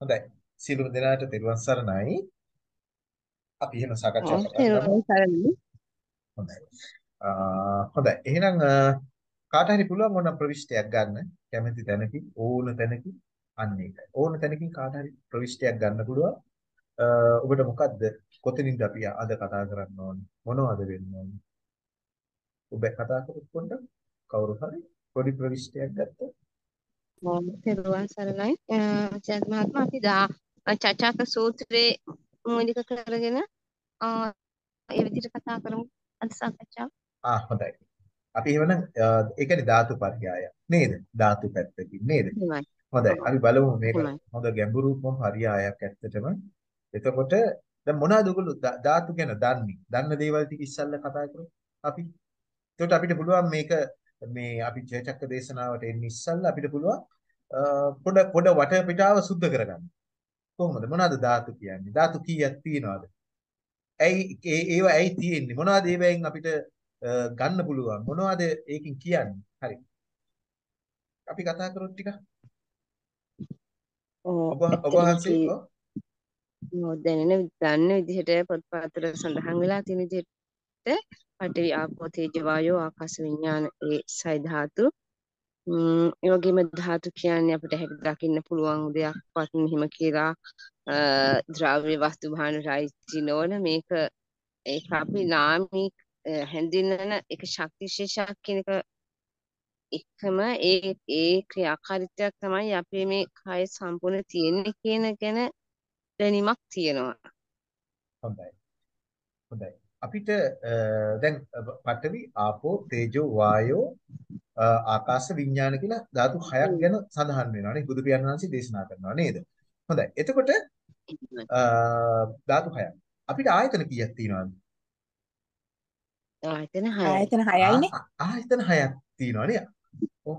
හොඳයි. සියලුම දෙනාට තෙරුවන් සරණයි. අපි එහෙම සාකච්ඡා සරණයි. හොඳයි. හොඳයි. එහෙනම් කාට හරි පුළුවන් ඕන ප්‍රවිෂ්ටයක් ගන්න. කැමති තැනකින් ඕන තැනකින් අන්න ඒකයි. ඕන තැනකින් කාට හරි ප්‍රවිෂ්ටයක් ගන්න පුළුවන්. ඔබට මොකද්ද? කොතනින්ද අපි අද කතා කරන්න ඕනේ? මොනවද වෙන්න ඕනේ? ඔබ කතා කරපොත් පොඩ්ඩක් කවුරු හරි පොඩි ප්‍රවිෂ්ටයක් ගත්තා. තෙරුවන් සරණයි. ජයන්ත මහත්මයා අපි දා චචාක සූත්‍රයේ මූලික කරගෙන ඒ විදිහට කතා කරමු අද සාකච්ඡාව. ආ හොඳයි. අපි එහෙමනම් ඒ කියන්නේ ධාතු පරියාය නේද? ධාතු පැත්තකින් නේද? හොඳයි. අපි බලමු මේක හොඳ ගැඹුරුම පරියායක් ඇත්තටම. එතකොට දැන් මොනවද ඔයගොල්ලෝ ධාතු ගැන දන්නේ? දන්න දේවල් ටික ඉස්සල්ලා කතා කරමු. අපි. එතකොට අපිට පුළුවන් මේක මේ අපි ජයචක්ක දේශනාවට එන්න ඉස්සල්ලා අපිට පුළුවන් පොඩ පොඩ වටපිටාව සුද්ධ කරගන්න. කොහොමද? මොනවද ධාතු කියන්නේ? ධාතු කීයක් තියෙනවද? ඇයි ඒව ඇයි තියෙන්නේ? මොනවද ඒවෙන් අපිට ගන්න පුළුවන්? මොනවද ඒකෙන් කියන්නේ? හරි. අපි කතා කරොත් ටික. ඔබ ඔබ වහන්සේ ඔව් දැනෙන දන්න විදිහට පොත්පත්වල සඳහන් වෙලා තියෙන විදිහට පඨවි ආපෝ තේජෝ වායෝ ආකාශ විඥාන ඒ සයි ධාතු ඒ වගේම ධාතු කියන්නේ අපිට හැට දකින්න පුළුවන් දෙයක්වත් මෙහෙම කියලා ද්‍රව්‍ය වස්තු භාන රායිති නොවන මේක ඒක අපි නාමික හැඳින්වන එක ශක්ති විශේෂයක් කියන එක එකම ඒ ඒ ක්‍රියාකාරීත්වයක් තමයි අපේ මේ කය සම්පූර්ණ තියෙන්නේ කියන ගැන දැනීමක් තියෙනවා. හොඳයි. හොඳයි. අපිට දැන් පඨවි ආපෝ තේජෝ වායෝ ආකාශ විඥාන කියලා ධාතු හයක් ගැන සඳහන් වෙනවා නේ. බුදු පියාණන් වහන්සේ දේශනා කරනවා නේද? හොඳයි. එතකොට ධාතු හයක්. අපිට ආයතන කීයක් තියෙනවද? ආයතන 6යි ආයතන 6යිනේ ආයතන හයක් තියෙනවා නේ.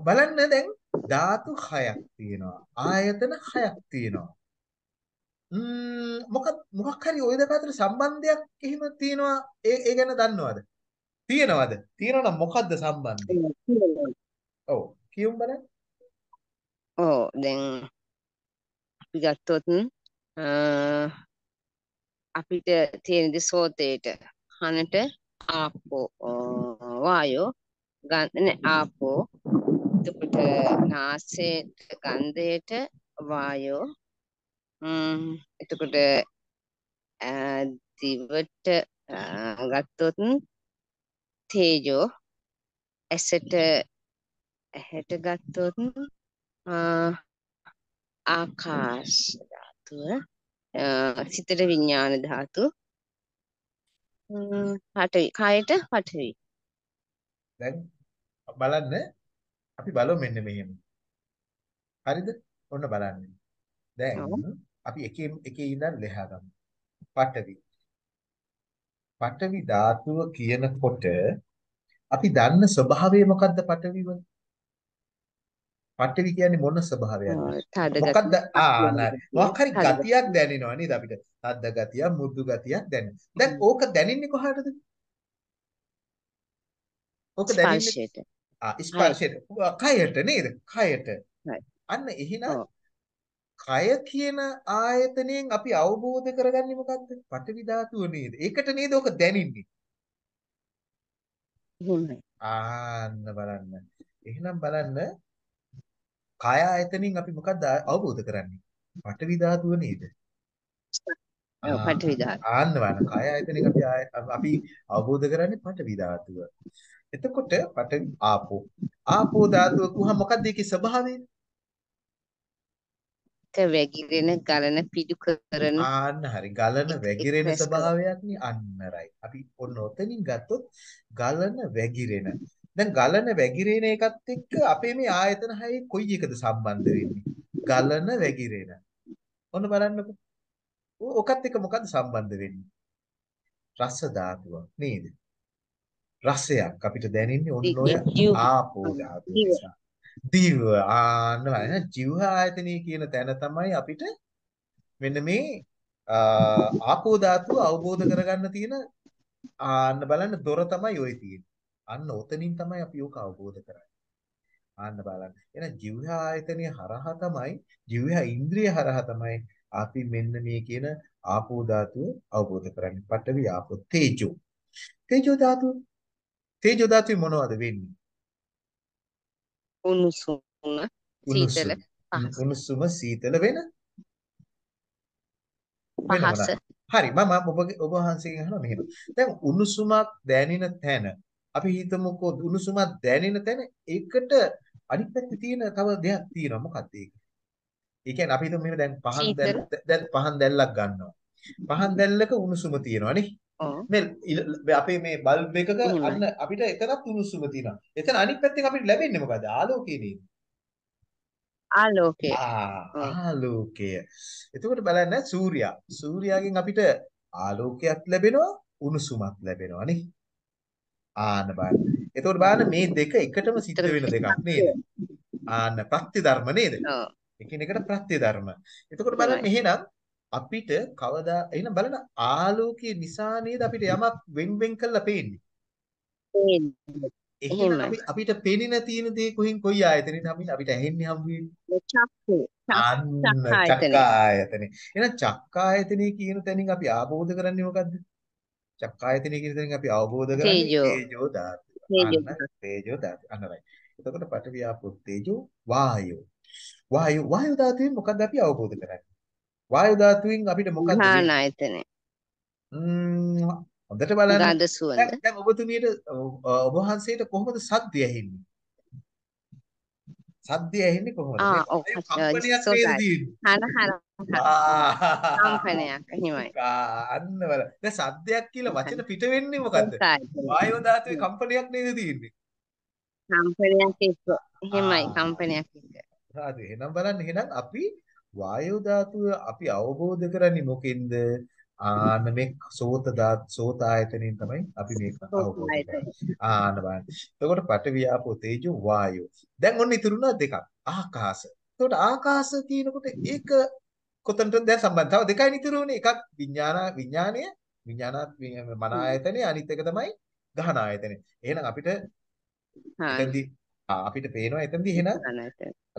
බලන්න දැන් ධාතු හයක් තියෙනවා. ආයතන හයක් තියෙනවා. මොකක් මොකක් හරි ওই දෙක අතර සම්බන්ධයක් එහෙම තියෙනවා? ඒ ඒ ගැන දන්නවද? තියෙනවද? තියෙනවා නම් මොකද්ද සම්බන්ධය? ඔව්. කියමු බලන්න. ඔව්. දැන් අපි ගත්තොත් අපිට තියෙන සෝතේට හනට ආපෝ වායෝ ගන්ධ ආපෝ. එතකොට නාසයට ගන්ධයට වායෝ. එතකොට දිවට ගත්තොත් තේජෝ. ඇසට ඇහැට ගත්තොත් ආකාශ ධාතුව සිතට විඥාන ධාතු පඨවි කායට පඨවි දැන් බලන්න අපි බලමු මෙන්න මෙහෙම හරිද ඔන්න බලන්න දැන් අපි එකේ එකේ ඉඳන් ලෙහා ගමු. පඨවි. පඨවි ධාතුව කියනකොට අපි දන්න ස්වභාවය මොකද්ද පඨවි වල? පඨවි කියන්නේ මොන ස්වභාවයක්ද? මොකද්ද? ආ නෑ. මොකක් හරි ගතියක් දැනෙනවා නේද අපිට? තද්ද ගතියක්, මුද්දු ගතියක් දැනෙනවා. දැන් ඕක දැනින්නේ කොහාටද? ඕක දැනින්නේ ආ ස්පර්ශයට. කයට නේද? කයට. අන්න එහෙනම් කය කියන ආයතනයෙන් අපි අවබෝධ කරගන්නේ මොකද්ද? පඨවි ධාතුව නේද? ඒකට නේද ඔක දැනින්නේ. ආන්න බලන්න. එහෙනම් බලන්න කාය ආයතනෙන් අපි මොකද්ද අවබෝධ කරන්නේ? පඨවි ධාතුව නේද? පඨවි ධාතුව. ආන්න වන කාය ආයතනෙන් අපි අපි අවබෝධ කරන්නේ පඨවි ධාතුව. එතකොට පඨවි ආපෝ. ආපෝ ධාතුව කුහා මොකද්ද ඒකේ ස්වභාවය? වැගිරෙන ගලන පිදු කරන ආන්න හරි ගලන වැගිරෙන ස්වභාවයක් නේ අන්නරයි අපි ඔන්න ඔතනින් ගත්තොත් ගලන වැගිරෙන දැන් ගලන වැగిරෙන එකත් එක්ක අපේ මේ ආයතන හයේ කොයි එකද සම්බන්ධ වෙන්නේ? ගලන වැగిරෙන. ඔන්න බලන්නකෝ. ඔකත් එක්ක මොකද්ද සම්බන්ධ වෙන්නේ? රස ධාතුව නේද? රසයක් අපිට දැනෙන්නේ ඔන්න ඔය ආපෝ ධාතුව නිසා. දිව ආන්න ජීව ආයතනය කියන තැන තමයි අපිට මෙන්න මේ ආපෝ ධාතුව අවබෝධ කරගන්න තියෙන ආන්න බලන්න දොර තමයි ওই තියෙන්නේ. අන්න ඔතනින් තමයි අපි ඕක අවබෝධ කරන්නේ. ආන්න බලන්න. එහෙනම් ජීවහා ආයතනය හරහා තමයි ජීවහා ඉන්ද්‍රිය හරහා තමයි අපි මෙන්න මේ කියන ආපෝ ධාතුව අවබෝධ කරන්නේ. පඨවි ආපෝ තේජෝ. තේජෝ ධාතුව. තේජෝ ධාතුවේ මොනවද වෙන්නේ? උණුසුම සීතල උණුසුම සීතල වෙන පහස හරි මම ඔබ ඔබ වහන්සේගෙන් අහනවා මෙහෙම. දැන් උණුසුමක් දැනෙන තැන අපි හිතමුකෝ උණුසුමක් දැනෙන තැන ඒකට අනිත් පැත්තේ තියෙන තව දෙයක් තියෙනවා මොකක්ද ඒක? ඒ කියන්නේ අපි හිතමු මෙහෙම දැන් පහන් දැන් පහන් දැල්ලක් ගන්නවා. පහන් දැල්ලක උණුසුම තියෙනවා නේ. මේ අපේ මේ බල්බ් එකක අන්න අපිට එතනත් උණුසුම තියෙනවා. එතන අනිත් පැත්තෙන් අපිට ලැබෙන්නේ මොකද? ආලෝකය නේද? ආලෝකය. ආලෝකය. එතකොට බලන්න සූර්යා. සූර්යාගෙන් අපිට ආලෝකයක් ලැබෙනවා, උණුසුමක් ලැබෙනවා නේ. ආන්න බලන්න. එතකොට බලන්න මේ දෙක එකටම සිද්ධ වෙන දෙකක් නේද? ආන්න ප්‍රත්‍ය ධර්ම නේද? එකිනෙකට ප්‍රත්‍ය ධර්ම. එතකොට බලන්න එහෙනම් අපිට කවදා එහෙනම් බලන්න ආලෝකයේ නිසා නේද අපිට යමක් වෙන් වෙන් කරලා පේන්නේ. එහෙනම් අපි අපිට පේන්නේ තියෙන දේ කොහෙන් කොයි ආයතනෙද අපි අපිට ඇහෙන්නේ හම් වෙන්නේ චක්කු චක්කායතනෙ එහෙනම් චක්කායතනෙ කියන තැනින් අපි ආબોධ කරන්නේ මොකද්ද චක්කායතනෙ කියන තැනින් අපි අවබෝධ කරන්නේ තේජෝ. ධාතු. තේජෝ ධාතු. අන්න රයි එතකොට පඨවි ආපෝ තේජෝ වායෝ. වායෝ වායෝ ධාතුවෙන් මොකද්ද අපි අවබෝධ කරන්නේ? වායු ධාතුවෙන් අපිට මොකක්ද ඥානායතන හොඳට බලන්න. ගඳ සුවඳ දැන් ඔබතුමියට ඔබ වහන්සේට කොහොමද සද්දය ඇහෙන්නේ? සද්දය ඇහෙන්නේ කොහොමද? ආ ඔව් කම්පනයක් නේද තියෙන්නේ? හන හන කම්පනයක්. එහෙමයි. අන්න බල දැන් සද්දයක් කියලා වචන පිට වෙන්නේ මොකද්ද? වායෝ ධාතුවේ කම්පනයක් නේද තියෙන්නේ? කම්පනයක් එක්ක. එහෙමයි කම්පනයක් එක්ක. හරි. එහෙනම් බලන්න. එහෙනම් අපි වායෝ ධාතුව අපි අවබෝධ කරන්නේ මොකෙන්ද? ආන්න මේ සෝත දාත් සෝත ආයතනෙන් තමයි අපි මේක අවබෝධ කරන්නේ. ආන්න බලන්න. එතකොට පඨවි ආපෝ තේජෝ වායෝ. දැන් ඔන්න ඉතුරුනා දෙකක්. ආකාශ. එතකොට ආකාශ කියනකොට ඒක කොතනට දැන් සම්බන්ධ. තව දෙකයි ඉතුරුනේ. එකක් විඥාන විඥානය විඥානාත් මන ආයතනය අනිත් එක තමයි ගහන ආයතනය. එහෙනම් අපිට එතෙන්දී අපිට පේනවා එතෙන්දී එහෙනම්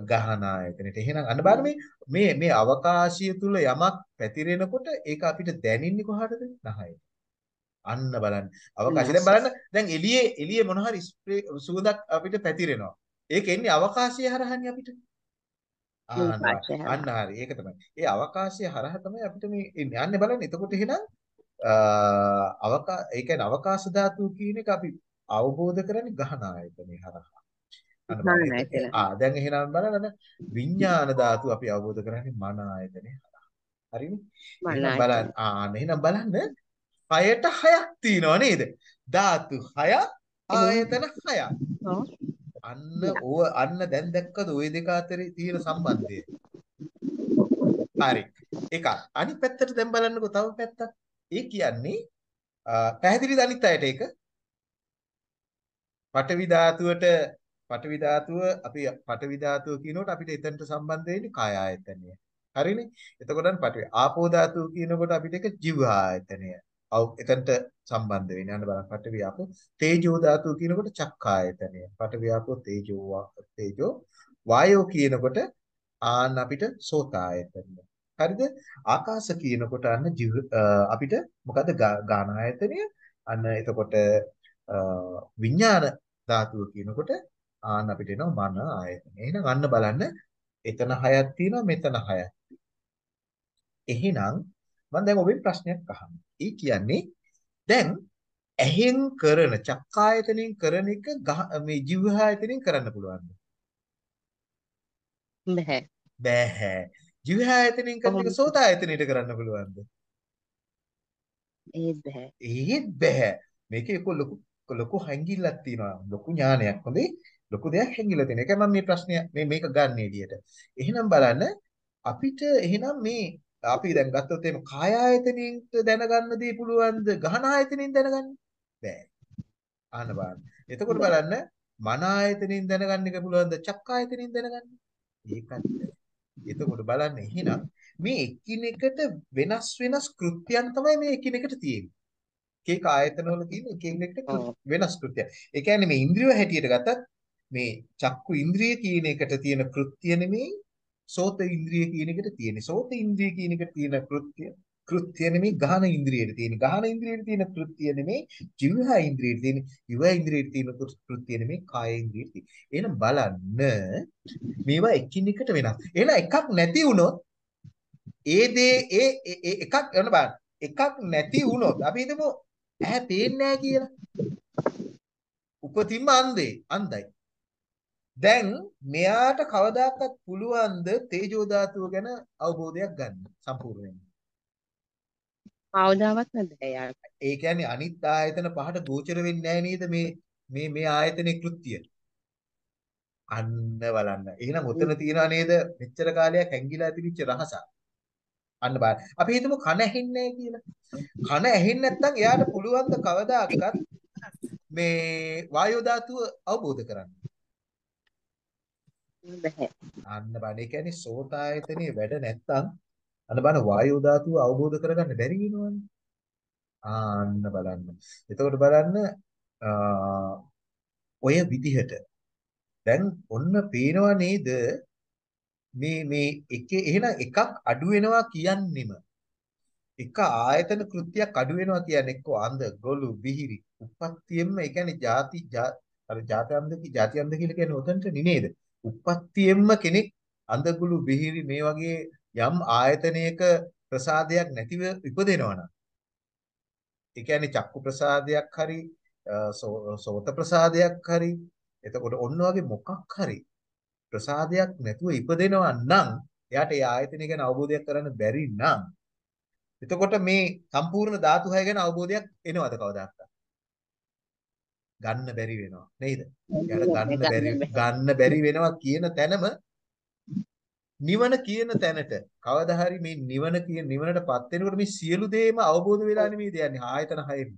ගහන ආයතනෙට. එහෙනම් අන්න බලන්න මේ මේ මේ අවකාශය තුල යමක් පැතිරෙනකොට ඒක අපිට දැනෙන්නේ කොහටද? නහයට. අන්න බලන්න. අවකාශය දැන් බලන්න දැන් එළියේ එළියේ මොන හරි සුවඳක් අපිට පැතිරෙනවා. ඒක එන්නේ අවකාශය හරහානේ අපිට. අන්න හරි. ඒක තමයි. ඒ අවකාශය හරහා තමයි අපිට මේ. අන්න බලන්න. එතකොට එහෙනම් අවකා ඒ කියන්නේ අවකාශ ධාතුව කියන එක අපි අවබෝධ කරන්නේ ගහන ආයතනේ හරහා. ආ දැන් එහෙනම් බලන්න විඥාන ධාතු අපි අවබෝධ කරන්නේ මන ආයතනේ හරහා. හරිනේ? බලන්න ආ එහෙනම් බලන්න හයට හයක් තියෙනවා නේද? ධාතු හයක් ආයතන හයක්. අන්න ඕව අන්න දැන් දැක්කද ওই දෙක අතරේ තියෙන සම්බන්ධය? හරි. එකක්. අනිත් පැත්තට දැන් බලන්නකෝ තව පැත්තක්. ඒ කියන්නේ පැහැදිලිද අනිත් අයට ඒක? පඨවි ධාතුවට පඨවි ධාතුව අපි පඨවි ධාතුව කියනකොට අපිට එතනට සම්බන්ධ වෙන්නේ කාය ආයතනය. හරිනේ? එතකොට පඨවි ආපෝ ධාතුව කියනකොට අපිට ඒක ජීව ආයතනය. ඔව් එතනට සම්බන්ධ වෙන්නේ. අන්න බලන්න පඨවි ආපෝ තේජෝ ධාතුව කියනකොට චක්කා ආයතනය. පඨවි ආපෝ තේජෝ තේජෝ වායෝ කියනකොට ආන්න අපිට සෝත ආයතනය. හරිද? ආකාශ කියනකොට අන්න අපිට මොකද්ද ගාන ආයතනය? අන්න එතකොට විඥාන ධාතුව කියනකොට ආන්න අපිට එනවා මන ආයතන. එහෙනම් අන්න බලන්න එතන හයක් තියෙනවා මෙතන හයක්. එහෙනම් මම දැන් ඔබෙන් ප්‍රශ්නයක් අහන්න. ඒ කියන්නේ දැන් ඇහෙන් කරන චක්කායතනෙන් කරන එක මේ ජීවහායතනෙන් කරන්න පුළුවන්ද? බෑ. බෑ. ජීවහායතනෙන් කරන එක සෝතායතනෙට කරන්න පුළුවන්ද? ඒත් බෑ. ඒත් බෑ. මේකේ ලොකු ලොකු හැංගිල්ලක් තියෙනවා. ලොකු ඥානයක්. හොඳේ. ලොකු දෙයක් හැංගිලා තියෙන. ඒකයි මම මේ ප්‍රශ්නය මේ මේක ගන්න එළියට. එහෙනම් බලන්න අපිට එහෙනම් මේ අපි දැන් ගත්තොත් එහෙම කාය ආයතනෙන් දැනගන්න දේ පුළුවන්ද? ගහන ආයතනෙන් දැනගන්න? බෑ. අහන්න බලන්න. එතකොට බලන්න මන ආයතනෙන් දැනගන්න එක පුළුවන්ද? චක්ක ආයතනෙන් දැනගන්න? ඒකත්. එතකොට බලන්න එහෙනම් මේ එකිනෙකට වෙනස් වෙනස් කෘත්‍යයන් තමයි මේ එකිනෙකට තියෙන්නේ. එක එක ආයතන වල තියෙන එක එකට වෙනස් කෘත්‍යය. ඒ කියන්නේ මේ ඉන්ද්‍රිය හැටියට ගත්තත් මේ චක්කු ඉන්ද්‍රිය කියන එකට තියෙන කෘත්‍ය නෙමෙයි සෝත ඉන්ද්‍රිය කියන එකට තියෙන්නේ. සෝත ඉන්ද්‍රිය කියන එකට තියෙන කෘත්‍ය කෘත්‍ය නෙමෙයි ගහන ඉන්ද්‍රියට තියෙන. ගහන ඉන්ද්‍රියට තියෙන කෘත්‍ය නෙමෙයි ජීවහා ඉන්ද්‍රියට තියෙන. ජීව ඉන්ද්‍රියට තියෙන කෘත්‍ය නෙමෙයි කාය ඉන්ද්‍රියට තියෙන. එහෙනම් බලන්න මේවා එකිනෙකට වෙනස්. එහෙනම් එකක් නැති වුණොත් ඒ දේ ඒ එකක් යන බලන්න. එකක් නැති වුණොත් අපි හිතමු ඇහැ පේන්නේ නැහැ කියලා. උපතින්ම අන්ධේ අන්ධයි. දැන් මෙයාට කවදාකවත් පුළුවන්ද තේජෝ ධාතුව ගැන අවබෝධයක් ගන්න සම්පූර්ණයෙන්. කවදාවත් නැද්ද එයාට. ඒ කියන්නේ අනිත් ආයතන පහට ගෝචර වෙන්නේ නැහැ නේද මේ මේ මේ ආයතනේ කෘත්‍ය. අන්න බලන්න. එහෙනම් උතන තියනා නේද මෙච්චර කාලයක් හැංගිලා තිබිච්ච රහසක්. අන්න බලන්න. අපි හිතමු කන ඇහෙන්නේ කියලා. කන ඇහෙන්නේ නැත්නම් එයාට පුළුවන් ද කවදාකවත් මේ වායෝ ධාතුව අවබෝධ කරගන්න. බෑ. අන්න බලන්න. ඒ කියන්නේ සෝතායතනේ වැඩ නැත්තම් අන්න බලන්න වායු ධාතුව අවබෝධ කරගන්න බැරි වෙනවනේ. අන්න බලන්න. එතකොට බලන්න ඔය විදිහට දැන් ඔන්න පේනවා නේද මේ මේ එකේ එහෙනම් එකක් අඩු වෙනවා කියන්නෙම එක ආයතන කෘත්‍යයක් අඩු වෙනවා කියන්නේ එක්ක අන්ද ගොළු බිහිරි උප්පත්තියෙම ඒ කියන්නේ ಜಾති අර ජාත්‍යන්ද කි ජාත්‍යන්ද කියලා කියන්නේ උතන්ට නෙමෙයිද උප්පත්තියෙම කෙනෙක් අන්ධගුළු බිහිරි මේ වගේ යම් ආයතනයක ප්‍රසාදයක් නැතිව ඉපදෙනවා නම් ඒ කියන්නේ චක්කු ප්‍රසාදයක් හරි සෝත ප්‍රසාදයක් හරි එතකොට ඔන්න වගේ මොකක් හරි ප්‍රසාදයක් නැතුව ඉපදෙනවා නම් එයාට ඒ ආයතනය ගැන අවබෝධයක් කරන්න බැරි නම් එතකොට මේ සම්පූර්ණ ධාතු හය ගැන අවබෝධයක් එනවද කවදාවත්? ගන්න බැරි වෙනවා නේද? එයාට ගන්න බැරි ගන්න බැරි වෙනවා කියන තැනම නිවන කියන තැනට කවදා හරි මේ නිවන කියන නිවනටපත් වෙනකොට මේ සියලු දේම අවබෝධ වෙලා නෙමෙයි යන්නේ ආයතන හයෙම.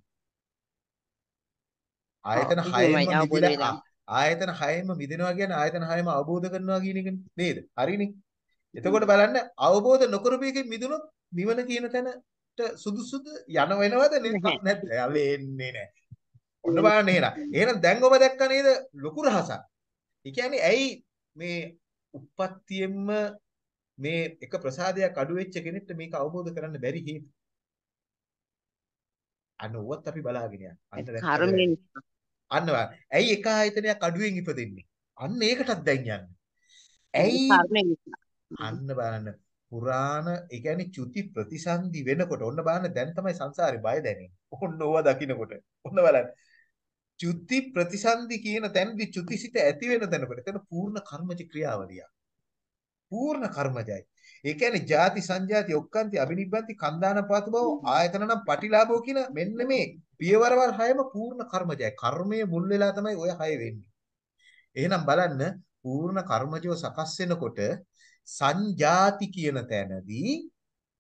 ආයතන හයෙම ආයතන හයෙම මිදෙනවා කියන්නේ ආයතන හයෙම අවබෝධ කරනවා කියන එක නේද? හරිනේ. එතකොට බලන්න අවබෝධ නොකරපු එකෙන් මිදුණොත් නිවන කියන තැනට සුදුසුද යන වෙනවද නැත්නම් වෙන්නේ නැහැ. ඔන්න බලන්න එහෙනම්. එහෙනම් දැන් ඔබ දැක්ක නේද ලොකු රහසක්. ඒ කියන්නේ ඇයි මේ උප්පත්තියෙන්ම මේ එක ප්‍රසාදයක් අඩු වෙච්ච කෙනෙක්ට මේක අවබෝධ කරන්න බැරි හේතු. අන්න උවත් අපි බලාගෙන යන්න. අන්න ඇයි එක ආයතනයක් අඩුවෙන් ඉපදෙන්නේ? අන්න ඒකටත් දැන් යන්න. ඇයි අන්න බලන්න පුරාණ ඒ කියන්නේ චුති ප්‍රතිසන්දි වෙනකොට ඔන්න බලන්න දැන් තමයි සංසාරේ බය දැනෙන්නේ. ඔන්න ඕවා දකින්නකොට. ඔන්න බලන්න. චුති ප්‍රතිසන්දි කියන තැනදී චුතිසිත ඇති වෙන තැනකට එතන පූර්ණ කර්මජ ක්‍රියාවලිය. පූර්ණ කර්මජයි. ඒ කියන්නේ ಜಾති සංජාති ඔක්කාන්ති අබිනිබ්බන්ති කන්දානපාත බව ආයතන නම් පටිලාභෝ කියන මෙන්න මේ පියවරවල් හයම පූර්ණ කර්මජයි. කර්මයේ මුල් වෙලා තමයි ඔය හය වෙන්නේ. එහෙනම් බලන්න පූර්ණ කර්මජව සකස් වෙනකොට සංජාති කියන තැනදී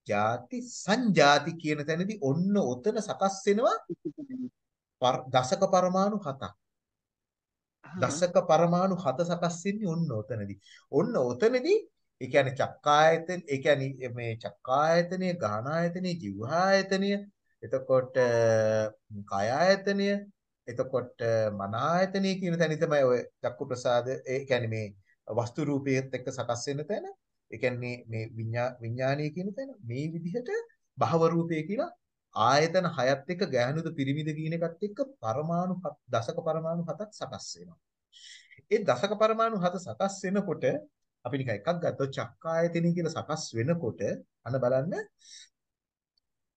ಜಾති සංජාති කියන තැනදී ඔන්න ඔතන සකස් වෙනවා දසක පරමාණු හතක්. දසක පරමාණු හත සකස් වෙන්නේ ඔන්න ඔතනදී. ඔන්න ඔතනදී ඒ කියන්නේ චක්කායතන ඒ කියන්නේ මේ චක්කායතනය, ගානායතනය, જીවහායතනය, එතකොට කායායතනය, එතකොට මනායතනය කියන තැන තමයි ඔය චක්කු ප්‍රසාද ඒ කියන්නේ මේ වස්තු රූපයේත් එක්ක සකස් වෙන තැන. ඒ කියන්නේ මේ විඥානීය කියන තැන මේ විදිහට භව රූපය කියලා ආයතන හයත් එක්ක ගෑනුද පිරිමිද කියන එකත් එක්ක පරමාණු දශක පරමාණු හතක් සකස් වෙනවා. ඒ දශක පරමාණු හත සකස් වෙනකොට අපි නිකන් එකක් ගත්තොත් චක්කායතනෙ කියලා සකස් වෙනකොට අන්න බලන්න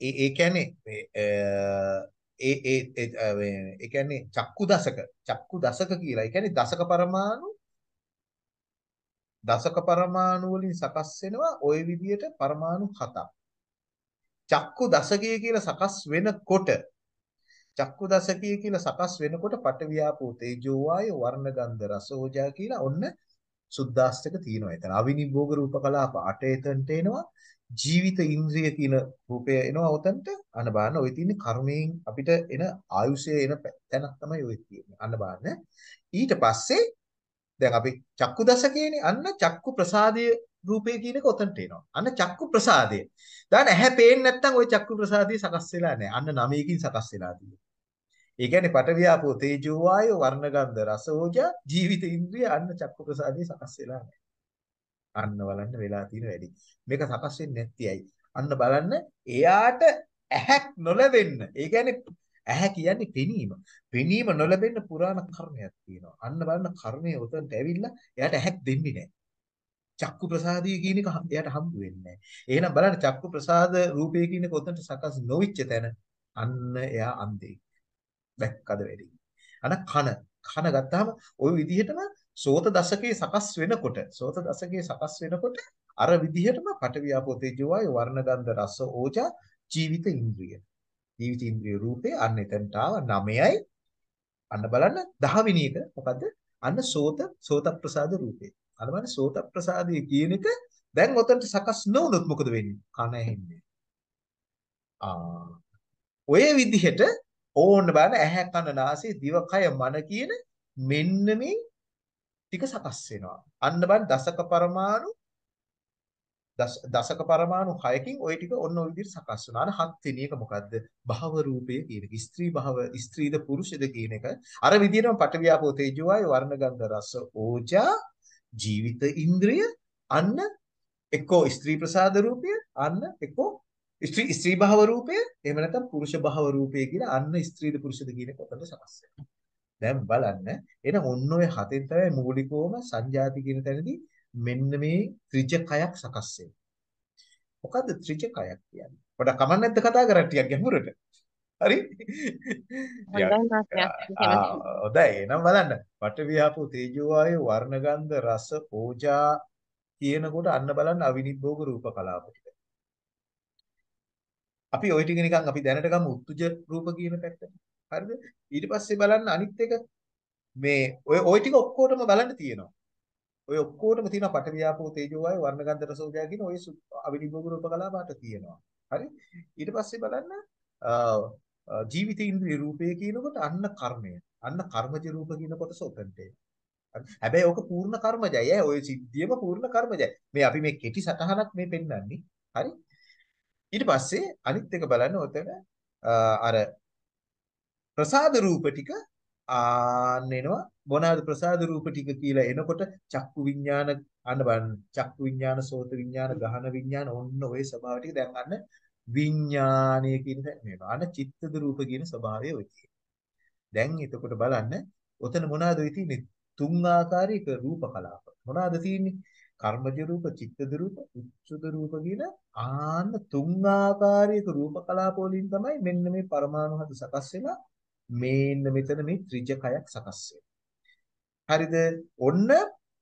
ඒ ඒ කියන්නේ ඒ ඒ ඒ කියන්නේ චක්කු දශක චක්කු දශක කියලා. ඒ කියන්නේ දශක පරමාණු දශක පරමාණු වලින් සකස් වෙනවා ওই විදිහට පරමාණු හතක්. චක්කු දසකය කියලා සකස් වෙනකොට චක්කු දසකය කියලා සකස් වෙනකොට පටවියාපෝ තේජෝ වායෝ වර්ණ ගන්ධ රස ඕජා කියලා ඔන්න සුද්දාස්තක තියෙනවා. එතන අවිනිභෝග රූප කලාප 8 එතනට එනවා. ජීවිත ඉන්ද්‍රිය කියන රූපය එනවා උතන්ට. අන්න බලන්න ඔය තියෙන කර්මයෙන් අපිට එන ආයුෂයේ එන තැනක් තමයි ඔය තියෙන්නේ. අන්න බලන්න. ඊට පස්සේ දැන් අපි චක්කු දසකයේනේ අන්න චක්කු ප්‍රසාදයේ රූපය කියන එක උතන්ට එනවා. අන්න චක්කු ප්‍රසාදය. දැන් ඇහැ පේන්නේ නැත්නම් ওই චක්කු ප්‍රසාදය සකස් වෙලා නැහැ. අන්න නවයකින් සකස් වෙලා තියෙනවා. ඒ කියන්නේ පටවියාපෝ තේජෝ වායෝ වර්ණ ගන්ධ රස ඕජා ජීවිත ඉන්ද්‍රිය අන්න චක්කු ප්‍රසාදේ සකස් වෙලා නැහැ. අන්න බලන්න වෙලා තියෙන වැඩි. මේක සකස් වෙන්නේ නැතියි. අන්න බලන්න එයාට ඇහැක් නොලැබෙන්න. ඒ කියන්නේ ඇහැ කියන්නේ පෙනීම. පෙනීම නොලැබෙන්න පුරාණ කර්මයක් තියෙනවා. අන්න බලන්න කර්මය උතන්ට ඇවිල්ලා එයාට ඇහැක් දෙන්නේ නැහැ. චක්කු ප්‍රසාදය කියන එක එයාට හම්බ වෙන්නේ නැහැ. එහෙනම් බලන්න චක්කු ප්‍රසාද රූපය කියන එක උතන්ට සකස් නොවිච්ච තැන අන්න එයා අන්ධෙක්. දැක්කද වැඩි. අන කන කන ගත්තාම ওই විදිහටම සෝත දශකයේ සකස් වෙනකොට සෝත දශකයේ සකස් වෙනකොට අර විදිහටම පටවියාපෝ තේජෝ වායු වර්ණ ගන්ධ රස ඕජා ජීවිත ඉන්ද්‍රිය. ජීවිත ඉන්ද්‍රිය රූපේ අන්න එතනට ආව 9යි. අන්න බලන්න 10 වෙනි එක මොකද්ද? අන්න සෝත සෝත ප්‍රසාද රූපේ. අර බලන්න සෝත ප්‍රසාදයේ කියන එක දැන් ඔතනට සකස් නොවුනොත් මොකද වෙන්නේ? කන ඇහෙන්නේ. ආ ඔය විදිහට ඕන්න බලන්න ඇහැ කන නාසය දිව කය මන කියන මෙන්න මේ ටික සකස් වෙනවා. අන්න බලන්න දසක පරමාණු දසක පරමාණු 6කින් ওই ටික ඔන්න ඔය විදිහට සකස් වෙනවා. අර හත් වෙනි එක මොකද්ද? භව රූපය කියන එක. ස්ත්‍රී භව ස්ත්‍රීද පුරුෂද කියන එක. අර විදිහටම පටවියාපෝ තේජෝ ආය වර්ණ ගන්ධ රස ඕජා ජීවිත ඉන්ද්‍රිය අන්න එක්කෝ ස්ත්‍රී ප්‍රසාද රූපය අන්න එක්කෝ ස්ත්‍රී ස්ත්‍රී භව රූපය එහෙම නැත්නම් පුරුෂ භව රූපය කියලා අන්න ස්ත්‍රීද පුරුෂද කියන කොටද සකස් දැන් බලන්න එහෙනම් ඔන්න ඔය හතෙන් තමයි මූලිකවම සංජාති කියන තැනදී මෙන්න මේ ත්‍රිජකයක් සකස් වෙන්නේ. මොකද්ද ත්‍රිජකයක් කියන්නේ? පොඩක් කමක් නැද්ද කතා කරලා ටිකක් ගැඹුරට. හරි? හොඳයි එහෙනම් බලන්න. වට විහාපු තේජෝ වායු වර්ණ ගන්ධ රස ඕජා කියනකොට අන්න බලන්න අවිනිබ්බෝග රූප කලාප ටික. අපි ওই ටික නිකන් අපි දැනට ගමු උත්තුජ රූප කියන පැත්තට. හරිද? ඊට පස්සේ බලන්න අනිත් එක මේ ඔය ওই ටික ඔක්කොටම බලන්න තියෙනවා. ඔය ඔක්කොටම තියෙනවා පටවියාපෝ තේජෝ වායු වර්ණ ගන්ධ රස ඕජා කියන ඔය අවිනිභෝග රූප කලාපාට තියෙනවා. හරි? ඊට පස්සේ බලන්න ජීවිත ඉන්ද්‍රිය රූපය කියනකොට අන්න කර්මය. අන්න කර්මජ රූප කියන කොටස උතන්ට හැබැයි ඕක පූර්ණ කර්මජය. ඔය සිද්ධියම පූර්ණ කර්මජය. මේ අපි මේ කෙටි සටහනක් මේ පෙන්වන්නේ. හරි? ඊට පස්සේ අනිත් එක බලන්න ඔතන අර ප්‍රසාද රූප ටික ආන්න එනවා මොනවාද ප්‍රසාද රූප ටික කියලා එනකොට චක්කු විඥාන අන්න බලන්න චක්කු විඥාන සෝත විඥාන ගහන විඥාන ඔන්න ඔය ස්වභාව ටික දැන් අන්න විඥානය කියන මේවා අන්න චිත්තද රූප කියන ස්වභාවය ඔය දැන් එතකොට බලන්න ඔතන මොනවාද ඔය තියෙන්නේ තුන් ආකාරයක රූප කලාප මොනවාද තියෙන්නේ කර්මජ රූප, චිත්තද රූප, උච්චද රූප කියන ආන්න තුන් ආකාරයක රූප කලාප වලින් තමයි මෙන්න මේ පරමාණු හද සකස් වෙලා මේන්න මෙතන මේ ත්‍රිජකයක් සකස් හරිද? ඔන්න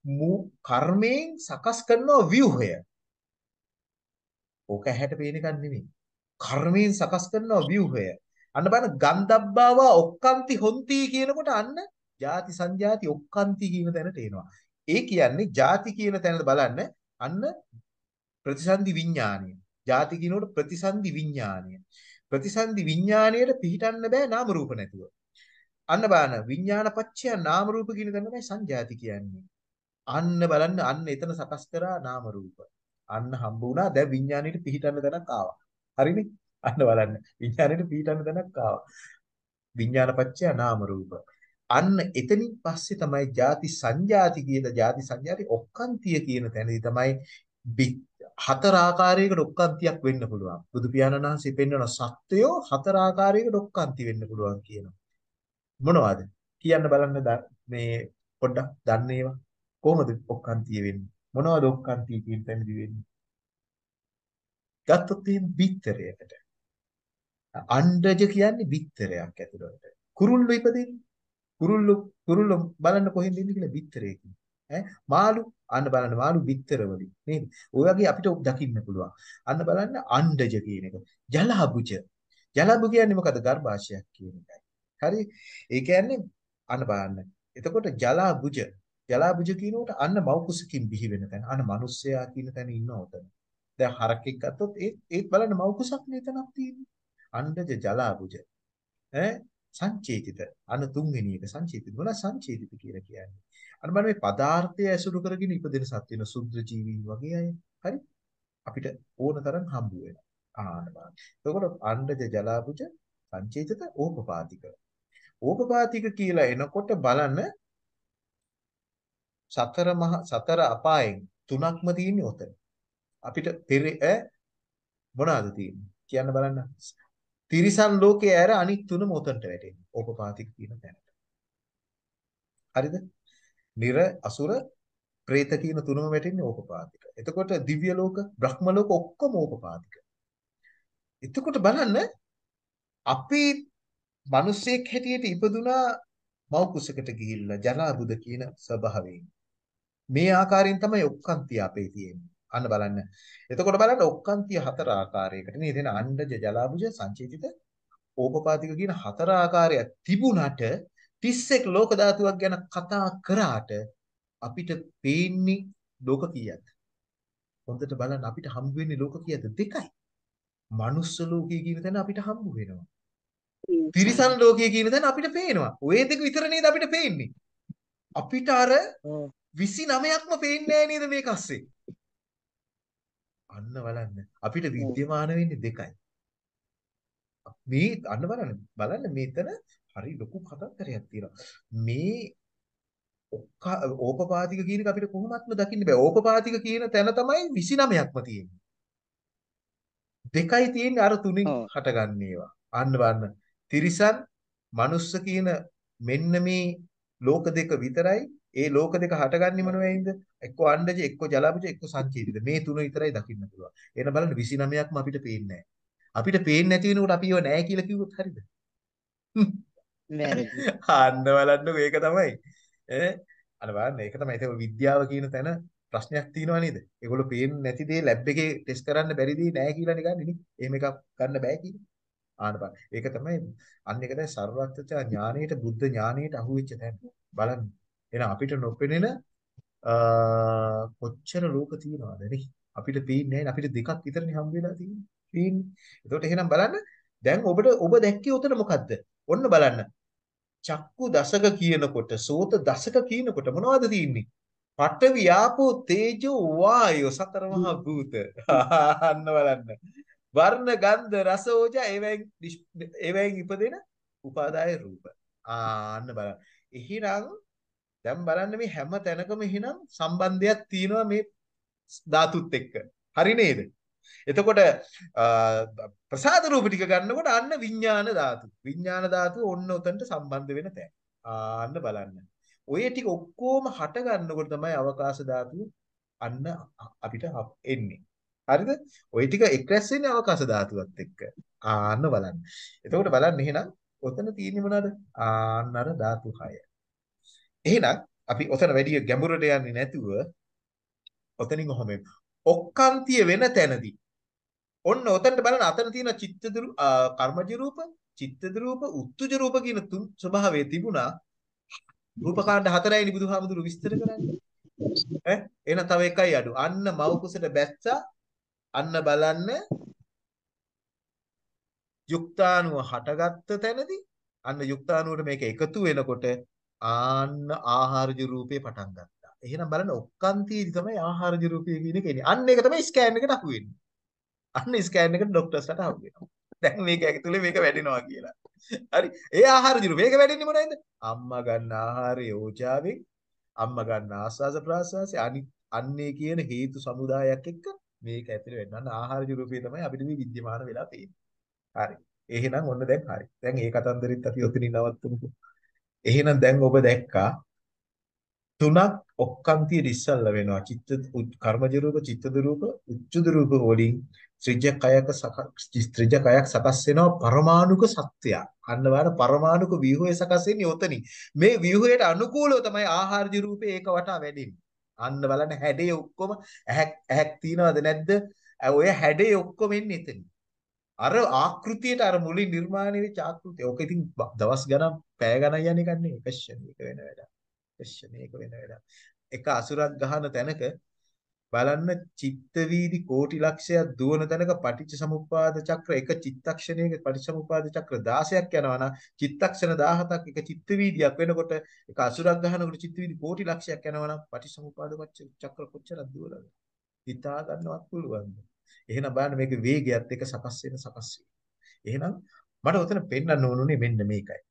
මු කර්මයෙන් සකස් කරන ව්‍යුහය. ඕක ඇහැට පේන එකක් නෙමෙයි. කර්මයෙන් සකස් කරනවා ව්‍යුහය. අන්න බලන්න ගන්ධබ්බාව ඔක්කන්ති හොන්ති කියනකොට අන්න ಜಾති සංජාති ඔක්කන්ති කියන තැනට එනවා. ඒ කියන්නේ ಜಾති කියන තැනද බලන්න අන්න ප්‍රතිසන්දි විඥානය. ಜಾති කියනකොට ප්‍රතිසන්දි විඥානය. ප්‍රතිසන්දි විඥාණයට පිහිටන්න බෑ නාම රූප නැතුව. අන්න බලන්න විඥානපච්චය නාම රූප කියන තැන තමයි සංජාති කියන්නේ. අන්න බලන්න අන්න එතන සකස් කරා නාම රූප. අන්න හම්බ වුණා දැන් විඥාණයට පිහිටන්න තැනක් ආවා. හරිනේ? අන්න බලන්න විඥාණයට පිහිටන්න තැනක් ආවා. විඥානපච්චය නාම රූප. අන්න එතනින් පස්සේ තමයි ಜಾති සංජාති කියන ಜಾති සංජාති ඔක්කාන්තිය කියන තැනදී තමයි හතර ආකාරයකට ඔක්කාන්තියක් වෙන්න පුළුවන්. බුදු පියාණන් වහන්සේ පෙන්වන සත්‍යය හතර ආකාරයකට ඔක්කාන්ති වෙන්න පුළුවන් කියනවා. මොනවද? කියන්න බලන්න මේ පොඩ්ඩක් දන්නේ ඒවා. කොහොමද ඔක්කාන්තිය වෙන්නේ? මොනවද ඔක්කාන්තිය කියන තැනදී වෙන්නේ? ගත්තොත් එහෙනම් බිත්තරයකට. අණ්ඩජ කියන්නේ බිත්තරයක් ඇතුළට. කුරුල්ලෝ ඉපදෙන්නේ. කුරුල්ලු කුරුල්ලෝ බලන්න කොහෙන්ද ඉන්නේ කියලා බිත්තරයකින් ඈ? මාළු අන්න බලන්න මාළු බිත්තර වලින් නේද? ඔය වගේ අපිට දකින්න පුළුවන්. අන්න බලන්න අණ්ඩජ කියන එක. ජලහබුජ. ජලහබු කියන්නේ මොකද ගර්භාෂයක් කියන එකයි. හරි? ඒ කියන්නේ අන්න බලන්න. එතකොට ජලහබුජ. ජලහබුජ කියනකොට අන්න මෞකුසකින් බිහි වෙන තැන. අන්න මිනිස්සයා කියන තැන ඉන්න උතන. දැන් හරකෙක් ගත්තොත් ඒ ඒත් බලන්න මෞකුසක් නේ තනක් තියෙන්නේ. අණ්ඩජ ජලහබුජ ඈ සංචේතිත. අන තුන්වෙනි එක සංචේතිත. මොන සංචේතිත කියලා කියන්නේ? අන්න බලන්න මේ පදාර්ථය ඇසුරු කරගෙන ඉපදෙන සත්‍යන සුද්ධ ජීවීන් වගේ අය. හරි? අපිට ඕන තරම් හම්බ වෙනවා. ආන බලන්න. එතකොට අණ්ඩජ ජලාපුජ සංචේතිත ඕපපාතික. ඕපපාතික කියලා එනකොට බලන්න සතර මහ සතර අපායෙන් තුනක්ම තියෙන්නේ ඔතන. අපිට පෙර මොනවාද තියෙන්නේ? කියන්න බලන්න. තිරිසන් ලෝකයේ ඇර අනිත් තුනම ඔතනට වැටෙන්නේ. ඕපපාතික කියන තැනට. හරිද? නිර අසුර പ്രേත කියන තුනම වැටෙන්නේ ඕපපාතික. එතකොට දිව්‍ය ලෝක, බ්‍රහ්ම ලෝක ඔක්කොම ඕපපාතික. එතකොට බලන්න අපි මිනිස්සෙක් හැටියට ඉපදුනා මව් කුසකට ගිහිල්ලා ජලා බුද කියන ස්වභාවයෙන්. මේ ආකාරයෙන් තමයි ඔක්කාන්තිය අපේ තියෙන්නේ. අන්න බලන්න. එතකොට බලන්න ඔක්කාන්තිය හතර ආකාරයකට නේද? එන අණ්ඩජ ජලාබුජ සංචේතිත ඕපපාතික කියන හතර ආකාරයක් තිබුණට 31 ලෝක ධාතුවක් ගැන කතා කරාට අපිට පේන්නේ ලෝක කීයද? හොඳට බලන්න අපිට හම්බ වෙන්නේ ලෝක කීයද? දෙකයි. මනුස්ස ලෝකයේ කියන තැන අපිට හම්බ වෙනවා. තිරිසන් ලෝකයේ කියන තැන අපිට පේනවා. ඔය දෙක විතර නේද අපිට පේන්නේ. අපිට අර 29ක්ම පේන්නේ නේද මේක අස්සේ. අන්න බලන්න අපිට විද්‍යමාන වෙන්නේ දෙකයි. මේ අන්න බලන්න බලන්න මේතන හරි ලොකු කතන්දරයක් තියෙනවා. මේ ඕපපාතික කියන එක අපිට කොහොමත්ම දකින්න බෑ. ඕපපාතික කියන තැන තමයි 29ක්ම තියෙන්නේ. දෙකයි තියෙන්නේ අර තුنين හටගන්න ඒවා. අන්න බලන්න. තිරිසන්, මනුස්ස කියන මෙන්න මේ ලෝක දෙක විතරයි. ඒ ලෝක දෙක හටගන්නේ මොනවෙයින්ද? එක්ක අණ්ඩජ, එක්ක ජලබුජ, එක්ක සංචේතිත. මේ තුන විතරයි දකින්න පුළුවන්. එහෙනම් බලන්න 29ක්ම අපිට පේන්නේ අපිට පේන්නේ නැති වෙනකොට අපි ඒව නැහැ කියලා කිව්වොත් හරිද? වැරදි. අන්න බලන්නකෝ ඒක තමයි. ඈ අර බලන්න ඒක තමයි ඒක විද්‍යාව කියන තැන ප්‍රශ්නයක් තියෙනවා නේද? ඒගොල්ලෝ පේන්නේ නැති දේ ලැබ් එකේ ටෙස්ට් කරන්න බැරි දේ නැහැ කියලා නේ ගන්නේ නේ. එහෙම එකක් ගන්න බෑ කියලා. ආන්න බලන්න. ඒක තමයි අන්න ඒක තමයි ਸਰවඥතා ඥානයට බුද්ධ ඥානයට අහුවෙච්ච තැන. බලන්න. එහෙනම් අපිට නොපෙනෙන කොච්චර ලෝක තියෙනවද නේ? අපිට පේන්නේ නැහැ අපිට දෙකක් විතරනේ හම් වෙලා තියෙන්නේ. පේන්නේ. එතකොට එහෙනම් බලන්න දැන් ඔබට ඔබ දැක්කේ උතන මොකද්ද? ඔන්න බලන්න. චක්කු දසක කියනකොට සෝත දසක කියනකොට මොනවද තියෙන්නේ? පඨවි ආපෝ තේජෝ වායෝ සතර මහා භූත. අන්න බලන්න. වර්ණ ගන්ධ රස ඕජා එවෙන් එවෙන් ඉපදෙන උපාදාය රූප. ආන්න බලන්න. එහෙනම් දැන් බලන්න මේ හැම තැනකම එහෙනම් සම්බන්ධයක් තියෙනවා මේ ධාතුත් එක්ක. හරි නේද? එතකොට ප්‍රසාද රූප ටික ගන්නකොට අන්න විඥාන ධාතු. විඥාන ධාතුව ඔන්න උතන්ට සම්බන්ධ වෙන තැන. ආන්න බලන්න. ඔය ටික ඔක්කොම හට ගන්නකොට තමයි අවකාශ ධාතුව අන්න අපිට එන්නේ. හරිද? ওই ටික එක්රැස් වෙන්නේ අවකාශ ධාතුවත් එක්ක. ආන්න බලන්න. එතකොට බලන්න එහෙනම් ඔතන තියෙන්නේ මොනවද? ආන්න අර ධාතු 6. එහෙනම් අපි ඔතන වැඩි ගැඹුරට යන්නේ නැතුව ඔතනින් ඔහොම ඔක්කාන්තිය වෙන තැනදී ඔන්න ඔතනට බලන්න අතන තියෙන චිත්තද කර්මජ රූප, චිත්තද රූප, උත්තුජ රූප කියන තුන් ස්වභාවය තිබුණා. රූපකාණ්ඩ හතරයිනි බුදුහාමුදුරු විස්තර කරන්නේ. ඈ එහෙනම් තව එකයි අඩු. අන්න මව කුසට බැස්සා අන්න බලන්න යුක්තාණුව හටගත්ත තැනදී අන්න යුක්තාණුවට මේක එකතු වෙනකොට ආන්න ආහාරජ රූපේ පටන් ගත්තා. එහෙනම් බලන්න ඔක්කාන්තියේදී තමයි ආහාරජ රූපය කියන එක එන්නේ. අන්න ඒක තමයි ස්කෑන් එකට අහු වෙන්නේ. අන්න ස්කෑන් එකට ડોක්ටර්ස්ලාට අහු වෙනවා. දැන් මේක ඇතුලේ මේක වැඩෙනවා කියලා. හරි. ඒ ආහාරජ රූප මේක වැඩෙන්නේ මොනවද? අම්මා ගන්න ආහාරය ඕජාවෙන් අම්මා ගන්න ආස්වාස ප්‍රාස්වාසය අන්නේ කියන හේතු සමුදායක් එක්ක මේක ඇතුලේ වෙන්න ආහාරජ රූපේ තමයි අපිට මේ විද්‍යමාන වෙලා තියෙන්නේ. හරි. එහෙනම් ඔන්න දැන් හරි. දැන් ඒ කතන්දරෙත් අපි ඔතනින් නවත්තමුකෝ. එහෙනම් දැන් ඔබ දැක්කා තුනක් ඔක්කාන්තිය ඉස්සල්ලා වෙනවා. චිත්ත කර්මජ රූප, චිත්තද රූප, උච්චද රූප වලින් ත්‍රිජකයක ත්‍රිජකයක් සකස් වෙනවා පරමාණුක සත්‍යයක්. අන්න බලන්න පරමාණුක ව්‍යුහය සකස් වෙන්නේ ඔතනින්. මේ ව්‍යුහයට අනුකූලව තමයි ආහාරජ රූපේ ඒක වටා වැඩින්නේ. අන්න බලන්න හැඩේ ඔක්කොම ඇහැක් ඇහැක් තියනවද නැද්ද? ඔය හැඩේ ඔක්කොම එන්නේ එතන. අර ආකෘතියට අර මුලින් නිර්මාණය වෙච්ච ආකෘතිය. ඕක ඉතින් දවස් ගණන් පැය ගණන් යන එකක් නෙවෙයි. ක්වෙස්චන් එක වෙන වැඩක්. ක්වෙස්චන් එක වෙන වැඩක්. එක අසුරක් ගහන තැනක බලන්න චිත්ත වීදි කෝටි ලක්ෂයක් දුවන තැනක පටිච්ච සමුප්පාද චක්‍ර එක චිත්තක්ෂණයක පටිච්ච සමුප්පාද චක්‍ර 16ක් යනවා නම් චිත්තක්ෂණ 17ක් එක චිත්ත වීදියක් වෙනකොට එක අසුරක් ගහනකොට චිත්ත වීදි කෝටි ලක්ෂයක් යනවා නම් පටිච්ච සමුප්පාද චක්‍ර කොච්චරක් දුවලද හිතා ගන්නවත් පුළුවන්ද එහෙනම් බලන්න මේක වේගයත් එක්ක සකස් වෙන සකස් එහෙනම් මට උතන පෙන්වන්න ඕනුනේ මෙන්න මේකයි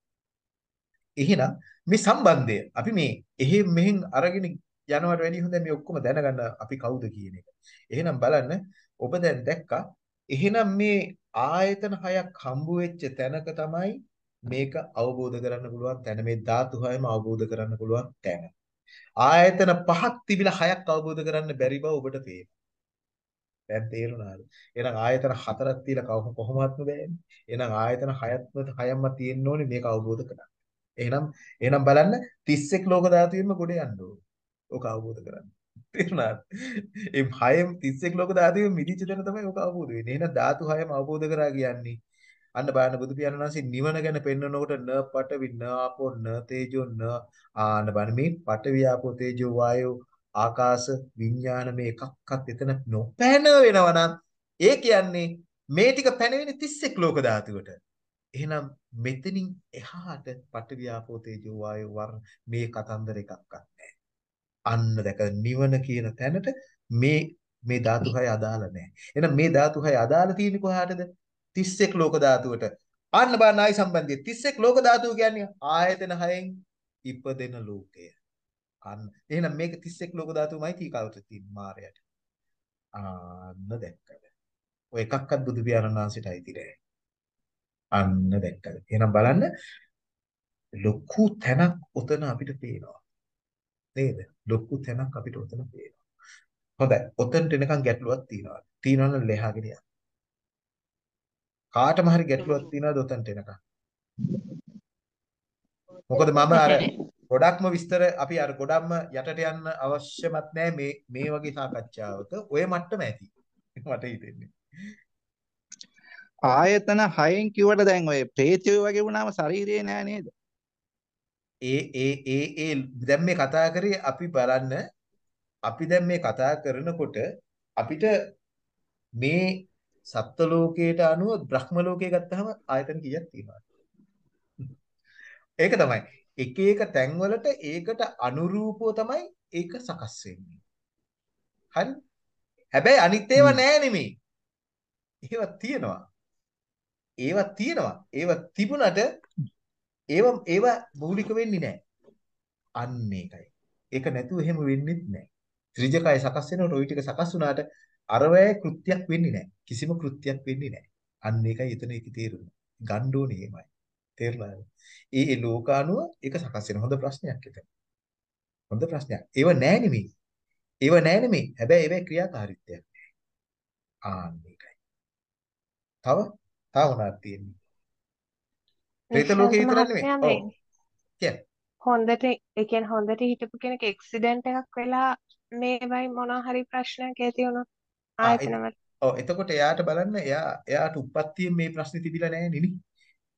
එහෙනම් මේ සම්බන්ධය අපි මේ එහෙ මෙහෙන් අරගෙන යනවට වැඩිය හොඳයි මේ ඔක්කොම දැනගන්න අපි කවුද කියන එක. එහෙනම් බලන්න ඔබ දැන් දැක්කා එහෙනම් මේ ආයතන හයක් හම්බ වෙච්ච තැනක තමයි මේක අවබෝධ කරන්න පුළුවන් තැන මේ ධාතු හයම අවබෝධ කරන්න පුළුවන් තැන. ආයතන පහක් තිබිලා හයක් අවබෝධ කරන්න බැරි බව ඔබට පේනවා. දැන් තේරුණාද? එහෙනම් ආයතන හතරක් තියලා කොහොමත්ම බෑනේ. එහෙනම් ආයතන හයත්ම හයම්ම තියෙන්න ඕනේ මේක අවබෝධ කරගන්න. එහෙනම් එහෙනම් බලන්න 31 ලෝක ධාතුවෙම ගොඩ යන්න ඕනේ. ඕක අවබෝධ කරගන්න. තේරුණාද? ඒ හයම 31 ලෝක ධාතුවෙම මිදිච්ච තැන තමයි ඕක අවබෝධ වෙන්නේ. එහෙනම් ධාතු හයම අවබෝධ කරා කියන්නේ අන්න බලන්න බුදු පියාණන් වහන්සේ නිවන ගැන පෙන්වනකොට න පඨවි න ආපෝ න තේජෝ න ආන්න බලන්න මේ පඨවි ආපෝ තේජෝ වායෝ ආකාශ විඥාන මේ එකක්වත් එතන නොපැන වෙනවා නම් ඒ කියන්නේ මේ ටික පැනවෙන්නේ 31 ලෝක ධාතුවට. එහෙනම් මෙතනින් එහාට පඨවි ආපෝ තේජෝ වායෝ වර්ණ මේ කතන්දර එකක්වත් නැහැ. අන්න දැක නිවන කියන තැනට මේ මේ ධාතු හය අදාළ නැහැ. එහෙනම් මේ ධාතු හය අදාළ තියෙන්නේ කොහාටද? 31 ලෝක ධාතුවට. අන්න බලන්න ආයි සම්බන්ධය 31 ලෝක ධාතුව කියන්නේ ආයතන හයෙන් ඉපදෙන ලෝකය. අන්න එහෙනම් මේක 31 ලෝක ධාතුවමයි තීකාවට තියෙන මායයට. අන්න දැක්කද? ඔය එකක්වත් බුදු පියාණන් වහන්සේට අයිති නෑ. අන්න දැක්කද? එහෙනම් බලන්න ලොකු තැනක් උතන අපිට පේනවා. නේද? ලොකු තැනක් අපිට උතන පේනවා. හොඳයි. උතනට එනකන් ගැටලුවක් තියෙනවා. තියෙනවනම් ලෙහාගෙන යන්න. කාටම හරි ගැටලුවක් තියෙනවද උතනට එනකන්? මොකද මම අර ගොඩක්ම විස්තර අපි අර ගොඩක්ම යටට යන්න අවශ්‍යමත් නැහැ මේ මේ වගේ සාකච්ඡාවක. ඔය මට්ටම ඇති. මට හිතෙන්නේ. ආයතන හයෙන් කිව්වට දැන් ඔය ප්‍රේතයෝ වගේ වුණාම ශරීරේ නෑ නේද? ඒ ඒ ඒ ඒ දැන් මේ කතා කරේ අපි බලන්න. අපි දැන් මේ කතා කරනකොට අපිට මේ සත්ත්ව ලෝකයට අනුව බ්‍රහ්ම ලෝකය ගත්තාම ආයතන කීයක් තියෙනවද? ඒක තමයි එක එක තැන්වලට ඒකට අනුරූපව තමයි ඒක සකස් වෙන්නේ. හරි? හැබැයි අනිත් ඒවා නෑ නෙමෙයි. ඒවා තියෙනවා. ඒවා තියෙනවා. ඒවා තිබුණට ඒවා ඒවා මූලික වෙන්නේ නෑ. අන්න ඒකයි. ඒක නැතුව එහෙම වෙන්නේ නැහැ. ත්‍රිජකය සකස් වෙනකොට ওই ටික සකස් වුණාට අරවැය කෘත්‍යයක් වෙන්නේ නැහැ. කිසිම කෘත්‍යයක් වෙන්නේ නැහැ. අන්න ඒකයි එතන ඒකේ තේරුම. ගන්න ඕනේ එහෙමයි. තේරුණාද? ඒ ඒ ලෝකානුව ඒක සකස් වෙන හොඳ ප්‍රශ්නයක් එතන. හොඳ ප්‍රශ්නයක්. ඒව නෑ නෙමෙයි. ඒව නෑ නෙමෙයි. හැබැයි ඒවේ ක්‍රියාකාරීත්වයක් නෑ. ආන්න ඒකයි. තව තව මොනවද තියෙන්නේ? ප්‍රේත ලෝකේ විතර නෙමෙයි. ඔව්. කියන්න. හොඳට ඒ කියන්නේ හොඳට හිටපු කෙනෙක් ඇක්සිඩන්ට් එකක් වෙලා මේවයි මොනවා හරි ප්‍රශ්නයක් ඇති වුණොත් ආයතනවල ඔව් එතකොට එයාට බලන්න එයා එයාට උප්පත්තියෙන් මේ ප්‍රශ්නේ තිබිලා නැහැ නේ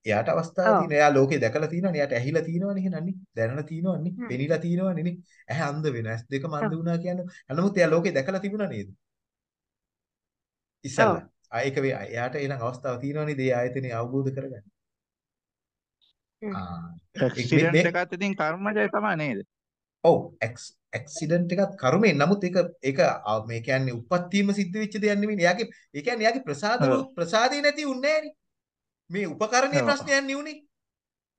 එයාට අවස්ථාව තියෙන. එයා ලෝකේ දැකලා තියෙනවනේ. එයාට ඇහිලා තියෙනවනේ එහෙනන්නේ. දැනලා තියෙනවනේ. පෙනිලා තියෙනවනේ නේ. ඇහැ අන්ධ වෙන. ඇස් දෙක මන්ද වුණා කියන්නේ. නමුත් එයා ලෝකේ දැකලා තිබුණා නේද? ඉස්සල්ලා. ආ ඒක වේ. එයාට එනං අවස්ථාව තියෙනවනේ මේ ආයතනේ අවබෝධ කරගන්න. ආ ඇක්සිඩන්ට් එකත් ඉතින් කර්මජය තමයි නේද? ඔව් ඇක්සිඩන්ට් එකත් කර්මයෙන් නමුත් ඒක ඒක මේ කියන්නේ උප්පත්තියම සිද්ධ වෙච්ච දෙයක් නෙමෙයි. එයාගේ ඒ කියන්නේ එයාගේ ප්‍රසාද ප්‍රසාදේ නැති උන්නේ නෑනේ. මේ උපකරණයේ ප්‍රශ්නයක් නෙවුනේ.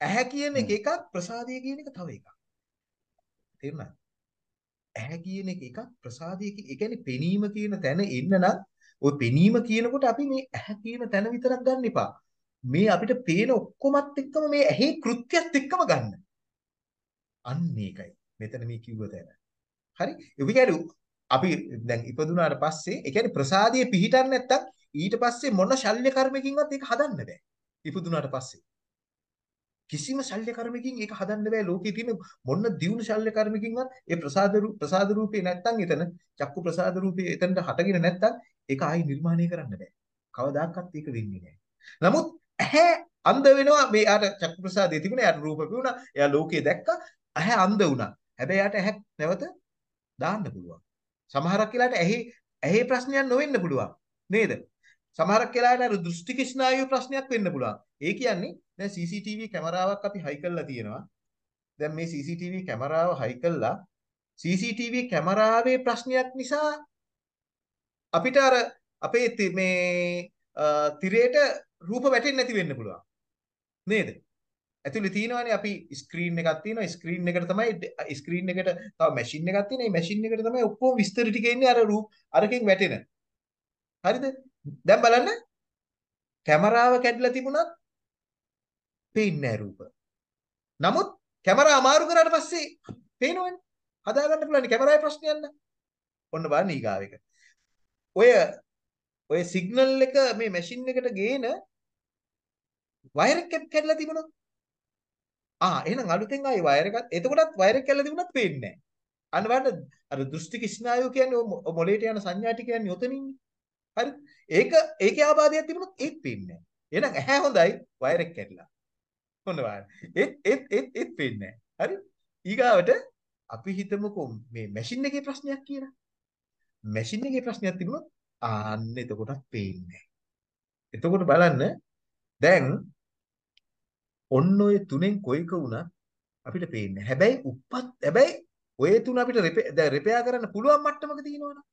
ඇහැ කියන එක එකක් ප්‍රසාදය කියන එක තව එකක්. තේරුණාද? ඇහැ කියන එක එකක් ප්‍රසාදය කියන ඒ කියන්නේ පෙනීම කියන තැන එන්න නම් ওই පෙනීම කියනකොට අපි මේ ඇහැ කියන තැන විතරක් ගන්න එපා. මේ අපිට පේන ඔක්කොමත් එක්කම මේ ඇහි කෘත්‍යයත් එක්කම ගන්න. අන්න ඒකයි. මෙතන මේ කිව්ව තැන. හරි? ඒ කියන්නේ අපි දැන් ඉපදුනාට පස්සේ ඒ කියන්නේ ප්‍රසාදයේ පිහිටන්නේ නැත්තම් ඊට පස්සේ මොන ශල්‍ය කර්මකින්වත් ඒක හදන්න බෑ. ඉපදුනාට පස්සේ. කිසිම ශල්‍ය කර්මකින් ඒක හදන්න බෑ. ලෝකේ තියෙන මොන දියුණු ශල්‍ය කර්මකින්වත් ඒ ප්‍රසාද ප්‍රසාද රූපේ නැත්තම් එතන චක්කු ප්‍රසාද රූපේ එතනට හටගෙන නැත්තම් ඒක ආයි නිර්මාණය කරන්න බෑ. කවදාකවත් ඒක වෙන්නේ නෑ. නමුත් ඇහැ අන්ධ වෙනවා. මේ යාට චක්කු ප්‍රසාදේ තිබුණා. යාට රූප පෙවුණා. එයා ලෝකේ දැක්කා. ඇහැ අන්ධ වුණා. හැබැයි යාට ඇහැ නැවත දාන්න පුළුවන්. සමහරක් වෙලාවට ඇහි ඇහි ප්‍රශ්නයක් නොවෙන්න පුළුවන්. නේද? සමහරක් වෙලාවට අර දෘෂ්ටික ස්නායු ප්‍රශ්නයක් වෙන්න පුළුවන්. ඒ කියන්නේ දැන් CCTV කැමරාවක් අපි හයි කරලා තියෙනවා. දැන් මේ CCTV කැමරාව හයි කළා CCTV කැමරාවේ ප්‍රශ්නයක් නිසා අපිට අර අපේ මේ තිරේට රූප වැටෙන්නේ නැති වෙන්න පුළුවන්. නේද? ඇතුලේ තියෙනවානේ අපි ස්ක්‍රීන් එකක් තියෙනවා ස්ක්‍රීන් එකට තමයි ස්ක්‍රීන් එකට තව මැෂින් එකක් තියෙනවා මේ මැෂින් එකට තමයි ඔක්කොම විස්තර ටික එන්නේ අර රූප අරකින් වැටෙන හරිද දැන් බලන්න. කැමරාව කැඩලා තිබුණත් පේන්නේ නැහැ රූප. නමුත් කැමරා අමාරු කරාට පස්සේ පේනවනේ. හදාගන්න පුළුවන් කැමරාවේ ප්‍රශ්නයක් නෑ ඔන්න බලන්න ඊගාව එක. ඔය ඔය සිග්නල් එක මේ මැෂින් එකට ගේන වයර් එක කැඩලා තිබුණොත් ආ එහෙනම් අලුතෙන් ආයේ වයර් එකක් එතකොටත් වයර් එක කැඩලා තිබුණත් පේන්නේ නැහැ. අන්න බලන්න අර දෘෂ්ටික ස්නායු කියන්නේ මොලේට යන සංඥා ටික කියන්නේ ඔතනින්නේ. හරි? ඒක ඒකේ ආබාධයක් තිබුණොත් ඒක පේන්නේ නැහැ. එහෙනම් ඇහැ හොඳයි වයර් එක කැඩලා. හොඳ බලන්න. ඒත් ඒත් ඒත් ඒත් පේන්නේ නැහැ. හරි? ඊගාවට අපි හිතමුකෝ මේ මැෂින් එකේ ප්‍රශ්නයක් කියලා. මැෂින් එකේ ප්‍රශ්නයක් තිබුණොත් ආන්න එතකොටත් පේන්නේ එතකොට බලන්න දැන් ඔන්න ඔය තුනෙන් කොයික වුණත් අපිට පේන්නේ. හැබැයි උප්පත් හැබැයි ඔය තුන අපිට දැන් රිපෙයාර් කරන්න පුළුවන් මට්ටමක තියෙනවනේ.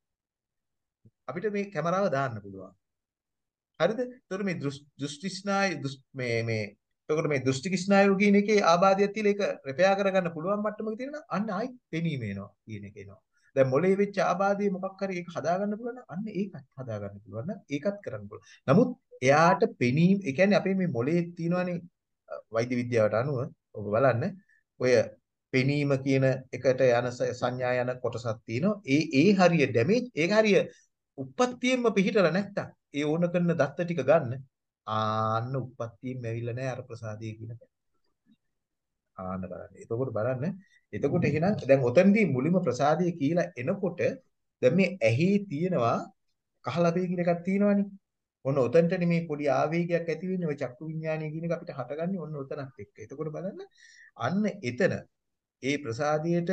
අපිට මේ කැමරාව දාන්න පුළුවන්. හරිද? ඒතකොට මේ දෘෂ්ටි ස්නායු මේ මේ එතකොට මේ දෘෂ්ටි ස්නායු කියන එකේ ආබාධයක් තියලා ඒක රිපෙයාර් කරගන්න පුළුවන් මට්ටමක තියෙනවා. අන්න ආයි පෙනීම එනවා කියන එක එනවා. දැන් මොලේ වෙච්ච ආබාධය මොකක් හරි ඒක හදාගන්න පුළුවන් නම් අන්න ඒකත් හදාගන්න පුළුවන් නම් ඒකත් කරන්න පුළුවන්. නමුත් එයාට පෙනීම ඒ කියන්නේ අපේ මේ මොලේ තියෙනවනේ වෛද්‍ය විද්‍යාවට අනුව ඔබ බලන්න ඔය පෙනීම කියන එකට යන සංඥා යන කොටසක් තියෙනවා. ඒ ඒ හරිය ඩැමේජ් ඒක හරිය උප්පත්තියෙන්ම පිහිටලා නැත්තම් ඒ ඕන කරන දත්ත ටික ගන්න ආන්න උප්පත්තියෙන් ඇවිල්ලා නැහැ අර ප්‍රසාදය කියන එක. ආන්න බලන්න. එතකොට බලන්න. එතකොට එහෙනම් දැන් ඔතනදී මුලින්ම ප්‍රසාදය කියලා එනකොට දැන් මේ ඇහි තියෙනවා කහලබේ කියන එකක් තියෙනවනේ. ඔන්න ඔතනටනේ මේ පොඩි ආවේගයක් ඇති වෙන්නේ ඔය චක්කු විඥානය කියන එක අපිට හටගන්නේ ඔන්න ඔතනත් එක්ක. එතකොට බලන්න අන්න එතන ඒ ප්‍රසාදයට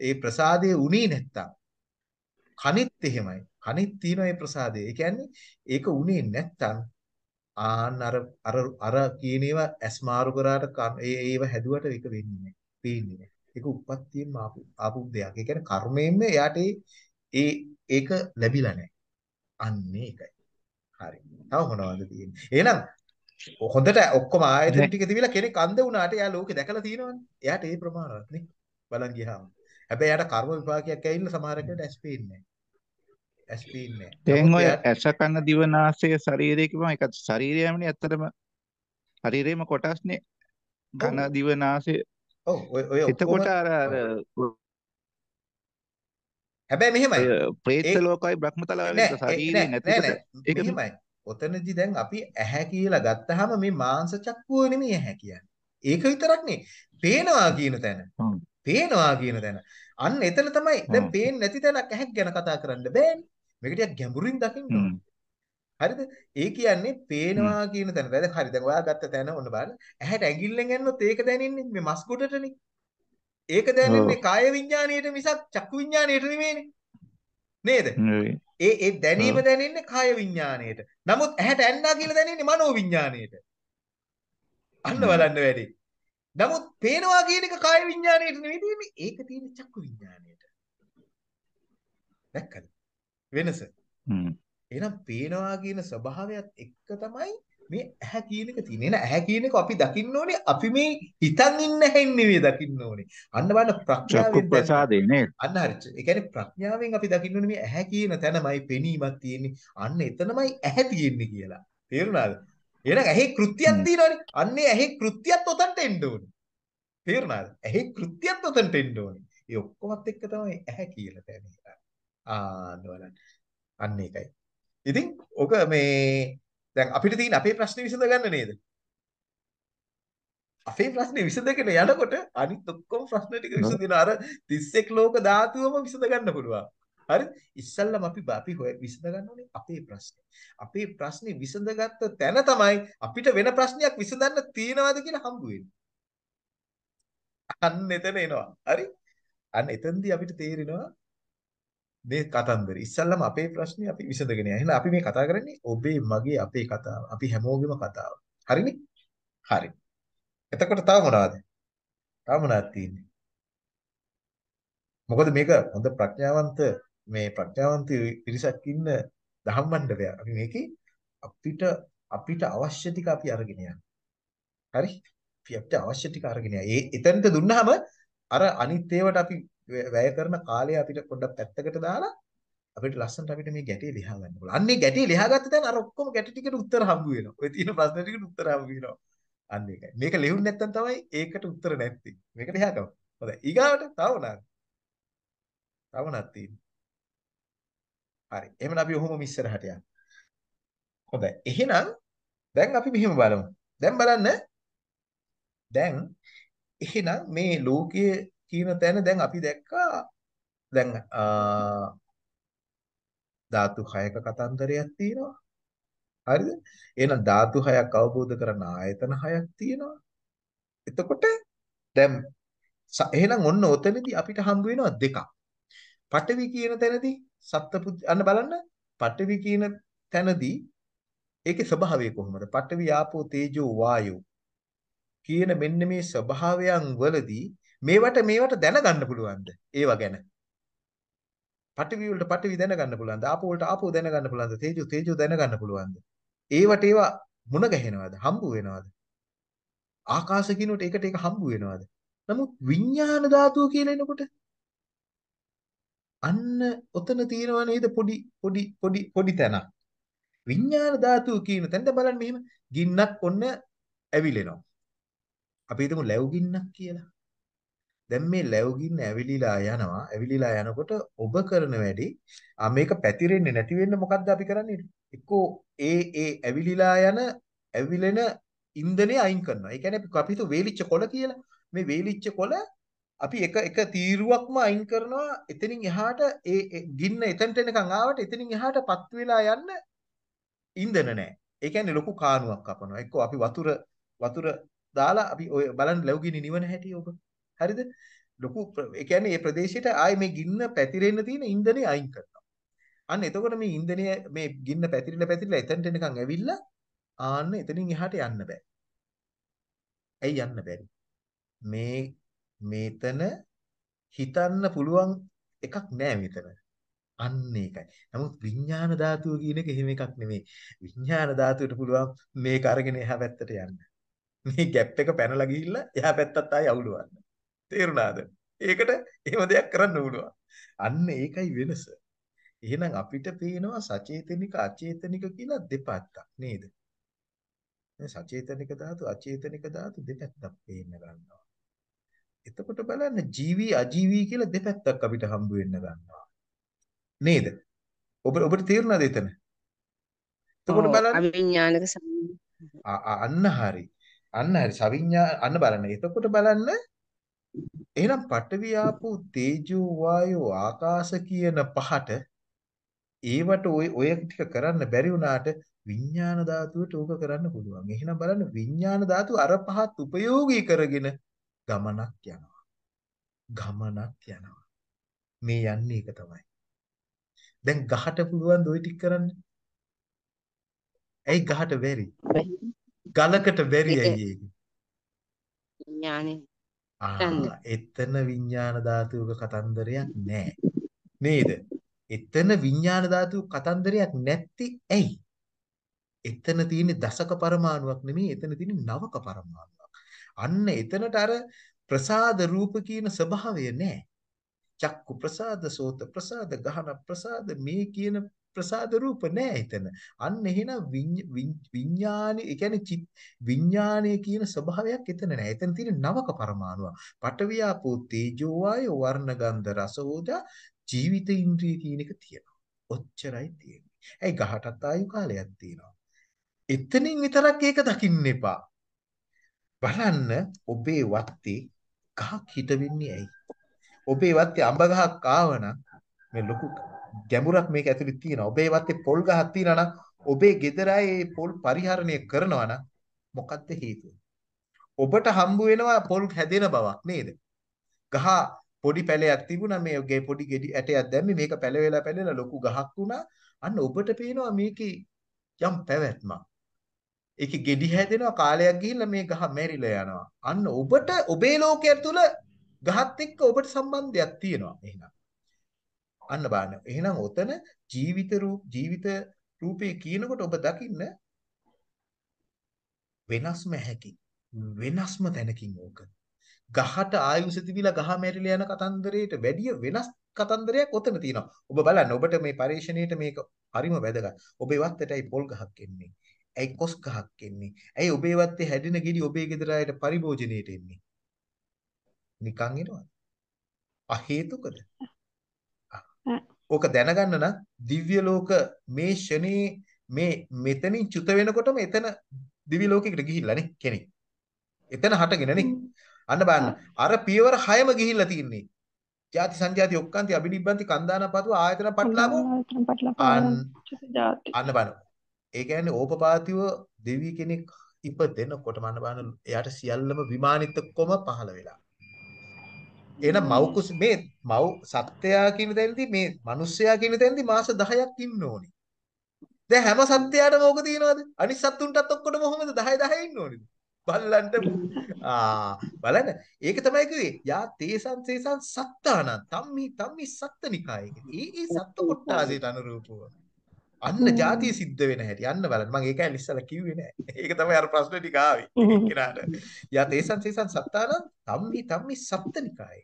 ඒ ප්‍රසාදයේ උනේ නැත්තම් කනිත් එහෙමයි. කනිත් තියෙන ඒ ප්‍රසාදය. ඒ කියන්නේ ඒක උනේ නැත්තම් ආන්න අර අර අර කියන ඒවා ඇස්මාරු කරාට ඒ ඒව හැදුවට ඒක වෙන්නේ නැහැ. පේන්නේ නැහැ. ඒක උප්පත්තියෙන් ආපු ආපු දෙයක්. ඒ කියන්නේ කර්මයෙන්ම එයාට ඒ ඒක ලැබිලා නැහැ. අන්න ඒකයි. හරි. තව මොනවද තියෙන්නේ? එහෙනම් හොඳට ඔක්කොම ආයතන ටික තිබිලා කෙනෙක් අන්ධ වුණාට එයා ලෝකේ දැකලා තියෙනවනේ. එයාට ඒ ප්‍රමාණවත් නේ. බලන් ගියාම. හැබැයි එයාට කර්ම විපාකයක් ඇවිල්ලා සමහර කෙනෙක්ට ඇස් පේන්නේ නැහැ. ඇස් පේන්නේ. දැන් ඔය ඇස කන දිව නාසය ශරීරය කියපම ඒක ශරීරයමනේ ඇත්තටම ශරීරේම කොටස්නේ. කන දිව නාසය. ඔව් ඔය ඔය එතකොට අර අර හැබැයි මෙහෙමයි. ප්‍රේත ලෝකයි බ්‍රහ්මතල වල ශරීරේ නැතිකොට ඒක මෙහෙමයි. ඔතනදි දැන් අපි ඇහැ කියලා ගත්තාම මේ මාංශ චක්කුව නෙමෙයි ඇහැ කියන්නේ. ඒක විතරක් නේ. පේනවා කියන තැන. පේනවා කියන තැන. අන්න එතන තමයි දැන් පේන්නේ නැති තැනක් ඇහැක් ගැන කතා කරන්න බෑනේ. මේක ටිකක් ගැඹුරින් දකින්න ඕනේ. හරිද? ඒ කියන්නේ පේනවා කියන තැන. දැන් හරි දැන් ඔයා ගත්ත තැන ඔන්න බලන්න. ඇහැට ඇඟිල්ලෙන් යන්නොත් ඒක දැනෙන්නේ මේ මස් ගොඩටනේ. ඒක දැනෙන්නේ කාය විඥාණයට මිසක් චක්කු විඥාණයට නෙමෙයිනේ. නේද? ඒ ඒ දැනීම දැනෙන්නේ කාය විඥාණයට. නමුත් ඇහැට ඇන්නා කියලා දැනෙන්නේ මනෝ විඥාණයට. අන්න බලන්න වැඩි. නමුත් පේනවා කියන එක කාය විඥාණයට නෙවෙයි තියෙන්නේ. ඒක තියෙන්නේ චක්කු විඥාණයට. දැක්කද? වෙනස. එහෙනම් පේනවා කියන ස්වභාවයත් එක්ක තමයි මේ ඇහැ කියන එක තියෙන්නේ. නේද? ඇහැ කියන එක අපි දකින්න ඕනේ අපි මේ හිතන් ඉන්න හැෙන් නෙවෙයි දකින්න ඕනේ. අන්න බලන්න ප්‍රඥාවෙන් ප්‍රසාදේ නේද? අන්න හරිද. ඒ කියන්නේ ප්‍රඥාවෙන් අපි දකින්න ඕනේ මේ ඇහැ කියන තැනමයි පෙනීමක් තියෙන්නේ. අන්න එතනමයි ඇහැ තියෙන්නේ කියලා. තේරුණාද? එහෙනම් ඇහි කෘත්‍යයක් තියෙනවනේ. අන්නේ ඇහි කෘත්‍යයත් ඔතනට එන්න ඕනේ. තේරුණාද? ඇහි කෘත්‍යයත් ඔතනට එන්න ඕනේ. ඒ ඔක්කොමත් එක්ක තමයි ඇහැ කියලා තැනේ. ආන්න බලන්න. අන්න ඒකයි. ඉතින් ඔක මේ දැන් අපිට තියෙන අපේ ප්‍රශ්නේ විසඳ ගන්න නේද? අපේ ප්‍රශ්නේ විසඳගෙන යනකොට අනිත් ඔක්කොම ප්‍රශ්න ටික විසඳිනවා. අර 31 ලෝක ධාතුවම විසඳ ගන්න පුළුවන්. හරි? ඉස්සල්ලාම අපි අපි විසඳ ගන්න ඕනේ අපේ ප්‍රශ්නේ. අපේ ප්‍රශ්නේ විසඳගත්ත තැන තමයි අපිට වෙන ප්‍රශ්නයක් විසඳන්න තියනවාද කියලා හම්බ වෙන්නේ. අන්න එතන එනවා. හරි? අන්න එතෙන්දී අපිට තේරෙනවා මේ කතන්දර. ඉස්සල්ලාම අපේ ප්‍රශ්නේ අපි විසඳගෙන යනවා. එහෙනම් අපි මේ කතා කරන්නේ ඔබේ මගේ අපේ කතාව. අපි හැමෝගෙම කතාව. හරිනේ? හරි. එතකොට තව මොනවද? තව මොනවද තියෙන්නේ? මොකද මේක හොඳ ප්‍රඥාවන්ත මේ ප්‍රඥාවන්ත පිරිසක් ඉන්න දහම් මණ්ඩපයක්. අපි මේකේ අපිට අපිට අවශ්‍ය ටික අපි අරගෙන යනවා. හරි? අපි අපිට අවශ්‍ය ටික අරගෙන ඒ එතනට දුන්නාම අර අනිත් ඒවාට අපි වැය කරන කාලය අපිට පොඩ්ඩක් පැත්තකට දාලා අපිට ලස්සනට අපිට මේ ගැටේ ලියා ගන්න පුළුවන්. අන්නේ ගැටේ ලියාගත්ත දැන් අර ඔක්කොම ගැටි ටිකට උත්තර හම්බ වෙනවා. ඔය තියෙන ප්‍රශ්න ටිකට උත්තර හම්බ වෙනවා. අන්න ඒකයි. මේක ලියුන්නේ නැත්තම් තමයි ඒකට උත්තර නැත්තේ. මේක ලියා ගමු. හොඳයි. ඊගාවට තව මොනවාද? තව මොනවද තියෙන්නේ? හරි. එහෙනම් අපි ඔහොම ඉස්සරහට යමු. හොඳයි. එහෙනම් දැන් අපි මෙහෙම බලමු. දැන් බලන්න. දැන් එහෙනම් මේ ලෝකයේ කියන තැන දැන් අපි දැක්කා දැන් ධාතු 6ක කතන්දරයක් තියෙනවා. හරිද? එහෙනම් ධාතු 6ක් අවබෝධ කරන ආයතන 6ක් තියෙනවා. එතකොට දැන් එහෙනම් ඔන්න ඔතනදී අපිට හම්බ වෙනවා දෙකක්. පඨවි කියන තැනදී සත්පුත් අන්න බලන්න පඨවි කියන තැනදී ඒකේ ස්වභාවය කොහොමද? පඨවි ආපෝ තේජෝ වායෝ කියන මෙන්න මේ ස්වභාවයන් වලදී මේවට මේවට දැනගන්න පුළුවන්ද? ඒවා ගැන. පඨවි වලට පඨවි දැනගන්න පුළුවන්ද? ආපෝ වලට ආපෝ දැනගන්න පුළුවන්ද? තේජෝ තේජෝ දැනගන්න පුළුවන්ද? ඒවට ඒවා මුණ ගැහෙනවද? හම්බු වෙනවද? ආකාශ කිනුට ඒකට ඒක හම්බු වෙනවද? නමුත් විඥාන ධාතුව කියලා එනකොට අන්න ඔතන තියෙනව නේද පොඩි පොඩි පොඩි පොඩි තැනක්. විඥාන ධාතුව කියන තැනද බලන්න මෙහෙම ගින්නක් ඔන්න ඇවිලෙනවා. අපි හිතමු ලැබු ගින්නක් කියලා. දැන් මේ ලැබුගින්න ඇවිලිලා යනවා. ඇවිලිලා යනකොට ඔබ කරන වැඩි මේක පැතිරෙන්නේ නැති වෙන්න මොකද්ද අපි කරන්නේ? එක්කෝ ඒ ඒ ඇවිලිලා යන ඇවිලෙන ඉන්ධනය අයින් කරනවා. ඒ කියන්නේ අපි හිතුව වේලිච්ච කොළ කියලා. මේ වේලිච්ච කොළ අපි එක එක තීරුවක්ම අයින් කරනවා. එතනින් එහාට ඒ ගින්න එතනට එනකන් ආවට එතනින් එහාට පත් වෙලා යන්න ඉන්ධන නැහැ. ඒ කියන්නේ ලොකු කානුවක් කපනවා. එක්කෝ අපි වතුර වතුර දාලා අපි ඔය බලන්න ලැබුගිනි නිවන හැටි ඔබ. හරිද? ලොකු ඒ කියන්නේ මේ ප්‍රදේශයට ආයේ මේ ගින්න පැතිරෙන්න තියෙන ඉන්ධනේ අයින් කරනවා. අන්න එතකොට මේ ඉන්ධනය මේ ගින්න පැතිරිලා පැතිරිලා එතනට එනකන් ඇවිල්ලා ආන්න එතනින් එහාට යන්න බෑ. ඇයි යන්න බැරි? මේ මේතන හිතන්න පුළුවන් එකක් නෑ මෙතන. අන්න ඒකයි. නමුත් විඥාන ධාතුව කියන එක එහෙම එකක් නෙමෙයි. විඥාන ධාතුවට පුළුවන් මේක අරගෙන එහා පැත්තට යන්න. මේ ગેප් එක පැනලා ගිහිල්ලා එහා පැත්තත් ආයි අවුලවන්න. තේරුණාද? ඒකට එහෙම දෙයක් කරන්න පුළුවන්. අන්න ඒකයි වෙනස. එහෙනම් අපිට පේනවා සචේතනික අචේතනික කියලා දෙපැත්තක් නේද? සචේතනික ධාතු අචේතනික ධාතු දෙපැත්තක් පේන්න ගන්නවා. එතකොට බලන්න ජීවි අජීවි කියලා දෙපැත්තක් අපිට හම්බ වෙන්න ගන්නවා. නේද? ඔබ ඔබට තේරුණාද එතන? එතකොට බලන්න අවිඥානික අන්න හරි. අන්න හරි. සවිඥා අන්න බලන්න. එතකොට බලන්න එහෙනම් පඨවි ආපෝ තේජෝ වායෝ ආකාශ කියන පහට ඒවට ඔය ඔය ටික කරන්න බැරි වුණාට විඥාන ධාතුවට ඕක කරන්න පුළුවන්. එහෙනම් බලන්න විඥාන ධාතුව අර පහත් උපයෝගී කරගෙන ගමනක් යනවා. ගමනක් යනවා. මේ යන්නේ ඒක තමයි. දැන් ගහට පුළුවන් ওই ටික කරන්න. ඇයි ගහට බැරි? ගලකට බැරි ඇයි ඒක? විඥානේ ආ එතන විඥාන ධාතුවක කතන්දරයක් නැහැ. නේද? එතන විඥාන ධාතුව කතන්දරයක් නැති ඇයි? එතන තියෙන දශක පරමාණුවක් නෙමෙයි එතන තියෙන නවක පරමාණුවක්. අන්න එතනට අර ප්‍රසාද රූප කියන ස්වභාවය නැහැ. චක්කු ප්‍රසාද සෝත ප්‍රසාද ගහන ප්‍රසාද මේ කියන ප්‍රසාද රූප නෑ එතන. අන්න එහෙනම් විඥානේ, ඒ කියන්නේ විඥානයේ කියන ස්වභාවයක් එතන නෑ. එතන තියෙන නවක පරමාණුව. පටවියාපෝ තේජෝ වායෝ වර්ණ ගන්ධ රස ඕජා ජීවිත ඉන්ද්‍රිය කියන එක තියෙනවා. ඔච්චරයි තියෙන්නේ. ඇයි ගහටත් ආයු කාලයක් තියෙනවා. එතනින් විතරක් ඒක දකින්න එපා. බලන්න ඔබේ වත්තේ ගහක් හිට වෙන්නේ ඇයි? ඔබේ වත්තේ අඹ ගහක් ආවනම් මේ ලොකු ගැඹුරක් මේක ඇතුලේ තියෙනවා. ඔබේ වත්තේ පොල් ගහක් තියෙනවා නම් ඔබේ ගෙදර අය පොල් පරිහරණය කරනවා නම් මොකක්ද හේතුව? ඔබට හම්බ වෙනවා පොල් හැදෙන බවක් නේද? ගහ පොඩි පැලයක් තිබුණා මේ ගේ පොඩි ගෙඩි ඇටයක් දැම්මේ මේක පැලවෙලා පැලවෙලා ලොකු ගහක් වුණා. අන්න ඔබට පේනවා මේකේ යම් පැවැත්මක්. ඒකේ ගෙඩි හැදෙනවා කාලයක් ගිහිල්ලා මේ ගහ මැරිලා යනවා. අන්න ඔබට ඔබේ ලෝකයේ තුල ගහත් එක්ක ඔබට සම්බන්ධයක් තියෙනවා එහෙනම්. අන්න බලන්න. එහෙනම් ඔතන ජීවිත රූප ජීවිත රූපේ කියනකොට ඔබ දකින්න වෙනස්ම හැකි. වෙනස්ම තැනකින් ඕක. ගහට ආයුෂ තිබිලා ගහ මැරිලා යන කතන්දරයට වැඩිය වෙනස් කතන්දරයක් ඔතන තියෙනවා. ඔබ බලන්න ඔබට මේ පරිශ්‍රණයට මේක හරිම වැදගත්. ඔබේ වත්තටයි පොල් ගහක් එන්නේ. ඇයි කොස් ගහක් එන්නේ? ඇයි ඔබේ වත්තේ හැදෙන ගෙඩි ඔබේ ගෙදර අයට පරිභෝජනයට එන්නේ? නිකන් එනවද? අහේතුකද? ඕක දැනගන්න නම් දිව්‍ය ලෝක මේ ෂනේ මේ මෙතනින් චුත වෙනකොටම එතන දිව්‍ය ලෝකයකට ගිහිල්ලා නේ කෙනෙක්. එතන හටගෙන නේ. අන්න බලන්න. අර පියවර 6ම ගිහිල්ලා තින්නේ. ಜಾති සංජාති ඔක්කාන්ති අබිනිබ්බන්ති කන්දාන පතුව ආයතන පටලාවෝ ජාති අන්න බලන්න. ඒ කියන්නේ ඕපපාතිව දෙවි කෙනෙක් ඉපදෙනකොට මන්න බලන්න එයාට සියල්ලම විමානිත කොම පහළ වෙලා. එහෙනම් මව්කුස් මේ මව් සත්‍යයා කියන තැනදී මේ මිනිස්සයා කියන තැනදී මාස 10ක් ඉන්න ඕනේ. දැන් හැම සත්‍යයාටම ඕක තියෙනවද? අනිත් සත්තුන්ටත් ඔක්කොටම කොහොමද 10 10 ඉන්න ඕනේද? බල්ලන්ට ආ බලන්න. ඒක තමයි කිව්වේ. යා තේසං තේසං සත්තාන. තම්මි තම්මි සත්තනිකායක. ඒ ඒ සත්ත කොට්ටාසයට අනුරූපව අන්න ಜಾතිය සිද්ධ වෙන හැටි. අන්න බලන්න. මම ඒකයි ඉස්සලා කිව්වේ නෑ. ඒක තමයි අර ප්‍රශ්නේ ටික ආවේ කෙනාට. යතේසං සේසං සත්තාන තම්මි තම්මි සප්තනිකාය.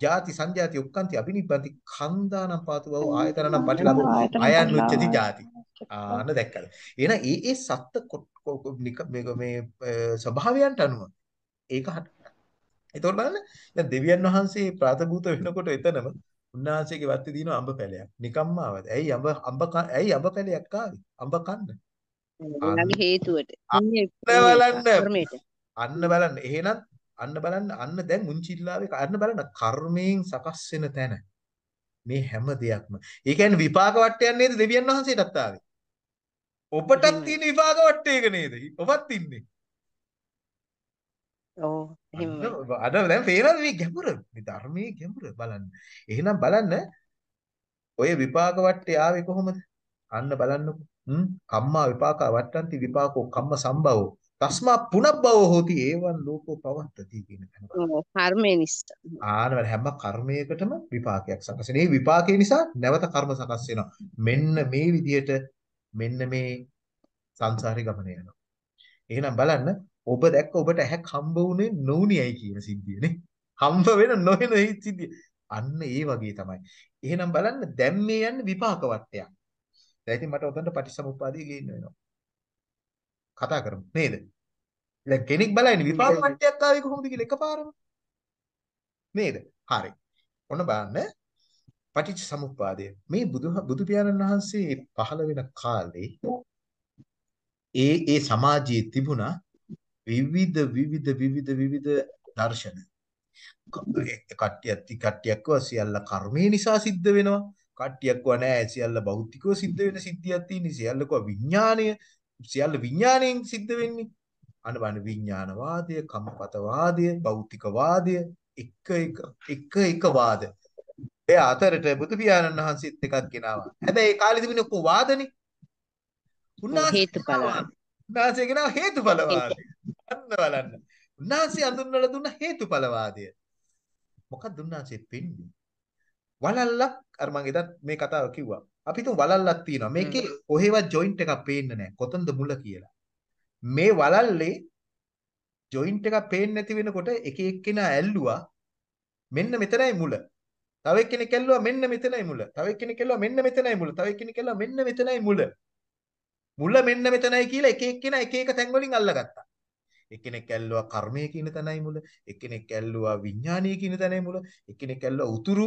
ಜಾති සංජාති උක්කන්ති අබිනිබ්බන්ති කන්දානම් පාතු බව ආයතනනම් පටිලබ අයන් උච්චති ಜಾති ආන්න දැක්කද? එහෙනම් ඒ ඒ සත්ත මේ ස්වභාවයන්ට අනුව ඒක හට එතකොට බලන්න. දැන් දෙවියන් වහන්සේ ප්‍රාතභූත වෙනකොට එතනම උන්වහන්සේගේ වත්තේ දින අඹ පැලයක්. නිකම්ම ආවද? ඇයි අඹ අඹ ඇයි අඹ පැලයක් ආවේ? අඹ කන්න. එයාගේ හේතුවට. බලන්න. අන්න බලන්න. එහෙනම් අන්න බලන්න. අන්න දැන් මුංචිල්ලාවේ අන්න බලන්න. කර්මයෙන් සකස් වෙන තැන. මේ හැම දෙයක්ම. ඒ කියන්නේ විපාක වට්ටයක් නේද දෙවියන් වහන්සේටත් ආවේ. ඔබටත් තියෙන විපාක වට්ටයක නේද? ඔබත් ඉන්නේ. ඔව් එහෙමයි. අද දැන් පේනවද මේ ගැඹුර? මේ ධර්මයේ ගැඹුර බලන්න. එහෙනම් බලන්න ඔය විපාක වට්ටේ ආවේ කොහොමද? අන්න බලන්නකො. හ්ම් කම්මා විපාක වට්ටන්ති විපාකෝ කම්ම සම්භවෝ තස්මා පුනබ්බව හෝති ඒවන් ලෝකෝ පවත්තති කියන තැන. ඔව් කර්මය නිසා. ආනවල හැම කර්මයකටම විපාකයක් සකස් වෙනවා. මේ විපාකේ නිසා නැවත කර්ම සකස් වෙනවා. මෙන්න මේ විදිහට මෙන්න මේ සංසාරේ ගමන යනවා. එහෙනම් බලන්න ඔබ දැක්ක ඔබට ඇහැක් හම්බ වුණේ නොඋනියයි කියන සිද්ධියනේ. හම්බ වෙන නොවන සිද්ධිය. අන්න ඒ වගේ තමයි. එහෙනම් බලන්න දැන් මේ යන්නේ විපාක වටයක්. දැන් ඉතින් මට උදන්ට පටිච්චසමුප්පාදයේ ගේන්න වෙනවා. කතා කරමු නේද? දැන් කෙනෙක් බලන්නේ විපාක වටයක් ආවේ කොහොමද කියලා එකපාරම. නේද? හරි. ඔන්න බලන්න පටිච්ච සමුප්පාදය. මේ බුදු බුදු පියාණන් වහන්සේ පහළ වෙන කාලේ ඒ ඒ සමාජයේ තිබුණා විවිධ විවිධ විවිධ විවිධ දර්ශන. කට්ටියක් කට්ටියක්ව සියල්ල කර්මය නිසා සිද්ධ වෙනවා. කට්ටියක්ව නෑ සියල්ල භෞතිකව සිද්ධ වෙන සිද්ධියක් තියෙන සියල්ලක විඥාණය සියල්ල විඥාණයෙන් සිද්ධ වෙන්නේ. අන්න බලන්න විඥානවාදය, කම්මපතවාදය, භෞතිකවාදය එක එක එක එක වාද. ඒ අතරට බුදු පියාණන් වහන්සේත් එකක් ගෙනාවා. හැබැයි ඒ කාලේ තිබුණේ ඔක්කොම වාදනේ. උන්වහන්සේ හේතුඵල. උන්වහන්සේ ගෙනාව හේතුඵලවාදය. අන්න බලන්න. උන්වහන්සේ අඳුන්වලා දුන්න හේතුඵලවාදය. මොකක්ද උන්වහන්සේ පෙන්වන්නේ? වලල්ලක් අර මම එදත් මේ කතාව කිව්වා. අපි තුන් වලල්ලක් තියෙනවා. මේකේ කොහෙවත් ජොයින්ට් එකක් පේන්නේ නැහැ. කොතනද මුල කියලා. මේ වලල්ලේ ජොයින්ට් එකක් පේන්නේ නැති වෙනකොට එක එක්කෙනා ඇල්ලුවා මෙන්න මෙතනයි මුල. තව එක්කෙනෙක් ඇල්ලුවා මෙන්න මෙතනයි මුල. තව එක්කෙනෙක් ඇල්ලුවා මෙන්න මෙතනයි මුල. තව එක්කෙනෙක් ඇල්ලුවා මෙන්න මෙතනයි මුල. මුල මෙන්න මෙතනයි කියලා එක එක්කෙනා එක එක තැන් වලින් අල්ලගත්තා. එක්කෙනෙක් ඇල්ලුවා කර්මය කියන තැනයි මුල. එක්කෙනෙක් ඇල්ලුවා විඥානීය කියන තැනයි මුල. එක්කෙනෙක් ඇල්ලුවා උතුරු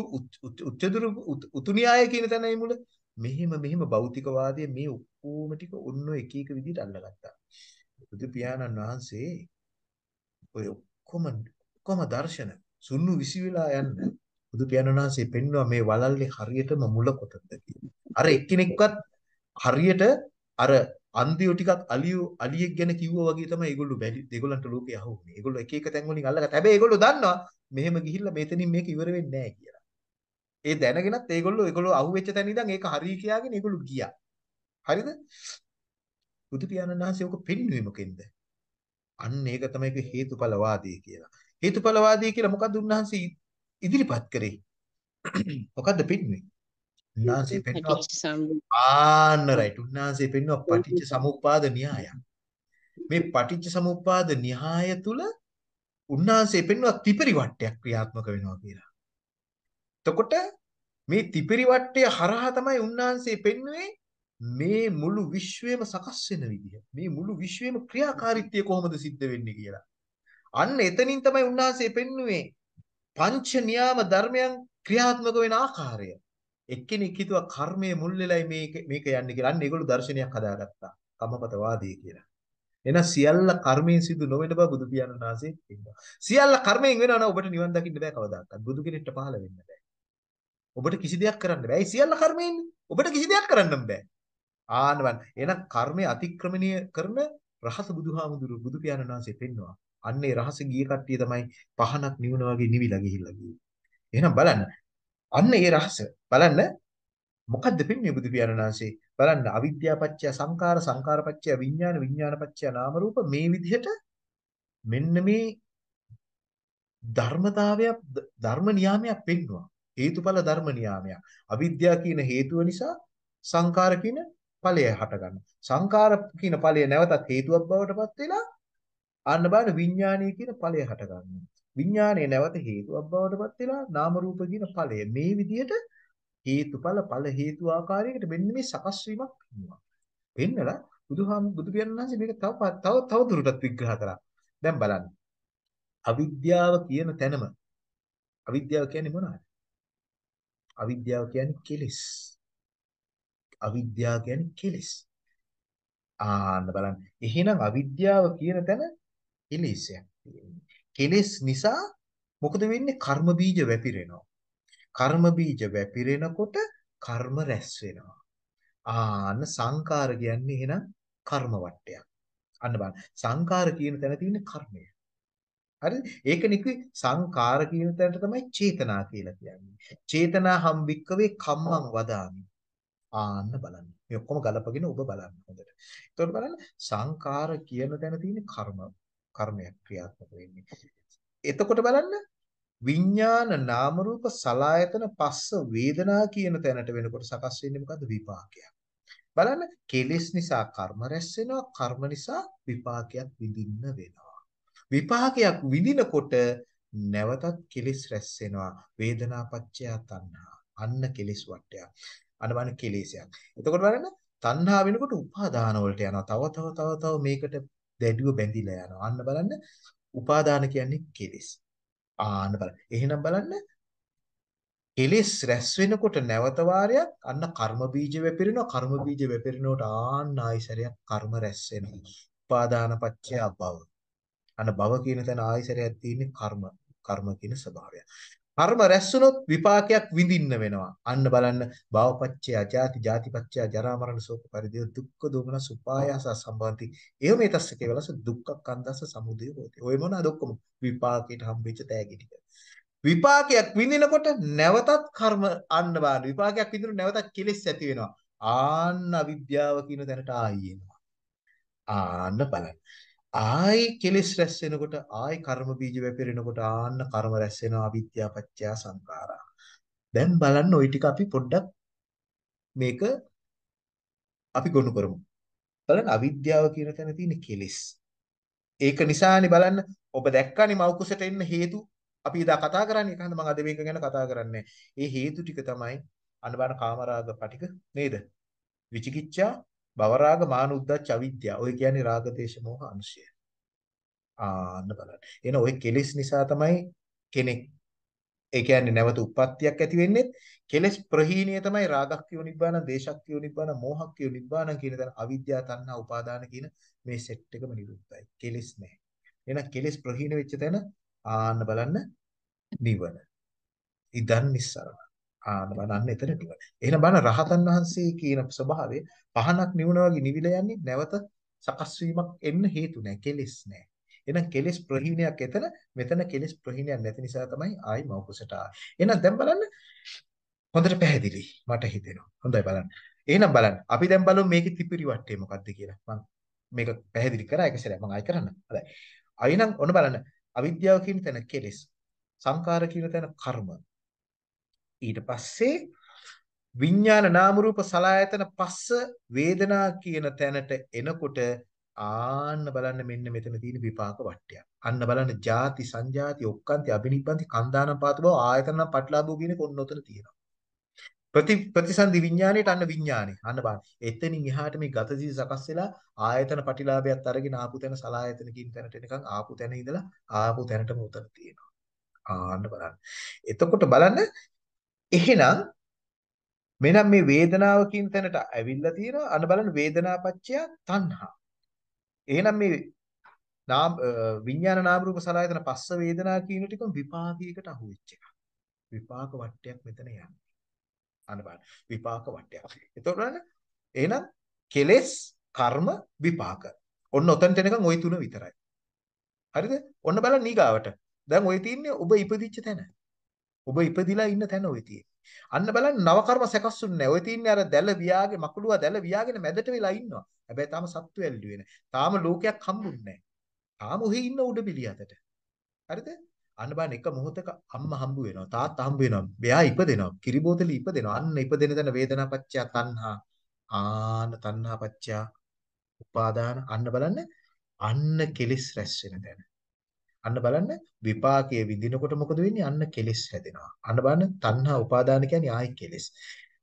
උච්චදුරු උතුණියාය කියන තැනයි මුල. මෙහෙම මෙහෙම භෞතිකවාදයේ මේ ඔක්කොම ටික ඔන්න එක එක විදිහට අල්ලගත්තා. බුදු පියාණන් වහන්සේ ඔය ඔක්කොම ඔක්කොම දර්ශන සුන්නු විසි වෙලා යන්න බුදු පියාණන් වහන්සේ පෙන්වුවා මේ වලල්ලේ හරියටම මුල කොතනද අර එක්කෙනෙක්වත් හරියට අර අන්දියෝ ටිකක් අලියෝ අලියෙක් ගැන කිව්වා වගේ තමයි ඒගොල්ලෝ බැරි ඒගොල්ලන්ට ලෝකේ අහුන්නේ. ඒගොල්ලෝ එක එක තැන් වලින් අල්ලගත්තා. හැබැයි ඒගොල්ලෝ දන්නවා මෙහෙම ගිහිල්ලා මෙතනින් මේක ඉවර වෙන්නේ නැහැ කියලා. ඒ දැනගෙනත් ඒගොල්ලෝ ඒගොල්ලෝ අහුවෙච්ච තැන ඉඳන් ඒක හරි කියාගෙන ඒගොල්ලෝ ගියා. හරිද? බුදු පියාණන් වහන්සේ ඔක පෙන්වුවේ මොකෙන්ද? අන්න ඒක තමයි හේතුඵලවාදී කියලා. හේතුඵලවාදී කියලා මොකද්ද උන්වහන්සේ ඉදිරිපත් කරේ? මොකද්ද පෙන්වුවේ? උන්වහන්සේ පෙන්වුවා ආන්න රයිට්. උන්වහන්සේ පෙන්වුවා පටිච්ච සමුප්පාද න්‍යායයක්. මේ පටිච්ච සමුප්පාද න්‍යාය තුල උන්වහන්සේ පෙන්වුවා ත්‍රිපරිවට්ටයක් ක්‍රියාත්මක වෙනවා කියලා. එතකොට මේ ත්‍රිපරිවට්ටය හරහා තමයි උන්වහන්සේ පෙන්වුවේ මේ මුළු විශ්වයම සකස් වෙන විදිහ. මේ මුළු විශ්වයම ක්‍රියාකාරීත්වය කොහොමද සිද්ධ වෙන්නේ කියලා. අන්න එතනින් තමයි උන්වහන්සේ පෙන්වුවේ පංච නියාම ධර්මයන් ක්‍රියාත්මක වෙන ආකාරය. එක්කෙනෙක් හිතුවා කර්මයේ මුල් වෙලයි මේක මේක යන්නේ කියලා. අන්න ඒගොල්ලෝ දර්ශනයක් හදාගත්තා. කම්මපතවාදී කියලා. එහෙනම් සියල්ල කර්මයෙන් සිදු නොවන බව බුදු පියාණන් වහන්සේ කියනවා. සියල්ල කර්මයෙන් වෙනවා නම් ඔබට නිවන් දකින්න බෑ කවදාකවත්. බුදු කෙනෙක්ට පහළ වෙන්න බෑ. ඔබට කිසි දෙයක් කරන්න බෑ. ඒ සියල්ල කර්මයෙන්. ඔබට කිසි දෙයක් කරන්න බෑ. ආනවන්. එහෙනම් කර්මය අතික්‍රමණය කරන රහස බුදුහාමුදුරු බුදු පියාණන් වහන්සේ පෙන්නවා. අන්නේ රහස ගිය කට්ටිය තමයි පහනක් නිවන වගේ නිවිලා ගිහිල්ලා ගියේ. එහෙනම් බලන්න. අන්න ඒ රහස බලන්න මොකද්ද පෙන්වන්නේ බුදු පියාණන් වහන්සේ? බලන්න අවිද්‍යාපච්චය සංකාර සංකාරපච්චය විඥාන විඥානපච්චය නාම රූප මේ විදිහට මෙන්න මේ ධර්මතාවයක් ධර්ම නියාමයක් පෙන්වුවා. හේතුඵල ධර්ම නියාමයක්. අවිද්‍යාව කියන හේතුව නිසා සංකාර කියන ඵලය හටගන්නවා. සංකාර කියන ඵලය නැවතත් හේතුවක් බවට පත් වෙලා අන්න බලන්න විඥානීය කියන ඵලය හටගන්නවා. විඥානයේ නැවත හේතුවක් බවට පත් වෙලා නාම රූප කියන ඵලය මේ විදිහට හේතුඵල ඵල හේතු ආකාරයකට මෙන්න මේ සකස් වීමක් වෙනවා. වෙන්නලා බුදුහාම බුදු පියාණන් වහන්සේ මේක තව තව තව දුරටත් විග්‍රහ කරා. දැන් බලන්න. අවිද්‍යාව කියන තැනම අවිද්‍යාව කියන්නේ මොනවද? අවිද්‍යාව කියන්නේ කෙලෙස්. අවිද්‍යාව කියන්නේ කෙලෙස්. ආන්න බලන්න. එහෙනම් අවිද්‍යාව කියන තැන කෙලෙස්යක් කෙලෙස් නිසා මොකද වෙන්නේ? කර්ම බීජ වැපිරෙනවා. කර්ම බීජ වැපිරෙනකොට කර්ම රැස් වෙනවා. ආන්න සංකාර කියන්නේ එහෙනම් කර්ම වට්ටයක්. අන්න බලන්න. සංකාර කියන තැන තියෙන්නේ කර්මය. හරිද? ඒක නිකුයි සංකාර කියන තැනට තමයි චේතනා කියලා කියන්නේ. චේතනා හම්බික්කවේ කම්මං වදාමි. ආන්න බලන්න. මේ ඔක්කොම ගලපගෙන ඔබ බලන්න හොඳට. එතකොට බලන්න සංකාර කියන තැන තියෙන්නේ කර්ම. කර්මයක් ක්‍රියාත්මක වෙන්නේ. එතකොට බලන්න විඥාන නාම රූප සලායතන පස්ස වේදනා කියන තැනට වෙනකොට සකස් වෙන්නේ මොකද්ද විපාකයක්. බලන්න කෙලෙස් නිසා කර්ම රැස් වෙනවා කර්ම නිසා විපාකයක් විඳින්න වෙනවා. විපාකයක් විඳිනකොට නැවතත් කෙලෙස් රැස් වෙනවා වේදනාපච්චය තණ්හා. අන්න කෙලෙස් වට්ටයක්. අන්න බලන්න කෙලෙසයක්. එතකොට බලන්න තණ්හා වෙනකොට උපාදාන වලට යනවා. තව තව තව තව මේකට දැඩිව බැඳිලා යනවා. අන්න බලන්න උපාදාන කියන්නේ කෙලෙස්. ආන්න බලන්න. එහෙනම් බලන්න කෙලෙස් රැස් වෙනකොට නැවත වාරයක් අන්න කර්ම බීජ වැපිරෙනවා. කර්ම බීජ වැපිරෙනකොට ආන්න ආයිසරයක් කර්ම රැස් වෙනවා. උපාදාන පත්‍ය භව. අන්න භව කියන තැන ආයිසරයක් තියෙන්නේ කර්ම. කර්ම කියන ස්වභාවය. කර්ම රැස්ුනොත් විපාකයක් විඳින්න වෙනවා. අන්න බලන්න භවපච්චය ජාති ජාතිපච්චය ජරා මරණ ශෝක පරිදේ දුක්ඛ දෝමන සුපායාස සම්බන්ති. එහෙම මේ තස්ස කේවලස දුක්ඛ කන්දස්ස සමුදය හොතේ. ඔය මොනවාද ඔක්කොම විපාකයට හම්බෙච්ච තෑගි ටික. විපාකයක් විඳිනකොට නැවතත් කර්ම අන්න බාන විපාකයක් විඳිනකොට නැවතත් කෙලෙස් ඇති වෙනවා. ආන්න අවිද්‍යාව කියන තැනට ආයි එනවා. ආන්න බලන්න. ආයි කෙලෙස් රැස් වෙනකොට ආයි කර්ම බීජ වැපිරෙනකොට ආන්න කර්ම රැස් වෙනවා අවිද්‍යාව පත්‍ය සංඛාරා. දැන් බලන්න ওই ටික අපි පොඩ්ඩක් මේක අපි ගොනු කරමු. බලන්න අවිද්‍යාව කියන තැන තියෙන කෙලෙස්. ඒක නිසානේ බලන්න ඔබ දැක්කනේ මෞකුසට එන්න හේතු අපි ඉදා කතා කරන්නේ ඒකන්ද මම අද මේක ගැන කතා කරන්නේ. ඒ හේතු ටික තමයි අනබන කාමරාග පටික නේද? විචිකිච්ඡා භවරාග මාන උද්දච්ච අවිද්‍යාව. ඔය කියන්නේ රාග දේශ මොහ අනුශය. ආන්න බලන්න. එහෙනම් ওই කෙලෙස් නිසා තමයි කෙනෙක් ඒ කියන්නේ නැවත උප්පත්තියක් ඇති වෙන්නේ. කෙලෙස් ප්‍රහීණිය තමයි රාගක්ඛිය නිබ්බාන, දේශක්ඛිය නිබ්බාන, මෝහක්ඛිය නිබ්බාන කියන දන අවිද්‍යාව, තණ්හා, උපාදාන කියන මේ සෙට් එකම නිරුද්ධයි. කෙලෙස් නැහැ. එහෙනම් කෙලෙස් ප්‍රහීණ වෙච්ච තැන ආන්න බලන්න නිවන. ඉදන් නිස්සරණ. ආන බලන්න එතන නිවන. එහෙනම් බලන්න රහතන් වහන්සේ කියන ස්වභාවය පහනක් නිවන වගේ නිවිලා යන්නේ නැවත සකස් වීමක් එන්න හේතු නැහැ. කෙලෙස් නැහැ. එහෙනම් කෙලෙස් ප්‍රහීනයක් එතන මෙතන කෙලෙස් ප්‍රහීනයක් නැති නිසා තමයි ආයි මෞකසට ආවේ. එහෙනම් දැන් බලන්න හොඳට පැහැදිලි මට හිතෙනවා. හොඳයි බලන්න. එහෙනම් බලන්න අපි දැන් බලමු මේකේ ත්‍රිපිරි වට්ටේ මොකක්ද කියලා. මම මේක පැහැදිලි කරා එක සැරයක් මම ආයි කරන්න. හොඳයි. අයිනම් ඔන්න බලන්න. අවිද්‍යාව කියන තැන කෙලෙස්. සංකාර කියන තැන කර්ම. ඊට පස්සේ විඥාන නාම රූප සලආයතන පස්ස වේදනා කියන තැනට එනකොට ආන්න බලන්න මෙන්න මෙතන තියෙන විපාක වට්ටයක්. අන්න බලන්න ಜಾති සංජාති ඔක්කාන්ති අබිනිබ්බන්ති කන්දානම් පාත බව ආයතන පටලාභෝ කියන කොන්න ඔතන තියෙනවා. ප්‍රති ප්‍රතිසන්දි විඥාණයට අන්න විඥාණය. අන්න බලන්න. එතනින් එහාට මේ ගතසී සකස් වෙලා ආයතන පටිලාභයත් අරගෙන ආපු තැන සලායතනකින් තැනට එනකන් ආපු තැන ඉඳලා ආපු තැනටම උතන තියෙනවා. ආන්න බලන්න. එතකොට බලන්න එහෙනම් මෙන්න මේ වේදනාව කියන තැනට ඇවිල්ලා තියෙනවා. අන්න බලන්න වේදනාපච්චය තණ්හා. එහෙනම් මේ නාම විඥාන නාම රූප සලආයතන පස්ස වේදනා කියන ටිකම විපාකයකට අහු වෙච්ච එක. විපාක වට්ටයක් මෙතන යන්නේ. අන්න බලන්න විපාක වට්ටයක්. එතකොට එහෙනම් කෙලෙස් කර්ම විපාක. ඔන්න ඔතනට එනකන් ওই තුන විතරයි. හරිද? ඔන්න බලන්න ඊගාවට. දැන් ওই තියන්නේ ඔබ ඉපදිච්ච තැන. ඔබ ඉපදිලා ඉන්න තැන ওই තියෙන්නේ. අන්න බලන්න නව කර්ම සකස්ුන්නේ නැහැ. ඔය තියන්නේ අර දැල වියාගේ මකුළුවා දැල වියාගෙන මැදට වෙලා ඉන්නවා. හැබැයි තාම සත්තු ඇල්ලුවේ නැහැ. තාම ලෝකයක් හම්බුන්නේ නැහැ. තාම ඔහි ඉන්න උඩ පිළි අතට. හරිද? අන්න බලන්න එක මොහොතක අම්මා හම්බ වෙනවා. තාත්තා හම්බ වෙනවා. මෙයා ඉපදෙනවා. කිරිබෝතලි ඉපදෙනවා. අන්න ඉපදෙන තැන වේදනාපච්චය තණ්හා. ආන තණ්හාපච්චය උපාදාන අන්න බලන්න අන්න කෙලිස් රැස් වෙන තැන. අන්න බලන්න විපාකයේ විඳිනකොට මොකද වෙන්නේ? අන්න කෙලෙස් හැදෙනවා. අන්න බලන්න තණ්හා උපාදාන කියන්නේ ආයි කෙලෙස්.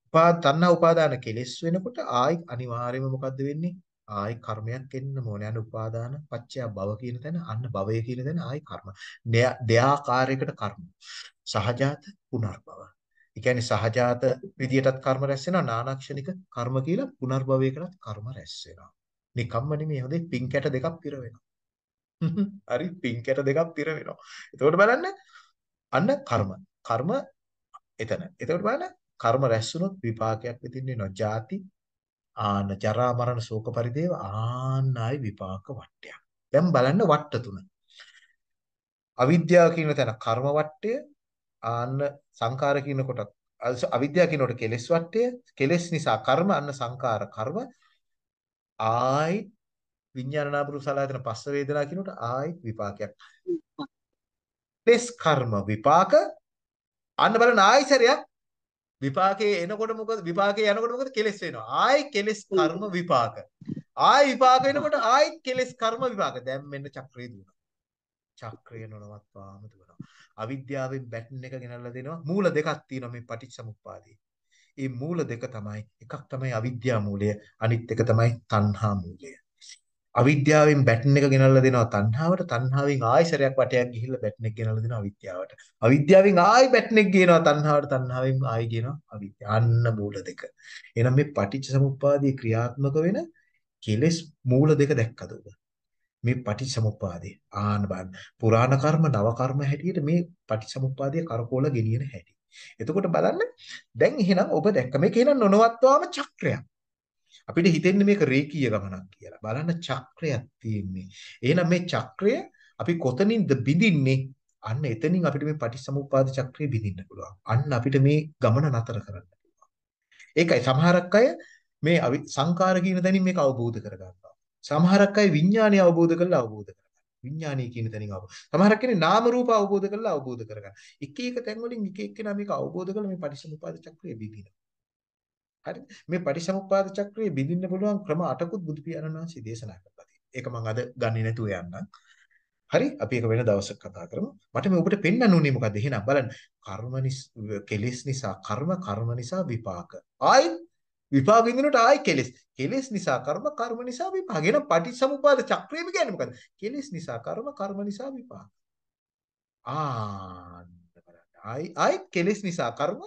උපා තණ්හා උපාදාන කෙලෙස් වෙනකොට ආයි අනිවාර්යයෙන්ම මොකද්ද වෙන්නේ? ආයි කර්මයක් එන්න ඕනේ. අන්න උපාදාන පත්‍ය භව කියන තැන අන්න භවය කියන තැන ආයි කර්ම. දෙආකාරයකට කර්ම. සහජාත පුනර්භව. ඒ කියන්නේ සහජාත විදියටත් කර්ම රැස් වෙනවා නානක්ෂණික කර්ම කියලා පුනර්භවයකටත් කර්ම රැස් වෙනවා. නිකම්ම නෙමෙයි හොඳේ පින් කැට දෙකක් පිර වෙනවා. හරි පින් කැට දෙකක් පිර වෙනවා. එතකොට බලන්න අන්න කර්ම. කර්ම එතන. එතකොට බලන්න කර්ම රැස් වුණොත් විපාකයක් විඳින්න වෙනවා. ಜಾති ආන ජරා මරණ ශෝක පරිදේව ආන්නයි විපාක වට්ටයක්. දැන් බලන්න වට්ට තුන. අවිද්‍යාව කියන තැන කර්ම වට්ටය ආන්න සංකාර කියන කොට අවිද්‍යාව කියනකොට කෙලෙස් වට්ටය කෙලෙස් නිසා කර්ම අන්න සංකාර කර්ම ආයි විඥාන නාම රූප සලආයතන පස්ස වේදනා කියනකොට ආයිත් විපාකයක්. ලෙස් කර්ම විපාක අන්න බලන්න ආයිසරයක් විපාකේ එනකොට මොකද විපාකේ යනකොට මොකද කෙලස් වෙනවා. ආයි කෙලස් කර්ම විපාක. ආයි විපාක වෙනකොට ආයි කෙලස් කර්ම විපාක. දැන් මෙන්න චක්‍රය දුවනවා. චක්‍රය නොනවත්වාම දුවනවා. අවිද්‍යාවෙන් බැටන් එක ගෙනල්ලා දෙනවා. මූල දෙකක් තියෙනවා මේ පටිච්චසමුප්පාදේ. මේ මූල දෙක තමයි එකක් තමයි අවිද්‍යා මූලය අනිත් එක තමයි තණ්හා මූලය. අවිද්‍යාවෙන් බැටන් එක ගෙනල්ලා දෙනවා. තණ්හාවට තණ්හාවෙන් ආයෙසරයක් වටයක් ගිහිල්ලා බැටන් එක ගෙනල්ලා දෙනවා අවිද්‍යාවට. අවිද්‍යාවෙන් ආයෙ බැටන් එක ගේනවා තණ්හාවට තණ්හාවෙන් ආයෙ ගේනවා අවිද්‍යාව. අන්න මූල දෙක. එහෙනම් මේ පටිච්ච සමුප්පාදයේ ක්‍රියාත්මක වෙන කෙලෙස් මූල දෙක දැක්කද ඔබ? මේ පටිච්ච සමුප්පාදේ ආන්න බලන්න. පුරාණ කර්ම නව කර්ම හැටියට මේ පටිච්ච සමුප්පාදයේ කරකෝල ගෙනියන හැටි. එතකොට බලන්න. දැන් එහෙනම් ඔබ දැක්ක. මේක එහෙනම් නොනවත්වාම චක්‍රයක්. අපිට හිතෙන්නේ මේක රේකීය ගමනක් කියලා. බලන්න චක්‍රයක් තියෙන්නේ. එහෙනම් මේ චක්‍රය අපි කොතනින්ද බිඳින්නේ? අන්න එතනින් අපිට මේ පටිච්චසමුප්පාද චක්‍රය බිඳින්න පුළුවන්. අන්න අපිට මේ ගමන නතර කරන්න පුළුවන්. ඒකයි සමහරක් අය මේ සංකාර කියන තැනින් මේක අවබෝධ කරගන්නවා. සමහරක් අය විඥානය අවබෝධ කරලා අවබෝධ කරගන්නවා. විඥානීය කියන තැනින් අවබෝධ. සමහරක් කෙනෙක් නාම රූප අවබෝධ කරලා අවබෝධ කරගන්න. එක එක තැන් වලින් එක එක්කෙනා මේක අවබෝධ කරලා මේ පටිච්චසමුප්පාද චක්‍රය බිඳිනවා. හරිද? මේ පටිච්චසමුප්පාද චක්‍රයේ බිඳින්න පුළුවන් ක්‍රම 8කුත් බුදු පියාණන් වහන්සේ දේශනා කරලා තියෙනවා. ඒක මම අද ගන්නේ නැතුව යන්නම්. හරි අපි ඒක වෙන දවසක කතා කරමු. මට මේ ඔබට පෙන්වන්න උනේ මොකද්ද? එහෙනම් බලන්න. කර්ම කෙලෙස් නිසා කර්ම කර්ම නිසා විපාක. ආයි විපාක විඳිනකොට ආයි කෙලෙස්. කෙලෙස් නිසා කර්ම කර්ම නිසා විපාක. එහෙනම් පටිච්චසමුප්පාද චක්‍රයම කියන්නේ මොකද්ද? කෙලෙස් නිසා කර්ම කර්ම නිසා විපාක. ආ ආයි ආයි කෙලෙස් නිසා කර්ම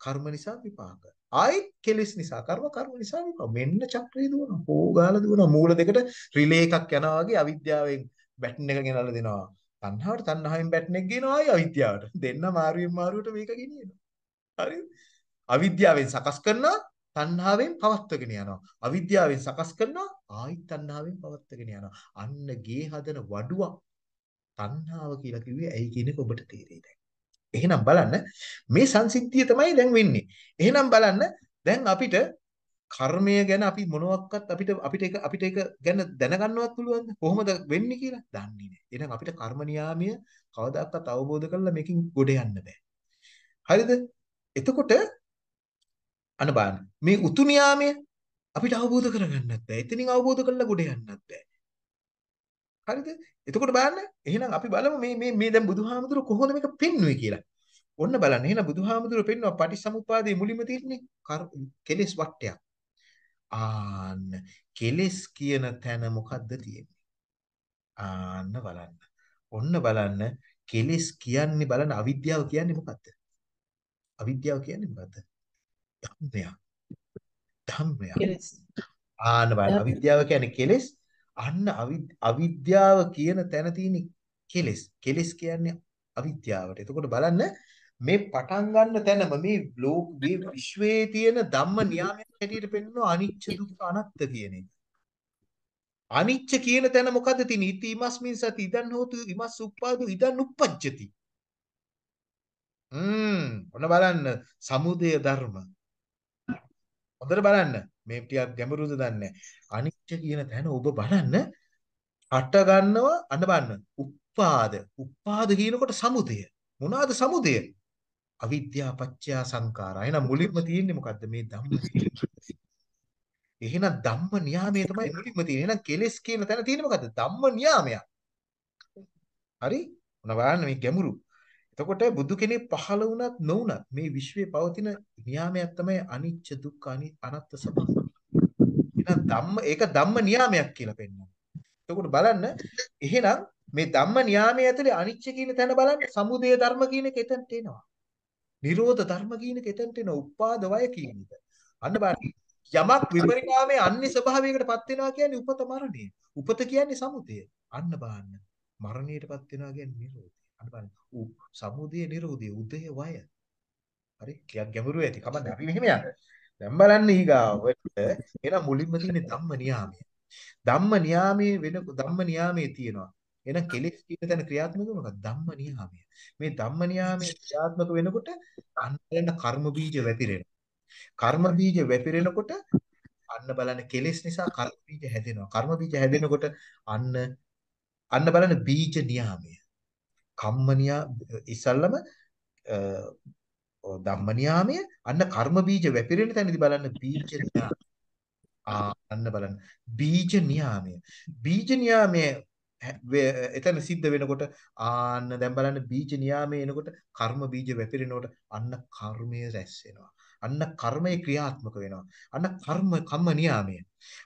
කර්ම නිසා විපාක. ආයි කෙලෙස් නිසා කර්ම කර්ම නිසා විපාක. මෙන්න චක්‍රය දුවනවා. පෝගාලා දුවනවා. මූල දෙකට රිලේ එකක් යනවා වගේ අවිද්‍යාවෙන් බැටන් එක ගෙනල්ලා දෙනවා. තණ්හාවට තණ්හාවෙන් බැටන් එක ගේනවා ආයි අවිද්‍යාවට. දෙන්න මාරුවෙන් මාරුවට මේක ගෙනියනවා. හරිද? අවිද්‍යාවෙන් සකස් කරනවා තණ්හාවෙන් පවත්වගෙන යනවා. අවිද්‍යාවෙන් සකස් කරනවා ආයි තණ්හාවෙන් පවත්වගෙන යනවා. අන්න ගේ හදන වඩුවක් තණ්හාව කියලා කිව්වේ ඇයි කියන එක ඔබට තේරෙයි එහෙනම් බලන්න මේ සංසිද්ධිය තමයි දැන් වෙන්නේ. එහෙනම් බලන්න දැන් අපිට කර්මය ගැන අපි මොනවත් අපිට අපිට ඒක අපිට ඒක ගැන දැනගන්නවත් පුළුවන්ද? කොහොමද වෙන්නේ කියලා දන්නේ නැහැ. එහෙනම් අපිට කර්ම නියාමය කවදාකවත් අවබෝධ කරලා මේකෙන් ගොඩ යන්න බෑ. හරිද? එතකොට අන්න බලන්න. මේ උතු නියාමය අපිට අවබෝධ කරගන්නත් බෑ. එතනින් අවබෝධ කරලා ගොඩ යන්නත් බෑ. හරිද? එතකොට බලන්න එහෙනම් අපි බලමු මේ මේ මේ දැන් බුදුහාමුදුරුවෝ කොහොමද මේක පෙන්වුවේ කියලා. ඔන්න බලන්න එහෙනම් බුදුහාමුදුරුවෝ පෙන්වුවා පටිච්චසමුප්පාදයේ මුලින්ම තියෙන්නේ කෙලෙස් වට්ටයක්. ආන්න කෙලෙස් කියන තැන මොකද්ද තියෙන්නේ? ආන්න බලන්න. ඔන්න බලන්න කෙලෙස් කියන්නේ බලන්න අවිද්‍යාව කියන්නේ මොකද්ද? අවිද්‍යාව කියන්නේ මොකද්ද? ධම්මයක්. ධම්මයක්. ආන්න බලන්න අවිද්‍යාව කියන්නේ කෙලෙස්. අන්න අවිද්‍යාව කියන තැන තියෙන කෙලෙස්. කෙලෙස් කියන්නේ අවිද්‍යාවට. එතකොට බලන්න මේ පටන් ගන්න තැනම මේ ලෝක මේ විශ්වයේ තියෙන ධම්ම නියාමයක් හැටියට පෙන්වන අනිච්ච දුක්ඛ අනාත්ත කියන එක. අනිච්ච කියන තැන මොකද්ද තියෙන්නේ? ඉති ඉමස්මින් සති ඉදන් හෝතු ඉමස් උප්පාදු ඉදන් උප්පජ්ජති. හ්ම් ඔන්න බලන්න සමුදය ධර්ම. හොඳට බලන්න මේ ටිකක් ගැඹුරුද දන්නේ අනිච්ච කියන තැන ඔබ බලන්න අට ගන්නවා අන්න බලන්න උප්පාද උප්පාද කියනකොට සමුදය මොනවාද සමුදය අවිද්‍යා පත්‍ය සංඛාරා එහෙනම් මුලින්ම තියෙන්නේ මොකද්ද මේ ධම්ම එහෙනම් ධම්ම නියාමයේ තමයි මුලින්ම තියෙන්නේ. එහෙනම් කෙලෙස් කියන තැන තියෙන්නේ මොකද්ද? ධම්ම නියාමයක්. හරි? මොන බලන්න මේ ගැඹුරු. එතකොට බුදු කෙනෙක් පහළ වුණත් නොවුණත් මේ විශ්වයේ පවතින නියාමයක් තමයි අනිච්ච දුක්ඛ අනාත්ත ස්වභාවය. එහෙනම් ධම්ම ඒක ධම්ම නියාමයක් කියලා පෙන්වනවා. එතකොට බලන්න එහෙනම් මේ ධම්ම නියාමයේ ඇතුලේ අනිච්ච කියන තැන බලන්න සමුදය ධර්ම කියන එක එතනට එනවා. නිරෝධ ධර්ම කියන එක එතනට එනවා. උපාද වය කියන එක. අන්න බලන්න යමක් විපරිණාමයේ අන්‍ය ස්වභාවයකටපත් වෙනවා කියන්නේ උපත මරණය. උපත කියන්නේ සමුදය. අන්න බලන්න. මරණයටපත් වෙනවා කියන්නේ නිරෝධය. අන්න බලන්න. සමුදය නිරෝධය උදය වය. හරි? ටිකක් ගැඹුරු ඇති. කමන්න අපි මෙහෙම යන්න. දැන් බලන්න ඊගාවට එන මුලින්ම තියෙන ධම්ම නියාමය. ධම්ම නියාමයේ වෙන ධම්ම නියාමයේ තියෙනවා. එහෙනම් කෙලෙස් කියන තැන ක්‍රියාත්මක මොකක්ද? ධම්ම නියාමය. මේ ධම්ම නියාමයේ ක්‍රියාත්මක වෙනකොට අන්න කර්ම බීජ වැතිරෙනවා. කර්ම බීජ වැපිරෙනකොට අන්න බලන්න කෙලෙස් නිසා කර්ම බීජ හැදෙනවා. කර්ම බීජ හැදෙනකොට අන්න අන්න බලන්න බීජ නියාමය. කම්ම නියා ඉස්සල්ලාම ධම්ම නියාමය අන්න කර්ම බීජ වැපිරෙන තැනදී බලන්න බීජ නියාමය. අන්න බලන්න බීජ නියාමය. බීජ නියාමය එතන සිද්ධ වෙනකොට ආන්න දැන් බලන්න බීජ නියාමයේ එනකොට කර්ම බීජ වැපිරෙනකොට අන්න කර්මය රැස් වෙනවා. අන්න කර්මය ක්‍රියාත්මක වෙනවා. අන්න කර්ම කම්ම නියාමය.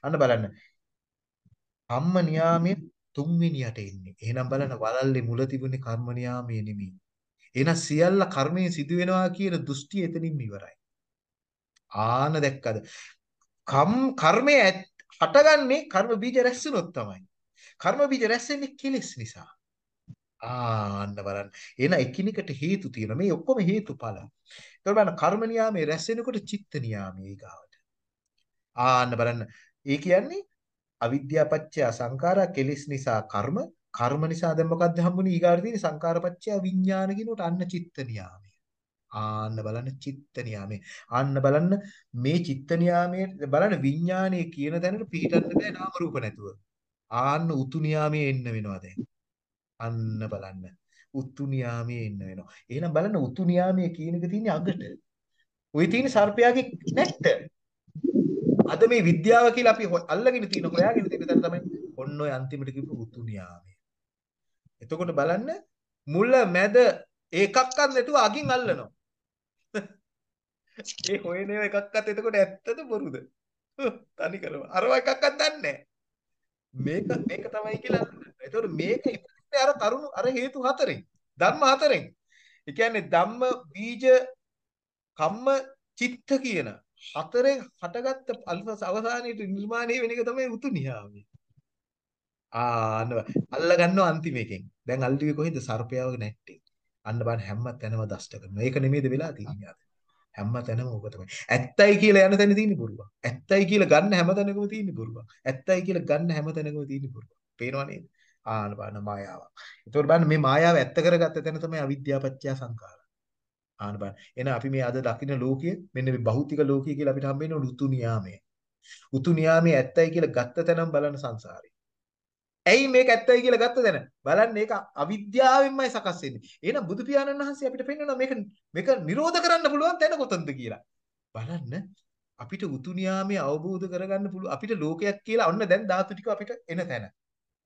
අන්න බලන්න. කම්ම නියාමයේ තුන්වෙනියට එන්නේ. එහෙනම් බලන්න වලල්ලේ මුල තිබුණේ කර්ම නියාමයේ නෙමෙයි. එහෙනම් සියල්ල කර්මයේ සිදු වෙනවා කියන දෘෂ්ටිය එතනින්ම ඉවරයි. ආන දැක්කද? කම් කර්මයේ හටගන්නේ කර්ම බීජ රැස්සුනොත් තමයි. කර්ම බීජ රැස්සෙන්නේ කෙලෙස් නිසා. ආන්න බලන්න. එන එකිනෙකට හේතු තියෙනවා. මේ ඔක්කොම හේතුඵල. ඒතකොට බලන්න කර්ම නියාමයේ රැස් වෙනකොට චිත්ත නියාමයේ ඊගාවට. ආන්න බලන්න. ඒ කියන්නේ අවිද්‍යාපච්චය සංඛාරා කෙලිස් නිසා කර්ම කර්ම නිසා දැන් මොකක්ද හම්බුනේ ඊගාට තියෙන්නේ සංඛාරපච්චය විඥාන කියනකොට අන්න චිත්ත නියාමය. ආන්න බලන්න චිත්ත නියාමය. ආන්න බලන්න මේ චිත්ත නියාමයේ බලන්න විඥානයේ කියන තැනට පිටින්න බෑ නාම රූප නැතුව. ආන්න උතු නියාමයේ එන්න වෙනවා දැන්. අන්න බලන්න. උතු නියාමයේ ඉන්න වෙනවා. එහෙනම් බලන්න උතු නියාමයේ කියන එක තියෙන්නේ අගට. ওই තියෙන සර්පයාගේ නැට්ට. අද මේ විද්‍යාව කියලා අපි අල්ලගෙන තියෙන හොයාගෙන තියෙන තැන තමයි ඔන්න ඔය අන්තිමට කිව්ව උතු නියාමය. එතකොට බලන්න මුල මැද ඒකක්වත් නැතුව අගින් අල්ලනවා. ඒ හොයන ඒවා එකක්වත් එතකොට ඇත්තද බොරුද? තනි කරව. අරව එකක්වත් දන්නේ මේක මේක තමයි කියලා. එතකොට මේක අර තරුණ අර හේතු හතරෙන් ධර්ම හතරෙන්. ඒ කියන්නේ ධම්ම බීජ කම්ම චිත්ත කියන හතරෙන් හටගත්ත අවසානයේ නිර්මාණය වෙන එක තමයි උතු නියාමය. ආ අල්ල ගන්නවා අන්තිම එකෙන්. දැන් අල්ටිගේ කොහෙද සර්පයාවක නැට්ටේ. අන්න බලන්න හැම තැනම දෂ්ට කරනවා. ඒක නෙමෙයිද වෙලා තියෙන්නේ අද. හැම තැනම ඕක තමයි. ඇත්තයි කියලා යන තැන තියෙන්නේ බොරුවක්. ඇත්තයි කියලා ගන්න හැම තැනකම තියෙන්නේ බොරුවක්. ඇත්තයි කියලා ගන්න හැම තැනකම තියෙන්නේ බොරුවක්. පේනව නේද? ආන බලන මායාවක්. ඒතකොට බලන්න මේ මායාව ඇත්ත කරගත්ත තැන තමයි අවිද්‍යාව පත්‍ය සංඛාර. ආන බලන්න. එහෙනම් අපි මේ අද දකින්න ලෝකයේ මෙන්න මේ භෞතික ලෝකය කියලා අපිට හම්බ වෙන උතු නියාමය. උතු නියාමයේ ඇත්තයි කියලා ගත්ත තැනම බලන සංසාරේ. ඇයි මේක ඇත්තයි කියලා ගත්ත තැන? බලන්න මේක අවිද්‍යාවෙන්මයි සකස් වෙන්නේ. එහෙනම් බුදු පියාණන් වහන්සේ අපිට පෙන්වනවා මේක මේක නිරෝධ කරන්න පුළුවන් තැන කොතනද කියලා. බලන්න අපිට උතු නියාමයේ අවබෝධ කරගන්න පුළුවන් අපිට ලෝකයක් කියලා ඔන්න දැන් ධාතු ටික අපිට එන තැන.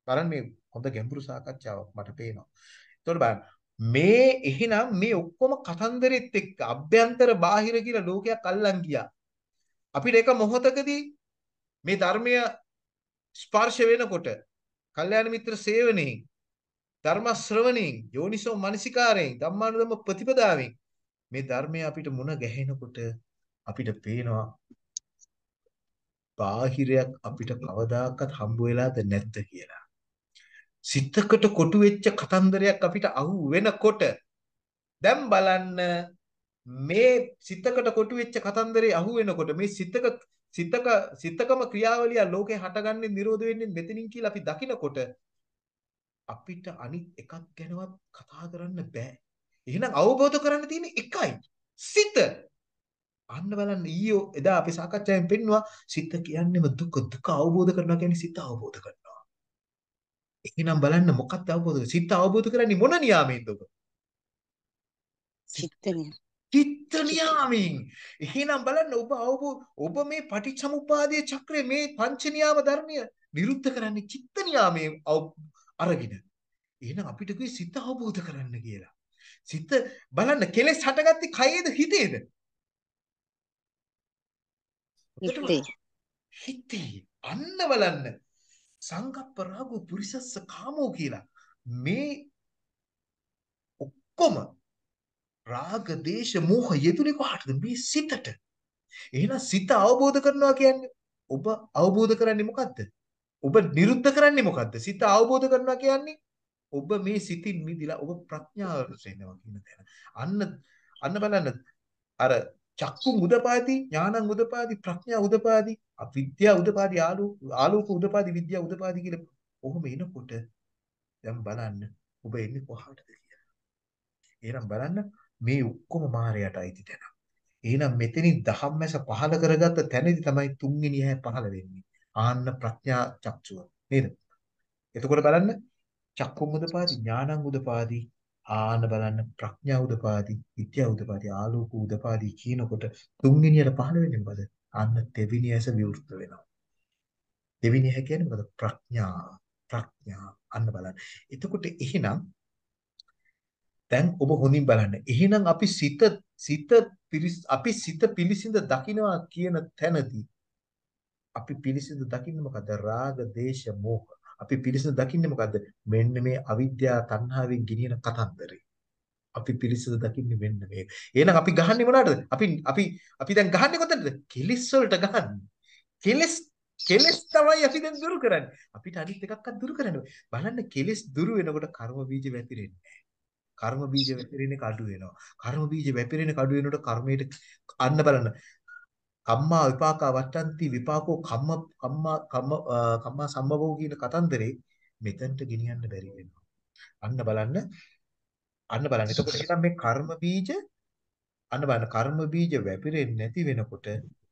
බලන්න මේ හොඳ ගැඹුරු සාකච්ඡාවක් මට පේනවා. එතකොට බලන්න මේ එහෙනම් මේ ඔක්කොම කතන්දරෙත් එක්ක අභ්‍යන්තර බාහිර කියලා ලෝකයක් අල්ලන් ගියා. අපිට එක මොහොතකදී මේ ධර්මය ස්පර්ශ වෙනකොට කල්යාණ මිත්‍ර සේවනයෙන් ධර්ම ශ්‍රවණයෙන් යෝනිසෝ මනසිකාරයෙන් ධම්මානුධම්ම ප්‍රතිපදාවෙන් මේ ධර්මය අපිට මුණ ගැහෙනකොට අපිට පේනවා බාහිරයක් අපිට කවදාකවත් හම්බ වෙලාද නැද්ද කියලා. සිතකට කොටු වෙච්ච කතන්දරයක් අපිට අහු වෙනකොට දැන් බලන්න මේ සිතකට කොටු වෙච්ච කතන්දරේ අහු වෙනකොට මේ සිතක සිතක සිතකම ක්‍රියාවලිය ලෝකේ හටගන්නේ නිරෝධ වෙන්නේ මෙතනින් කියලා අපි දකිනකොට අපිට අනිත් එකක් ගැනවත් කතා කරන්න බෑ. එහෙනම් අවබෝධ කරන්න තියෙන එකයි සිත. අන්න බලන්න ඊයෝ එදා අපි සාකච්ඡාවෙන් පෙන්නවා සිත කියන්නේම දුක දුක අවබෝධ කරනවා කියන්නේ සිත අවබෝධ කරනවා. එහෙනම් බලන්න මොකක්ද අවබෝධ කරන්නේ? සිත අවබෝධ කරන්නේ මොන නියාමයෙන්ද ඔබ? චිත්ත චිත්ත නියාමයෙන්. එහෙනම් බලන්න ඔබ අවබෝධ ඔබ මේ පටිච්චසමුප්පාදයේ චක්‍රය මේ පංච නියාම ධර්මය නිරුද්ධ කරන්නේ චිත්ත නියාමයෙන් අරගෙන. එහෙනම් අපිට කිව්වේ සිත අවබෝධ කරන්න කියලා. සිත බලන්න කෙලෙස් හටගත්තේ කයේද හිතේද? හිතේ. හිතේ. අන්න බලන්න. සංකප්ප රාගෝ පුරිසස්ස කාමෝ කියලා. මේ ඔක්කොම රාග දේශ මෝහ යෙදුනේ කොහටද? මේ සිතට. එහෙනම් සිත අවබෝධ කරනවා කියන්නේ ඔබ අවබෝධ කරන්නේ මොකද්ද? ඔබ නිරුද්ධ කරන්නේ මොකද්ද? සිත අවබෝධ කරනවා කියන්නේ ඔබ මේ සිතින් මිදිලා ඔබ ප්‍රඥාවට එනවා කියන තැන. අන්න අන්න බලන්න අර චක්කු උදපාදි ඥානං උදපාදි ප්‍රඥා උදපාදි අවිද්‍යා උදපාදි ආලෝක ආලෝක උදපාදි විද්‍යා උදපාදි කියලා කොහොම එනකොට දැන් බලන්න ඔබ එන්නේ කොහාටද කියලා. එහෙනම් බලන්න මේ ඔක්කොම මායයට අයිති තැන. එහෙනම් මෙතනින් ධම්මැස පහල කරගත්ත තැනදී තමයි තුන්වෙනි ඇහැ පහල වෙන්නේ. ආන්න ප්‍රඥා චක්ෂුව. නේද? එතකොට බලන්න චක්කුම් උදපාදි ඥානං උදපාදි ආන බලන්න ප්‍රඥා උදපාදි විද්‍යා උදපාදි ආලෝක උදපාදි කියනකොට තුන්වෙනියට පහළ වෙන්නේ මොකද? අන්න දෙවිනි ඇස විවෘත වෙනවා. දෙවිනි ඇහැ කියන්නේ මොකද? ප්‍රඥා ප්‍රඥා අන්න බලන්න. එතකොට එහෙනම් දැන් ඔබ හොඳින් බලන්න. එහෙනම් අපි සිත සිත අපි සිත පිළිසිඳ දකින්නවා කියන තැනදී අපි පිළිසිඳ දකින්නේ මොකද? රාග, දේශ, මෝහ. අපි පිළිසිඳ දකින්නේ මොකද්ද? මෙන්න මේ අවිද්‍යාව තණ්හාවෙන් ගෙනියන කතන්දරේ. අපි පිළිසිඳ දකින්නේ මෙන්න මේක. එහෙනම් අපි ගහන්නේ මොනවටද? අපි අපි අපි දැන් ගහන්නේ කොතනද? කෙලිස් වලට ගහන්නේ. කෙලිස් කෙලස් තමයි අපි දැන් දුරු කරන්නේ. අපිට අනිත් එකක්වත් දුරු කරන්න බලන්න කෙලස් දුරු වෙනකොට කර්ම බීජ වැතිරෙන්නේ කර්ම බීජ වැතිරෙන්නේ කඩු වෙනවා. කර්ම බීජ වැතිරෙන්නේ කඩු වෙනකොට කර්මයට අන්න බලන්න. කම්මා විපාකා වට්ටන්ති විපාකෝ කම්ම කම්මා කම්ම කම්මා සම්භවෝ කියන කතන්දරේ මෙතනට ගෙනියන්න බැරි වෙනවා. අන්න බලන්න අන්න බලන්න. එතකොට එහෙනම් මේ කර්ම බීජ අන්න බලන්න කර්ම බීජ වැපිරෙන්නේ නැති වෙනකොට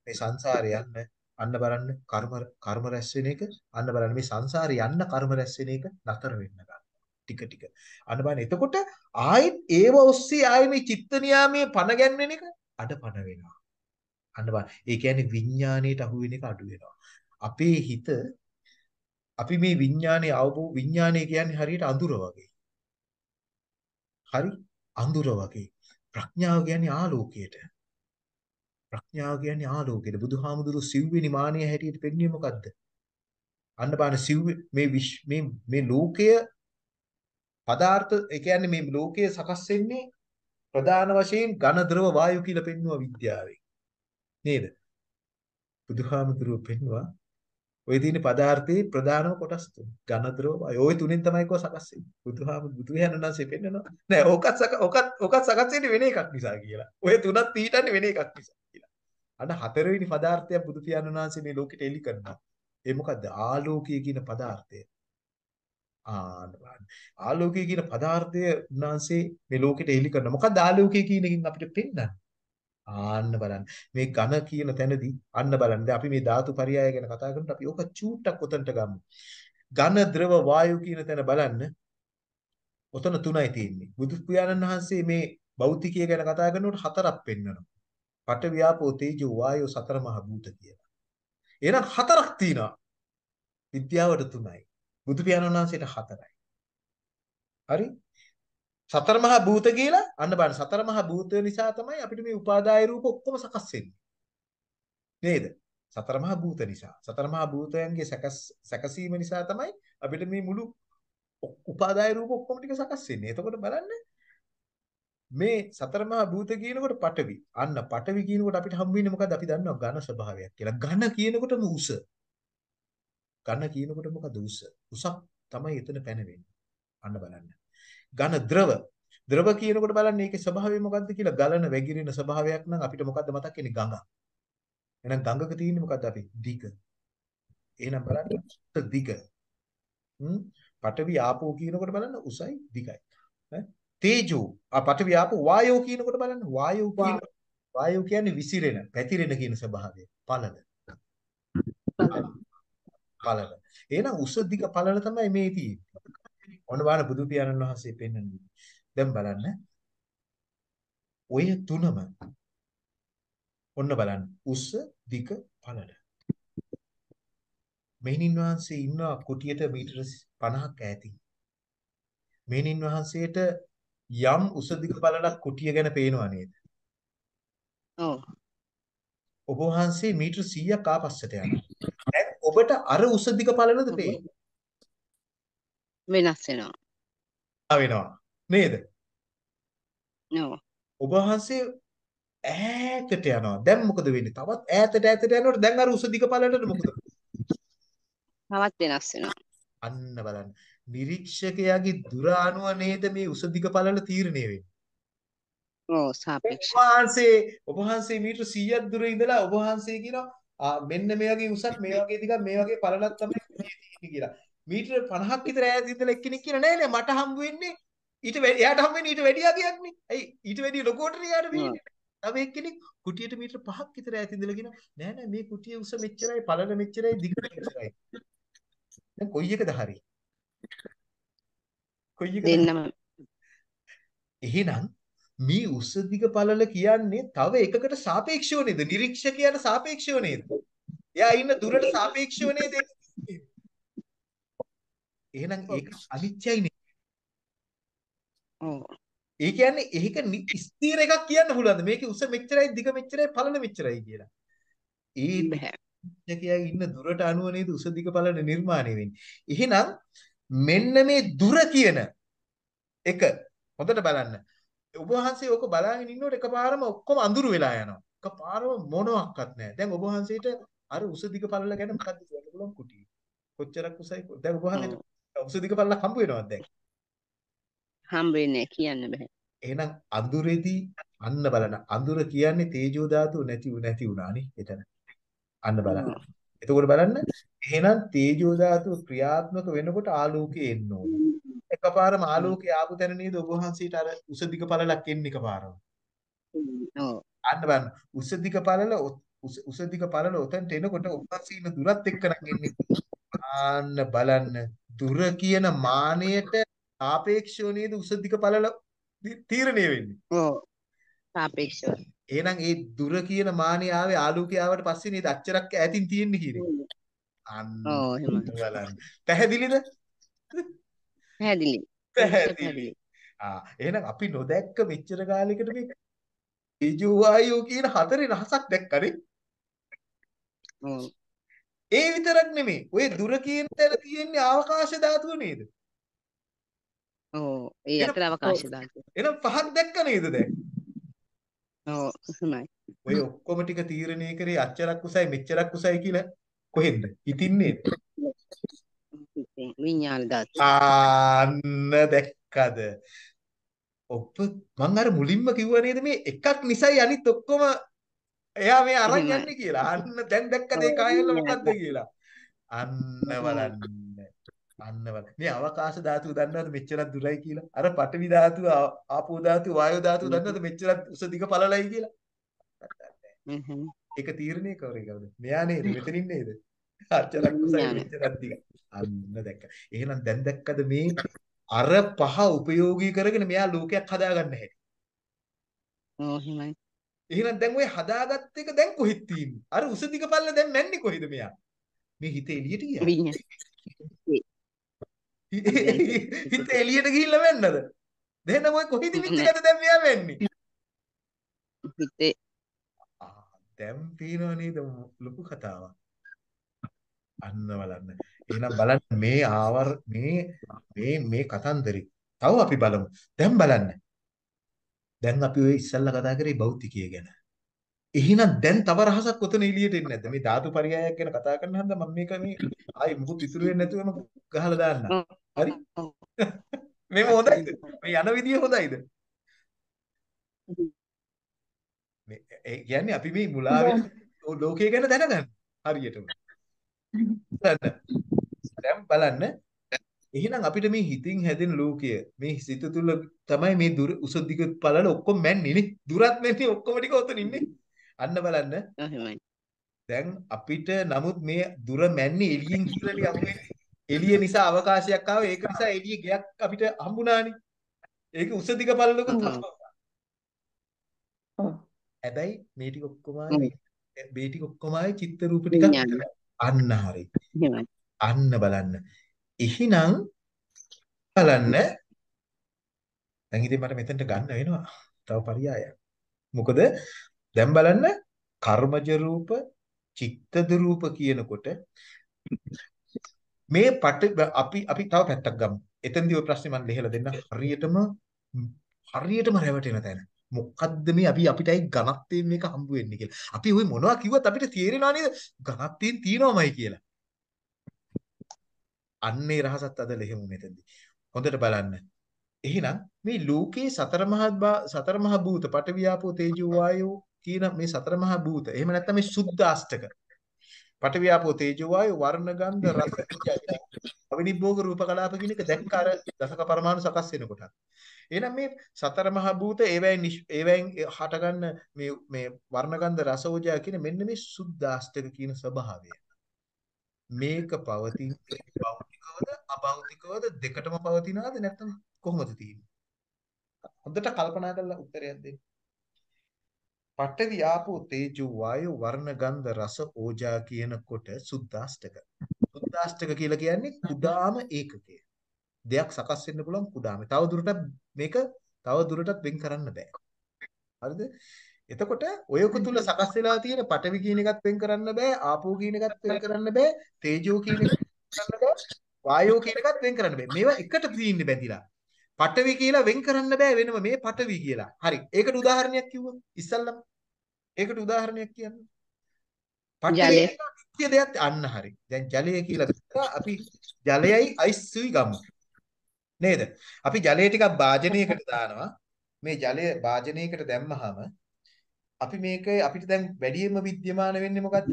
මේ සංසාරේ යන්න අන්න බලන්න කර්ම කර්ම රැස් වෙන එක අන්න බලන්න මේ සංසාරේ යන්න කර්ම රැස් වෙන එක නතර වෙන්න ගන්නවා. ටික ටික. අන්න බලන්න එතකොට ආයෙත් ඒව ඔස්සේ ආයෙ මේ චිත්ත නියාමයේ පණ ගැන්වෙන එක අඩපණ වෙනවා. අන්න බලන්න. ඒ කියන්නේ විඥාණයට අහු වෙන එක අඩු වෙනවා. අපේ හිත අපි මේ විඥානයේ අවබෝධ විඥානය කියන්නේ හරියට අඳුර වගේ. හරි? අඳුර වගේ. ප්‍රඥාව කියන්නේ ආලෝකයට. ප්‍රඥාව කියන්නේ ආලෝකයට. බුදුහාමුදුරු සිව්වෙනි මානිය හැටියට පෙන්වන්නේ මොකද්ද? අන්න බලන්න සිව් මේ මේ මේ ලෝකය පදාර්ථ ඒ කියන්නේ මේ ලෝකය සකස් වෙන්නේ ප්‍රධාන වශයෙන් ඝන ද්‍රව වායු කියලා පෙන්වුවා විද්‍යාවෙන්. නේද? බුදුහාමුදුරුවෝ පෙන්වුවා ඔය තියෙන පදාර්ථයේ ප්‍රධානම කොටස් තුන. ඝන ද්‍රව ඔය තුනෙන් තමයි කෝ සකස් වෙන්නේ. බුදුහාමුදුරුවෝ බුදුහාමුදුරන්සේ පෙන්නනවා. නෑ ඕකත් ඕකත් ඕකත් සකස් වෙන්නේ වෙන එකක් නිසා කියලා. ඔය තුනත් තීටන්නේ වෙන එකක් නිසා කියලා. අන්න හතරවෙනි පදාර්ථය බුදු පියාණන් වහන්සේ මේ ලෝකෙට එලි කරනවා. ඒ මොකද්ද? ආලෝකය කියන පදාර්ථය. ආන්න බලන්න. ආලෝකය කියන පදාර්ථය උන්වහන්සේ මේ ලෝකෙට එලි කරනවා. මොකද්ද ආලෝකය කියන එකෙන් අපිට පෙන්වන්නේ? ආන්න බලන්න. මේ ඝන කියන තැනදී අන්න බලන්න. දැන් අපි මේ ධාතු පරයය ගැන කතා කරනකොට අපි ඕක චූට්ටක් උතන්ට ගමු. ඝන ද්‍රව වායු කියන තැන බලන්න. ඔතන තුනයි තියෙන්නේ. බුදු පියාණන් වහන්සේ මේ භෞතිකය ගැන කතා කරනකොට හතරක් පෙන්වනවා. පඨ ව්‍යාපෝ තේජෝ වායෝ සතර මහ භූත කියලා. එහෙනම් හතරක් තියෙනවා. විද්‍යාවට තුනයි. බුදු පියාණන් වහන්සේට හතරයි. හරි? සතර මහා භූත කියලා අන්න බලන්න සතර මහා භූතය නිසා තමයි අපිට මේ උපාදාය රූප ඔක්කොම සකස් වෙන්නේ. නේද? සතර මහා භූත නිසා. සතර මහා භූතයන්ගේ සැකස් සැකසීම නිසා තමයි අපිට මේ මුළු උපාදාය රූප ඔක්කොම ටික සකස් වෙන්නේ. එතකොට බලන්න මේ සතර මහා භූත කියනකොට පඨවි. අන්න පඨවි කියනකොට අපිට හම් වෙන්නේ මොකද්ද? අපි දන්නවා ඝන ස්වභාවයක් කියලා. ඝන කියනකොටම උස. ඝන කියනකොට මොකද උස? උසක් තමයි එතන පැනවෙන්නේ. අන්න බලන්න. ඝන ද්‍රව. ද්‍රව කියනකොට බලන්න ඒකේ ස්වභාවය මොකද්ද කියලා ගලන වැగిරෙන ස්වභාවයක් නම් අපිට මොකද්ද මතක් වෙන්නේ? ගඟ. එහෙනම් ගඟක තියෙන්නේ මොකද්ද අපි? දිග. එහෙනම් බලන්න දිග. හ්ම් පඨවි ආපෝ කියනකොට බලන්න උසයි දිගයි. තේජෝ ආ පඨවි ආපෝ වායෝ කියනකොට බලන්න වායෝ කියන වායෝ කියන්නේ විසිරෙන, පැතිරෙන කියන ස්වභාවය. පළල. පළල. එහෙනම් උස දිග පළල තමයි මේ තියෙන්නේ. ඔන්න බලන්න බුදු පියාණන් වහන්සේ පෙන්වන්නේ. දැන් බලන්න. ඔය තුනම ඔන්න බලන්න. උස දිග පළල. මෙහිණින් වහන්සේ ඉන්නවා කුටියට මීටර 50ක් ඈතින්. මෙහිණින් වහන්සේට යම් උස දිග බලලක් කුටිය ගැන පේනවා නේද? ඔව්. ඔබ වහන්සේ මීටර 100ක් ආපස්සට යනවා. ඔබට අර උස දිග බලනද පේන්නේ? වෙනස් වෙනවා. වෙනවා. නේද? ඔව්. ඔබ වහන්සේ ඈතට යනවා. දැන් මොකද වෙන්නේ? තවත් ඈතට ඈතට යනකොට දැන් අර උස දිග බලනට මොකද? තවත් වෙනස් වෙනවා. අන්න බලන්න. නිරීක්ෂකයාගේ දුර අනුව නේද මේ උස දිග පළල තීරණය වෙන්නේ. ඔව් සාපේක්ෂ. ඔබ වහන්සේ ඔබ වහන්සේ මීටර 100ක් දුර ඉඳලා ඔබ වහන්සේ කියනවා මෙන්න මේ වගේ උසක් මේ වගේ දිගක් මේ වගේ පළලක් තමයි තියෙන්නේ කියලා. මීටර 50ක් විතර ඈත ඉඳලා එක්කෙනෙක් කියන නෑ නෑ මට හම්බ වෙන්නේ ඊට එයාට හම්බ වෙන්නේ ඊට වැඩි අගයක් නේ. ඇයි ඊට වැඩි ලොකෝට යාට වෙන්නේ. තව එක්කෙනෙක් කුටියට මීටර 5ක් විතර ඈත ඉඳලා කියනවා නෑ නෑ මේ කුටියේ උස මෙච්චරයි පළල මෙච්චරයි දිග මෙච්චරයි. දැන් කොයි එකද හරි? කොයි එකද? දෙන්නම එහෙනම් මේ උස දිග පළල කියන්නේ තව එකකට සාපේක්ෂව නේද? නිරීක්ෂකයාට සාපේක්ෂව නේද? එයා ඉන්න දුරට සාපේක්ෂව නේද? එහෙනම් ඒක අනිත්‍යයි නේ. ඔව්. ඒ කියන්නේ ඒක ස්ථිර එකක් කියන්න පුළුවන්ද? මේකේ උස මෙච්චරයි දිග මෙච්චරයි පළල මෙච්චරයි කියලා. ඒ. නිරීක්ෂකයා ඉන්න දුරට අනුව නේද උස දිග පළල නිර්මාණය වෙන්නේ. එහෙනම් මෙන්න මේ දුර කියන එක හොඳට බලන්න. ඔබ වහන්සේ ඔක බලාගෙන ඉන්නකොට එකපාරම ඔක්කොම අඳුරු වෙලා යනවා. එකපාරම මොනවත් නැහැ. දැන් ඔබ වහන්සේට අර උස දිග පළල ගැන මොකද්ද කියන්න පුළුවන් කුටි. කොච්චරක් උසයි දැන් ඔබ වහන්සේට උස දිග පළලක් හම්බ වෙනවද දැන්? හම්බ වෙන්නේ කියන්න බෑ. එහෙනම් අඳුරේදී අන්න බලන්න. අඳුර කියන්නේ තේජෝ ධාතුව නැති නැති වුණානේ එතන. අන්න බලන්න. එතකොට බලන්න එහෙනම් තේජෝ ධාතුව ක්‍රියාත්මක වෙනකොට ආලෝකය එන්න ඕනේ. එකපාරම ආලෝකය ආපු තැන නේද ඔබ වහන්සේට අර උස දිග පළලක් එන්නේ එකපාරම. ඔව්. අන්න බලන්න උස දිග පළල උස දිග පළල උතන්ට එනකොට ඔබ වහන්සේ ඉන්න දුරත් එක්ක නම් එන්නේ. අන්න බලන්න දුර කියන මානයට සාපේක්ෂව නේද උස දිග පළල තීරණය වෙන්නේ. ඔව්. සාපේක්ෂව. එහෙනම් ඒ දුර කියන මානිය ආවේ ආලෝකය ආවට පස්සේ නේද අච්චරක් ඈතින් තියෙන්නේ කියන්නේ. අන්න. බලන්න. පැහැදිලිද? පැහැදිලි. පැහැදිලි. ආ එහෙනම් අපි නොදැක්ක මෙච්චර කාලයකට මේ තේජෝ වායෝ කියන හතරේ රහසක් දැක්කනේ. ඒ විතරක් නෙමෙයි. ඔය දුර කියන තැන තියෙන්නේ ආකාශ ධාතුව නේද? ඔව්. ඒ අතර අවකාශ ධාතුව. එහෙනම් පහක් දැක්ක නේද දැන්? ඔව් එහෙමයි. ඔය ඔක්කොම ටික තීරණය කරේ අච්චරක් උසයි මෙච්චරක් උසයි කියලා කොහෙන්ද? ඉතින්නේ. විඥාන ධාතුව. ආන්න දැක්කද? ඔප මං අර මුලින්ම කිව්වා නේද මේ එකක් නිසයි අනිත් ඔක්කොම එයා මේ අරන් යන්නේ කියලා. අන්න දැන් දැක්කද ඒ කායවල මොකද්ද කියලා. අන්න බලන්න. අන්න බලන්න. මේ අවකාශ ධාතුව දන්නවද මෙච්චරක් දුරයි කියලා? අර පඨවි ධාතුව, ආපෝ ධාතුව, වායෝ ධාතුව දන්නවද මෙච්චරක් උස දිග පළලයි කියලා? හ්ම්. ඒක තීරණය කරේ කවුද? මෙයා නේද? මෙතනින් නේද? අච්චරක් උසයි මෙච්චරක් දිග. අන්න දැක්ක. එහෙනම් දැන් දැක්කද මේ අර පහ උපයෝගී කරගෙන මෙයා ලෝකයක් හදාගන්න හැටි. ඔව් එහෙමයි. එහෙනම් දැන් ඔය හදාගත්ත එක දැන් කොහෙද තියෙන්නේ? අර උස දිග පල්ල දැන් මැන්නේ කොහෙද මෙයා? මේ හිත එළියට ගියා. හිත එළියට ගිහිල්ලා වෙන්නද? දෙන්න ඔය කොහිද විච්චකද දැන් මෙයා වෙන්නේ? හිතේ දැන් පේනව නේද ලොකු කතාවක්. අන්න බලන්න. එහෙනම් බලන්න මේ ආවර මේ මේ මේ කතන්දරේ. තව අපි බලමු. දැන් බලන්න. දැන් අපි ඔය ඉස්සල්ලා කතා කරේ භෞතිකය ගැන. එහෙනම් දැන් තව රහසක් ඔතන එළියට එන්නේ නැද්ද? මේ ධාතු පරයයක් ගැන කතා කරන හන්ද මම මේක මේ ආයි මුකුත් ඉතුරු වෙන්නේ නැතුවම ගහලා දාන්නම්. හරි? මේක හොඳයිද? මේ යන විදිය හොඳයිද? මේ ඒ කියන්නේ අපි මේ මුලාවෙන් ලෝකය ගැන දැනගන්න හරියටම. දැන් බලන්න එහෙනම් අපිට මේ හිතින් හැදෙන ලෝකය මේ සිත තුළ තමයි මේ දුර උස දිග පළල ඔක්කොම මැන්නේ නේ. දුරත් මැන්නේ ඔක්කොම ටික ඔතන ඉන්නේ. අන්න බලන්න. දැන් අපිට නමුත් මේ දුර මැන්නේ එළියෙන් කියලා නේ අහුවෙන්නේ. එළිය නිසා අවකාශයක් ආවා. ඒක නිසා එළිය ගයක් අපිට හම්බුණානේ. ඒක උස දිග තමයි. හැබැයි මේ ටික ඔක්කොම මේ ටික ඔක්කොම චිත්ත රූප ටිකක් අන්න හරි. අන්න බලන්න. එහෙනම් බලන්න දැන් ඉතින් මට මෙතනට ගන්න වෙනවා. තව පරියායක්. මොකද දැන් බලන්න කර්මජ රූප, චිත්තද රූප කියනකොට මේ පට අපි අපි තව පැත්තක් ගමු. එතෙන්දී ওই ප්‍රශ්නේ මම ලිහලා දෙන්න හරියටම හරියටම රැවටෙන තැන. මොකද්ද මේ අපි අපිටයි ඝනත්වයෙන් මේක හම්බ වෙන්නේ කියලා. අපි ওই මොනවා කිව්වත් අපිට තේරෙනවා නේද? ඝනත්වයෙන් තියනවාමයි කියලා. අන්නේ රහසත් අද ලෙහෙමු මෙතෙන්දී. හොඳට බලන්න. එහෙනම් මේ ලෝකේ සතර මහා සතර මහා භූත පඨවියාපෝ තේජෝ වායෝ කියන මේ සතර මහා භූත. එහෙම නැත්නම් මේ සුද්ධාෂ්ටක. පඨවියාපෝ තේජෝ වායෝ වර්ණ ගන්ධ රස අවිනිභෝග රූප කලාප කියන එක දැක්ක අර දසක පරමාණු සකස් වෙනකොට. එහෙනම් මේ සතර මහා භූත ඒවැයින් ඒවැයින් හටගන්න මේ මේ වර්ණ ගන්ධ රස ඕජා කියන මෙන්න මේ සුද්ධාෂ්ටක කියන ස්වභාවය. මේක පවතින භෞතිකවද අභෞතිකවද දෙකටම පවතිනවද නැත්නම් කොහොමද තියෙන්නේ? හොඳට කල්පනා කරලා උත්තරයක් දෙන්න. පඨවි ආපෝ තේජෝ වායෝ වර්ණ ගන්ධ රස ඕජා කියනකොට සුද්දාෂ්ටක. සුද්දාෂ්ටක කියලා කියන්නේ කුඩාම ඒකකය. දෙයක් සකස් වෙන්න පුළුවන් කුඩාම. තව දුරටත් මේක තව දුරටත් වෙන් කරන්න බෑ. හරිද? එතකොට ඔයක තුල සකස් වෙලා තියෙන පඨවි කියන එකත් වෙන් කරන්න බෑ, ආපෝ කියන එකත් වෙන් කරන්න බෑ, තේජෝ කියන එකත් කරන්න බෑ, වායෝ කියන එකත් වෙන් කරන්න බෑ. මේවා එකට තියෙන්නේ බැඳිලා. පඨවි කියලා වෙන් කරන්න බෑ වෙනම මේ පඨවි කියලා. හරි. ඒකට උදාහරණයක් කිව්වොත් ඉස්සල්ලාම. ඒකට උදාහරණයක් කියන්න. පඨවි නිත්‍ය දෙයක් අන්න හරි. දැන් ජලය කියලා අපි ජලයයි අයිස්ුයි ගමු. නේද? අපි ජලය ටිකක් භාජනයකට දානවා. මේ ජලය භාජනයකට දැම්මහම අපි මේක අපිට දැන් වැඩියෙන්ම විද්‍යමාන වෙන්නේ මොකද්ද?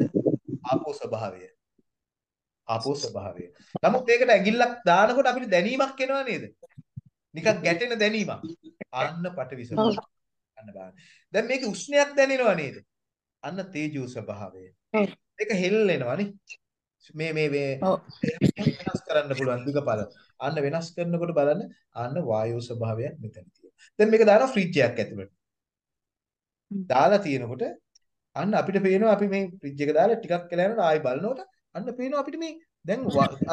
ආපෝ ස්වභාවය. ආපෝ ස්වභාවය. නමුත් ඒකට ඇඟිල්ලක් දානකොට අපිට දැනීමක් එනවා නේද? නිකන් ගැටෙන දැනීමක්. අන්න පටවි ස්වභාවය. අන්න බලන්න. දැන් මේකේ උෂ්ණයක් දැනෙනවා නේද? අන්න තේජෝ ස්වභාවය. ඒක හෙල්ලෙනවා නේ. මේ මේ මේ වෙනස් කරන්න පුළුවන් දිගපල. අන්න වෙනස් කරනකොට බලන්න අන්න වායෝ ස්වභාවයක් මෙතන තියෙනවා. දැන් මේක දානවා ෆ්‍රිජ් එකක් ඇතුළට. දාලා තියෙනකොට අන්න අපිට පේනවා අපි මේ ෆ්‍රිජ් එක දාලා ටිකක් වෙලා යනකොට ආයි බලනකොට අන්න පේනවා අපිට මේ දැන්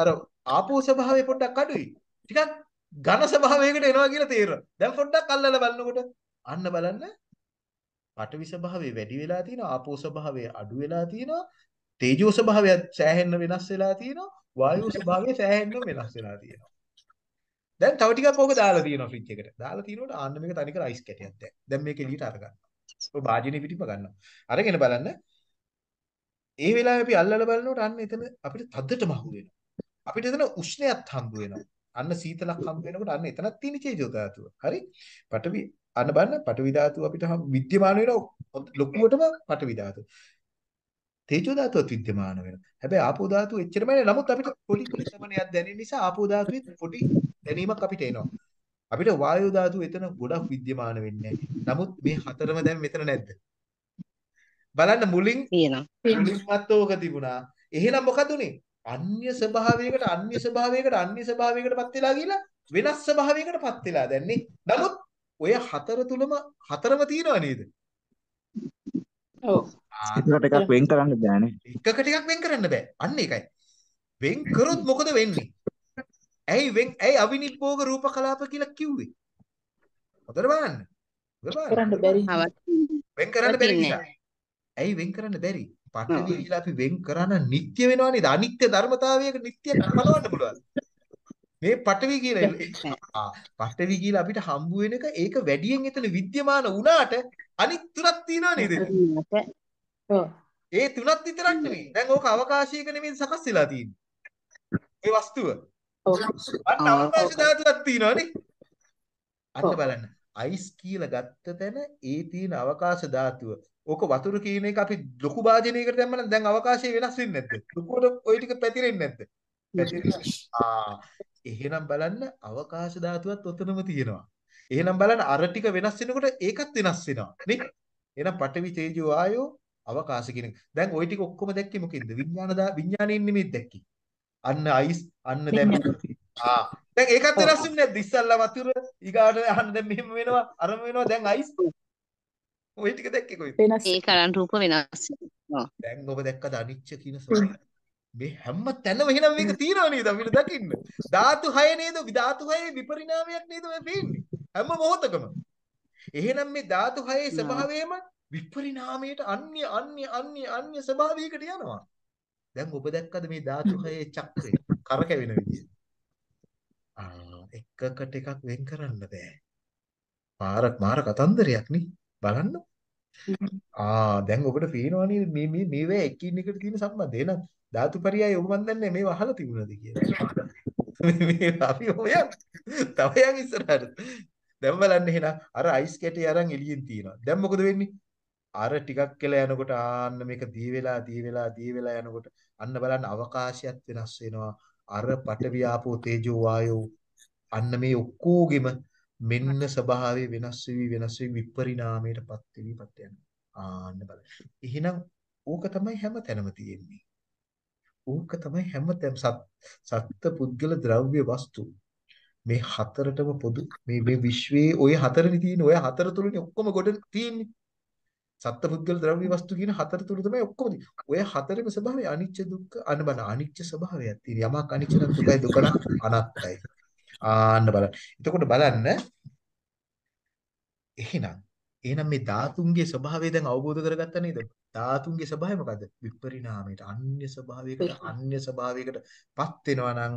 අර ආපෝ ස්වභාවය පොඩ්ඩක් අඩුයි. ටිකක් ඝන ස්වභාවයකට එනවා කියලා තේරෙනවා. දැන් පොඩ්ඩක් අල්ලලා බලනකොට අන්න බලන්න. පඨවි ස්වභාවය වැඩි වෙලා තියෙනවා ආපෝ ස්වභාවය අඩු වෙලා තියෙනවා තේජෝ ස්වභාවය සෑහෙන්න වෙනස් වෙලා තියෙනවා වායෝ ස්වභාවය සෑහෙන්න වෙනස් වෙලා තියෙනවා. දැන් තව ටිකක් ඕක දාලා තියෙනවා ෆ්‍රිජ් එකට. දාලා තියෙනකොට ආන්න මේක තනිකර අයිස් කැටයක් දැන්. දැන් මේක එළියට අරගන්නවා ඔය වාජිනේ පිටිප ගන්නවා අරගෙන බලන්න. ඒ වෙලාවේ අපි අල්ලලා බලනකොට අන්න එතන අපිට තද්දටම අහු වෙනවා. අපිට එතන උෂ්ණයක් හම්බ වෙනවා. අන්න සීතලක් හම්බ වෙනකොට අන්න එතනක් තියෙන චේජෝ ධාතුව. හරි? පටවි අන්න බලන්න පටවි ධාතුව අපිට විද්‍යමාන වෙන ලොකුවටම පටවි ධාතුව. තේජෝ ධාතුවත් විද්‍යමාන වෙනවා. හැබැයි ආපෝ ධාතුව එච්චරම නෑ. නමුත් අපිට පොඩි කුසමනයක් දැනෙන නිසා ආපෝ ධාතුවේ පොඩි දැනීමක් අපිට එනවා. අපිට වායෝ ධාතුව එතන ගොඩක් විද්‍යමාන වෙන්නේ නමුත් මේ හතරම දැන් මෙතන නැද්ද? බලන්න මුලින් මුලින්මත් ඕක තිබුණා. එහෙනම් මොකද උනේ? අන්‍ය ස්වභාවයකට අන්‍ය ස්වභාවයකට අන්‍ය ස්වභාවයකටපත් වෙලා ගිහලා වෙනස් ස්වභාවයකටපත් වෙලා දැන්නේ. නමුත් ඔය හතර තුලම හතරම තියෙනව නේද? ඔව්. ඒකට එකක් වෙන් කරන්න බෑනේ. එකකට එකක් වෙන් කරන්න බෑ. අන්න ඒකයි. වෙන් කරොත් මොකද වෙන්නේ? ඇයි වෙන් ඇයි අවිනිබ්බෝග රූප කලාප කියලා කිව්වේ? හොඳට බලන්න. කරන්න බලන්න. බැරි වෙන් කරන්න බැරි නිසා. ඇයි වෙන් කරන්න බැරි? පටවි කියලා අපි වෙන් කරන නිට්ටය වෙනවා නේද? අනිත්‍ය ධර්මතාවයක නිට්ටයක් බලවන්න පුළුවන්. මේ පටවි කියලා පටවි කියලා අපිට හම්බ වෙන එක ඒක වැඩියෙන් එතන විද්‍යමාන වුණාට අනිත් තුනක් තියෙනවා නේද? ඒ තුනක් විතරක් නෙමෙයි. දැන් ඕක අවකාශයක නෙමෙයි සකස් වෙලා තියෙන්නේ. ඒ වස්තුව. ඔව් අන්න අවකාශ ධාතුවක් තියෙනවානේ. අන්න බලන්න. අයිස් කියලා ගත්ත තැන ඒ තියෙන අවකාශ ධාතුව. ඕක වතුර කියන එක අපි ලොකු භාජනයකට දැම්මම දැන් අවකාශය වෙනස් වෙන්නේ නැද්ද? ලොකුවට ওই ටික පැතිරෙන්නේ නැද්ද? පැතිරෙන්නේ. ආ එහෙනම් බලන්න අවකාශ ධාතුවත් ඔතනම තියෙනවා. එහෙනම් බලන්න අර ටික වෙනස් වෙනකොට ඒකත් වෙනස් වෙනවා. නේ? එහෙනම් පඨවි තේජෝ ආයෝ අවකාශ කියන එක. දැන් ওই ටික ඔක්කොම දැක්කේ මොකෙන්ද? විඥාන දා විඥාණයෙන් නෙමෙයි දැක්කේ. අන්න අයිස් අන්න දැන් ආ දැන් ඒකත් වෙනස් වෙන්නේ නැද්ද? ඉස්සල්ලා වතුර ඊගාට අහන්න දැන් මෙහෙම වෙනවා අරම වෙනවා දැන් අයිස්. ওই ටික දැක්කේ කොයිද? වෙනස් ඒ කරන් රූප වෙනස් වෙනවා. දැන් ඔබ දැක්කද අනිච්ච කියන ස්වභාවය? මේ හැම තැනම එහෙනම් මේක තියෙනව නේද අපිට දකින්න? ධාතු 6 නේද? ධාතු 6 විපරිණාමයක් නේද මේ පේන්නේ? හැම මොහොතකම. එහෙනම් මේ ධාතු 6 ස්වභාවයම විපරිණාමයට අන්‍ය අන්‍ය අන්‍ය අන්‍ය ස්වභාවයකට යනවා. දැන් ඔබ දැක්කද මේ ධාතු 6 චක්‍රය කරකැවෙන විදිය? ආ එකකට එකක් වෙන් කරන්න බෑ. මාර මාර කතන්දරයක් නේ. බලන්න. ආ දැන් ඔබට පේනවනේ මේ මේ මේවා එකින් එකට තියෙන සම්බන්ධය. එහෙනම් ධාතුපරියය ඔබ මන් දන්නේ මේව අහලා තිබුණාද කියලා. මේ අපි හොයන්. තව යන් ඉස්සරහට. දැන් බලන්න එහෙනම් අර අයිස් කැටේ අරන් එළියෙන් තියෙනවා. දැන් මොකද වෙන්නේ? අර ටිකක් කියලා යනකොට ආන්න මේක දී වෙලා දී වෙලා දී වෙලා යනකොට අන්න බලන්න අවකාශයත් වෙනස් වෙනවා. අර පඨවි ආපෝ තේජෝ වායෝ අන්න මේ ඔක්කොගෙම මෙන්න ස්වභාවය වෙනස් වෙවි වෙනස් වෙවි විපරිණාමයටපත් වෙවි පත් යනවා. ආන්න බලන්න. එහෙනම් ඕක තමයි හැම තැනම තියෙන්නේ. ඕක තමයි හැමතැන සත්ත්ව පුද්ගල ද්‍රව්‍ය වස්තු මේ හතරටම පොදු මේ මේ විශ්වයේ ওই හතරනේ තියෙන්නේ ඔය හතර තුලනේ ඔක්කොම ගොඩ තියෙන්නේ සත්ත්ව පුද්ගල ද්‍රව්‍ය වස්තු කියන හතර තුල තමයි ඔක්කොම ඔය හතරේම ස්වභාවය අනිච්ච දුක්ඛ අනබන අනිච්ච ස්වභාවයක් තියෙන යමක් අනිච්ච නම් දුකයි දුක නම් අනාත්තයි ආන්න බලන්න එතකොට බලන්න එහෙනම් එහෙනම් මේ ධාතුන්ගේ ස්වභාවය දැන් අවබෝධ කරගත්තා නේද? ධාතුන්ගේ ස්වභාවය මොකද්ද? විපරිණාමයට, අන්‍ය ස්වභාවයකට, අන්‍ය ස්වභාවයකටපත් වෙනවා නම්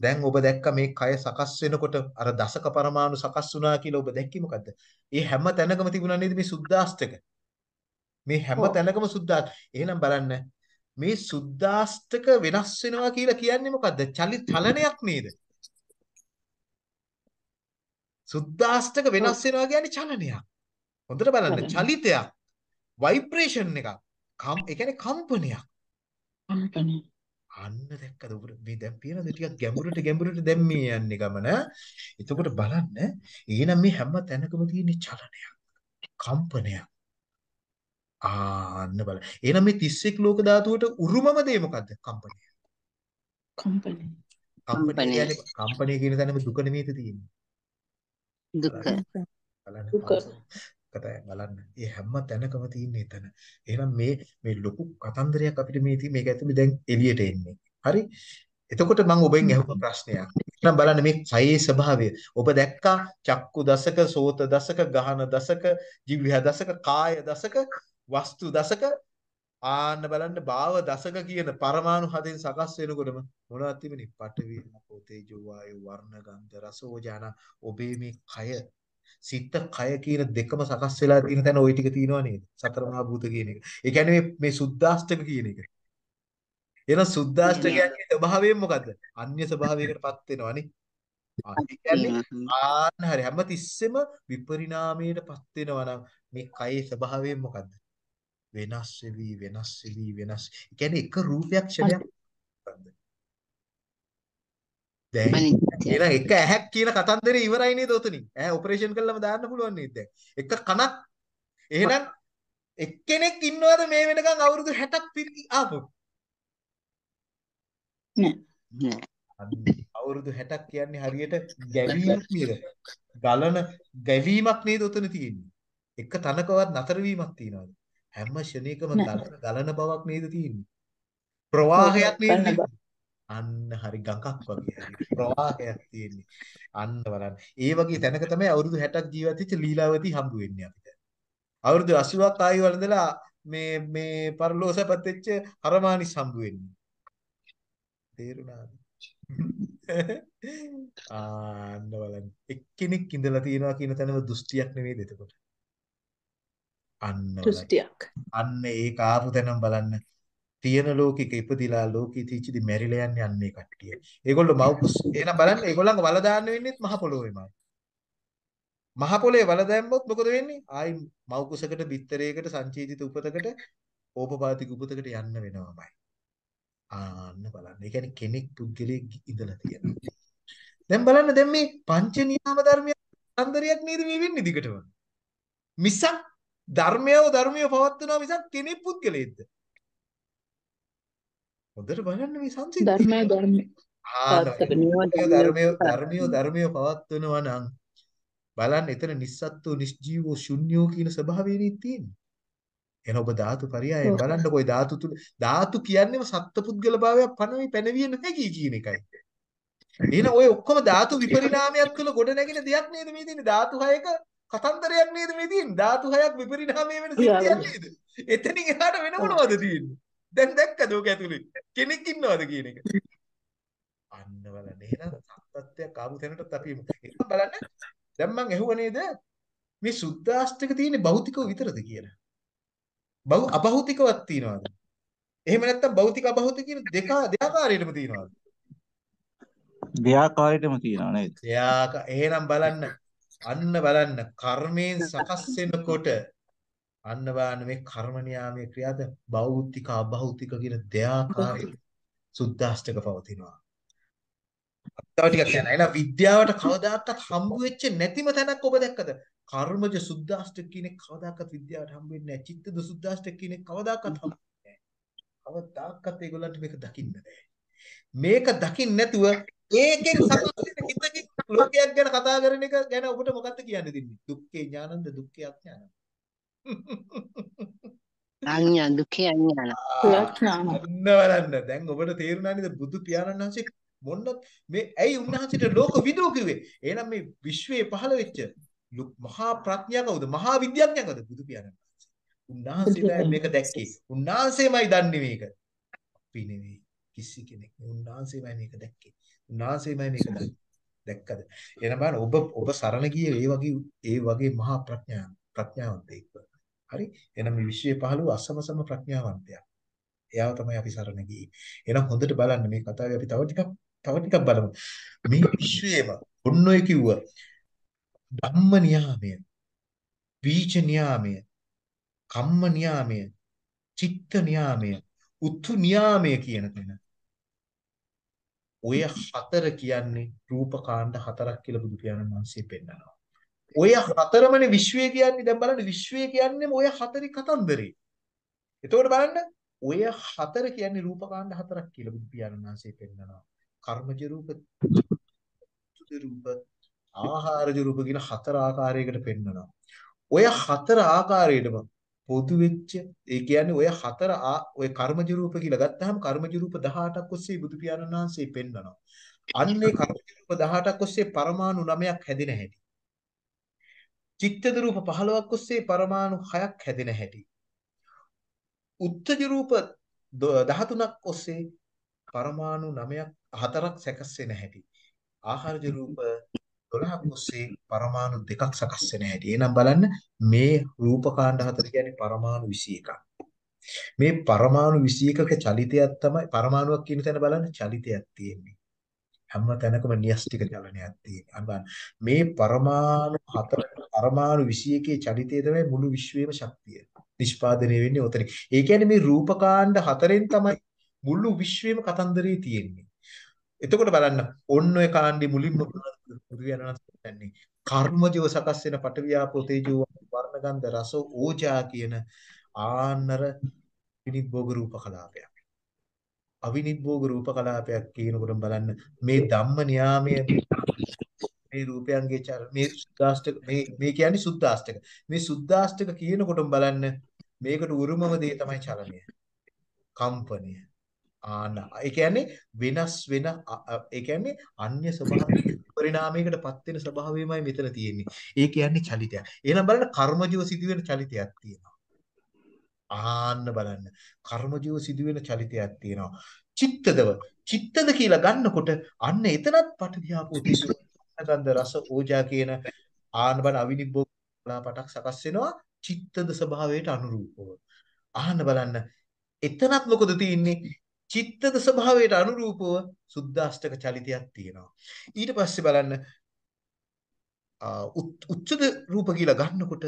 දැන් ඔබ දැක්ක මේ කය සකස් වෙනකොට අර දශක පරමාණු සකස් වුණා කියලා ඔබ දැක්කේ මොකද්ද? ඒ හැම තැනකම තිබුණා නේද මේ සුද්දාස්තක? මේ හැම තැනකම සුද්දාස්ත. එහෙනම් බලන්න මේ සුද්දාස්තක වෙනස් වෙනවා කියලා කියන්නේ මොකද්ද? චලි චලනයක් නේද? සුද්දාස්තක වෙනස් වෙනවා කියන්නේ චලනයක්. හොඳට බලන්න. චලිතයක්. ভাইබ්‍රේෂන් එකක්. කම් ඒ කියන්නේ කම්පනයක්. කම්පනය. අන්න දැක්කද? ඔබට මේ දැන් පියනද ටිකක් ගැඹුරට ගැඹුරට දැන් මේ යන්නේ ගමන. එතකොට බලන්න. එහෙනම් මේ හැම තැනකම තියෙන චලනයක්. කම්පනයක්. ආන්න බලන්න. එහෙනම් මේ 31 ලෝක ධාතුවට උරුමම දේ මොකද්ද? කම්පනය. කම්පනය කම්පනය. කියන්නේ කම්පනය කියන තැනම දුක නෙමෙයිද තියෙන්නේ දුක දුක. කතා බලන්න. මේ හැම තැනකම තියෙන එතන. එහෙනම් මේ මේ ලොකු කතන්දරයක් අපිට මේ තියෙන මේක ඇතුලේ දැන් එළියට එන්නේ. හරි? එතකොට මම ඔබෙන් අහපු ප්‍රශ්නයක්. එහෙනම් බලන්න මේ කයේ ස්වභාවය. ඔබ දැක්කා චක්කු දසක, සෝත දසක, ගහන දසක, ජීවහ දසක, කාය දසක, වස්තු දසක ආන්න බලන්න භාව දසක කියන පරමාණු හදෙන් සකස් වෙනකොටම මොනවද තිබෙන්නේ? පඨවි, ආපෝ, තේජෝ, වායු, වර්ණ, ගන්ධ, රස, ඕජාන ඔබේ මේ කය සිත කය කියන දෙකම සකස් වෙලා තියෙන තැන ওই ටික තියෙනව නේද? සතර මහා භූත කියන එක. ඒ කියන්නේ මේ මේ සුද්දාෂ්ටක කියන එක. එහෙනම් සුද්දාෂ්ටකයන්ගේ ස්වභාවය මොකද්ද? අන්‍ය ස්වභාවයකටපත් වෙනවනේ. ආන්න හරි හැම තිස්සෙම විපරිණාමයටපත් වෙනවා නම් මේ කයේ ස්වභාවය මොකද්ද? වෙනස් වෙවි වෙනස් වෙවි වෙනස්. ඒ කියන්නේ එක රූපයක් ක්ෂණයක්? දැන් එහෙනම් එක ඇහැක් කියන කතන්දරේ ඉවරයි නේද ඔතනින්? ඇහැ ඔපරේෂන් කළාම දාන්න පුළුවන් නේද දැන්? එක කනක් එහෙනම් එක්කෙනෙක් ඉන්නවද මේ වෙනකන් අවුරුදු 60ක් පිරි ආපු? නෑ අවුරුදු 60ක් කියන්නේ හරියට ගැවීමක් නේද? ගලන ගැවීමක් නේද ඔතන තියෙන්නේ? එක තනකවත් නතර වීමක් තියනවාද? හැම ෂණයකම. ගලන බවක් නේද තියෙන්නේ? ප්‍රවාහයක් නේද? අන්න හරි ගඟක් වගේ ප්‍රවාහයක් තියෙන්නේ. අන්න බලන්න. ඒ වගේ තැනක තමයි අවුරුදු 60ක් ජීවත් වෙච්ච ලීලාවතී හම්බ වෙන්නේ අපිට. අවුරුදු 80ක් ආයු වළඳලා මේ මේ පරලෝසපත් වෙච්ච හරමානිස් හම්බ වෙන්නේ. තේරුණාද? ආන්න බලන්න. එක්කෙනෙක් ඉඳලා තියනවා කියන තැනම දෘෂ්ටියක් නෙවෙයිද එතකොට? අන්න. දෘෂ්ටියක්. අන්න ඒක ආපු තැනම බලන්න. තියෙන ලෝකෙක ඉපදිලා ලෝකෙ තීචිදි මැරිලා යන්නේ අන්න කට්ටිය. ඒගොල්ලෝ මව්කුස් එහෙනම් බලන්න ඒගොල්ලන්ව වල දාන්න වෙන්නේත් මහ පොළොවේමයි. මහ පොළොවේ වල දැම්මොත් මොකද වෙන්නේ? ආයි මව්කුසකට බිත්තරයකට සංචේතිත උපතකට ඕපපාතික උපතකට යන්න වෙනවමයි. ආන්න බලන්න. ඒ කියන්නේ කෙනෙක් පුද්ගලයෙක් ඉඳලා තියෙනවා. දැන් බලන්න දැන් මේ පංච නියාම ධර්මයක් අන්දරයක් නේද මේ වෙන්නේ දිගටම. මිසක් ධර්මයව ධර්මියව පවත්වනවා මිසක් කෙනෙක් පුද්ගලයෙක්ද? හොඳට බලන්න මේ සංසිද්ධිය. ධර්මය ධර්මය ධර්මය ධර්මය ධර්මය පවත්වනවා නම් බලන්න එතන නිස්සත්තු නිස්ජීවෝ ශුන්‍යෝ කියන ස්වභාවයනේ තියෙන්නේ. එහෙනම් ඔබ ධාතු පරයයන් බලන්නකො ඒ ධාතු තුල ධාතු කියන්නේම සත්පුද්ගල භාවයක් පනවි පැනවිය නොහැකි කියන එකයි. එහෙනම් ඔය ඔක්කොම ධාතු විපරිණාමයක් තුළ ගොඩ නැගෙන දෙයක් නේද මේ තියෙන්නේ ධාතු හයක කතන්දරයක් නේද මේ තියෙන්නේ ධාතු හයක් විපරිණාමය වෙන සිද්ධියක් නේද? එතනින් එහාට වෙන මොනවද තියෙන්නේ? දැන් දැක්කද ඔක ඇතුලේ කෙනෙක් ඉන්නවද කියන එක? අන්න බලන්න එහෙනම් සත්‍යයක් ආපු තැනටත් අපි එහෙනම් බලන්න දැන් මං ඇහුව නේද මේ සුද්දාෂ්ටක තියෙන්නේ භෞතිකව විතරද කියලා. බහු අභෞතිකවත් තියනවාද? එහෙම නැත්නම් භෞතික අභෞතික කියන දෙක දෙආකාරයටම තියනවාද? දෙආකාරයටම තියෙනවා නේද? දෙආක එහෙනම් බලන්න අන්න බලන්න කර්මයෙන් සකස් වෙනකොට අන්න බලන්න මේ කර්ම නියාමයේ ක්‍රියාද භෞතික අභෞතික කියන දෙආකාරයට සුද්දාෂ්ටක පවතිනවා. තව ටිකක් කියන්න. එහෙනම් විද්‍යාවට කවදාකවත් හම්බ වෙච්ච නැතිම තැනක් ඔබ දැක්කද? කර්මජ සුද්දාෂ්ටක කියන එක කවදාකවත් විද්‍යාවට හම්බ වෙන්නේ නැහැ. චිත්තද සුද්දාෂ්ටක කියන එක කවදාකවත් හම්බ වෙන්නේ නැහැ. කවදාකවත් ඒගොල්ලන්ට මේක දකින්න බෑ. මේක දකින්න නැතුව ඒකෙන් වෙන හිතකින් ලෝකයක් ගැන කතා කරන එක ගැන ඔබට මොකක්ද කියන්න දෙන්නේ? දුක්ඛේ ඥානන්ද දුක්ඛේ අඥානන්ද? අඥා දුකේ අඥාන. අන්න බලන්න. දැන් ඔබට තේරුණා නේද බුදු පියාණන් වහන්සේ මොන්න මේ ඇයි උන්වහන්සේට ලෝක විදෝ කිව්වේ? එහෙනම් මේ විශ්වයේ පහළ වෙච්ච මහා ප්‍රඥා කවුද? මහා විද්‍යාඥයා කවුද? බුදු පියාණන් වහන්සේ. උන්වහන්සේලා මේක දැක්කේ. උන්වහන්සේමයි දන්නේ මේක. අපි නෙවෙයි. කිසි කෙනෙක්. උන්වහන්සේමයි මේක දැක්කේ. උන්වහන්සේමයි මේක දන්නේ. දැක්කද? එහෙනම් බලන්න ඔබ ඔබ සරණ ගියේ ඒ වගේ ඒ වගේ මහා ප්‍රඥා ප්‍රඥාවන්තයෙක්. හරි? එහෙනම් මේ විශ්වයේ පහළ වූ අසමසම ප්‍රඥාවන්තයා. එයාව තමයි අපි සරණ ගියේ. එහෙනම් හොඳට බලන්න මේ කතාවේ අපි තව ටිකක් තව ටිකක් බලමු. මේ විශ්වයේම ඔන්න ඔය කිව්ව ධම්ම නියාමය, බීජ නියාමය, කම්ම නියාමය, චිත්ත නියාමය, උතු නියාමය කියන තැන. ඔය හතර කියන්නේ රූපකාණ්ඩ හතරක් කියලා බුදු පියාණන් වහන්සේ පෙන්නනවා. ඔය හතරමනේ විශ්වය කියන්නේ දැන් බලන්න විශ්වය කියන්නේ ඔය හතරේ කතන්දරේ. එතකොට බලන්න ඔය හතර කියන්නේ රූපකාණ්ඩ හතරක් කියලා බුදු පියාණන් වහන්සේ පෙන්නනවා. කර්මජ රූප, රූප, ආහාරජ රූප කියන හතර ආකාරයකට පෙන්නනවා. ඔය හතර ආකාරයටම පොදු වෙච්ච ඒ කියන්නේ ඔය හතර ඔය කර්මජ රූප කියලා ගත්තාම කර්මජ රූප 18ක් ඔස්සේ බුදු පියාණන් වහන්සේ පෙන්නනවා. අන්නේ කර්මජ රූප 18ක් ඔස්සේ පරමාණු 9ක් හැදෙන හැටි. චිත්තද රූප 15ක් ඔස්සේ පරමාණු 6ක් හැදෙන හැටි. උත්තජ රූප 13ක් ඔස්සේ පරමාණු 9ක් හතරක් සැකස් වෙන හැටි. ආහාරජ රූප 12ක් ඔස්සේ පරමාණු දෙකක් සකස් වෙන හැටි. එහෙනම් බලන්න මේ රූපකාණ්ඩ හතර කියන්නේ පරමාණු 21ක්. මේ පරමාණු 21ක චලිතයක් තමයි පරමාණුවක් කියන තැන බලන්න චලිතයක් තියෙන්නේ. හැම තැනකම න්‍යෂ්ටික චලනයක් තියෙනවා. මේ පරමාණු හතර පරමාණු 21කේ චලිතය තමයි මුළු විශ්වයේම ශක්තිය. නිෂ්පාදනය වෙන්නේ උතන. ඒ කියන්නේ මේ රූපකාණ්ඩ හතරෙන් තමයි මුළු විශ්වයේම කතන්දරේ තියෙන්නේ. එතකොට බලන්න ඔන්න ඔය කාණ්ඩේ මුලින්ම පුරු යනවා කියන්නේ කර්මජව සකස් වෙන පටවියාපෝ තේජෝ වර්ණගන්ධ රස ඕජා කියන ආන්නර විනිභෝග රූප කලාපයක්. අවිනිභෝග රූප කලාපයක් කියනකොට බලන්න මේ ධම්ම න්යාමය මේ රූපයන්ගේ චර මේ සුද්දාෂ්ටක මේ මේ කියන්නේ සුද්දාෂ්ටක. මේ සුද්දාෂ්ටක කියනකොටම බලන්න මේකට උරුමම දේ තමයි චලනය. කම්පනය. ආන ඒ කියන්නේ වෙනස් වෙන ඒ කියන්නේ අන්‍ය ස්වභාවයක පරිණාමයකටපත් වෙන ස්වභාවයමයි මෙතන තියෙන්නේ. ඒ කියන්නේ චලිතයක්. එහෙනම් බලන්න කර්මජීව සිදුවෙන චලිතයක් තියෙනවා. ආන්න බලන්න. කර්මජීව සිදුවෙන චලිතයක් තියෙනවා. චිත්තදව. චිත්තද කියලා ගන්නකොට අන්න එතනත් පටිවිආපෝ ගන්ධ රස ඕජා කියන ආන බල අවිනිබ්බෝ පටක් සකස් වෙනවා චිත්තද ස්වභාවයට අනුරූපව. ආන්න බලන්න. එතනත් මොකද තියෙන්නේ? චිත්තද ස්වභාවයට අනුරූපව සුද්දාෂ්ටක චලිතයක් තියෙනවා. ඊට පස්සේ බලන්න උච්චද රූප කියලා ගන්නකොට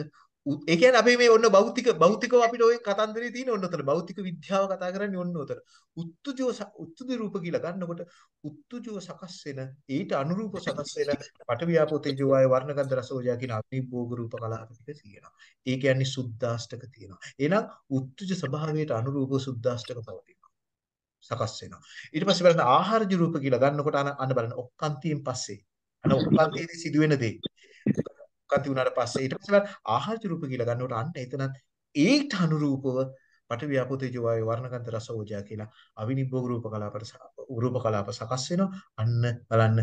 ඒ කියන්නේ අපි මේ ඔන්න භෞතික භෞතිකව අපිට ওই කතන්දරේ තියෙන ඔන්න උතන භෞතික විද්‍යාව කතා කරන්නේ ඔන්න උතන. උත්තුජෝ උත්තුද රූප කියලා ගන්නකොට උත්තුජෝ සකස් වෙන ඊට අනුරූප සකස් වෙන පටවියාපෝ තේජෝ වායු වර්ණගන්ධ රසෝජා කියන අනිභෝග රූප කලාප ටික තියෙනවා. ඒ කියන්නේ සුද්දාෂ්ටක තියෙනවා. එහෙනම් උත්තුජ ස්වභාවයට අනුරූප සුද්දාෂ්ටක පවතිනවා. සකස් වෙනවා. ඊට පස්සේ බලන්න ආහාරජ රූප කියලා ගන්නකොට අන බලන්න ඔක්කාන්තියෙන් පස්සේ. අන ඔක්කාන්තියේදී සිදුවෙන දේ. කති වුණාට පස්සේ ඊට පස්සේ ආහාර රූප කියලා ගන්නකොට අන්න එතනත් ඒට අනුරූපව පට ව්‍යාපෘතේජ වායු වර්ණගන්ධ රස ඕජා කියලා අවිනිබ්බෝග රූප කලාපට රූප කලාප සකස් වෙනවා. අන්න බලන්න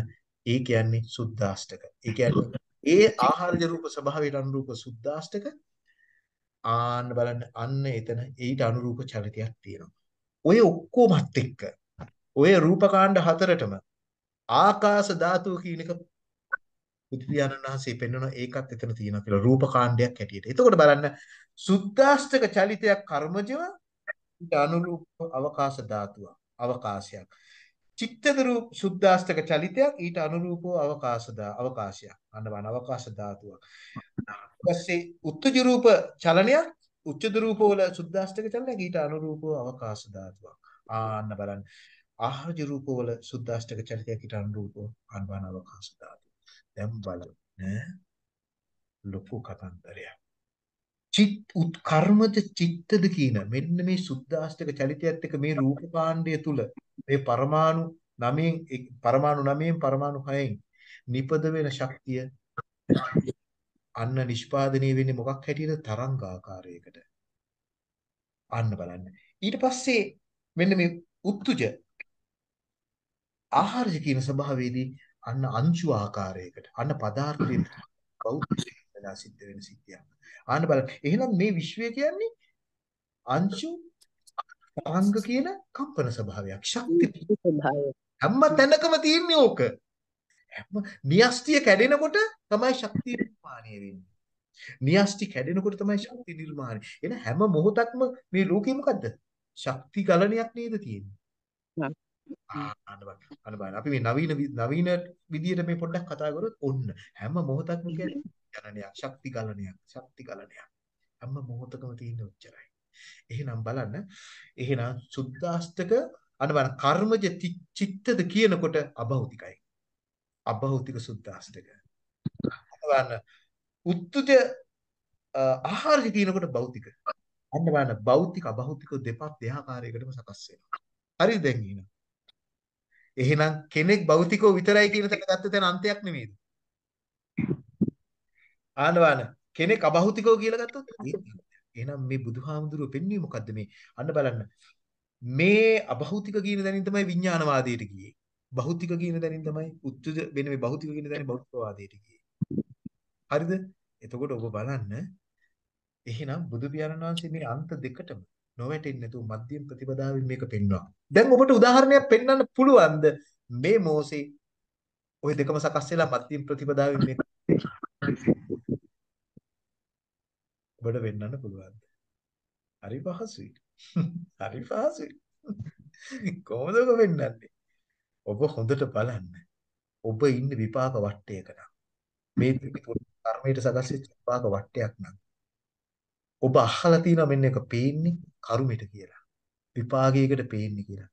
ඒ කියන්නේ සුද්දාෂ්ටක. ඒ කියන්නේ ඒ ආහාරජ රූප ස්වභාවයට අනුරූප සුද්දාෂ්ටක. ආන්න බලන්න අන්න එතන ඊට අනුරූප චරිතයක් තියෙනවා. ඔය ඔක්කොමත් එක්ක ඔය රූපකාණ්ඩ හතරටම ආකාශ ධාතුව කියන එක බුදු පියාණන් වහන්සේ පෙන්වන ඒකත් එතන තියෙනවා කියලා රූප කාණ්ඩයක් හැටියට. එතකොට බලන්න සුද්දාෂ්ටක චලිතයක් කර්මජව ඊට අනුරූප අවකාශ ධාතුව අවකාශයක්. චිත්තද රූප සුද්දාෂ්ටක චලිතයක් ඊට අනුරූපව අවකාශ අවකාශයක්. අන්න බලන්න අවකාශ ධාතුවක්. ඊපස්සේ උත්තුජ රූප චලනයක් උච්චද රූප වල සුද්දාෂ්ටක චලනයක් ඊට අනුරූපව අවකාශ ධාතුවක්. ආන්න බලන්න. ආහාරජ රූප වල සුද්දාෂ්ටක චලිතයක් ඊට අනුරූපව අන්වන අවකාශ ධාතුව. දැන් බලන්න ලොකු කතන්දරයක්. චිත් උත්කර්මජ චිත්තද කියන මෙන්න මේ සුද්දාස්තක චලිතයත් එක්ක මේ රූපකාණ්ඩය තුල මේ පරමාණු නවයෙන් පරමාණු නවයෙන් පරමාණු හයෙන් නිපද වෙන ශක්තිය අන්න නිෂ්පාදනය වෙන්නේ මොකක් හැටියද තරංගාකාරයකට අන්න බලන්න ඊට පස්සේ මෙන්න මේ උත්තුජ ආහාරජ කියන ස්වභාවයේදී අන්න අංශු ආකාරයකට අන්න පදාර්ථයෙන් බෞද්ධ වෙලා සිද්ධ වෙන සිද්ධියක්. ආන්න බලන්න. එහෙනම් මේ විශ්වය කියන්නේ අංශු තරංග කියන කම්පන ස්වභාවයක්. ශක්ති ස්වභාවය. හැම තැනකම තියෙන්නේ ඕක. හැම නියස්තිය කැඩෙනකොට තමයි ශක්තිය නිර්මාණය වෙන්නේ. නියස්ටි කැඩෙනකොට තමයි ශක්තිය නිර්මාණය. එන හැම මොහොතක්ම මේ ලෝකෙ මොකද්ද? ශක්ති ගලණයක් නේද තියෙන්නේ. අන්න බලන්න. අපි මේ නවීන නවීන විදියට මේ පොඩ්ඩක් කතා කරොත් ඔන්න හැම මොහොතක්ම කියන්නේ ගණනයක්, ශක්ති ගණනයක්, ශක්ති ගණනයක්. හැම මොහොතකම තියෙන උච්චරයි. එහෙනම් බලන්න. එහෙනම් සුද්ධාස්තක අන්න බලන්න කර්මජ චිත්තද කියනකොට අභෞතිකයි. අභෞතික සුද්ධාස්තක. බලන්න. උත්තුජ ආහාරජ කියනකොට භෞතික. අන්න බලන්න භෞතික අභෞතික දෙපත් දෙආකාරයකටම සකස් වෙනවා. හරිද දැන් එහෙනම්? එහෙනම් කෙනෙක් භෞතිකව විතරයි කියන තැන ගත්ත තැන අන්තයක් නෙමෙයිද? ආනවාන කෙනෙක් අභෞතිකව කියලා ගත්තොත් එහෙනම් මේ බුදුහාමුදුරුව පෙන්වන්නේ මොකද්ද මේ? අන්න බලන්න. මේ අභෞතික කියන දැනින් තමයි විඥානවාදයට ගියේ. භෞතික කියන දැනින් තමයි උත්තුජ වෙන මේ භෞතික කියන දැනින් භෞතිකවාදයට ගියේ. හරිද? එතකොට ඔබ බලන්න එහෙනම් බුදු පියාණන් වහන්සේ මේ අන්ත දෙකටම නොවැටෙන්නේ නැතුව මධ්‍යම ප්‍රතිපදාවෙන් මේක පෙන්වනවා. දැන් ඔබට උදාහරණයක් පෙන්වන්න පුළුවන්ද මේ මොසේ ওই දෙකම සකස් වෙලා මධ්‍යම ප්‍රතිපදාවෙන් මේක ඔබට වෙන්නන්න පුළුවන්ද? හරි පහසුයි. හරි පහසුයි. කොහොමද ඔබ වෙන්නන්නේ? ඔබ හොඳට බලන්න. ඔබ ඉන්නේ විපාක වටයක නම් මේ කර්මයට සකස් වෙච්ච විපාක වටයක් නම් ඔබ අහලා තියෙනවා මෙන්න එක පේන්නේ කරුමෙට කියලා. විපාකයකට පේන්නේ කියලා.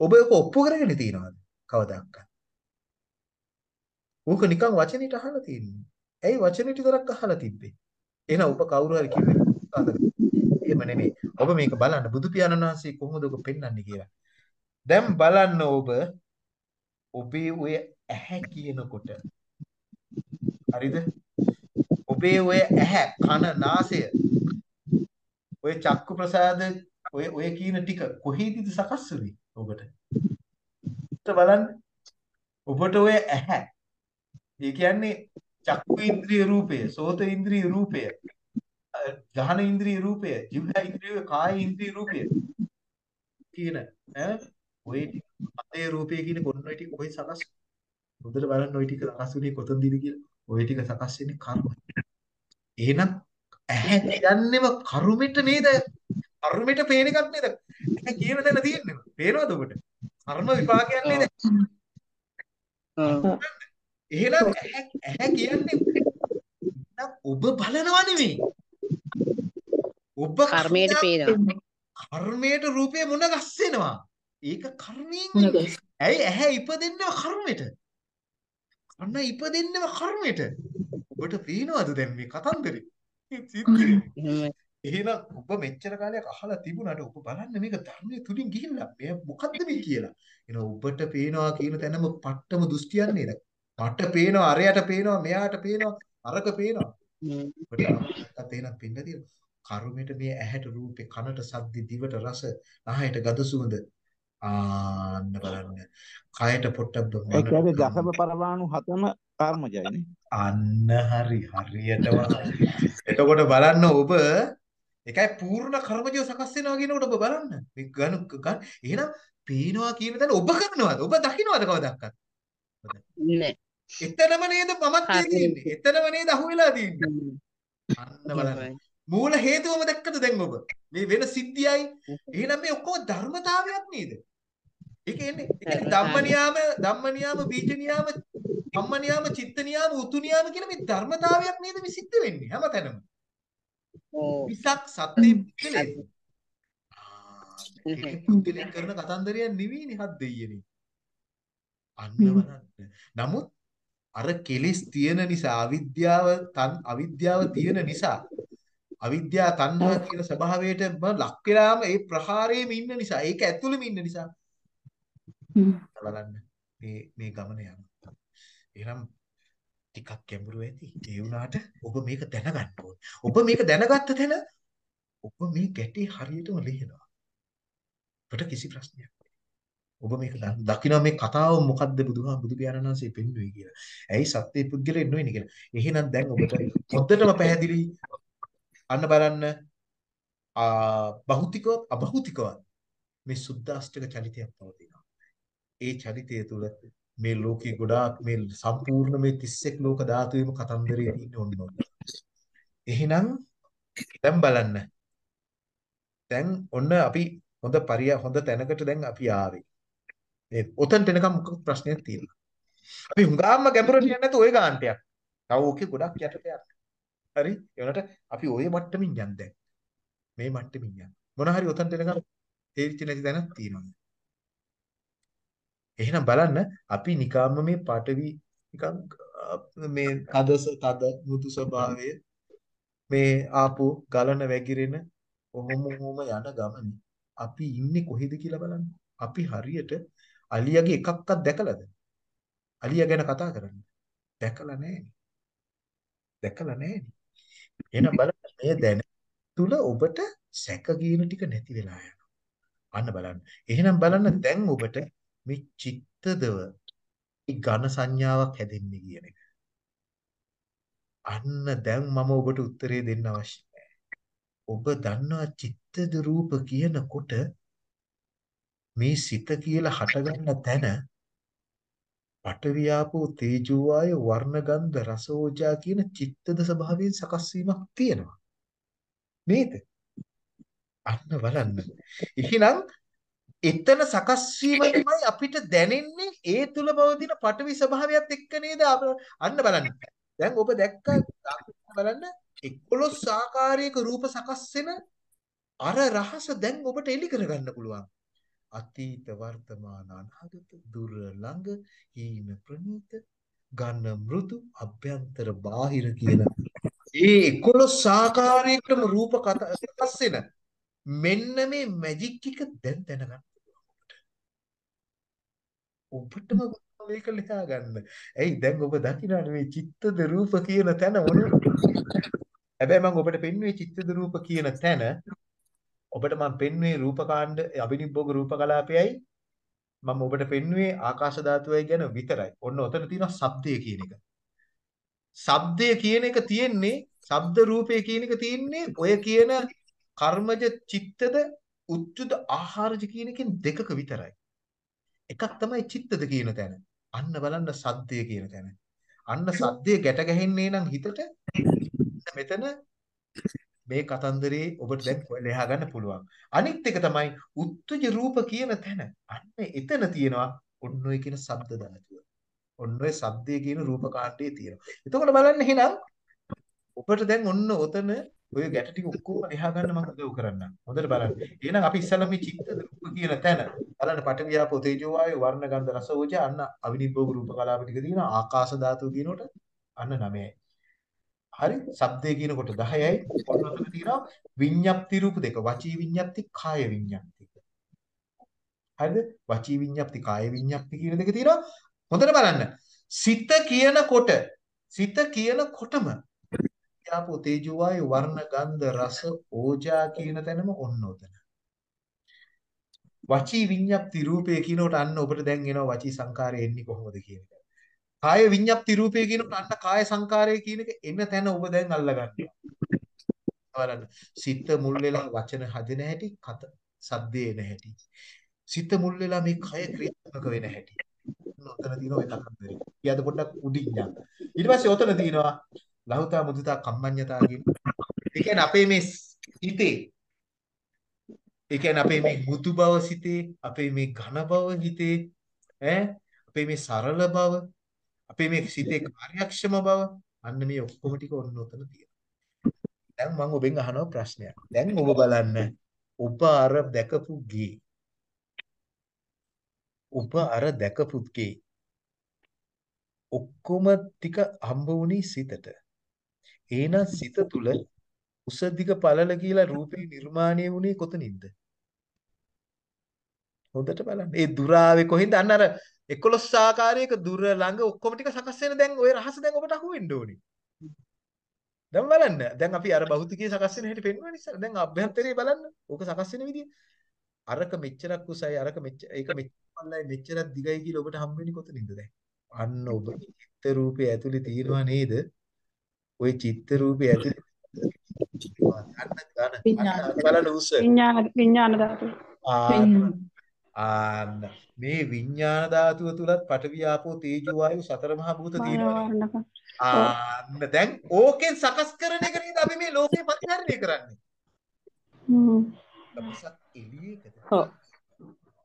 ඔබ ඒක ඔප්පු කරගෙන තියනවාද? කවදාවත්. ඕක නිකන් වචනෙට අහලා තියෙන්නේ. ඇයි වචනෙට විතරක් අහලා තිබ්බේ? එහෙනම් ඔබ කවුරු හරි කිව්වේ එහෙම නෙමෙයි. ඔබ මේක බලන්න බුදු පියාණන් වහන්සේ කොහොමද ඔබ පෙන්වන්නේ කියලා. දැන් බලන්න ඔබ ඔබේ ඔය ඇහැ කියනකොට හරිද? ඔබේ ඔය ඇහැ කන නාසය ඔය චක්කු ප්‍රසාද ඔය ඔය කියන ටික කොහේදීද සකස් වෙන්නේ? ඔබට. බලන්න. ඔබට ඔය ඇහැ. ඒ කියන්නේ චක්කු ඉන්ද්‍රිය රූපය, සෝත ඉන්ද්‍රිය රූපය, ගහන ඉන්ද්‍රිය රූපය, ජීව ඉන්ද්‍රිය, කාය ඉන්ද්‍රිය රූපය කියන ඈ ඔය අතේ රූපය කියන කොන්න ඔය ටික කොහෙද සකස් හොඳට බලන්න ඔය ටික සකස් වෙන්නේ කොතනදීද කියලා. ඔය ටික සකස් වෙන්නේ කර්ම. එහෙනම් ඇහැ කියන්නේම කර්මෙට නේද? කර්මෙට පේන එකක් නේද? ඇහැ කියන තැන තියෙන්නේ. පේනවද ඔබට? කර්ම විපාකයක් නේද? එහෙනම් ඇහැ ඇහැ කියන්නේ ඔබ බලනවා නෙමෙයි. ඔබ කර්මයට පේනවා. කර්මයට රූපේ මුණ ගස්සෙනවා. ඒක කර්මයෙන් ඇයි ඇහැ ඉපදෙන්නව කර්මෙට? අන්න ඉපදෙන්නව කර්මෙට. ඔබට පේනවද දැන් මේ කතන්දරේ? එහෙනම් ඔබ මෙච්චර කාලයක් අහලා තිබුණාට ඔබ බලන්න මේක ධර්මයේ තුලින් ගිහිල්ලා මේ මොකද්ද මේ කියලා. එහෙනම් ඔබට පේනවා කියන තැනම පට්ටම දෘෂ්ටියක් නේද? මට පේනවා අරයට පේනවා මෙයාට පේනවා අරක පේනවා. ඔබට එහෙනම් පින්න තියෙනවා. කර්මයට මේ ඇහැට රූපේ කනට සද්ද දිවට රස නහයට ගඳ සුවඳ ආන්න බලන්න. කයට පොට්ටබ්බ ඒ කියන්නේ දසම පරමාණු හතම කර්මජයනේ. අන්න හරි හරියටම එතකොට බලන්න ඔබ ඒකයි පූර්ණ කර්මජය සකස් වෙනවා කියනකොට ඔබ බලන්න. මේ ගණු ගන්න එහෙනම් පේනවා කියන තැන ඔබ කරනවද? ඔබ දකින්නවද කවදාවත් නෑ. එතනම නේද මමත් තියෙන්නේ එතනම නේද අහුවෙලා තියෙන්නේ? අන්න බලන්න. මූල හේතුවම දැක්කද දැන් ඔබ? මේ වෙන සිද්ධියයි. එහෙනම් මේ ඔක්කොම ධර්මතාවයක් නේද? ඒක එන්නේ. ඒක ධම්ම නියාම ධම්ම නියාම බීජ නියාම ධම්ම නියාම චිත්ත නියාම උතු නියාම කියන මේ ධර්මතාවයක් නේද මේ සිද්ධ වෙන්නේ හැමතැනම? විසක් සත්‍ය ඒක පුද්ගලයෙක් කරන කතන්දරයක් නෙවෙයිනේ හත් දෙයියනේ. අන්න බලන්න නමුත් අර කෙලිස් තියෙන නිසා අවිද්‍යාව තන් අවිද්‍යාව තියෙන නිසා අවිද්‍යාව තණ්හා කියන ස්වභාවයට ලක් වෙලාම ඒ ප්‍රහාරයේම ඉන්න නිසා ඒක ඇතුළෙම ඉන්න නිසා. බලන්න. මේ මේ ගමන යනවා. එහෙනම් ටිකක් ගැඹුරු ඇති. ඒ වුණාට ඔබ මේක දැනගන්න ඕනේ. ඔබ මේක දැනගත්ත තැන ඔබ මේ ගැටේ හරියටම ලියනවා. ඔබට කිසි ප්‍රශ්නයක් ඔබ මේක දකිනවා මේ කතාව මොකද්ද බුදුහා බුදු පියාණන් වහන්සේ පෙන්වුවේ කියලා. ඇයි සත්‍ය පුද්ගලෙ නොවෙන්නේ කියලා. එහෙනම් දැන් ඔබට හොද්දටම පැහැදිලි අන්න බලන්න භෞතිකව අභෞතිකව මේ සුද්දාෂ්ටක චලිතයක් පවතිනවා. ඒ චලිතය තුළ මේ ලෝකේ ගොඩාක් මේ සම්පූර්ණ මේ 31 ලෝක ධාතුවේම කතන්දරේ තියෙන්න ඕන. එහෙනම් දැන් බලන්න. දැන් ඔන්න අපි හොඳ පරිය හොඳ තැනකට දැන් අපි ආවේ. මේ ඔතනට එනකම් මොකක් ප්‍රශ්නයක් තියෙනවා. අපි හුඟාම්ම ගැඹුරට යන්නේ නැතු ඔය ගාන්ටයක්. තව ඕකේ ගොඩක් යටට යන්න. හරි? ඒ වුණාට අපි ওই මට්ටමින් යන් දැන්. මේ මට්ටමින් යන්. මොන හරි උතන්ට එනකම් තේරිච්ච නැති තැනක් තියෙනවා. එහෙනම් බලන්න අපි නිකාම්ම මේ පාඨවි නිකන් මේ තදස තද මුතු ස්වභාවය මේ ආපු ගලන වැగిරෙන ඔහොම ඔහොම යන ගමනේ අපි ඉන්නේ කොහෙද කියලා බලන්න. අපි හරියට අලියාගේ එකක්වත් දැකලාද? අලියා ගැන කතා කරන්නේ. දැකලා නැහැ. දැකලා නැහැ. එහෙනම් බලන්න මේ දැන තුල ඔබට සැක කියන ටික නැති වෙලා යනවා. අන්න බලන්න. එහෙනම් බලන්න දැන් ඔබට මේ චිත්තදව මේ ඝන සංඥාවක් හැදෙන්නේ කියන එක. අන්න දැන් මම ඔබට උත්තරේ දෙන්න අවශ්‍ය ඔබ දන්නවා චිත්තද රූප කියනකොට මේ සිත කියලා හටගන්න තැන පටවියාපෝ තේජෝ වාය වර්ණ ගන්ධ රස ඕජා කියන චිත්තද ස්වභාවයෙන් සකස් වීමක් තියෙනවා. නේද? අන්න බලන්න. එහෙනම් එතන සකස් වීමයි අපිට දැනෙන්නේ ඒ තුල පවතින පටවි ස්වභාවයත් එක්ක නේද? අන්න බලන්න. දැන් ඔබ දැක්ක බලන්න. 11 ආකාරයක රූප සකස් වෙන අර රහස දැන් ඔබට එලි කරගන්න පුළුවන්. අතීත වර්තමාන අනාගත දුර ළඟ හීන ප්‍රනීත ඝන මෘදු අභ්‍යන්තර බාහිර කියන ඒ 11 ආකාරයකටම රූප කතා වෙන මෙන්න මේ මැජික් එක දැන් දැනගන්න ඔබටම මේක ලියා ගන්න. ඇයි දැන් ඔබ දකින්නනේ මේ චිත්තද රූප කියන තැන මොනවද? හැබැයි මම ඔබට පෙන්වුවේ චිත්තද රූප කියන තැන ඔබට මම පෙන්වුවේ රූපකාණ්ඩ අබිනිබ්බෝග රූප කලාපයයි මම ඔබට පෙන්වුවේ ආකාශ ධාතුවයි ගැන විතරයි. ඔන්න ඔතන තියෙනවා ශබ්දය කියන එක. ශබ්දය කියන එක තියෙන්නේ ශබ්ද රූපය කියන එක තියෙන්නේ ඔය කියන කර්මජ චිත්තද උච්චුද ආහාරජ කියන එකෙන් දෙකක විතරයි. එකක් තමයි චිත්තද කියන තැන. අන්න බලන්න සද්දය කියන තැන. අන්න සද්දය ගැට ගැහෙන්නේ නම් හිතට මෙතන මේ කතන්දරේ ඔබට දැන් ලියා ගන්න පුළුවන්. අනිත් එක තමයි උත්තුජ රූප කියන තැන. අන්න එතන තියෙනවා ඔන්න ඔය කියන ශබ්ද ධාතුව. ඔන්න ඔය ශබ්දයේ කියන රූප කාණ්ඩයේ තියෙනවා. එතකොට බලන්න එහෙනම් ඔබට දැන් ඔන්න ඔතන ඔය ගැට ටික ඔක්කොම ලියා ගන්න මම උදව් කරන්නම්. හොඳට බලන්න. එහෙනම් අපි ඉස්සල්ලා මේ චිත්ත රූප කියන තැන බලන්න පඨවි ආපෝ තේජෝ වායෝ වර්ණ ගන්ධ රස ඕජ අන්න අවිනිබ්බෝග රූප කලාප ටික තියෙනවා. ආකාශ ධාතුව කියනකොට අන්න 9යි. හරි? ශබ්දය කියනකොට 10යි. ඔන්න ඔතන තියෙනවා විඤ්ඤාප්ති රූප දෙක. වචී විඤ්ඤාප්ති, කාය විඤ්ඤාප්ති. හරිද? වචී විඤ්ඤාප්ති, කාය විඤ්ඤාප්ති කියන දෙක තියෙනවා. හොඳට බලන්න. සිත කියනකොට සිත කියනකොටම යාපෝ තේජෝ වායු වර්ණ ගන්ධ රස ඕජා කියන තැනම ඔන්න ඔතන. වචී විඤ්ඤාප්ති රූපය කියනකොට අන්න ඔබට දැන් එනවා වචී සංකාරය එන්නේ කොහොමද කියන එක. කාය විඤ්ඤාප්ති රූපය කියනකොට අන්න කාය සංකාරය කියන එක එන තැන ඔබ දැන් අල්ලගන්නවා. බලන්න. සිත මුල් වෙලා වචන හදන හැටි, කත සද්දේ එන හැටි. සිත මුල් වෙලා මේ කය ක්‍රියාත්මක වෙන හැටි. ඔතන තියෙනවා ඒ තකන්දරේ. ඊයද පොඩ්ඩක් උඩින් යන්න. ඊට පස්සේ ඔතන තියෙනවා ලහුතා මුදිතා කම්මඤ්ඤතා කියන. ඒ කියන්නේ අපේ මේ හිතේ ඒ කියන්නේ අපේ මේ මුතු බව සිතේ, අපේ මේ ඝන බව හිතේ, ඈ අපේ මේ සරල බව, අපේ මේ සිතේ කාර්යක්ෂම බව, අන්න මේ ඔක්කොම ටික ඔන්න ඔතන තියෙනවා. දැන් මම ඔබෙන් අහනවා ප්‍රශ්නයක්. දැන් ඔබ බලන්න ඔබ අර දැකපු ගේ ඔබ අර දැකපු ගේ ඔක්කොම ටික හම්බ වුණේ සිතට. එහෙනම් සිත තුල උස දිග පළල කියලා රූපේ නිර්මාණය වුණේ කොතනින්ද? හොඳට බලන්න. ඒ දුර ආවේ කොහෙන්ද? අන්න අර 11 ආකාරයක දුර ළඟ ඔක්කොම ටික සකස් වෙන දැන් ওই රහස දැන් ඔබට අහු වෙන්න ඕනේ. දැන් බලන්න. දැන් අපි අර භෞතිකයේ සකස් වෙන හැටි පෙන්වන්නේ ඉස්සර. දැන් අභ්‍යන්තරයේ බලන්න. ඕක සකස් වෙන විදිය. අරක මෙච්චරක් උසයි අරක මෙච්චර ඒක මෙච්චරයි මෙච්චරක් දිගයි කියලා ඔබට හම්බ වෙන්නේ කොතනින්ද දැන්? අන්න ඔබ චිත්ත රූපේ ඇතුලේ තියෙනවා නේද? ওই චිත්ත රූපේ ඇතුලේ අන්න ගන්න බලන්න උස විඥාන විඥාන ධාතු. ආන්න මේ විඥාන ධාතුව තුලත් පඨවි ආපෝ තේජෝ වායු සතර මහා භූත තියෙනවානේ. ආන්න දැන් ඕකෙන් සකස් කරන එක නේද අපි මේ ලෝකේ පරිහරණය කරන්නේ. හ්ම්. එළියකද? ඔව්.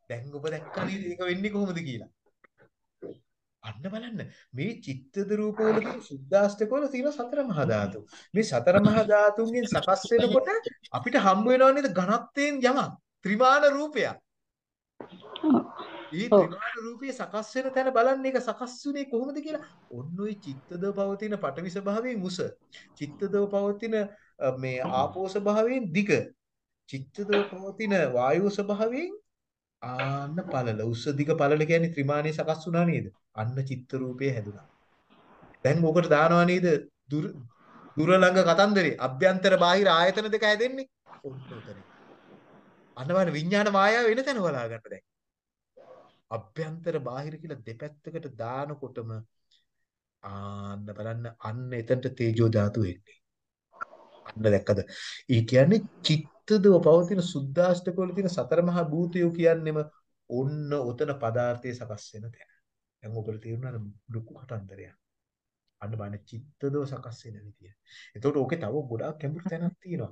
දැන් ඔබ දැක්කා නේද ඒක වෙන්නේ කොහොමද කියලා? අන්න බලන්න මේ චිත්තද රූපවල තියෙන සුද්දාෂ්ටකවල තියෙන සතර මහා ධාතු. මේ සතර මහා ධාතුන්ගෙන් සකස් වෙනකොට අපිට හම්බ වෙනව නේද ඝනත්වයෙන් යමක් ත්‍රිමාන රූපයක්. මේ ත්‍රිමාන රූපයේ සකස් වෙන තැන බලන්න ඒක සකස් වුනේ කොහොමද කියලා. ඔන්න ඔය චිත්තද පවතින පටවි ස්වභාවයෙන් උස. චිත්තද පවතින මේ ආපෝ ස්වභාවයෙන් දිග. චිත්තද පවතින වායු ස්වභාවයෙන් ආන්න පළල උස්ස දිග පළල කියන්නේ ත්‍රිමාණය සකස් වුණා නේද? අන්න චිත්ත රූපේ හැදුනා. දැන් ඔකට දානවා නේද? දුර දුර ළඟ කතන්දරේ අභ්‍යන්තර බාහිර ආයතන දෙක හැදෙන්නේ. ඔන්න උතනේ. අනවන විඥාන මායාව වෙන තැන බලා ගන්න දැන්. අභ්‍යන්තර බාහිර කියලා දෙපැත්තකට දානකොටම ආන්න බලන්න අන්න එතනට තේජෝ ධාතු එන්නේ. අන්න දැක්කද? ඒ කියන්නේ චිත්තදව පවතින සුද්දාෂ්ටකවල තියෙන සතර මහා භූතයෝ කියන්නෙම ඔන්න ඔතන පදාර්ථයේ සකස් වෙන තැන. දැන් ඔබට තේරුණාද ලොකු කතන්දරයක්. අන්න බලන්න චිත්තදව සකස් වෙන විදිය. එතකොට ඕකේ තව ගොඩාක් ගැඹුරු තැනක් තියෙනවා.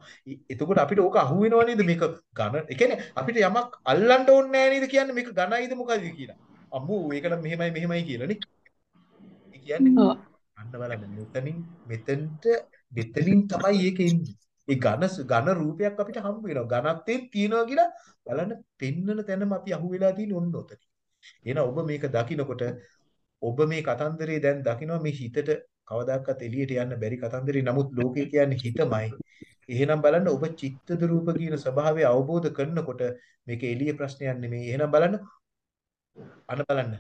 එතකොට අපිට ඕක අහු වෙනව නේද මේක ඝන. ඒ කියන්නේ අපිට යමක් අල්ලන්න ඕනේ නැහැ නේද කියන්නේ මේක ඝනයිද මොකද කියලා. අම්මෝ ඒක නම් මෙහෙමයි මෙහෙමයි කියලා නේ. ඒ කියන්නේ අන්න බලන්න මෙතනින් මෙතෙන්ට මෙතනින් තමයි ඒක එන්නේ. ඒ ඝන ඝන රූපයක් අපිට හම්බ වෙනවා. ඝනත්වයෙන් තියනවා කියලා බලන්න පෙන්නන තැනම අපි අහු වෙලා තියෙන ඔන්න ඔතන. එහෙනම් ඔබ මේක දකිනකොට ඔබ මේ කතන්දරේ දැන් දකිනවා මේ හිතට කවදාකවත් එළියට යන්න බැරි කතන්දරේ. නමුත් ලෝකේ කියන්නේ හිතමයි. එහෙනම් බලන්න ඔබ චිත්තද රූප කියන ස්වභාවය අවබෝධ කරනකොට මේක එළිය ප්‍රශ්නයක් නෙමෙයි. එහෙනම් බලන්න අන බලන්න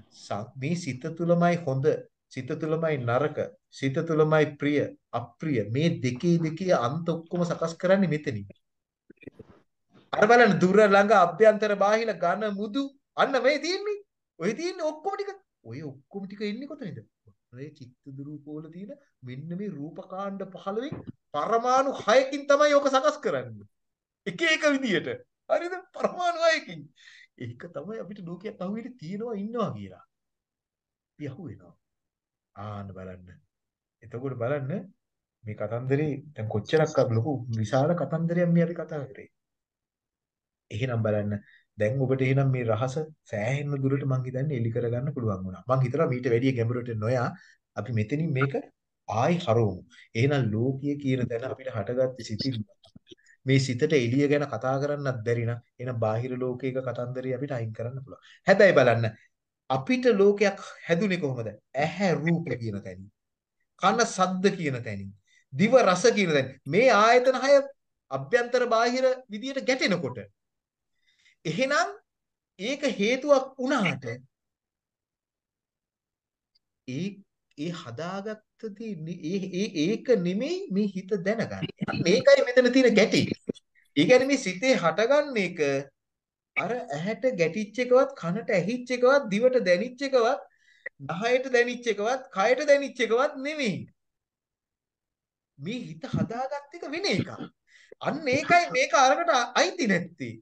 මේ සිත තුලමයි හොඳ සිත තුලමයි නරක සිත තුලමයි ප්‍රිය අප්‍රිය මේ දෙකේ දෙකේ අන්ත ඔක්කොම සකස් කරන්නේ මෙතනින් අර බලන්න දුර ළඟ අභ්‍යන්තර බාහිර ඝන මුදු අන්න මේ තියෙන්නේ ඔය තියෙන්නේ ඔක්කොම ටික. ඔය ඔක්කොම ටික එන්නේ කොතනින්ද? ඔය චිත්ත රූපවල තියෙන මෙන්න මේ රූපකාණ්ඩ 15 පරමාණු 6කින් තමයි ඔක සකස් කරන්නේ. එක එක විදියට. හරිද? පරමාණු 6කින්. ඒක තමයි අපිට ලෝකයක් අහුවෙට තියෙනවා ඉන්නවා කියලා. අපි අහුවෙනවා. ආන්න බලන්න. එතකොට බලන්න මේ කතන්දරේ දැන් කොච්චරක් ලොකු විශාල කතන්දරයක් මේ අපි කතා කරේ. එහෙනම් බලන්න දැන් ඔබට එහෙනම් මේ රහස සෑහෙන දුරට මං හිතන්නේ එලි කරගන්න පුළුවන් වුණා. මං හිතනවා මීට වැඩිය ගැඹුරට නොයා අපි මෙතනින් මේක ආයි හරවමු. එහෙනම් ලෝකීය කියන තැන අපිට හටගත්ත සිතින් මේ සිතට එළිය ගැන කතා කරන්නත් බැරි නම් එහෙනම් බාහිර ලෝකයක කතන්දරය අපිට අයින් කරන්න පුළුවන්. හැබැයි බලන්න අපිට ලෝකයක් හැදුනේ කොහොමද? ඇහැ රූප කියන තැනින්. කන ශබ්ද කියන තැනින්. දිව රස කියන තැනින්. මේ ආයතන හය අභ්‍යන්තර බාහිර විදියට ගැටෙනකොට එහෙනම් ඒක හේතුවක් වුණාට ඒ ඒ හදාගත්ත ඒ ඒ ඒක නෙමෙයි මේ හිත දැනගන්නේ. මේකයි මෙතන තියෙන ගැටි. ඒ කියන්නේ මේ සිතේ හටගන්න එක අර ඇහැට ගැටිච්ච එකවත් කනට ඇහිච්ච එකවත් දිවට දැනිච්ච එකවත් නහයට දැනිච්ච එකවත් කයට දැනිච්ච එකවත් නෙමෙයි. මේ හිත හදාගත්ත එක වෙන එකක්. අන්න ඒකයි මේක අරකට අයිති නැත්තේ.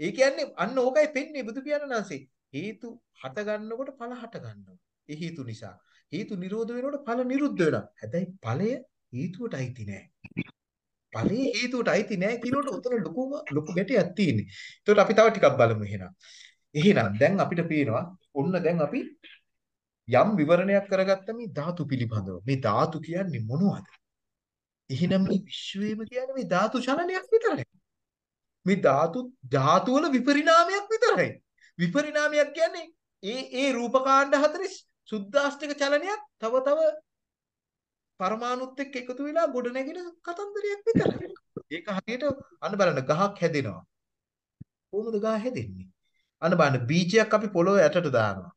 ඒ කියන්නේ අන්න ඕකයි පෙන්නේ බුදු පියාණන් වහන්සේ. හේතු හට ගන්නකොට ඵල හට ගන්නවා. ඒ හේතු නිසා. හේතු නිරෝධ වෙනකොට ඵල නිරුද්ධ වෙනවා. හැබැයි ඵලය හේතුවට අයිති නෑ. ඵලයේ හේතුවට අයිති නෑ කියනකොට උතන ලොකුම ලොකු ගැටයක් තියෙන්නේ. ඒකට අපි තව ටිකක් බලමු එහෙනම්. එහෙනම් දැන් අපිට පේනවා ඔන්න දැන් අපි යම් විවරණයක් කරගත්ත මේ ධාතු පිළිබඳව. මේ ධාතු කියන්නේ මොනවද? එහෙනම් මේ විශ්වයේම කියන්නේ මේ ධාතු චලනයක් විතරයි. මේ ධාතු ධාතු වල විපරිණාමයක් විතරයි. විපරිණාමයක් කියන්නේ ඒ ඒ රූපකාණ්ඩ හතරේ සුද්දාෂ්ටක චලනයක් තව තව පරමාණුත් එක්ක එකතු වෙලා ගොඩ නැගින කතන්දරයක් විතරයි. ඒක හරියට අන්න බලන්න ගහක් හැදෙනවා. කොහොමද ගහ හැදෙන්නේ? අන්න බලන්න බීජයක් අපි පොළොව යටට දානවා.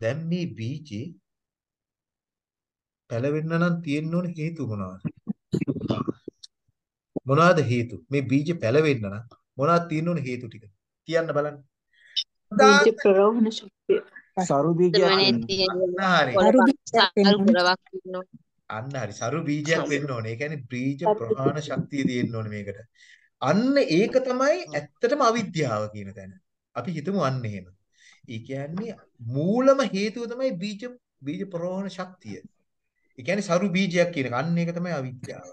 දැන් මේ බීජේ පැලවෙන්න නම් තියෙන්න ඕන හේතු මොනවද? මොනවද හේතු? මේ බීජ පැලවෙන්න නම් මොනවද තියෙන්න ඕන හේතු ටික? කියන්න බලන්න. බීජ ප්‍රරෝහණ ශක්තිය. සරු බීජයක් අන්න හරි. සරු බීජයක් වෙන්න ඕනේ. ඒ කියන්නේ බීජ ප්‍රහාණ ශක්තිය තියෙන්න ඕනේ මේකට. අන්න ඒක තමයි ඇත්තටම අවිද්‍යාව කියන තැන. අපි හිතමු අන්න එහෙම. ඒ කියන්නේ මූලම හේතුව තමයි බීජ බීජ ප්‍රෝහණ ශක්තිය. ඒ කියන්නේ සරු බීජයක් කියන එක. අන්න ඒක තමයි අවිද්‍යාව.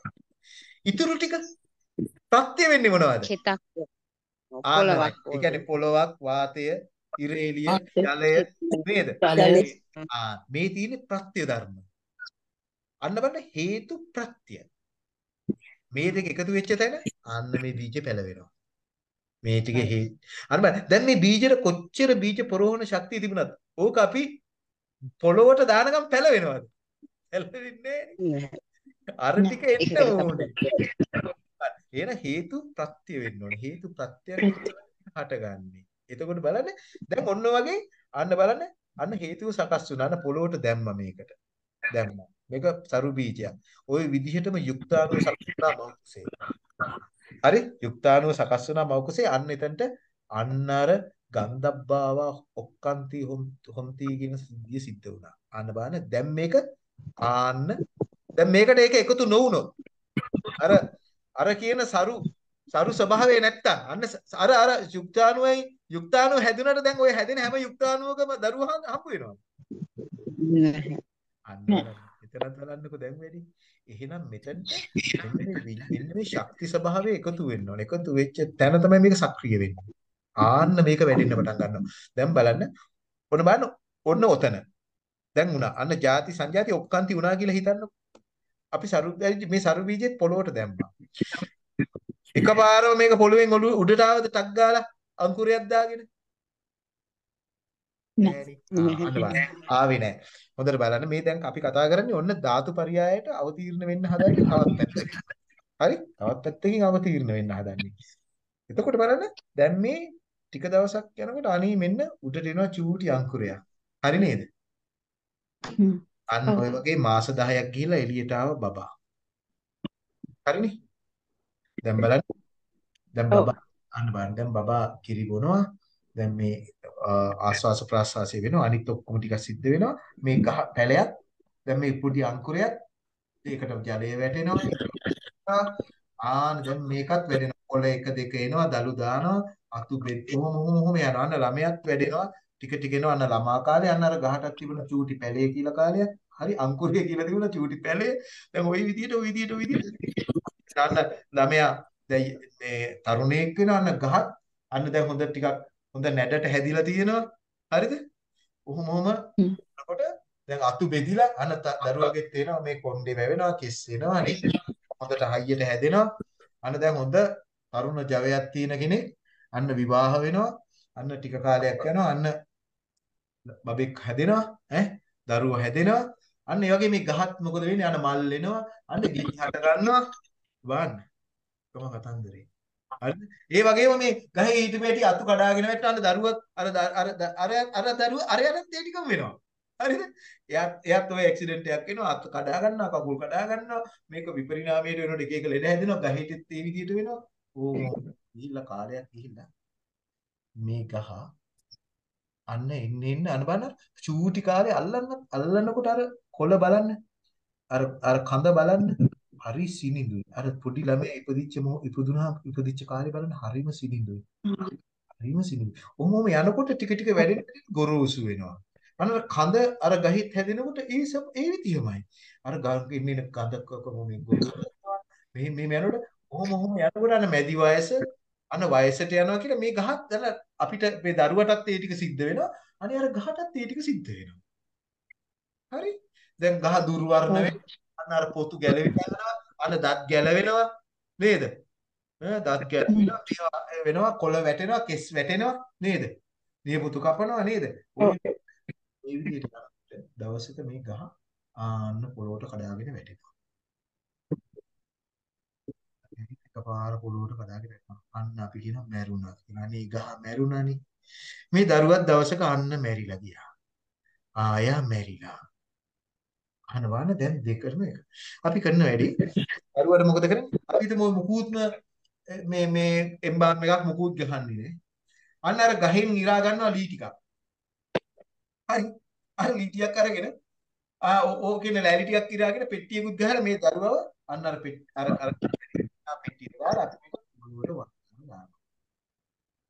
ඉතුරු ටික ප්‍රත්‍ය වෙන්නේ මොනවද? හිතක් පොළවක්. ඒ කියන්නේ පොළවක්, වාතය, ඉරේලිය, ජලය නේද? මේ තියෙන්නේ ප්‍රත්‍ය ධර්ම. අන්න බලන්න හේතු ප්‍රත්‍ය. මේ දෙක එකතු වෙච්ච තැන අන්න මේ බීජ පැලවෙනවා. මේ ටික හේ අන්න බලන්න දැන් මේ බීජෙට කොච්චර බීජ පරෝහණ ශක්තිය තිබුණත් ඕක අපි පොළොවට දානකම් පැලවෙනවද? පැලවෙන්නේ නැහැ. අර ටික එන්න ඕනේ. එන හේතු ප්‍රත්‍ය වෙන්න ඕනේ. හේතු ප්‍රත්‍යයක් හටගන්නේ. එතකොට බලන්න දැන් ඔන්න වගේ අන්න බලන්න අන්න හේතුව සකස් වුණා. අන්න පොළොවට දැම්ම මේකට. දැම්මා. මේක සරු බීජයක්. ওই විදිහටම යුක්තාණු සකස් වුණා මෞකසේ. හරි? යුක්තාණුව සකස් වුණා මෞකසේ අන්න එතනට අන්න අර ගන්ධබ්බාව ඔක්කාන්ති හොන්ති කියන සිද්ධිය සිද්ධ වුණා. අන්න බලන්න දැන් මේක ආන්න දැන් මේකට ඒක එකතු නොවුනොත් අර අර කියන සරු සරු ස්වභාවය නැත්තම් අන්න අර අර යුක්තාණුවයි යුක්තාණුව හැදුනට දැන් ඔය හැදෙන හැම යුක්තාණුවකම දරුවා හම්බ වෙනවා. අන්න එතනත් බලන්නකෝ දැන් වැඩි. එහෙනම් මෙන්න මේ ශක්ති ස්වභාවය එකතු වෙන්න ඕනේ. එකතු වෙච්ච තැන තමයි මේක සක්‍රිය වෙන්නේ. ආන්න මේක වැඩෙන්න පටන් ගන්නවා. දැන් බලන්න. ඔන්න බලන්න. ඔන්න ඔතන. දැන් උනා. අන්න ಜಾති සංජාති ඔක්කාන්ති උනා කියලා හිතන්නකෝ. අපි සරු මේ සරු බීජෙත් පොළොවට දැම්මා. එකපාරම මේක පොළොවෙන් උඩට ආවද ටක් ගාලා අංකුරයක් දාගෙන? නෑ ආවේ නෑ. හොඳට බලන්න මේ දැන් අපි කතා කරන්නේ ඔන්න ධාතු පරයයට අවතීර්ණ වෙන්න හදන්නේ තවත් පැත්තකින්. හරි? තවත් පැත්තකින් අවතීර්ණ වෙන්න හදන්නේ. එතකොට බලන්න දැන් මේ ටික දවසක් යනකොට අනී මෙන්න උඩට එනවා චූටි අංකුරයක්. හරි නේද? අන්න ඔය වගේ මාස 10ක් ගිහිල්ලා එළියට ආව බබා. හරිනේ? දැන් බලන්න. දැන් බබා අන්න බලන්න දැන් බබා කිරි බොනවා. දැන් මේ ආස්වාස ප්‍රාස්වාසය වෙනවා අනිත් ඔක්කොම ටික සිද්ධ වෙනවා මේ ගහ පැලයක් දැන් මේ පොඩි අංකුරයක් ඒකට ජලය වැටෙනවා ආන දැන් මේකත් වැඩෙනවා කොළ එක දෙක එනවා දලු දානවා අතු බෙත් කොහොම කොහොම යනවා අන්න ළමයාත් වැඩෙනවා ටික ටික එනවා අන්න ළමා කාලේ අන්න අර ගහටක් තිබුණ චූටි පැලේ කියලා කාලයක් හරි අංකුරය කියලා තිබුණ චූටි පැලේ දැන් ওই විදියට ওই විදියට ওই විදියට අන්න ළමයා දැන් මේ තරුණයෙක් වෙනවා අන්න ගහත් අන්න දැන් හොඳ ටිකක් හොඳ නැඩට හැදිලා තියෙනවා. හරිද? කොහොම කොහොම කොට දැන් අතු බෙදිලා අන්න දරුවගෙත් තේනවා මේ කොණ්ඩේ වැවෙනවා කෙස් වෙනවා නේද හොඳට හයියට හැදෙනවා. අන්න දැන් හොඳ තරුණ ජවයක් තියෙන කෙනෙක් අන්න විවාහ වෙනවා. අන්න ටික කාලයක් යනවා අන්න බබෙක් හැදෙනවා ඈ? දරුවෝ හැදෙනවා. අන්න ඒ වගේ මේ ගහත් මොකද වෙන්නේ? අන්න මල් එනවා. අන්න ගිනි හට ගන්නවා. බලන්න කොහොම කතන්දරේ. හරිද? ඒ වගේම මේ ගහේ හිටපු ඇටි අතු කඩාගෙන වැටෙන දරුවක් අර අර අර අර දරුව අරයන්ත් ඒ ටිකම වෙනවා. හරිද? එයාත් එයාත් ඔය ඇක්සිඩන්ට් එකක් එනවා. අත කඩා ගන්නවා කකුල් කඩා ගන්නවා. මේක විපරිණාමයට වෙනකොට එක එක ලෙඩ හැදෙනවා. ගහෙටත් ඒ විදිහට වෙනවා. ඕ ගිහිල්ලා කාලයක් ගිහිල්ලා මේ ගහ අන්න එන්න එන්න අන බලන්න. චූටි කාලේ අල්ලන්න අල්ලනකොට අර කොළ බලන්න. අර අර කඳ බලන්න. හරි සිනිඳුයි. අර පොඩි ළමයා ඉපදිච්ච මොහ ඉපදුනා ඉපදිච්ච කාලේ බලන්න හරිම සිනිඳුයි. හරිම සිනිඳුයි. ඔහොම යනකොට ටික ටික වැඩෙන ගොරෝසු වෙනවා. අන්න කඳ අර ගහිත් හැදෙනකොට ඒ ඒ විදියමයි අර ගහින් ඉන්න කඳ කොහොම මේ මේ මේ යනකොට ඔහොම ඔහොම යනකොට අන්න මැදි වයස අන්න වයසට යනවා කියලා මේ ගහත් දැන් අපිට මේ දරුවටත් ඒ ටික සිද්ධ වෙනවා. අනේ අර ගහටත් ඒ ටික සිද්ධ වෙනවා. හරි? දැන් ගහ දුර්වර්ණ වෙනවා අර පොතු ගැලවෙනවා අන්න දත් ගැලවෙනවා නේද? දත් ගැලවෙනවා වෙනවා කොළ වැටෙනවා කෙස් වැටෙනවා නේද? නියපොතු කපනවා නේද? ඒ විදිහට දවසක මේ ගහ ආන්න පොළොවට කඩාගෙන වැටෙනවා. එකපාර පොළොවට කඩාගෙන වැටෙනවා. අන්න අපි කියනවා මැරුණා කියලා. අනේ ගහ මැරුණානේ. මේ දරුවත් දවසක අන්න මැරිලා ගියා. ආයා මැරිලා අහනවාන දැන් දෙකම එක. අපි කරන වැඩි දරුවට මොකද කරන්නේ? අපි හිතමු මුකුත්ම මේ මේ එම්බාම් එකක් මුකුත් ගහන්නේ නේ. අන්න අර ගහෙන් ඉරා ගන්නවා ලී ටිකක්. හරි. අර ලී ටිකක් අරගෙන ආ ඕකේ ලෑලි ටිකක් ඉරාගෙන පෙට්ටියකුත් ගහලා මේ දරුවව අන්න අර අර අර පෙට්ටියට දාලා අපි මේක මොළුවට වදිනවා.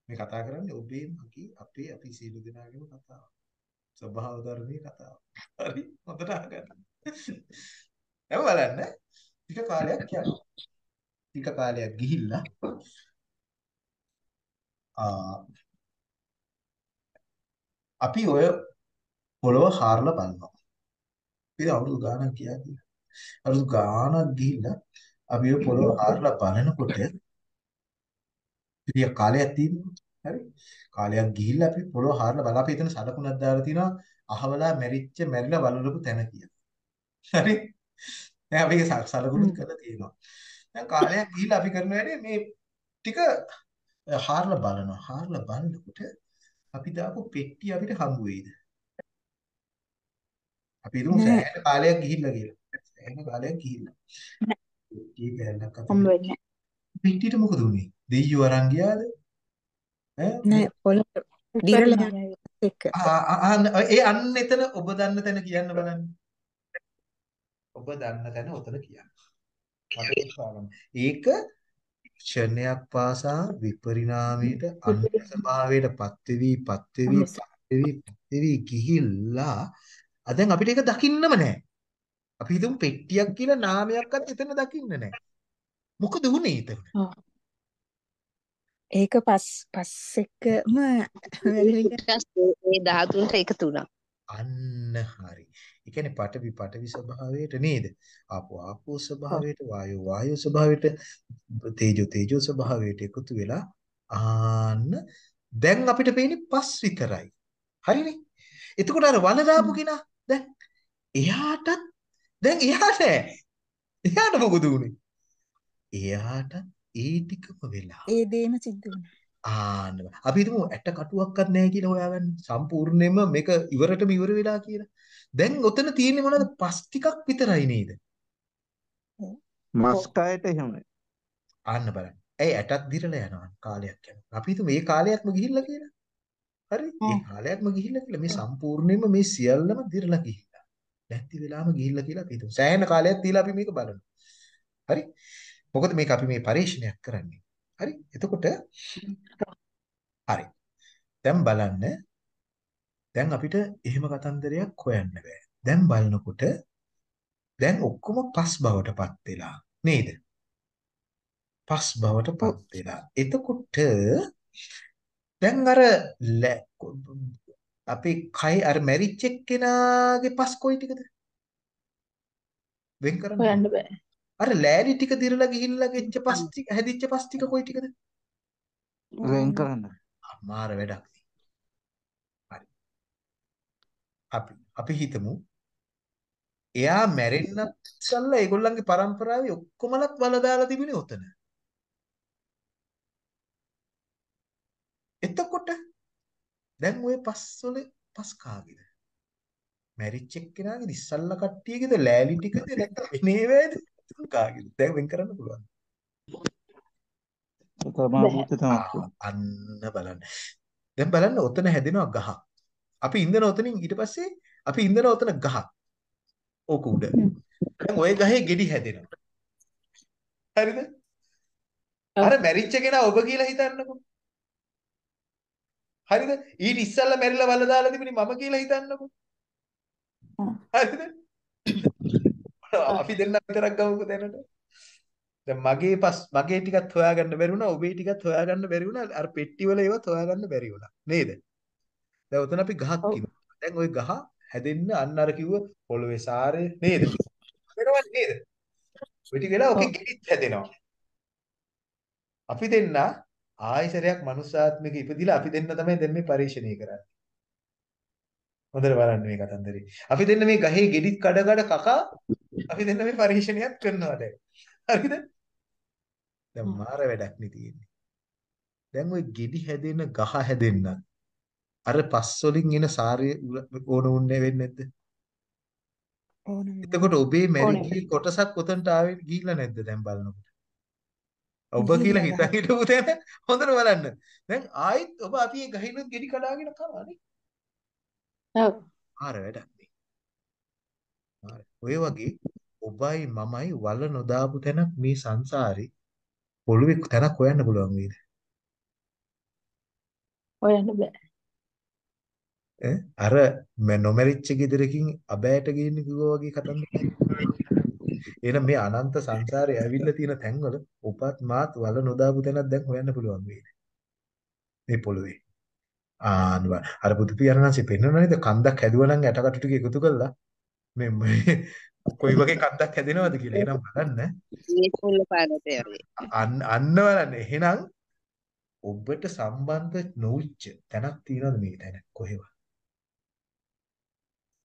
මේ කතා කරන්නේ ඔබේ මගේ අපේ අපි සියලු දෙනාගේම කතාව. ස්වභාව ධර්මයේ කතාව. හරි හොඳට අහගන්න. දැන් බලන්න ටික කාලයක් යනවා. ටික කාලයක් ගිහිල්ලා ආ අපි ඔය පොළොව හාරලා බලනවා. ඉතින් අවුරුදු ගාණක් ගියා කියලා. අවුරුදු ගාණක් ගිහිල්ලා අපි ඔය පොළොව හාරලා බලනකොට ඉතින් කාලයක් තියෙනවා. හරි කාලයක් ගිහිල්ලා අපි පොළොව හාරලා බලා අපි එතන සලකුණක් දාලා තිනවා අහවලා මැරිච්ච මැරිලා වලලපු තැන කියලා. හරි දැන් අපි සලකුණුත් කරලා තියෙනවා. දැන් කාලයක් ගිහිල්ලා අපි කරන වැඩේ මේ ටික හාරලා බලනවා. හාරලා බලනකොට අපි දාපු පෙට්ටිය අපිට හම්බ වෙයිද? අපි හිතමු සෑහෙන කාලයක් ගිහිල්ලා කියලා. සෑහෙන කාලයක් ගිහිල්ලා. පෙට්ටිය අපි හම්බ වෙන්නේ පෙට්ටියට මොකද උනේ? දෙයියෝ අරන් ගියාද? නෑ පොළොව දිරලා එක ඒ අන්න එතන ඔබ දන්න තැන කියන්න බලන්න. ඔබ දන්න තැන ඔතන කියන්න. ඒක ක්ෂණයක් පාසා විපරිණාමයට අන්‍ය ස්වභාවයට පත්වෙවි පත්වෙවි පත්වෙවි පත්වෙවි ගිහිල්ලා දැන් අපිට ඒක දකින්නම නැහැ. අපි හිතමු පෙට්ටියක් කියලා නාමයක්වත් එතන දකින්න නැහැ. මොකද වුනේ එතන? ඒක පස් පස් එකම ඒ ධාතුන්ට එකතු වුණා. අන්න හරි. ඒ කියන්නේ පඨවි පඨවි ස්වභාවයට නේද? ආපෝ ආපෝ ස්වභාවයට වායෝ වායෝ ස්වභාවයට තේජෝ තේජෝ ස්වභාවයට එකතු වෙලා ආන්න දැන් අපිට පේන්නේ පස් විතරයි. හරිනේ? එතකොට අර වල දාපු කෙනා දැන් එයාටත් දැන් එයා නෑ. එයාට මොකද උනේ? එයාට ඒ ටිකම වෙලා. ඒ දේම සිද්ධ වුණා. ආන්න අපි හිතමු ඇට කටුවක්වත් නැහැ කියලා හොයාගන්න. සම්පූර්ණයෙන්ම මේක ඉවරටම ඉවර වෙලා කියලා. දැන් ඔතන තියෙන්නේ මොනවද? පස් ටිකක් විතරයි නේද? මස් කයට එහෙමයි. ආන්න බලන්න. ඇයි ඇටත් දිරලා යනවා කාලයක් යනවා. අපි හිතමු මේ කාලයක්ම ගිහිල්ලා කියලා. හරි? ඒ කාලයක්ම ගිහිල්ලා කියලා මේ සම්පූර්ණයෙන්ම මේ සියල්ලම දිරලා ගිහිල්ලා. නැති වෙලාම ගිහිල්ලා කියලා අපි හිතමු. සෑහෙන කාලයක් තියලා අපි මේක බලනවා. හරි? මොකද මේක අපි මේ පරිශ්‍රණයක් කරන්නේ. හරි? එතකොට හරි. දැන් බලන්න දැන් අපිට එහෙම කතන්දරයක් හොයන්න බෑ. දැන් බලනකොට දැන් ඔක්කොම පස් බවටපත් වෙලා නේද? පස් බවටපත් වෙලා. එතකොට දැන් අර අපේ කයි අර මැරිච් එක්කෙනාගේ පස් කොයි ටිකද? වෙන් කරන්න හොයන්න බෑ. අර ලෑලි ටික දිරලා ගිහිල්ලා ගෙච්ච පස් ටික හැදිච්ච පස් ටික කොයි ටිකද? වෙන් කරන්න. අමාර වැඩක්. හරි. අපි අපි හිතමු එයා මැරෙන්නත් ඉස්සල්ලා ඒගොල්ලන්ගේ પરම්පරාවේ ඔක්කොමලත් වල දාලා තිබුණේ උතන. එතකොට දැන් ওই පස්වල පස් කාගේද? මැරිච්ච එක්කෙනාගේද ඉස්සල්ලා කට්ටියගේද ලෑලි ටිකද නැත්නම් එනේ වේද? කාගේද? දැන් වෙන් කරන්න පුළුවන්. තමා භූත තමයි. අන්න බලන්න. දැන් බලන්න ඔතන හැදෙනවා ගහක්. අපි ඉඳන ඔතනින් ඊට පස්සේ අපි ඉඳන ඔතන ගහක්. ඕක උඩ. දැන් ওই ගහේ ගෙඩි හැදෙනවා. හරිද? අර මැරිච්ච කෙනා ඔබ කියලා හිතන්නකෝ. හරිද? ඊට ඉස්සල්ලා මැරිලා වල දාලා තිබුණේ මම කියලා හිතන්නකෝ. හරිද? අපි දෙන්න විතරක් ගමුකෝ දැනට. දැන් මගේ පස් මගේ ටිකත් හොයාගන්න බැරි වුණා ඔබේ ටිකත් හොයාගන්න බැරි වුණා අර පෙට්ටිවල ඒවත් හොයාගන්න බැරි වුණා. නේද? දැන් උතන අපි ගහක් කිව්වා දැන් ওই ගහ හැදෙන්න අන්න අර කිව්ව පොළවේ සාරය නේද? වෙනවද නේද? ඔය ටික වෙලා ඔකේ ගෙඩිත් හැදෙනවා. අපි දෙන්න ආයසරයක් මනුස්සාත්මික ඉපදිලා අපි දෙන්න තමයි දැන් මේ පරීක්ෂණය කරන්නේ. හොඳට බලන්න මේ කතන්දරේ. අපි දෙන්න මේ ගහේ ගෙඩිත් කඩ කඩ කකා අපි දෙන්න මේ පරීක්ෂණයක් කරනවා දැන් හරිද දැන් මාර වැඩක් නේ තියෙන්නේ. දැන් ওই ගෙඩි හැදෙන ගහ හැදෙන්න අර පස් වලින් එන සාරය ඕන උන්නේ වෙන්නේ නැද්ද? ඕන එතකොට ඔබේ මැරිච්ච කොටසක් උතන්ට ආවේ ගිහිල්ලා නැද්ද දැන් බලනකොට? ඔබ කියලා හිතන් හිටපු තැන හොඳට බලන්න. දැන් ආයිත් ඔබ අපි ගහිනුත් ගෙඩි කඩාගෙන කනවානේ. ඔව්. ආර වැඩක්. ඔය වගේ ඔබයි මමයි වල නොදාපු තැනක් මේ සංසාරේ පොළොවේ තැනක් හොයන්න පුළුවන් වේද? හොයන්න බෑ. ඈ අර නොමැරිච්ච ගෙදරකින් අබෑට ගිහින් කිව්වා වගේ කතන්දරයක්. එහෙනම් මේ අනන්ත සංසාරේ ඇවිල්ලා තියෙන තැන්වල උපත් මාත් වල නොදාපු තැනක් දැන් හොයන්න පුළුවන් වේද? මේ පොළොවේ. ආන්න අර බුදු පියාණන්සේ පෙන්වනවා නේද කන්දක් හැදුවා නම් ඇටකටු ටික එකතු කරලා මේ කොයි වගේ කන්දක් හැදෙනවද කියලා. එහෙනම් බලන්න. මේ කුල්ල පාරතේ වගේ. අන්න අන්න බලන්න. එහෙනම් ඔබට සම්බන්ධ නොවිච්ච තැනක් තියෙනවද මේ තැන කොහෙවත්?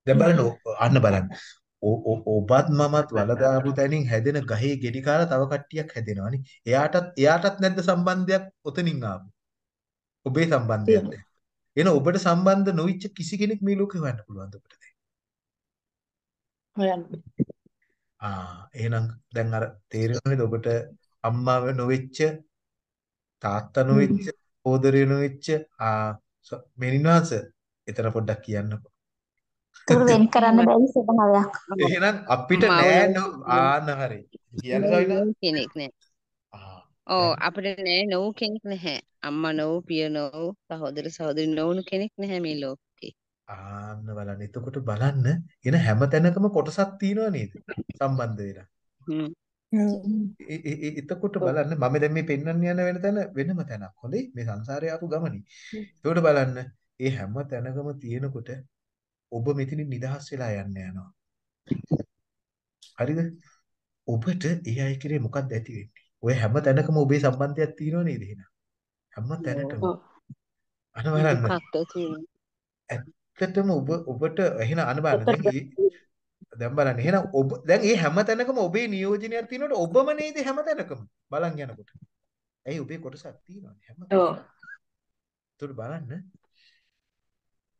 දැන් බලන්න අන්න බලන්න. ඔබත් මමත් වලදාපු තැනින් හැදෙන ගහේ ගෙඩි කාලා තව කට්ටියක් හැදෙනවනේ. එයාටත් එයාටත් නැද්ද සම්බන්ධයක් ඔතනින් ආපු? ඔබේ සම්බන්ධයක් දැන්. එහෙනම් ඔබට සම්බන්ධ නොවිච්ච කිසි කෙනෙක් මේ ලෝකේ හොයන්න පුළුවන්ද ඔබට? හොයන්න. ආ එහෙනම් දැන් අර තේරෙනවද ඔබට අම්මා නොවෙච්ච තාත්තා නොවෙච්ච සහෝදරයෝ නොවෙච්ච ආ මෙනිනාස එතන පොඩ්ඩක් කියන්නකෝ. ඒක වෙන් කරන්න බැරි ස්වභාවයක්. එහෙනම් අපිට නෑ ආන හරි. කියන්න සවිනා කෙනෙක් නෑ. ඔව් අපිට නෑ නොවු කෙනෙක් නැහැ. අම්මා නොවු පිය නොවු සහෝදර සහෝදරි නොවුණු කෙනෙක් නැහැ මේ ලෝකේ. ආන්න බලන්න. එතකොට බලන්න එන හැම තැනකම කොටසක් තියෙනව නේද? සම්බන්ධ වෙලා. එතකොට බලන්න මම දැන් මේ පෙන්වන්න යන වෙන තැන වෙනම තැනක්. හොඳේ මේ සංසාරේ ආපු ගමනේ. එතකොට බලන්න මේ හැම තැනකම තියෙනකොට ඔබ මෙතනින් නිදහස් වෙලා යන්න යනවා. හරිද? ඔබට ඒ අය කෙරේ මොකක්ද ඇති වෙන්නේ? ඔය හැම තැනකම ඔබේ සම්බන්ධයක් තියෙනව නේද එහෙනම්? හැම තැනටම. අන බලන්න. ඇත්තටම ඔබ ඔබට එහෙනම් අන බලන්න දැන් බලන්න එහෙනම් ඔබ දැන් මේ හැම තැනකම ඔබේ නියෝජනයක් තියෙනකොට ඔබම නේද හැම තැනකම බලන් යනකොට. ඇයි ඔබේ කොටසක් තියෙනවනේ හැම තැනකම. බලන්න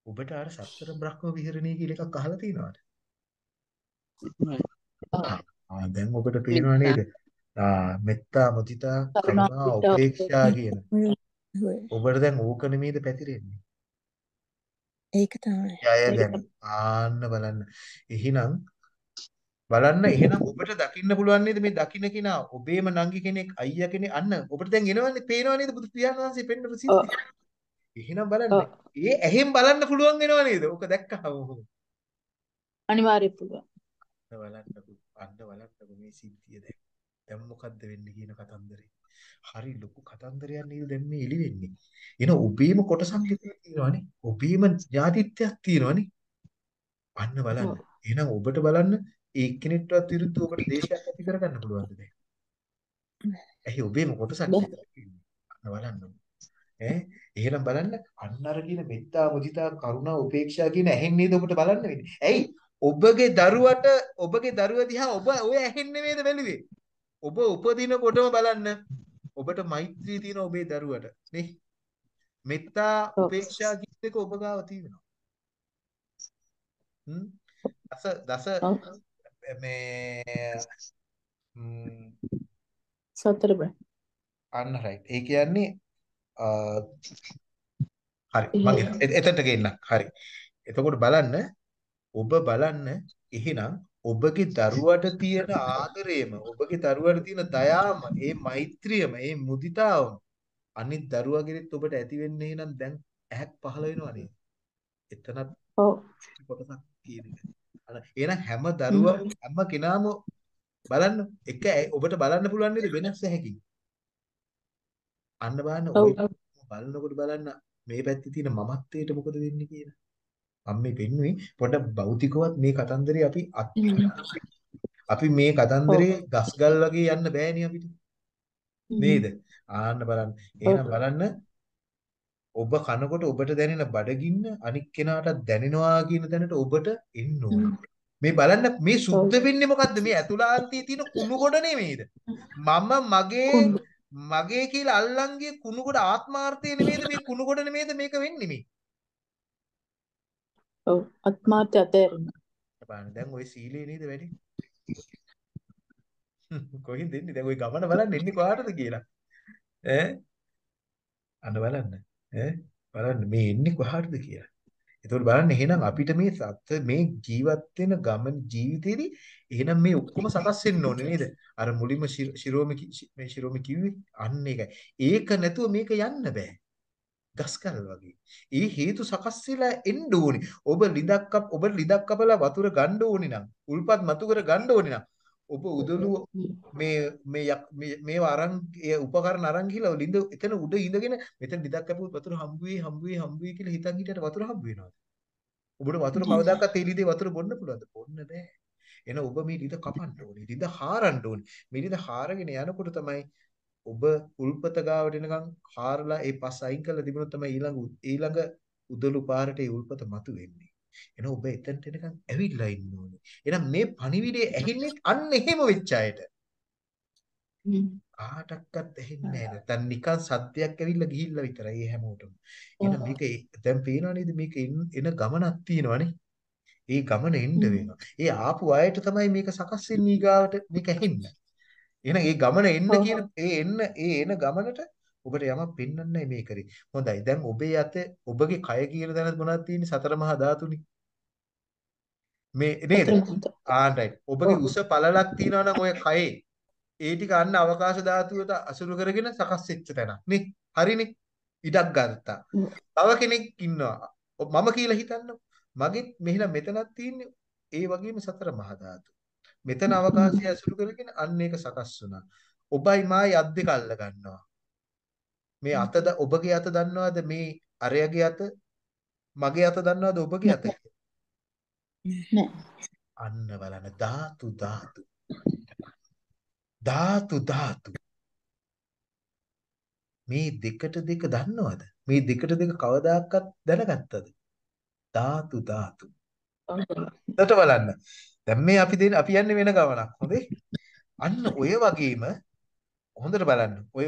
ඔබට අර සතර බ්‍රහ්ම විහරණය කියලා එකක් අහලා තියෙනවද? ආ දැන් ඔබට පේනව නේද? ආ මෙත්තා මුදිතා කරුණා උපේක්ෂා කියන. ඔබට දැන් ඕක නෙමෙයිද පැතිරෙන්නේ? ඒක තමයි. යය දැන් ආන්න බලන්න. එහෙනම් බලන්න එහෙනම් ඔබට දකින්න පුළුවන් නේද මේ දකින්න කෙනා ඔබේම නංගි කෙනෙක් අයියා කෙනෙක් අන්න ඔබට දැන් එනවනේ පේනව නේද බුදු පියාණන් වහන්සේ පෙන්නපු. සිද්ධිය. එහෙනම් බලන්න. ඒ ඇහෙන් බලන්න පුළුවන් වෙනව නේද? ඕක දැක්කහම අනිවාර්යයෙන් පුළුවන්. බලන්නකෝ අන්න බලන්නකෝ මේ සිද්ධිය දැන්. දැන් මොකද්ද වෙන්නේ කියන කතන්දරේ. හරි ලොකු කතන්දරයක් නේද දැන් මේ එළි වෙන්නේ. එන ඔබේම කොටසක් විතර තියෙනවනේ. ඔබේම ඥාතිත්වයක් තියෙනවනේ. අන්න බලන්න. එහෙනම් ඔබට බලන්න ඒ කෙනෙක්ටවත් විරුද්ධව ඔබට දේශයක් ඇති කරගන්න පුළුවන්ද දැන්? ඇයි ඔබේම කොටසක්. අන්න බලන්න. ඈ එහෙනම් බලන්න අන්න අර කියන මෙත්තා මුදිතා කරුණා උපේක්ෂා කියන ඇහෙන් නේද ඔබට බලන්න වෙන්නේ. ඇයි ඔබගේ දරුවට ඔබගේ දරුවා දිහා ඔබ ඔය ඇහෙන් නෙමෙයිද බැලුවේ? ඔබ උපදිනකොටම බලන්න. ඔබට මෛත්‍රී තියෙන ඔබේ දරුවට. නේ? මෙත්තා. උපේක්ෂා කියන එක ඔබ ගාව තියෙනවා. හ්ම්? දස දස. මේ සතර බෑ. අන්න රයිට් ඒ කියන්නේ හරි එ- එතනට ගෙන්න හරි. එතකොට බලන්න ඔබ බලන්න එහෙනම් ඔබගේ දරුවට තියෙන ආදරයම ඔබගේ දරුවට තියෙන දයාම ඒ මෛත්‍රියම ඒ මුදිතාවම අනිත් දරුවගෙත් ඔබට ඇති වෙන්නේ එහෙනම් දැන් ඇහක් පහළ වෙනවා නේද? එතනත් ඔව්. කොටසක් අර එහෙනම් හැම දරුවම හැම. කෙනාම බලන්න එක ඔබට බලන්න පුළුවන් නේද වෙනස් ඇහැකින්? අන්න බලන්න. ඔය බලනකොට බලන්න මේ පැත්තේ තියෙන මමත්වයට මොකද වෙන්නේ කියලා මම මේ පෙන්නුවේ පොඩ්ඩක් භෞතිකවත් මේ කතන්දරේ අපි. අපි මේ කතන්දරේ ගස්ගල් වගේ යන්න බෑනේ අපිට. නේද? ආන්න බලන්න. එහෙනම් බලන්න. ඔබ කනකොට ඔබට දැනෙන බඩගින්න අනික් කෙනාට දැනෙනවා කියන තැනට ඔබට එන්න ඕන. මේ බලන්න මේ සුද්ධ වෙන්නේ මොකද්ද? මේ ඇතුළාන්තයේ තියෙන කුණු ගොඩ නෙමෙයිද මම මගේ. මගේ කියලා අල්ලන්ගේ කුණු ගොඩ ආත්මාර්ථය නෙමෙයිද මේ කුණු ගොඩ නෙමෙයිද මේක වෙන්නේ මේ ඔව්. ආත්මාර්ථය අතෑරෙනවා. බලන්න දැන් ওই සීලේ නේද වැඩි කොහෙන්ද එන්නේ දැන් ওই ගමන බලන්න එන්නේ කොහාටද කියලා ඈ අන්න බලන්න ඈ බලන්න මේ එන්නේ කොහාටද කියලා එතකොට බලන්න එහෙනම් අපිට මේ සත්‍ය මේ ජීවත් වෙන ගමන ජීවිතේදී එහෙනම් මේ ඔක්කොම සකස් වෙන්න ඕනේ නේද අර මුලින්ම ශිර- ශිරෝමි කි- ශි- මේ ශිරෝමි කිව්වේ අන්න ඒකයි ඒක නැතුව මේක යන්න බෑ ගස්කල් වගේ. ඒ හේතු සකස් වෙලා එන්න ඕනේ. ඔබ ලිදක් ඔබ ලිදක් කපලා වතුර ගන්න ඕනේ නම් උල්පත් මතු කර ගන්න ඕනේ නම් ඔබ උදළුව හ්ම්. මේ මේ මේවා අරන් ඒ උපකරණ අරන් ගිහලා ලිඳ එතන උඩ ඉඳගෙන මෙතන ලිදක් කැපුවොත් වතුර හම්බ වෙයි හම්බ වෙයි හම්බ වෙයි කියලා හිතන් හිටියට වතුර හම්බ වෙනවද? ඔබට වතුර කවදාකවත් ඒ ලිදේ වතුර බොන්න පුළුවන්ද? බොන්න බෑ. එහෙනම් ඔබ මේ ලිද කපන්න ඕනේ. ලිද හාරන්න ඕනේ. මේ ලිද හාරගෙන යනකොට තමයි ඔබ උල්පත ගාවට එනකන් හාරලා ඒ පස් අයින් කරලා තිබුණොත් තමයි ඊළඟ ඊළඟ උදළු පාරට ඒ උල්පත මතු වෙන්නේ. එහෙනම් ඔබ එතනට එනකන් ඇවිල්ලා ඉන්න ඕනේ. එහෙනම් මේ පණිවිඩය ඇහෙන්නේ අන්න එහෙම වෙච්ච අයට. හ්ම්. කාටවත් ඇහෙන්නේ නැහැ. නැත්නම් නිකන් සද්දයක් ඇවිල්ලා ගිහිල්ලා විතරයි ඒ හැමෝටම. එහෙනම් මේක දැන් පේනවා නේද මේක එන ගමනක් තියෙනවනේ. ඒ ගමන එන්න. වෙනවා. ඒ ආපු අයට තමයි මේක සකස් වෙන්නේ ඊගාවට මේක ඇහෙන්නේ. එහෙනම් ඒ ගමන එන්න. කියන ඒ එන්න ඒ එන ගමනට ඔබට යමක් පෙන්වන්නයි මේ කරේ. හොඳයි. දැන් ඔබේ අත ඔබගේ කය කියන තැන මොනවද තියෙන්නේ? සතර මහා ධාතුනේ. මේ නේද? ආ. ඔබගේ. උස පළලක් තියෙනවා නම් ඔය කයේ ඒ ටික අන්න අවකාශ ධාතුවට අසුරු කරගෙන සකස් වෙච්ච තැනක් නේ. හරිනේ. ඉඩක් ගත්තා. තව කෙනෙක් ඉන්නවා. මම කියලා හිතන්නකො. මගෙත් මෙහෙලා මෙතනක් තියෙන්නේ ඒ වගේම සතර මහා ධාතු. මෙතන අවකාශය ඇසුරු කරගෙන අන්න ඒක සකස් වුණා. ඔබයි මායි අත් දෙක අල්ල ගන්නවා. මේ අත ද- ඔබගේ අත දන්නවද? මේ අරයගේ අත? මගේ අත දන්නවද ඔබගේ අත නෑ. අන්න බලන්න. ධාතු ධාතු. ධාතු ධාතු. මේ දෙකට දෙක දන්නවද? මේ දෙකට දෙක කවදාකවත් දැනගත්තද? ධාතු ධාතු. එතකොට බලන්න දැන් මේ අපි දෙන අපි යන්නේ වෙන ගමනක් හොඳේ? අන්න ඔය වගේම හොඳට බලන්න. ඔය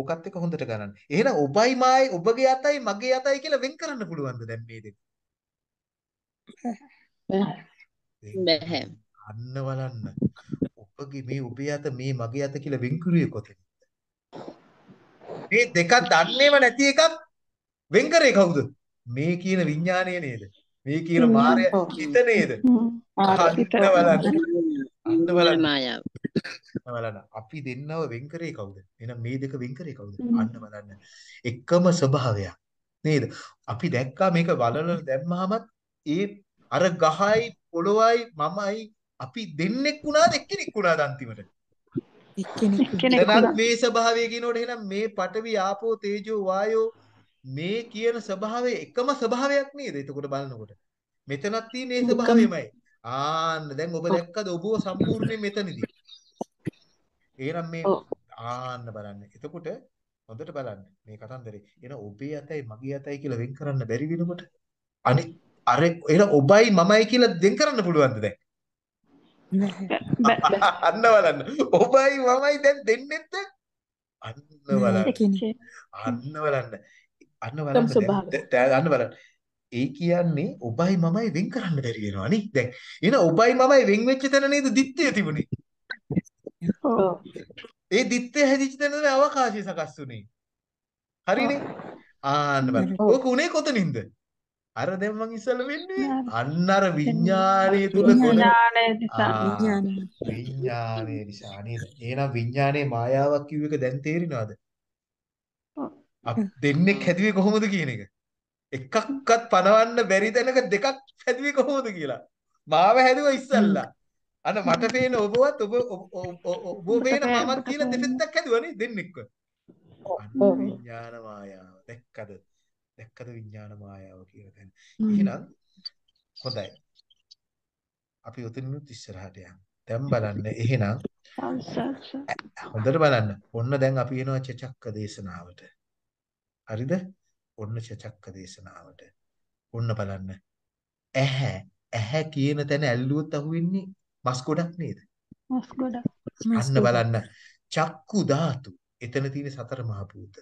ඕකත් එක්ක හොඳට ගණන්. එහෙනම් ඔබයි මායි ඔබගේ අතයි මගේ අතයි කියලා වෙන් කරන්න පුළුවන්ද දැන් මේ දෙක? බැහැ. අන්න බලන්න. ඔබගේ මේ ඔබේ අත මේ මගේ අත කියලා වෙන් කරුවේ කොතෙන්ද? මේ දෙක දන්නේම නැති එකක් වෙන් කරේ කවුද? මේ කියන විඥානය නේද? මේ කියන මාය ඔව්. හිත නේද? හිත බලන්න. අන්න බලන්න. මායාව. බලන්න. අපි දෙන්නව වෙන් කරේ කවුද? එහෙනම් මේ දෙක වෙන් කරේ කවුද? අන්න බලන්න. එකම ස්වභාවයක් නේද? අපි දැක්කා මේක වලල දැම්මහමත් ඒ අර ගහයි පොළොවයි මමයි අපි දෙන්නෙක් වුණාද එක්කෙනෙක් වුණාද අන්තිමට? එක්කෙනෙක්. මේ ස්වභාවය කියනකොට එහෙනම් මේ පඨවි ආපෝ තේජෝ වායෝ මේ කියන ස්වභාවය එකම ස්වභාවයක් නේද? එතකොට බලනකොට. මෙතනත් තියෙන මේ එකම. ස්වභාවයමයි. ආන්න දැන් ඔබ දැක්කද ඔබව සම්පූර්ණයෙන් මෙතනදී. එහෙනම් මේ. ආන්න බලන්න. එතකොට හොඳට බලන්න මේ කතන්දරේ. එන ඔබේ අතයි මගේ අතයි කියලා වෙන් කරන්න බැරි වෙනකොට අනිත් අර එන ඔබයි මමයි කියලා වෙන් කරන්න පුළුවන්ද දැන්? අන්න බලන්න. ඔබයි මමයි දැන් දෙන්නෙත් අන්න බලන්න. අන්න බලන්න. අන්න බලන්න දැන් බලන්න. ඒ කියන්නේ ඔබයි මමයි වෙන් කරන්න බැරි වෙනවා නේ. දැන් එන ඔබයි මමයි වෙන් වෙච්ච තැන නේද දිත්තේ තිබුණේ. ඔව්. ඒ දිත්තේ හැදිච්ච තැන තමයි අවකාශය සකස් වුනේ. හරිනේ? ආන්න බලන්න. ඕක උනේ කොතනින්ද? අර දැන් මං ඉස්සෙල්ලා වෙන්නේ. අන්න අර විඥානයේ තුල විඥානය නිසා. විඥානයේ නිසා නේද? එහෙනම් විඥානයේ මායාවක් කිව්ව එක දැන් තේරෙනවද? දෙන්නෙක් හැදුවේ කොහොමද කියන එක? එකක්වත් පනවන්න බැරි තැනක දෙකක් හැදුවේ කොහොමද කියලා. මාව හැදුවා ඉස්සල්ලා. අන්න මට පේන ඔබවත් ඔබ ඔබ- පේන මමත් කියලා දෙපෙත්තක් හැදුවා නේ දෙන්නෙක්ව. විඥාන මායාව. දැක්කද? දැක්කද විඥාන මායාව තැන. හ්ම්. එහෙනම් හොඳයි. අපි උතනිනුත් ඉස්සරහට යමු. දැන් බලන්න එහෙනම්. හොඳට බලන්න. ඔන්න දැන් අපි එනවා චචක්ක දේශනාවට. හරිද? ඔන්න චචක්ක දේශනාවට. ඔන්න බලන්න. ඇහැ ඇහැ කියන තැන ඇල්ලුවොත් අහුවෙන්නේ මස් ගොඩක් නේද? මස් ගොඩක්. අන්න. බලන්න. චක්කු ධාතු. එතන තියෙන සතර මහා භූත.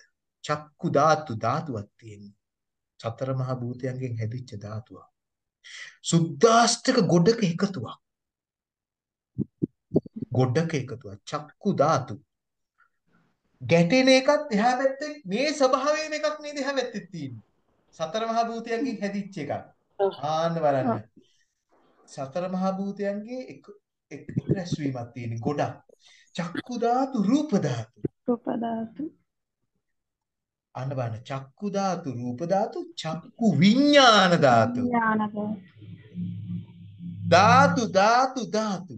චක්කු ධාතු ධාතුවක් තියෙන්නේ. සතර මහා භූතයන්ගෙන් හැදිච්ච ධාතුවක්. සුද්දාස්තක ගොඩක එකතුවක්. ගොඩක එකතුවක්. චක්කු ධාතු. ගැටෙන එකත් එහා පැත්තේ මේ ස්වභාවයෙන් එකක් නේද එහා පැත්තේ තියෙන්නේ. සතර මහා භූතයන්ගෙන් හැදිච්ච එකක්. ආන්න බලන්න. සතර මහා භූතයන්ගේ එක එක රැස්වීමක් තියෙන ගොඩක්. චක්කු ධාතු රූප ධාතු. රූප ධාතු. අන්න බලන්න චක්කු ධාතු රූප ධාතු චක්කු විඥාන ධාතු. ඥාන ධාතු. ධාතු ධාතු ධාතු.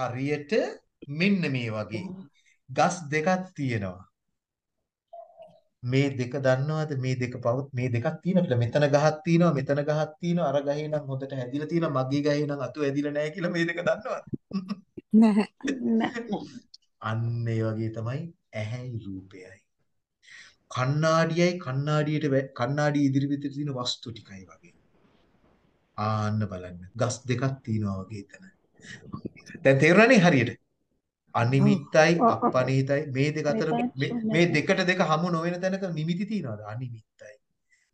හරියට මෙන්න මේ වගේ ගස් දෙකක් තියෙනවා. මේ දෙක දන්නවද? මේ දෙක පවත් මේ දෙකක් තියෙනවා මෙතන ගහක් තියෙනවා මෙතන ගහක් තියෙනවා. අර ගහේ නම් හොඳට හැදිලා තියෙනවා. මගේ ගහේ නම් අතු හැදිලා නැහැ කියලා මේ දෙක දන්නවද? නැහැ. අන්න ඒ වගේ තමයි ඇහැයි රූපයයි. කණ්ණාඩියයි කණ්ණාඩියට කණ්ණාඩිය ඉදිරිපිට තියෙන වස්තු ටිකයි වගේ. ආන්න බලන්න. ගස් දෙකක් තියෙනවා වගේ එතන. දැන් තේරුණානේ හරියට අනිමිත්තයි. අපනිතයි මේ දෙක අතර මේ- දෙකට දෙක හමු නොවන තැනක නිමිති තියනවාද? අනිමිත්තයි.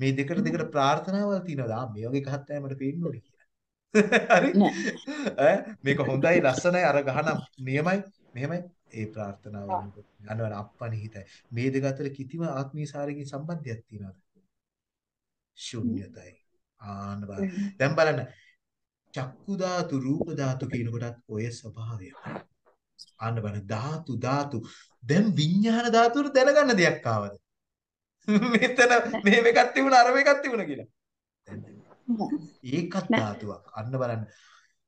මේ දෙකට දෙකට ප්‍රාර්ථනාවල් තියනවාද? ආ මේ වගේ ගහක් තමයි මට පේන්න ඕනේ කියලා. හරි. ඈ මේක හොඳයි ලස්සනයි. අර ගහනම් නියමයි. මෙහෙමයි. ඒ ප්‍රාර්ථනාව අනවන අපනිහිතයි. මේ දෙක අතර කිසිම ආත්මීය සාරකින් සම්බන්ධයක් තියනවාද? ශූන්‍යතයි. ආන්න බලන්න දැන් බලන්න. චක්කු ධාතු රූප ධාතු කියන කොටත් ඔය ස්වභාවය ආන්න බලන්න. ධාතු ධාතු. දැන් විඥාන ධාතුවට දැනගන්න දෙයක් ආවද? මෙතන මෙහෙම එකක් තිබුණා අර එකක් තිබුණා කියලා. ඒකත්. ධාතුවක්. අන්න බලන්න.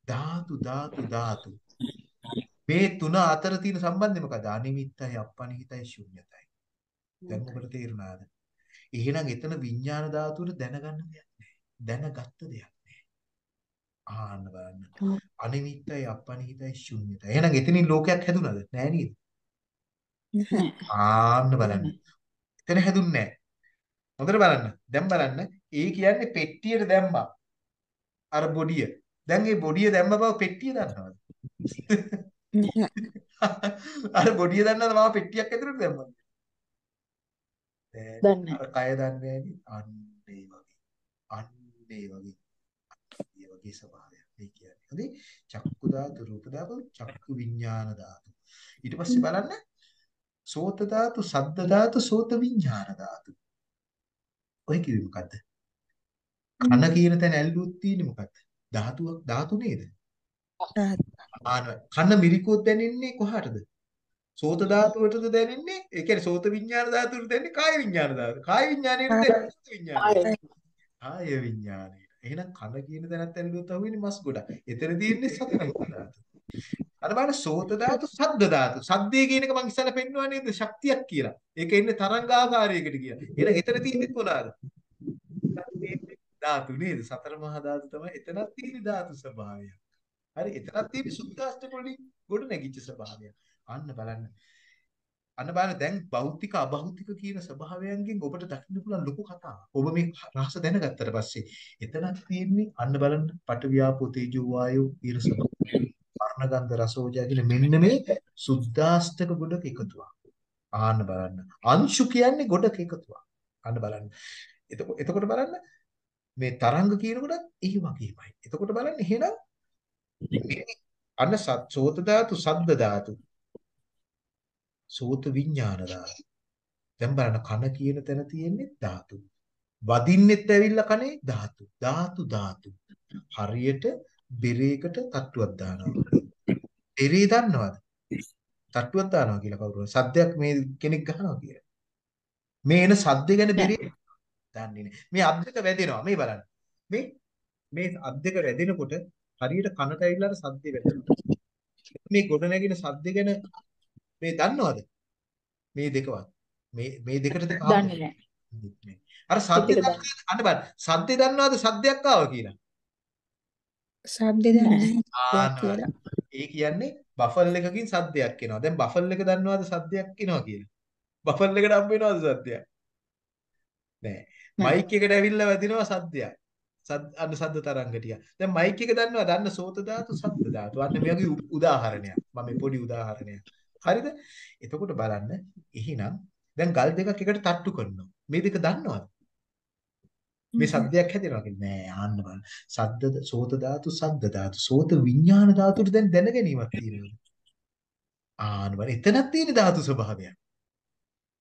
ධාතු ධාතු ධාතු. මේ තුන අතර තියෙන සම්බන්ධය මොකද? අනිමිත්තයි අපනිහිතයි ශුන්‍යතයි. දැන් ඔබට තේරුණාද? එහෙනම් එතන විඥාන ධාතුවට දැනගන්න දෙයක් නැහැ දැනගත්ත දෙයක් ආන්න බලන්න. අනිමිත්තයි අපනිහිතයි ශුන්‍යතයි එහෙනම් එතනින් ලෝකයක් හැදුනද නැහැ නේද. ආන්න බලන්න එතන හැදුන්නේ නැහැ හොඳට බලන්න දැන් බලන්න ඒ කියන්නේ පෙට්ටියට දැම්මා අර බොඩිය දැන් ඒ බොඩිය දැම්ම බව පෙට්ටිය දන්නවද. අර බොඩිය දන්නවද මාව පෙට්ටියක් ඇතුළට දැම්මද? දන්නේ අර කය දන්නේ නැහැනේ. අන්න ඒ වගේ. අන්න ඒ වගේ. ඒ වගේ ස්වභාවයක් මේ කියන්නේ. හරි? චක්කු ධාතු, රූප ධාතු, චක්කු විඥාන ධාතු. ඊට පස්සේ බලන්න සෝත ධාතු, සද්ද ධාතු, සෝත විඥාන ධාතු. ඔය කිව්වේ මොකද්ද? කන කියන තැන ඇල්ලුවොත් තියෙන්නේ මොකද්ද? ධාතුව ධාතු නේද? කන මිරිකුවොත් දැනෙන්නේ කොහටද? සෝත ධාතුවටද දැනෙන්නේ? ඒ කියන්නේ සෝත විඥාන ධාතුවට දැනෙන්නේ කාය විඥාන ධාතුව. කාය විඥාණයට දැනෙන්නේ විඥානය. කාය විඥානය. එහෙනම් කන කියන තැනත් ඇල්ලුවොත් අහුවෙන්නේ මස් ගොඩක්. එතන තියෙන්නේ සතර මහා ධාතු. අර බලන්න සෝත ධාතු, සද්ද ධාතු. සද්දේ කියන එක මම ඉස්සෙල්ලා පෙන්නුවා නේද? ශක්තියක් කියලා. ඒක එන්නේ තරංගාකාරයකට කියලා. එහෙනම් එතන තියෙන්නේ මොනවාද? ධාතු නේද? සතර මහා ධාතු තමයි එතනක් තියෙන ධාතු ස්වභාවය. හරි එතනක් තියෙන සුද්ධාෂ්ටක වලින් ගොඩ නැගිච්ච ස්වභාවය. අන්න බලන්න. අන්න බලන්න දැන් භෞතික අභෞතික කියන ස්වභාවයන්ගෙන් ඔබට දකින්න පුළුවන් ලොකු කතාවක්. ඔබ මේ රහස දැනගත්තට පස්සේ එතනක් තියෙන්නේ අන්න බලන්න පටවියාපෝ තේජෝ වායෝ ඊර. වර්ණගන්ධ රසෝජා කියන මෙන්න මේ සුද්ධාෂ්ටක ගොඩක එකතුවක්. ආන්න බලන්න. අංශු කියන්නේ ගොඩක එකතුවක්. අන්න බලන්න. එතකොට බලන්න මේ තරංග කියනකොටත් ඒ වගේමයි. එතකොට බලන්න එහෙනම් අන්න සෝත ධාතු, සද්ද ධාතු, සෝත විඥාන ධාතු. දැන් බලන්න කන කියන තැන තියෙන්නේ ධාතු. වදින්නෙත් ඇවිල්ලා කනේ ධාතු. ධාතු ධාතු. හරියට බෙරේකට තට්ටුවක් දානවා. බෙරේ දන්නවද? තට්ටුවක් දානවා කියලා කවුරුහරි සද්දයක් මේ කෙනෙක් ගහනවා කියලා. මේ එන සද්ද ගැන බෙරේ දන්නේ නැහැ. මේ අත් දෙක වැදෙනවා. මේ බලන්න. මේ මේ අත් දෙක වැදෙනකොට හරියට කනට ඇවිල්ලා සද්දේ වැටෙනවා. මේ ගොඩ නැගින සද්ද ගැන මේ දන්නවද? මේ දෙකවත්. මේ මේ දෙකට දෙක දන්නේ නැහැ. අර සද්දේ දන්නවද? අන්න බලන්න. සද්දේ දන්නවද සද්දයක් ආවා කියලා? සද්දේ දන්නේ ඒ කියන්නේ බෆල් එකකින් සද්දයක් එනවා. දැන් බෆල් එක දන්නවද සද්දයක් එනවා කියලා? බෆල් එකට හම්බ වෙනවද සද්දයක්? නෑ. මයික් එකට ඇවිල්ලා වැදිනවා සද්දයක්. සද්ද අන්න සද්ද තරංග ටික. දැන් මයික් එක දන්නවා දන්න සෝත ධාතු සද්ද ධාතු. අන්න මේ වගේ උදාහරණයක්. මම මේ පොඩි උදාහරණයක්. හරිද? එතකොට බලන්න එහෙනම් දැන් ගල් දෙකක් එකට තට්ටු කරනවා. මේ දෙක දන්නවද? මේ සද්දයක් හැදෙනවා කියන්නේ නෑ ආන්න බලන්න. සද්ද සෝත ධාතු සද්ද ධාතු සෝත විඥාන ධාතුට දැන් දැනගැනීමක් තියෙනවා. ආන්න බලන්න එතනක් තියෙන ධාතු ස්වභාවයක්.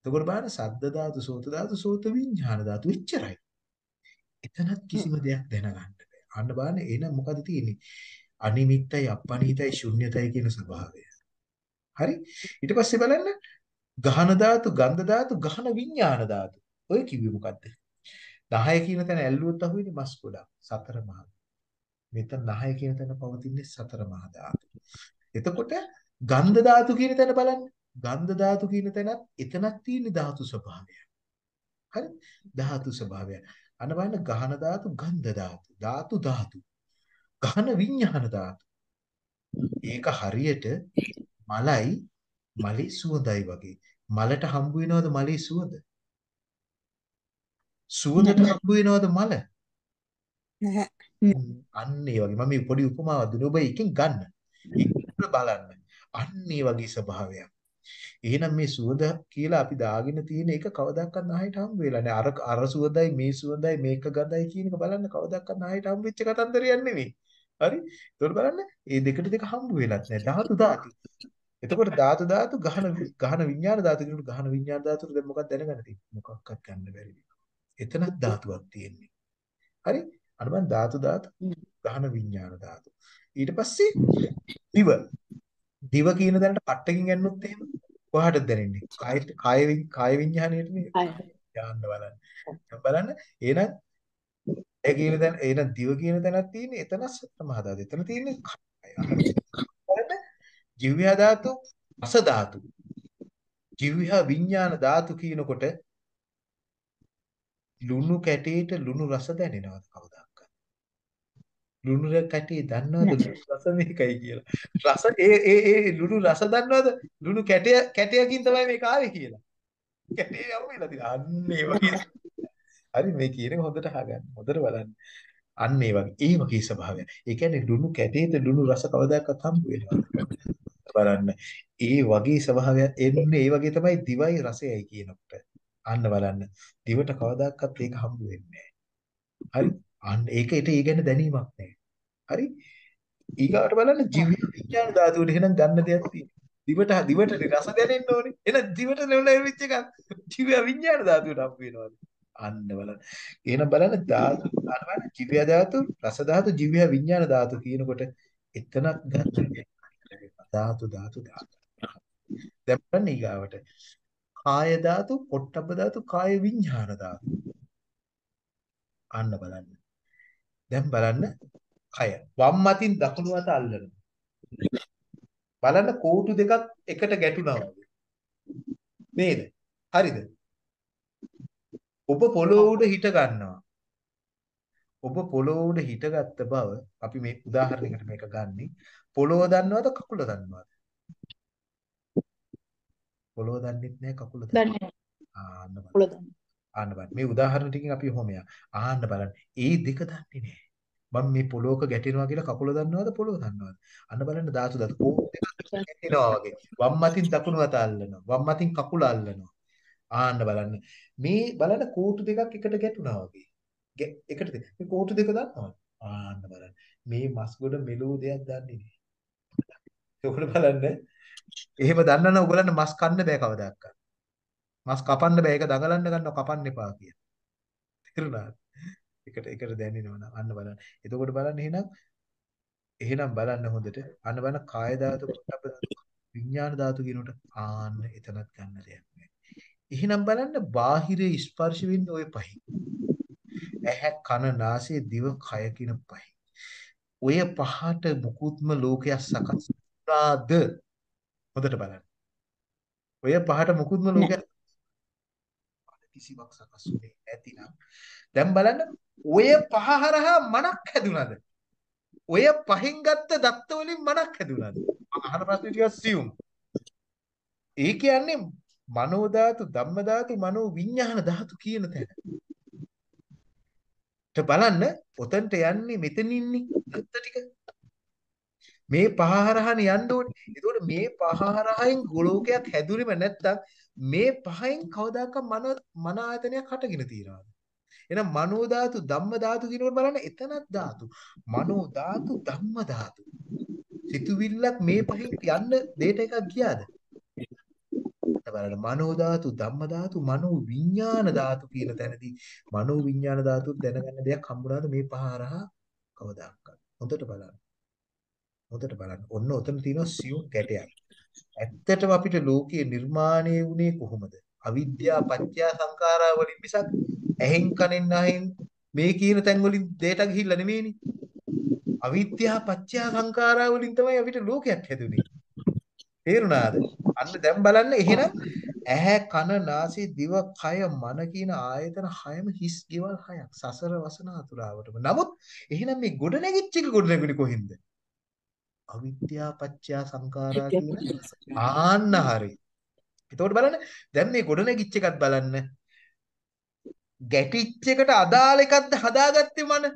එතකොට බලන්න සද්ද ධාතු සෝත ධාතු සෝත විඥාන ධාතු එච්චරයි. එතනත් කිසිම දෙයක් දැනගන්න බෑ. අන්න බලන්න එහෙනම් මොකද තියෙන්නේ? අනිමිත්තයි අපනිතයි ශුන්‍යතයි කියන ස්වභාවය. හරි? ඊට පස්සේ බලන්න ගහන ධාතු, ගන්ධ ධාතු, ගහන විඥාන ධාතු. ඔය කිව්වේ මොකද්ද? 10 කියන තැන ඇල්ලුවොත් අහුවෙන්නේ මස් ගොඩක්. සතර මහා. මෙතන 10 කියන තැන පවතින්නේ සතර මහා ධාතු. එතකොට ගන්ධ ධාතු කියන තැන බලන්න. ගන්ධ ධාතු කියන තැනත් එතනක් තියෙන ධාතු ස්වභාවය. හරි? ධාතු ස්වභාවය. අන්න බලන්න ගහන ධාතු, ගන්ධ ධාතු, ධාතු ධාතු. ගහන විඥාන ධාතු. ඒක හරියට මලයි මලේ සුවඳයි වගේ. මලට හම්බ වෙනවද මලේ සුවඳ? සුවඳට හම්බ වෙනවද මල? නැහැ. අන්න ඒ වගේ මම මේ පොඩි උපමාවක් දුන්නා ඔබ එකෙන් ගන්න. ඒක බලන්න. අන්න ඒ වගේ ස්වභාවයක්. එහෙනම් මේ සුවඳ කියලා අපි දාගෙන තියෙන එක කවදාකවත් නැහයට හම්බ වෙලා නෑ. අර අර සුවඳයි මේ සුවඳයි මේක ගඳයි කියන එක බලන්න කවදාකවත් නැහයට හම්බ වෙච්ච කතන්දරයක් නෙමෙයි. හරි? ඒතකොට බලන්න මේ දෙකට දෙක හම්බ වෙලත් නෑ. ධාතු ධාතු. එතකොට ධාතු ධාතු ගහන ගහන විඥාන ධාතු කියනකොට ගහන විඥාන ධාතුට දැන් මොකක්ද දැනගන්න තියෙන්නේ? මොකක්වත් ගන්න බැරි එතනක් ධාතුවක් තියෙන්නේ. හරි? අර බලන්න ධාතු ධාතු ගහන විඥාන ධාතු. ඊට පස්සේ දිව. දිව කියන දැනට පට්ටකින් ගන්නොත් එහෙම කොහටද දැනෙන්නේ? කාය කාය කාය විඥාණයට නේ. යන්න බලන්න. බලන්න එහෙනම් ඒ කියන තැන එහෙනම් දිව කියන තැනක් තියෙන්නේ එතන සතමහා ධාතු. එතන තියෙන්නේ ජීව්‍යා ධාතු, රස ධාතු. ජීව්‍යා විඥාන ධාතු කියනකොට ලුණු කැටේට ලුණු රස දැනෙනවද කවදාවත්? ලුණු කැටේ දන්නවද රස මේකයි කියලා? රස ඒ ඒ ඒ ලුණු රස දන්නවද? ලුණු කැටය කැටයකින් තමයි මේක ආවේ කියලා. කැටේ යමු වෙලා තියෙනවා. අන්න ඒ වගේ. හරි මේ කියන එක හොඳට අහගන්න. හොඳට බලන්න. අන්න ඒ වගේ. ඒ වගේ ස්වභාවය. ඒ කියන්නේ ලුණු කැටේට ලුණු රස කවදාකවත් හම්බ වෙනවද? බලන්න. ඒ වගේ ස්වභාවයක් එන්නේ ඒ වගේ තමයි දිවයි රසයයි කියනකොට. අන්න බලන්න. දිවට කවදාකවත් ඒක හම්බ වෙන්නේ හරි? අන්න ඒකට ඒ ගැන දැනීමක් නැහැ. හරි? ඊගාට බලන්න ජීව විඥාන ධාතුවට එහෙනම් ගන්න දෙයක් තියෙනවා. දිවට දිවට රස දැනෙන්න ඕනේ. එහෙනම් දිවට නෙවෙයි වෙච්ච එක ජීව විඥාන ධාතුවට හම්බ වෙනවද? අන්න බලන්න. එහෙනම් බලන්න ධාතු අර බලන්න ජීව ධාතු, රස ධාතු, ජීව විඥාන ධාතු කියනකොට එතනක් ගන්න ධාතු ධාතු ධාතු. දැන් බලන්න ඊගාවට. කාය ධාතු, පොට්ටබ්බ ධාතු, කාය විඥාන ධාතු. අන්න බලන්න. දැන් බලන්න කය. වම් අතින් දකුණු අත අල්ලනවා. බලන්න කෝටු දෙකක් එකට ගැටුණා වගේ. නේද? හරිද? ඔබ පොළොව උඩ හිට ගන්නවා. ඔබ පොළොව උඩ හිටගත්ත බව අපි මේ උදාහරණයකට මේක ගන්නෙ. පොළොව දන්නවද කකුල දන්නවද? පොළොව දන්නෙත් නැහැ කකුල දන්නේ. ආන්න බලන්න. ආන්න බලන්න. මේ උදාහරණ ටිකෙන් අපි ඔහොම යනවා. ආන්න බලන්න. ඒ දෙක දන්නේ නැහැ. මම මේ පොළොවක ගැටෙනවා කියලා කකුල දන්නවද පොළොව දන්නවද? අන්න බලන්න ධාතු ධාතු කෝට් දෙකක් ගැටෙනවා වගේ. වම් අතින් දකුණු අත අල්ලනවා. වම් අතින් කකුල අල්ලනවා. ආන්න බලන්න. මේ බලන්න කෝටු දෙකක් එකට ගැටුණා වගේ. එකට මේ කෝටු දෙක දන්නවද? ආන්න බලන්න. මේ මස් ගොඩ මෙලෝ දෙයක් දන්නේ නැහැ. ඒකට බලන්න. එහෙම දන්නවනම් ඔයගලන්ට මස් කන්න බෑ කවදාවත්. මස් කපන්න බෑ. ඒක දඟලන්න ගන්නවා කපන්න එපා කියලා. තේරුණාද? එකට එකට දැනෙනවනම් අන්න බලන්න. එතකොට බලන්න එහෙනම් එහෙනම් බලන්න හොඳට අන්න බලන්න කාය ධාතු විඥාන ධාතු කියනකොට ආන්න එතනත් ගන්න දෙයක් නෑ. එහෙනම් බලන්න බාහිරේ ස්පර්ශ වෙන්නේ ওই පහින්. ඇහැ කන නාසය දිව කය කියන පහින්. ඔය පහට මුකුත්ම ලෝකයක් සකස් වුණාද? හොඳට බලන්න. ඔය පහට මුකුත්ම ලෝකයක් කිසිවක් සකස් වෙන්නේ නැතිනම් දැන් බලන්න ඔය පහ හරහා මනක් හැදුනද? ඔය පහෙන් ගත්ත දත්ත වලින් මනක් හැදුනද? අහන ප්‍රශ්නේ ටිකක් සියුම්. ඒ කියන්නේ මනෝ ධාතු, ධම්ම ධාතු, මනෝ විඥාන ධාතු කියන තැන. බලන්න ඔතනට යන්නේ මෙතන ඉන්නේ දත්ත ටික. මේ පහ හරහානේ යන්න ඕනේ. ඒතකොට මේ පහ හරහායින් ගොලෝකයක් හැදුරිම නැත්තම් මේ පහෙන් කවදාකවත් මන මන ආයතනයක් හටගෙන තියනවාද? එහෙනම් මනෝ ධාතු ධම්ම ධාතු කියනකොට බලන්න එතනක් ධාතු. මනෝ ධාතු ධම්ම ධාතු. සිතුවිල්ලක් මේ පහෙන් යන්න දෙයට එකක් ගියාද? බලන්න මනෝ ධාතු ධම්ම ධාතු මනෝ විඥාන ධාතු කියන තැනදී මනෝ විඥාන ධාතු දැනගන්න දෙයක් හම්බුනාද මේ පහ හරහා කවදාකවත්. හොඳට බලන්න. හොඳට බලන්න. ඔන්න ඔතන තියෙනවා සියුම් ගැටයක්. ඇත්තටම අපිට ලෝකයේ නිර්මාණය වුණේ කොහොමද? අවිද්‍යා පත්‍ය සංඛාරා වලින් මිසක් ඇහෙන් කනෙන් අහෙන් මේ කියන තැන් වලින් දෙයට ගිහිල්ලා නෙමෙයිනේ. අවිද්‍යා පත්‍ය සංඛාරා වලින් තමයි අපිට ලෝකයක් හැදුනේ. තේරුණාද? අන්න දැන් බලන්න එහෙනම් ඇහැ කන නාසය දිව කය මන කියන ආයතන හයම හිස් ගෙවල් හයක් සසර වසන අතුරාවටම. නමුත් එහෙනම් මේ ගොඩ නැගිච්ච එක ගොඩ නැගුණේ කොහින්ද? අවිද්‍යා පත්‍ය සංඛාරා කියන ආන්න හරි. එතකොට බලන්න දැන් මේ ගොඩ නැගිච්ච එකත් බලන්න. ගැටිච්ච එකට අදාළ එකක්ද හදාගත්තේ මන?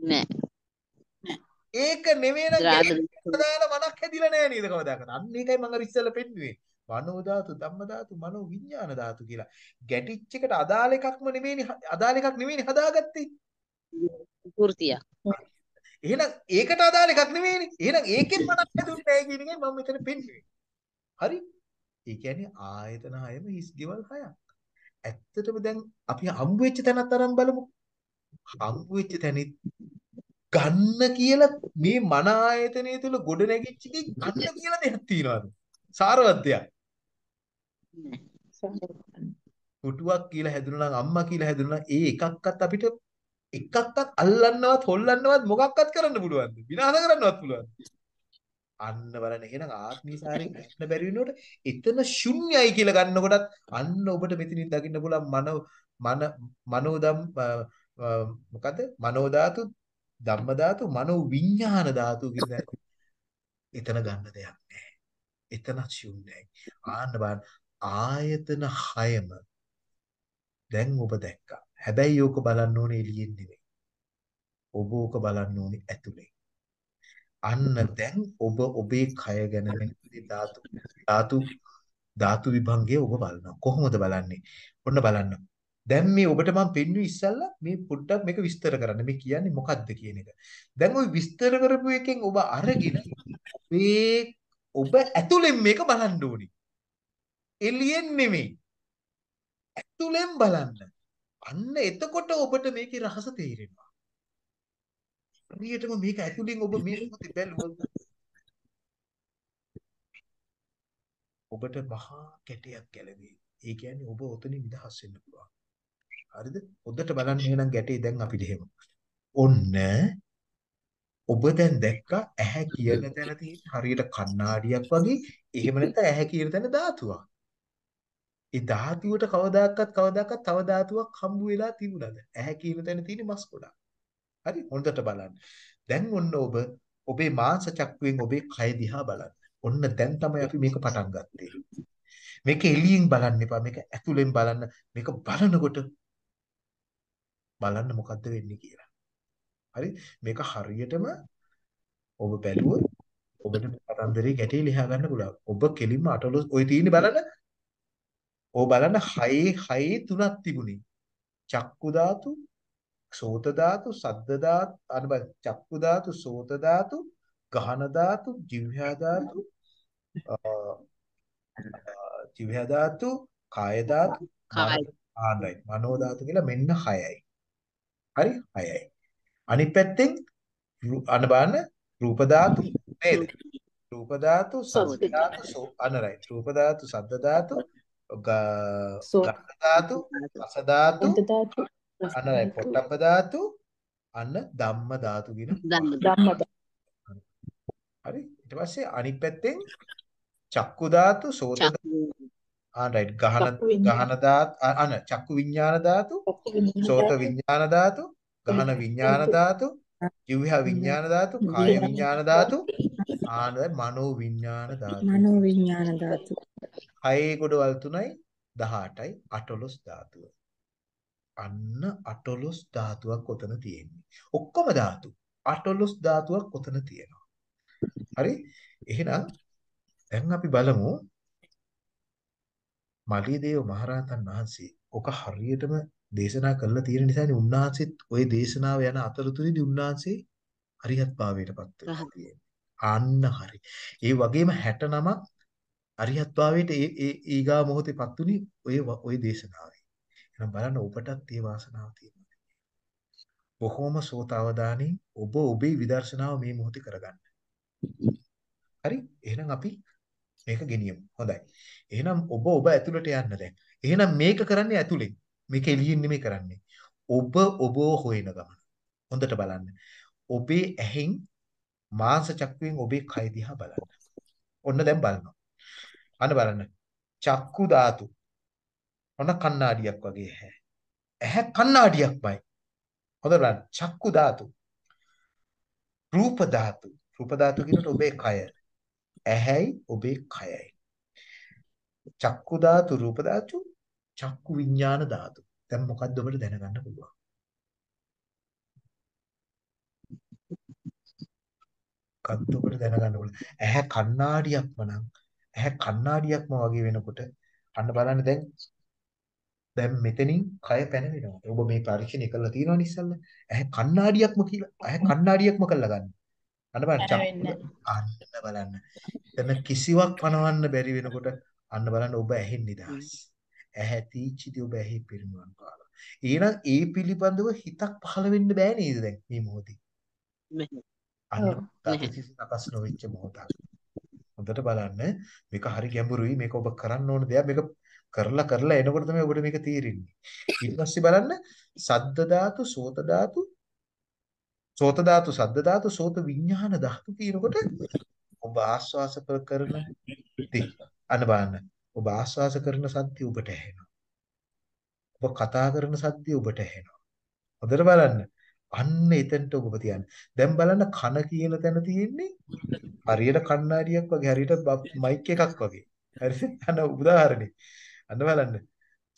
නෑ. ඒක නෙමෙයි නම් අදාළ මනක් හැදිලා නෑ නේද කවදාකවත්. අන්න ඒකයි මම අර ඉස්සෙල්ලා පෙන්නුවේ. මනෝ ධාතු, ධම්ම ධාතු, මනෝ විඥාන ධාතු කියලා. ගැටිච්ච එකට අදාළ එකක්ම නෙමෙයිනේ අදාළ එකක් නෙමෙයිනේ හදාගත්තේ. වෘතියක්. එහෙනම් ඒකට අදාළ එකක් නෙමෙයිනේ. එහෙනම් ඒකෙන් මනක් හැදුන්නේ නැහැ කියන එකයි මම මෙතන පෙන්නුවේ. හරි? ඒ කියන්නේ ආයතන හයම හිස් ගෙවල් හයක්. ඇත්තටම දැන් අපි හම්බ වෙච්ච තැනත් අරන් බලමු. හම්බ වෙච්ච තැනෙත් ගන්න කියලා මේ මන ආයතනය තුල ගොඩ නැගිච්ච එකේ ගන්න කියලා දෙයක් තියනවාද? සාරවත් දෙයක්. පුටුවක් කියලා හැදුණා නම් අම්මා කියලා හැදුණා නම් ඒ එකක්වත් අපිට එකක්වත් අල්ලන්නවත් හොල්ලන්නවත් මොකක්වත් කරන්න පුළුවන්ද? විනාශ කරන්නවත් පුළුවන්ද? අන්න බලන්න එහෙනම් ආත්මීසාරයෙන් ඇන්න බැරි වෙනකොට එතන ශුන්‍යයි කියලා ගන්නකොටත් අන්න ඔබට මෙතනින් දකින්න පුළුවන් මන මන මනෝදම් මොකද මනෝ ධාතු ධම්ම ධාතු මනෝ විඥාන ධාතු කියන එතන ගන්න දෙයක් නැහැ. එතන ශුන්‍යයි. ආන්න බලන්න ආයතන හයම දැන් ඔබ දැක්කා. හැබැයි ඕක බලන්න ඕනේ එළියෙන් නෙවෙයි. ඔබ ඕක බලන්න ඕනේ ඇතුලේ. අන්න දැන් ඔබ ඔබේ කය ගැන ධාතු ධාතු ධාතු විභංගය ඔබ බලනවා. කොහොමද බලන්නේ? ඔන්න බලන්න. දැන් මේ ඔබට මම පෙන්වුවේ ඉස්සල්ලා මේ පොඩ්ඩක් මේක විස්තර කරන්න. මේ කියන්නේ මොකක්ද කියන එක. දැන් ওই විස්තර කරපු එකෙන් ඔබ අරගෙන මේ ඔබ ඇතුලෙන් මේක බලන්න ඕනි. එළියෙන් නෙමෙයි. ඇතුලෙන් බලන්න. අන්න එතකොට ඔබට මේකේ රහස තේරෙනවා. හරියටම මේක ඇතුලෙන් ඔබ මේ මොහොතේ බැලුවොත් ඔබට මහා කැටයක් ගැලවේ. ඒ කියන්නේ ඔබ ඔතනින් නිදහස් වෙන්න පුළුවන්. හරිද? හොඳට බලන්න එහෙනම් ගැටේ දැන් අපිට එහෙම. ඔන්න ඔබ දැන් දැක්කා ඇහැ කියන තැන තියෙන හරියට කණ්ණාඩියක් වගේ එහෙම නැත්නම් ඇහැ කියන තැන ධාතුවක්. ඒ ධාතුවට කවදාකවත් කවදාකවත් තව ධාතුවක් හම්බ වෙලා තිබුණාද? ඇහැ කියන තැන තියෙන මස් ගොඩක්. හරි හොඳට බලන්න. දැන් ඔන්න ඔබ ඔබේ මාංශ චක්කුවෙන් ඔබේ කය දිහා බලන්න. ඔන්න දැන් තමයි අපි මේක පටන් ගත්තේ. මේක එළියෙන් බලන්න එපා. මේක ඇතුලෙන් බලන්න. මේක බලනකොට බලන්න මොකද්ද වෙන්නේ කියලා. හරි? මේක හරියටම ඔබ බැලුවොත් ඔබට කතන්දරේ ගැටේ ලියා ගන්න පුළුවන්. ඔබ කෙලින්ම අටලොස් ඔය තියෙන්නේ බලන්න. ඔය බලන්න හයේ හයේ තුනක් තිබුණේ. චක්කු ධාතු, සෝත ධාතු, සද්ද ධාතු, අනබ චක්කු ධාතු, සෝත ධාතු, ගහන ධාතු, ජීවහා ධාතු, ජීවහා ධාතු, කාය ධාතු, ආනයි. මනෝ ධාතු කියලා මෙන්න 6යි. හරි 6යි. අනිත් පැත්තෙන් අන බලන්න රූප ධාතු නේද? රූප ධාතු, සද්ද ධාතු, අනරයි. රූප ධාතු, සද්ද ධාතු, ගන්ධ ධාතු, රස ධාතු, අනරයි. පොට්ටබ්බ ධාතු, අන්න ධම්ම ධාතු කියන ධම්ම හරි ඊට පස්සේ අනිත් පැත්තෙන් චක්කු ධාතු සෝත ආ රයිට් ගහන ගහන ධාතු අන චක්කු විඥාන ධාතු සෝත විඥාන ධාතු ගහන විඥාන ධාතු ජීවහ විඥාන ධාතු කාය විඥාන ධාතු. ආන මනෝ විඥාන ධාතු. මනෝ විඥාන ධාතු. හයේ ගොඩවල් තුනයි 18යි 18 ධාතුව. අන්න 18 ධාතුවක් ඔතන තියෙන්නේ. ඔක්කොම ධාතු 18 ධාතුවක් ඔතන තියෙනවා. හරි? එහෙනම් දැන් අපි බලමු මලියදේව මහරහතන් වහන්සේ ඔක හරියටම දේශනා කරලා තියෙන නිසානේ උන්වහන්සේත් ওই දේශනාව යන අතරතුරේදී උන්වහන්සේ හරියත් භාවයටපත් තියෙන්නේ. අන්න හරි. ඒ වගේම 69ක් අරිහත් භාවයට ඒ ඊගා මොහොතේපත් උනේ ඔය ඔය දේශනාවේ. එහෙනම් බලන්න ඔබටත් ඒ වාසනාව තියෙනවා. බොහොම සෝතාවදානින් ඔබ ඔබේ විදර්ශනාව මේ මොහොතේ කරගන්න. හරි? එහෙනම් අපි මේක ගෙනියමු. හොඳයි. එහෙනම් ඔබ ඔබ ඇතුළට යන්න දැන්. එහෙනම් මේක කරන්නේ ඇතුළෙන්. මේක එළියෙන් නෙමෙයි කරන්නේ. ඔබ ඔබව හොයන ගමන. හොඳට බලන්න. ඔබේ ඇහෙන් මාංශ චක්කුවෙන් ඔබේ කය දිහා බලන්න. ඔන්න දැන් බලනවා. අන්න බලන්න. චක්කු ධාතු. ඔන්න කණ්ණාඩියක් වගේ ඇහැ. ඇහැ කණ්ණාඩියක්මයි. හොඳට බලන්න. චක්කු ධාතු. රූප ධාතු. රූප ධාතු කියනකොට ඔබේ කය. ඇහැයි ඔබේ කයයි. චක්කු ධාතු රූප ධාතු චක්කු විඥාන ධාතු. දැන් මොකද්ද ඔබට දැනගන්න පුළුවන්? මොකද්ද ඔබට දැනගන්න පුළුවන්? ඇහැ කණ්ණාඩියක්ම නම් ඇහැ කණ්ණාඩියක්ම වගේ වෙනකොට අන්න බලන්න දැන් දැන් මෙතනින් කය පැනවෙනවා. ඔබ මේ පරීක්ෂණය කරලා තියෙනවනේ ඉස්සල්ලා. ඇහැ කණ්ණාඩියක්ම කියලා. ඇහැ කණ්ණාඩියක්ම කරලා ගන්න. අන්න බලන්න චක්කු අන්න බලන්න. එතන කිසිවක් පනවන්න බැරි වෙනකොට අන්න බලන්න ඔබ ඇහෙන් නිදහස්. ඇහැ තීච්චිදී ඔබ ඇහි පිරිනුවන් පාලා. එහෙනම් ඒ පිළිබඳව හිතක් පහළ වෙන්න බෑ නේද දැන් මේ මොහොතේ? අන්න සකස් නොවෙච්ච මොහොතක්. හොඳට බලන්න මේක හරි ගැඹුරුයි මේක ඔබ කරන්න ඕන දෙයක් මේක කරලා කරලා එනකොට තමයි ඔබට මේක තේරෙන්නේ. ඊට පස්සේ බලන්න සද්ද ධාතු, සෝත ධාතු, සෝත ධාතු, සද්ද ධාතු, සෝත විඥාන ධාතු කියනකොට ඔබ ආස්වාස කරන දේ අන්න බලන්න. ඔබ ආස්වාස කරන සද්දය ඔබට ඇහෙනවා. ඔබ කතා කරන සද්දය ඔබට ඇහෙනවා. හොඳට බලන්න. අන්න එතනට ඔබ තියන්න. දැන් බලන්න කන කියන තැන තියෙන්නේ හරියට කණ්ණාඩියක් වගේ හරියට මයික් එකක් වගේ. හරිද? අන්න උදාහරණේ. අන්න බලන්න.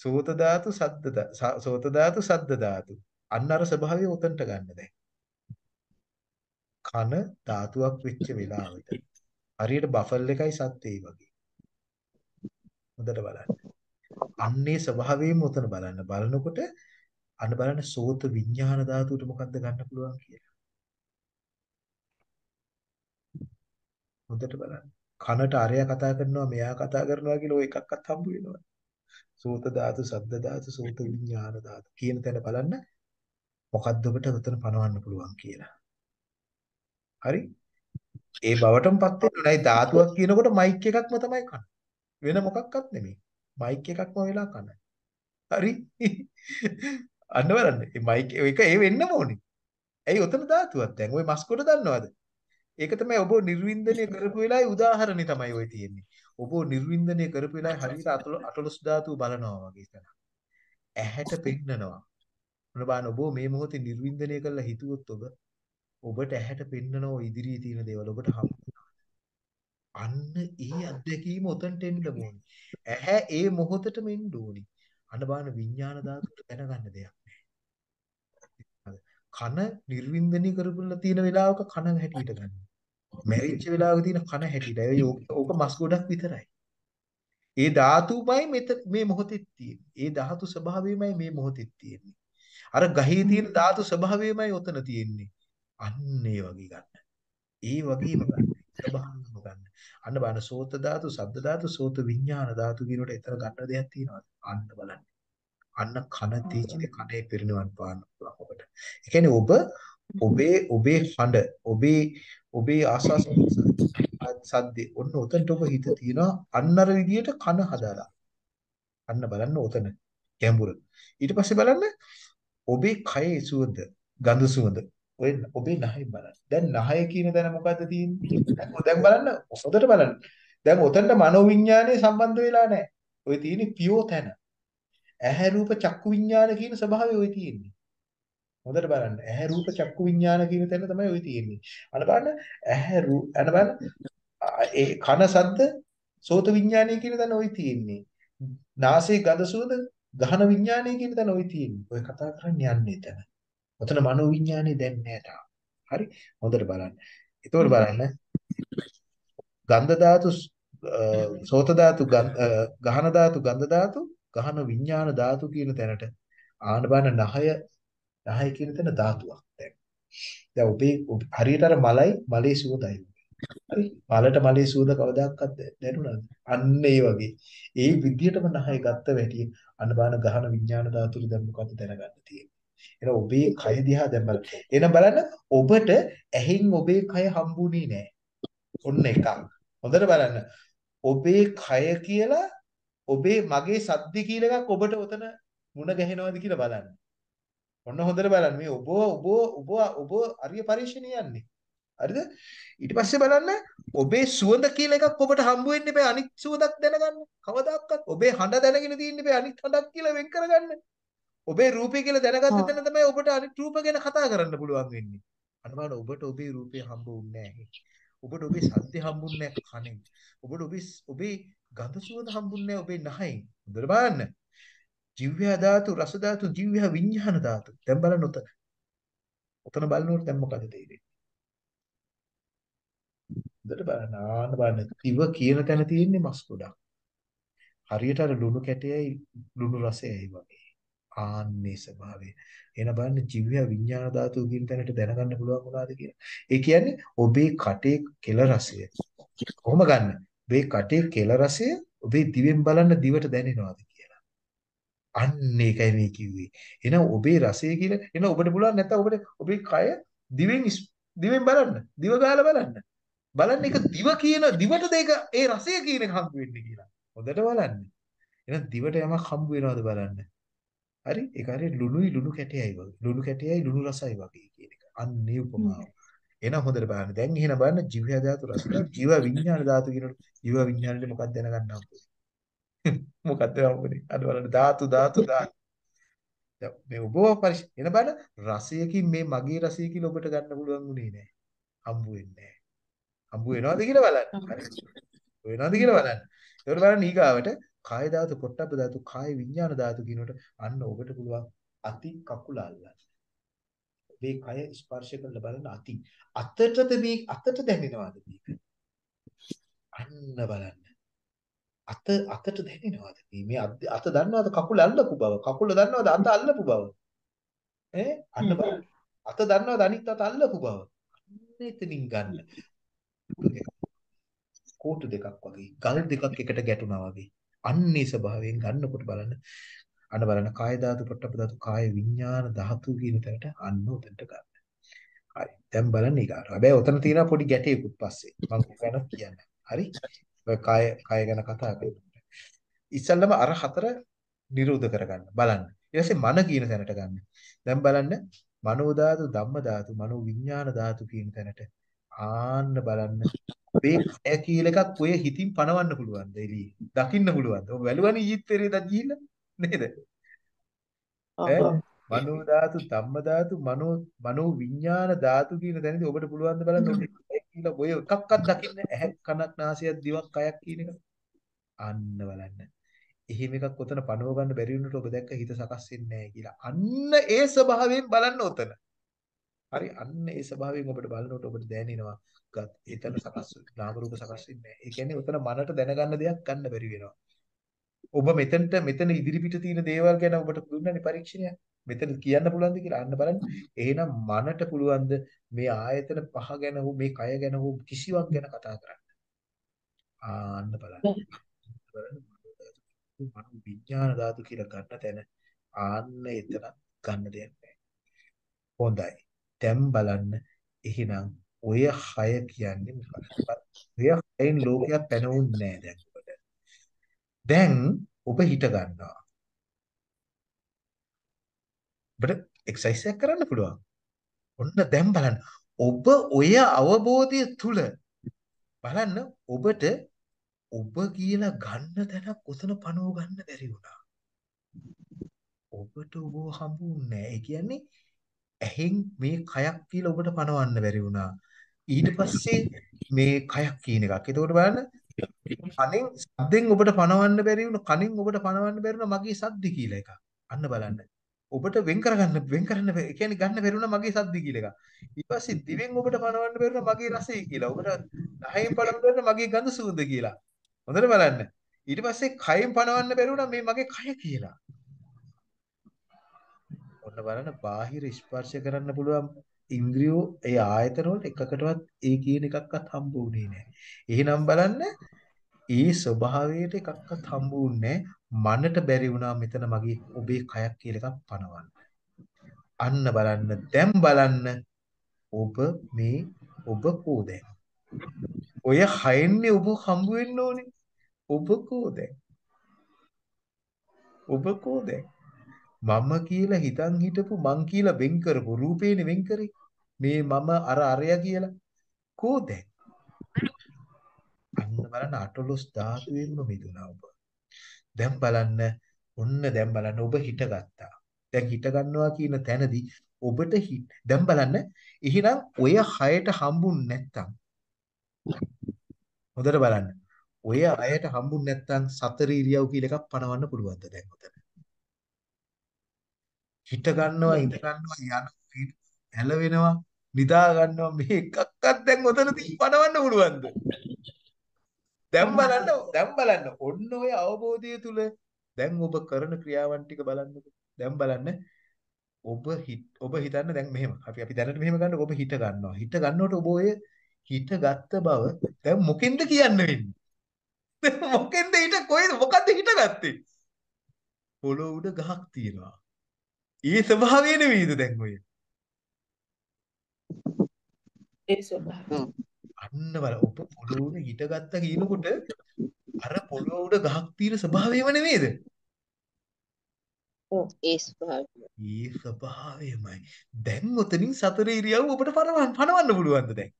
සෝත ධාතු සද්ද සෝත ධාතු සද්ද ධාතු. අන්න අර ස්වභාවය උතන්ට ගන්න දැන්. කන ධාතුවක් වෙච්ච වෙලාවට හරියට බෆල් එකයි සත්‍යයි වගේ. හොඳට බලන්න. අන්නේ ස්වභාවයෙන්ම උතන බලන්න. බලනකොට අන්න බලන්න සෝත විඥාන ධාතුවට මොකද්ද ගන්න පුළුවන් කියලා. හොඳට බලන්න. කනට අරයා කතා කරනවා මෙයා කතා කරනවා කියලා ඔය එකක්වත් හම්බ වෙනවා. සෝත ධාතු, සද්ද ධාතු, සෝත විඥාන ධාතු කියන තැන බලන්න මොකද්ද ඔබට උතන පනවන්න පුළුවන් කියලා. හරි? ඒ බවටමපත් වෙන්න නයි ධාතුවක් කියනකොට මයික් එකක්ම තමයි කන. වෙන මොකක්වත් නෙමෙයි. මයික් එකක්ම වෙලා කන. හරි? අන්න බලන්න. මේ මයික් එක ඒ වෙන්නම ඕනේ. ඇයි උතන ධාතුවක් දැන් ওই මස්කොඩ දන්නවද? ඒක තමයි ඔබ නිර්වින්දනය කරපු වෙලාවේ උදාහරණේ තමයි ওই තියෙන්නේ. ඔබ නිර්වින්දනය කරපු වෙලාවේ හරියට අටලොස් ධාතුව බලනවා වගේ තමයි. ඇහැට පෙන්නනවා. මොන බාන ඔබ මේ මොහොතේ නිර්වින්දනය කරලා හිතුවොත් ඔබ ඔබට ඇහැට පෙන්නනෝ ඉදිරියේ තියෙන දේවල් ඔබට අන්න ඒ අත්දැකීම උතන්ට එන්න ඕනේ. ඇහැ ඒ මොහොතටම එන්න ඕනේ. අන්න බාන විඥාන ධාතුවට දැනගන්න දෙයක් නැහැ. කන නිර්වින්දනය කරපුලා තියෙන වෙලාවක කන හැටියට ගන්න. මැරිච්ච වෙලාවක තියෙන කන හැටියට. ඕක මස් ගොඩක් විතරයි. ඒ ධාතුමයි මේ මොහොතේ තියෙන්නේ. ඒ ධාතු ස්වභාවයමයි මේ මොහොතේ තියෙන්නේ. අර ගහේ තියෙන ධාතු ස්වභාවයමයි ඔතන තියෙන්නේ. අන්න ඒ වගේ ගන්න. ඒ වගේම ගන්න. ස්වභාවයම ගන්න. අන්න බලන්න සෝත ධාතු, සද්ද ධාතු, සෝත විඥාන ධාතු කියනකොට එතන ගන්න දෙයක් තියෙනවද? අන්න බලන්න. අන්න කන තීචිතේ කනේ පිරිනවන් පාන්න පුළුවන් ඔබට. ඒ කියන්නේ ඔබ ඔබේ ඔබේ හඬ ඔබේ ඔබේ ආසස් සද්දේ ඔන්න උතන්ට ඔබ හිත තියනවා අන්නර විදියට කන හදාලා. අන්න බලන්න උතන ගැඹුර. ඊට පස්සේ බලන්න ඔබේ කයේ සුවඳ ගඳ සුවඳ ඔය ඔබේ නහය බලන්න. දැන් නහය කියන දන මොකද්ද තියෙන්නේ? දැන් බලන්න හොඳට බලන්න. දැන් උතන්ට මනෝවිඤ්ඤාණය සම්බන්ධ වෙලා නැහැ. ඔය තියෙන්නේ පියෝ තැන. ඇහැ රූප චක්කු විඤ්ඤාණ කියන ස්වභාවය ඔය තියෙන්නේ. හොඳට බලන්න. ඇහැ රූප චක්කු විඤ්ඤාණ කියන තැන තමයි ඔය තියෙන්නේ. අන බලන්න ඇහැ රූප අන බලන්න ඒ කන සද්ද සෝත විඤ්ඤාණය කියන තැන ඔය තියෙන්නේ. නාසයේ ගඳ සුවඳ ගහන විඤ්ඤාණය කියන තැන ඔය තියෙන්නේ. ඔය කතා කරන්නේ යන්නේ තැන. ඔතන මනෝ විඤ්ඤාණය දැන් නෑ තාම. හරි? හොඳට බලන්න. එතකොට බලන්න ගන්ධ ධාතු සෝත ධාතු ගහන ධාතු ගන්ධ ධාතු ගහන විඤ්ඤාණ ධාතු කියන තැනට ආන බන නහය නහය කියන තැන ධාතුවක් දැන්. දැන් ඔබේ හරියට අර මලයි මලේ සුවඳයි. හරි? මලට මලේ සුවඳ කවදාකවත් දැනුණාද? අන්න ඒ වගේ. ඒ විදිහටම නහය ගත්ත වැටි අන්න බන ගහන විඤ්ඤාණ ධාතුරු දැන් මොකද්ද දැනගන්න තියෙන්නේ. එහෙනම් ඔබේ කය දිහා දැන් බලන්න. එහෙනම් බලන්න ඔබට ඇහෙන් ඔබේ කය හම්බුනේ නැහැ. ඔන්න එකක්. හොඳට බලන්න. ඔබේ කය කියලා ඔබේ මගේ සද්ද කියලා එකක් ඔබට උතන මුණ ගැහෙනවද කියලා බලන්න. ඔන්න හොඳට බලන්න මේ ඔබ ඔබ ඔබ ඔබ අරිය පරිශ්‍රණය යන්නේ. හරිද? ඊට පස්සේ බලන්න ඔබේ සුවඳ කියලා එකක් ඔබට හම්බ වෙන්න බෑ අනිත් සුවඳක් දැනගන්න. කවදාවත් ඔබේ හඬ දැනගෙන තියෙන්න බෑ අනිත් හඬක් කියලා වෙන් කරගන්න. ඔබේ රූපය කියලා දැනගත්ත තැන තමයි ඔබට අනිත් රූප ගැන කතා කරන්න පුළුවන් වෙන්නේ. අන්න ඔබට ඔබේ රූපය හම්බ වුන්නේ නැහැ. ඔබට ඔබේ සද්ද හම්බුන්නේ නැහැ කනෙන්. ඔබට ඔබේ ඔබේ ගඳ සුවඳ හම්බුන්නේ නැහැ ඔබේ නහයෙන්. හොඳට බලන්න. ජීවය ධාතු, රස ධාතු, ජීවය විඥාන ධාතු. දැන් බලන්න උතන. උතන බලනකොට දැන් මොකද තේරෙන්නේ? හොඳට බලන්න. ආන්න බලන්න. දිව කියන තැන තියෙන්නේ මස් ගොඩක්. හරියට අර ලුණු කැටයයි ලුණු රසයයි වගේ. ආන්නේ ස්වභාවය. එන බලන්න ජීවය විඥාන ධාතුව කියන තැනට දැනගන්න පුළුවන් වුණාද කියලා. ඒ කියන්නේ ඔබේ කටේ කෙල රසය. කොහොම ගන්න? ඔබේ කටේ කෙල රසය ඔබේ දිවෙන් බලන්න දිවට දැනෙනවද කියලා. අන්න ඒකයි මේ කිව්වේ. එහෙනම් ඔබේ රසය කියලා එහෙනම් ඔබට පුළුවන් නැත්නම් ඔබට ඔබේ කය දිවෙන් දිවෙන් බලන්න. දිව ගාලා බලන්න. බලන්න ඒක දිව කියන දිවට දෙක ඒ රසය කියන එක හම්බ වෙන්නේ කියලා. හොඳට බලන්න. එහෙනම් දිවට යමක් හම්බ වෙනවද බලන්න. හරි ඒක හරියට ලුණුයි ලුණු කැටයයි වගේ. ලුණු කැටයයි ලුණු රසයි වගේ කියන එක. අන්නේ උපමාව. එහෙනම් හොඳට බලන්න. දැන් එහෙනම් බලන්න ජීව ධාතු රස ජීව විඥාන ධාතු කියනකොට ජීව විඥානෙට මොකක්ද දැනගන්න හම්බුනේ? මොකක්ද හම්බුනේ? අද බලන්න ධාතු ධාතු ධාතු. මේ ඔබව පරිශ එන බලන්න රසයකින් මේ මගේ රසය කියලා ඔබට ගන්න පුළුවන් උනේ නෑ. හම්බු වෙන්නේ නෑ. හම්බු වෙනවද කියලා බලන්න. හරි. වෙනවද කියලා බලන්න. ඒකට බලන්න ඊගාවට කාය ධාතු, පොට්ටබ්බ ධාතු, කාය විඥාන ධාතු කියනකොට අන්න ඔබට පුළුවන් අති කකුල අල්ලන්න. මේ කය ස්පර්ශ කරලා බලන අති. අතටද මේ අතට දැනෙනවද මේක? අන්න බලන්න. අත අතට දැනෙනවද මේ අත දන්නවද කකුල අල්ලපු බව? කකුල දන්නවද අත අල්ලපු බව? ඈ අන්න බලන්න. අත දන්නවද අනිත් අත අල්ලපු බව? අන්න එතනින් ගන්න. කෝටු දෙකක් වගේ, ගල් දෙකක් එකට ගැටුණා වගේ. අන්නේ ස්වභාවයෙන් ගන්නකොට බලන්න අන්න බලන්න කාය ධාතු පොට්ටප ධාතු කාය විඥාන ධාතු කියන තැනට අන්න උතන්ට ගන්න. හරි. දැන් බලන්න ඊගාට. හැබැයි උතන තියෙන පොඩි ගැටයකුත් පස්සේ මම ගැන කියන්නේ. හරි. ඔය කාය කාය ගැන කතා කරනවා. ඉස්සල්ලාම අර හතර නිරෝධ කරගන්න. බලන්න. ඊට පස්සේ මන කියන තැනට ගන්න. දැන් බලන්න මනෝ ධාතු, ධම්ම ධාතු, මනෝ විඥාන ධාතු කියන තැනට ආන්න බලන්න. මේ කය කියලා එකක් ඔය හිතින් පණවන්න පුළුවන්ද එළියේ? දකින්න පුළුවන්ද? ඔබ වැළුවනේ ඊත් පෙරේදා ගිහිල්ලා නේද? ඈ මනෝ ධාතු, ධම්ම ධාතු, මනෝ මනෝ විඥාන ධාතු කියන තැනදී ඔබට පුළුවන් ද බලන්න ඔබ කියලා ඔය එකක්වත් දකින්න ඇහැ කනක් නාසයක් දිවක් කයක් කියන එක. අන්න බලන්න. එහෙම එකක් ඔතන පනව ගන්න බැරි වුණොත් ඔබ දැක්ක හිත සකස් වෙන්නේ නැහැ කියලා. අන්න ඒ ස්වභාවයෙන් බලන්න ඔතන. හරි අන්න ඒ ස්වභාවයෙන් ඔබට බලනකොට ඔබට දැනෙනවා ගත් එතන සකස් නාම රූප සකස් වෙන්නේ නැහැ. ඒ කියන්නේ ඔතන මනට දැනගන්න දෙයක් ගන්න බැරි වෙනවා. ඔබ මෙතනට මෙතන ඉදිරිපිට තියෙන දේවල් ගැන ඔබට දුන්නනේ පරීක්ෂණයක්. මෙතන කියන්න පුළුවන්ද කියලා අන්න බලන්න. එහෙනම් මනට පුළුවන්ද මේ ආයතන පහ ගැන හෝ මේ කය ගැන හෝ කිසිවක් ගැන කතා කරන්න. ආන්න. බලන්න මනෝ විඥාන ධාතු කියලා ගන්න තැන ආන්න එතන ගන්න දෙයක් නැහැ. හොඳයි. දැන් බලන්න එහෙනම් ඔය හය කියන්නේ මොකක්ද? ඔය හයෙන් ලෝකයක් පැනවුන්නේ නැහැ දැන් ඔබට. දැන් ඔබ හිත ගන්නවා. ඔබට එක්සර්සයිස් එකක් කරන්න පුළුවන්. ඔන්න දැන් බලන්න. ඔබ ඔය අවබෝධය තුල බලන්න ඔබට ඔබ කියලා ගන්න තැනක් උතන පනව ගන්න බැරි වුණා. ඔබට ඔබ හම්බුන්නේ ඒ කියන්නේ ඇහෙන් මේ කයක් කියලා ඔබට පනවන්න බැරි වුණා. ඊට පස්සේ මේ කයක් කියන එකක්. එතකොට බලන්න කනෙන් සද්දෙන් ඔබට පනවන්න බැරි වුණ කනින් ඔබට පනවන්න බැරි වුණ මගේ සද්ද කියලා එකක්. අන්න බලන්න. ඔබට වෙන් කරගන්න වෙන් කරන්න ඒ කියන්නේ ගන්න බැරි වුණ මගේ සද්ද කියලා එකක්. ඊට පස්සේ දිවෙන් ඔබට පනවන්න බැරි වුණ මගේ රසය කියලා. ඔබට නහයෙන් පනවන්න බැරි වුණ මගේ ගඳ සුවඳ කියලා. හොඳට බලන්න. ඊට පස්සේ කයෙන් පනවන්න බැරි වුණා මේ මගේ කය කියලා. ඔන්න බලන්න බාහිර ස්පර්ශ කරන්න පුළුවන් ඉන්ද්‍රියෝ ඒ ආයතන වලට එකකටවත් ඒ කියන එකක්වත් හම්බ වුණේ නැහැ. එහෙනම් බලන්න ඒ ස්වභාවයට එකක්වත් හම්බ වුණේ මනට බැරි වුණා මෙතන මගේ ඔබේ කයක් කියලා එකක් පනවන්න. අන්න බලන්න දැන් බලන්න ඔබ මේ ඔබ කෝ දැන් ඔය හයෙන්නේ ඔබ හම්බ වෙන්න ඕනේ. ඔබ කෝ දැන්? ඔබ කෝ දැන්? මම කියලා හිතන් හිටපු මං කියලා වෙන් කරපු රූපේනේ වෙන් කරේ. මේ මම අර අරයා කියලා. කෝ දැන්? අන්න බලන්න අටලොස් ධාතුවෙන්ම මිදුණා ඔබ. දැන් බලන්න ඔන්න දැන් බලන්න ඔබ හිටගත්තා. දැන් හිට ගන්නවා කියන තැනදී ඔබට දැන් බලන්න එහෙනම් ඔය හයට හම්බුන් නැත්තම් හොඳට බලන්න. ඔය අයට හම්බුන් නැත්තම් සතර ඉරියව් කියලා එකක් පනවන්න පුළුවන්ද දැන් උතන? හිට ගන්නවා, ඉඳ ගන්නවා, යනවා, හැලවෙනවා, නිදා ගන්නවා. මේ එකක්වත් දැන් උතන පනවන්න පුළුවන්ද? දැන් බලන්න, දැන් බලන්න. ඔන්න ඔය අවබෝධය තුල දැන් ඔබ කරන ක්‍රියාවන් ටික බලන්නකෝ. දැන් බලන්න. ඔබ ඔබ හිතන්න දැන් මෙහෙම. අපි අපි දැනට මෙහෙම ගන්න ඔබ හිත ගන්නවා. හිත ගන්නකොට ඔබ ඔය හිත ගත්ත බව දැන් මොකෙන්ද කියන්න වෙන්නේ? මොකෙන්ද හිත කොයිද මොකද්ද හිත ගත්තේ? පොළොව උඩ ගහක් තියෙනවා. ඒ ස්වභාවය නෙවෙයිද දැන් ඔය ඒ ස්වභාවය අන්න බල ඔබ පොළොව උඩ හිත ගත්ත කියනකොට අර පොළොව උඩ ගහක් තියෙන ස්වභාවයම නෙවෙයිද ඒ ස්වභාවය. ඒ ස්වභාවයමයි. දැන් උතනින් සතර ඉරියව් ඔබට පනවන්න පනවන්න පුළුවන්ද දැන්?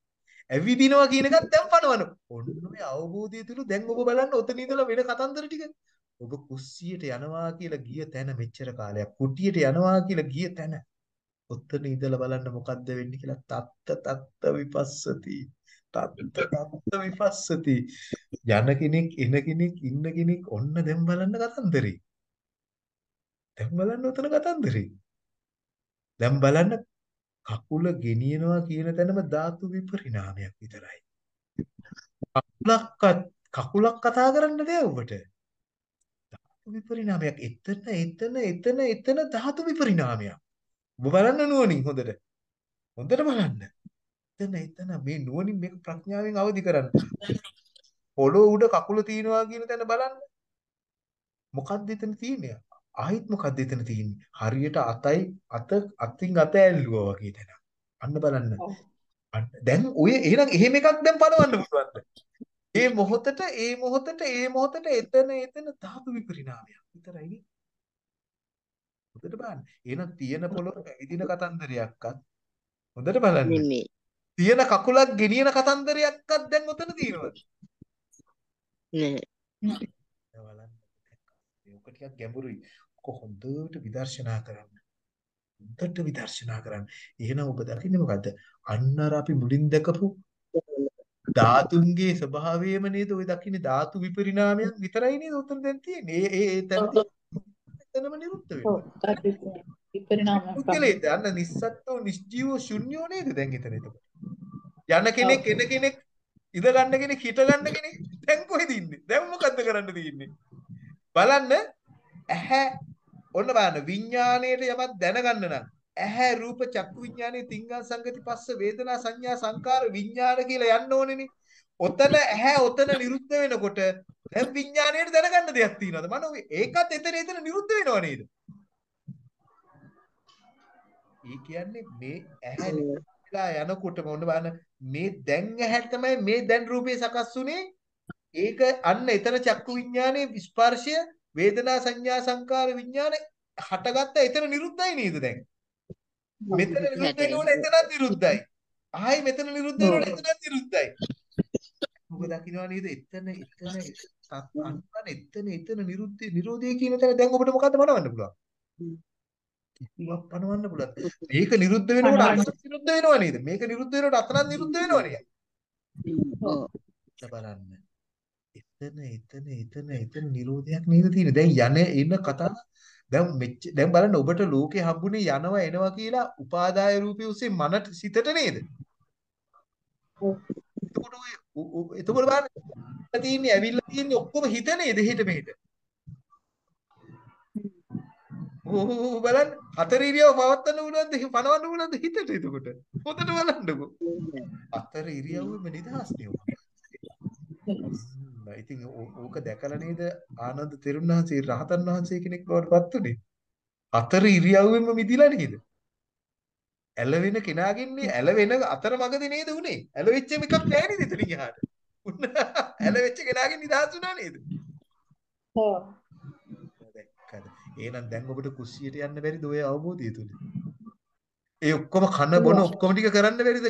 ඇවිදිනවා කියන එකත් දැන් පනවන. ඔන්න ඔය අවබෝධය තුල දැන් ඔබ බලන්න ඔතන ඉඳලා වෙන කතන්දර ටික. ඔබ කුස්සියට යනවා කියලා ගිය තැන මෙච්චර කාලයක් කුටියට යනවා කියලා ගිය තැන. ඔතන ඉඳලා බලන්න මොකද්ද වෙන්නේ කියලා තත්ත තත්ත විපස්සති. තත්ත තත්ත විපස්සති. යන කෙනෙක් එන කෙනෙක් ඉන්න කෙනෙක් ඔන්න දැන් බලන්න කතන්දරේ. දැන් බලන්න උතන කතන්දරේ. දැන් බලන්න කකුල ගෙනියනවා කියන තැනම ධාතු විපරිණාමයක් විතරයි. කකුලක් කකුලක් කතා කරන්න දෙය ඔබට. විපරිණාමයක්. එතන එතන එතන එතන ධාතු විපරිණාමයක්. ඔබ බලන්න නුවණින් හොඳට. හොඳට බලන්න. එතන එතන මේ නුවණින් මේක ප්‍රඥාවෙන් අවදි කරන්න. පොළොව උඩ කකුල තියනවා කියන තැන බලන්න. මොකක්ද එතන තියෙන්නේ? ආයිත් මොකක්ද එතන තියෙන්නේ? හරියට අතයි අත අතින් අත ඇල්ලුවා වගේ තැන. අන්න බලන්න. දැන් ඔය එහෙනම් එහෙම එකක් දැන් පනවන්න පුළුවන්ද? ඒ මොහොතට ඒ මොහොතට ඒ මොහොතට එතන එතන ධාතු විපරිණාමයක් විතරයි. හොඳට බලන්න. එහෙනම් තියෙන පොළොව පැවිදින කතන්දරයක්වත් හොඳට බලන්න. තියෙන කකුලක් ගෙනියන කතන්දරයක්වත් දැන් ඔතන තියෙනවද? නෑ. බලන්න. මේක ටිකක් ගැඹුරුයි. ඔක හොඳට විදර්ශනා කරන්න. හොඳට විදර්ශනා කරන්න. එහෙනම් ඔබ දකින්නේ මොකද්ද? අන්න අර අපි මුලින් දැකපු ධාතුන්ගේ ස්වභාවයම නේද ඔය දකින්නේ ධාතු විපරිණාමයක් විතරයි නේද උතන දැන් තියෙන්නේ. ඒ ඒ එතනම නිරුද්ධ වෙනවා. විපරිණාමයක් පුද්ගලයෙක් අන්න නිස්සත්ත්ව නිස්ජීව ශුන්‍යෝ නේද දැන් එතන එතකොට. යන කෙනෙක් එන කෙනෙක් ඉඳ ගන්න කෙනෙක් හිට ගන්න කෙනෙක් දැන් කොහෙද ඉන්නේ? දැන් මොකද්ද කරන්න තියෙන්නේ? බලන්න ඇහැ ඔන්න බලන්න විඥාණයට යමක් දැනගන්න නම් ඇහැ රූප චක්කු විඥානේ තිංගං සංගති පස්ස වේදනා සංඥා සංකාර විඥාන කියලා යන්න ඕනේනේ. ඔතන ඇහැ ඔතන නිරුද්ධ වෙනකොට දැන් විඥාණයට දැනගන්න දෙයක් තියෙනවද? මනෝ ඒකත් එතන එතන නිරුද්ධ වෙනව නේද? ඒ කියන්නේ මේ ඇහැ යනකොටම ඔන්න බලන්න මේ දැන් ඇහැට තමයි මේ දැන් රූපේ සකස් වුනේ. ඒක අන්න එතන චක්කු විඥානේ ස්පර්ශය වේදනා සංඥා සංකාර විඥාන හටගත්ත එතන නිරුද්ධයි නේද දැන්? මෙතන නිරුද්ධ වෙනකොට එතනත් නිරුද්ධයි. ආයි මෙතන නිරුද්ධ වෙනකොට එතනත් නිරුද්ධයි. ඔබ දකින්නවා නේද? එතන එතන අන්න එතන එතන නිරුද්ධ නිරෝධය කියන තැන දැන් ඔබට මොකද්ද පණවන්න පුළුවන්? කිසිවක් පණවන්න පුළුවන්. මේක නිරුද්ධ වෙනකොට අතනත් නිරුද්ධ වෙනව නේද? මේක නිරුද්ධ වෙනකොට අතනත් නිරුද්ධ වෙනව නේද? බලන්න. එතන එතන එතන එතන නිරෝධයක් නේද තියෙන්නේ. දැන් යන එන කතාව දැන් මෙච්ච දැන් බලන්න ඔබට ලෝකේ හම්බුනේ යනවා එනවා කියලා උපාදාය රූපේ උසේ මනට සිතට නේද? එතකොට ඔය එතකොට බලන්න තියෙන්නේ ඇවිල්ලා තියෙන්නේ ඔක්කොම හිත නේද හිත මෙහෙට. ඕ බලන්න හතර ඉරියව පවත්වන්න පුළුවන්ද පනවන්න පුළුවන්ද හිතට එතකොට හොඳට බලන්නකෝ. හතර ඉරියව්වෙම නිදහස් නේ. ඉතින් ඕක දැකලා නේද ආනන්ද තෙරුණාංශේ රහතන් වහන්සේ කෙනෙක් බවට පත් උනේ. හතර ඉරියව්වෙම මිදිලා නේද? ඇලවෙන කෙනාගින්නේ ඇලවෙන අතරමඟදී නේද උනේ? ඇලවෙච්ච එකක් නැහැ නේද එතනින්? උන්න ඇලවෙච්ච කෙනාගෙන් නිදහස් වුණා නේද? ඔව්. දැක්කද? එහෙනම් දැන් ඔබට කුස්සියට යන්න බැරිද ඔය අවබෝධය තුල? ඒ ඔක්කොම කන බොන ඔක්කොම ටික කරන්න බැරිද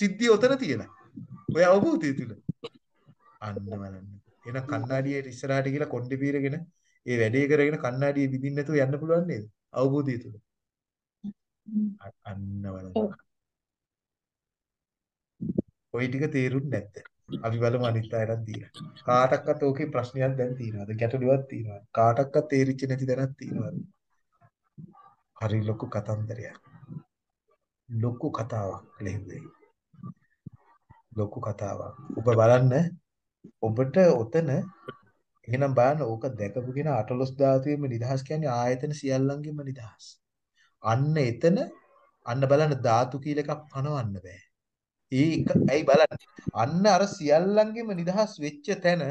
සිද්ධිය උතන තියලා? ඔය අවබෝධය තුල. අන්න බලන්න. එහෙනම් කණ්ණාඩියේ ඉස්සරහට ගිහලා කොණ්ඩේ පීරගෙන ඒ වැඩේ කරගෙන කණ්ණාඩියේ විදින්න නැතුව යන්න පුළුවන් නේද? අවබෝධය තුල. අන්න බලන්න. ওই ටික තේරුන්නේ නැද්ද? අපි බලමු අනිත් අයටත් දීලා. කාටක්වත් ඕකේ ප්‍රශ්නයක් දැන් තියෙනවද? ගැටලුවක් තියෙනවද? කාටක්වත් තේරිච්ච නැති දැනක් තියෙනවද? හරි ලොකු කතන්දරයක්. ලොකු කතාවක් ලෙහෙන්නේ. ලොකු කතාවක්. ඔබ බලන්න ඔබට ඔතන එහෙනම් බලන්න ඕක දැකපු කෙනා අටලොස් ධාතුවේම නිදහස් කියන්නේ ආයතන සියල්ලංගෙම නිදහස්. අන්න එතන අන්න බලන්න ධාතු කියලා එකක් පනවන්න බෑ. ඒක ඇයි බලන්න. අන්න අර සියල්ලංගෙම නිදහස් වෙච්ච තැන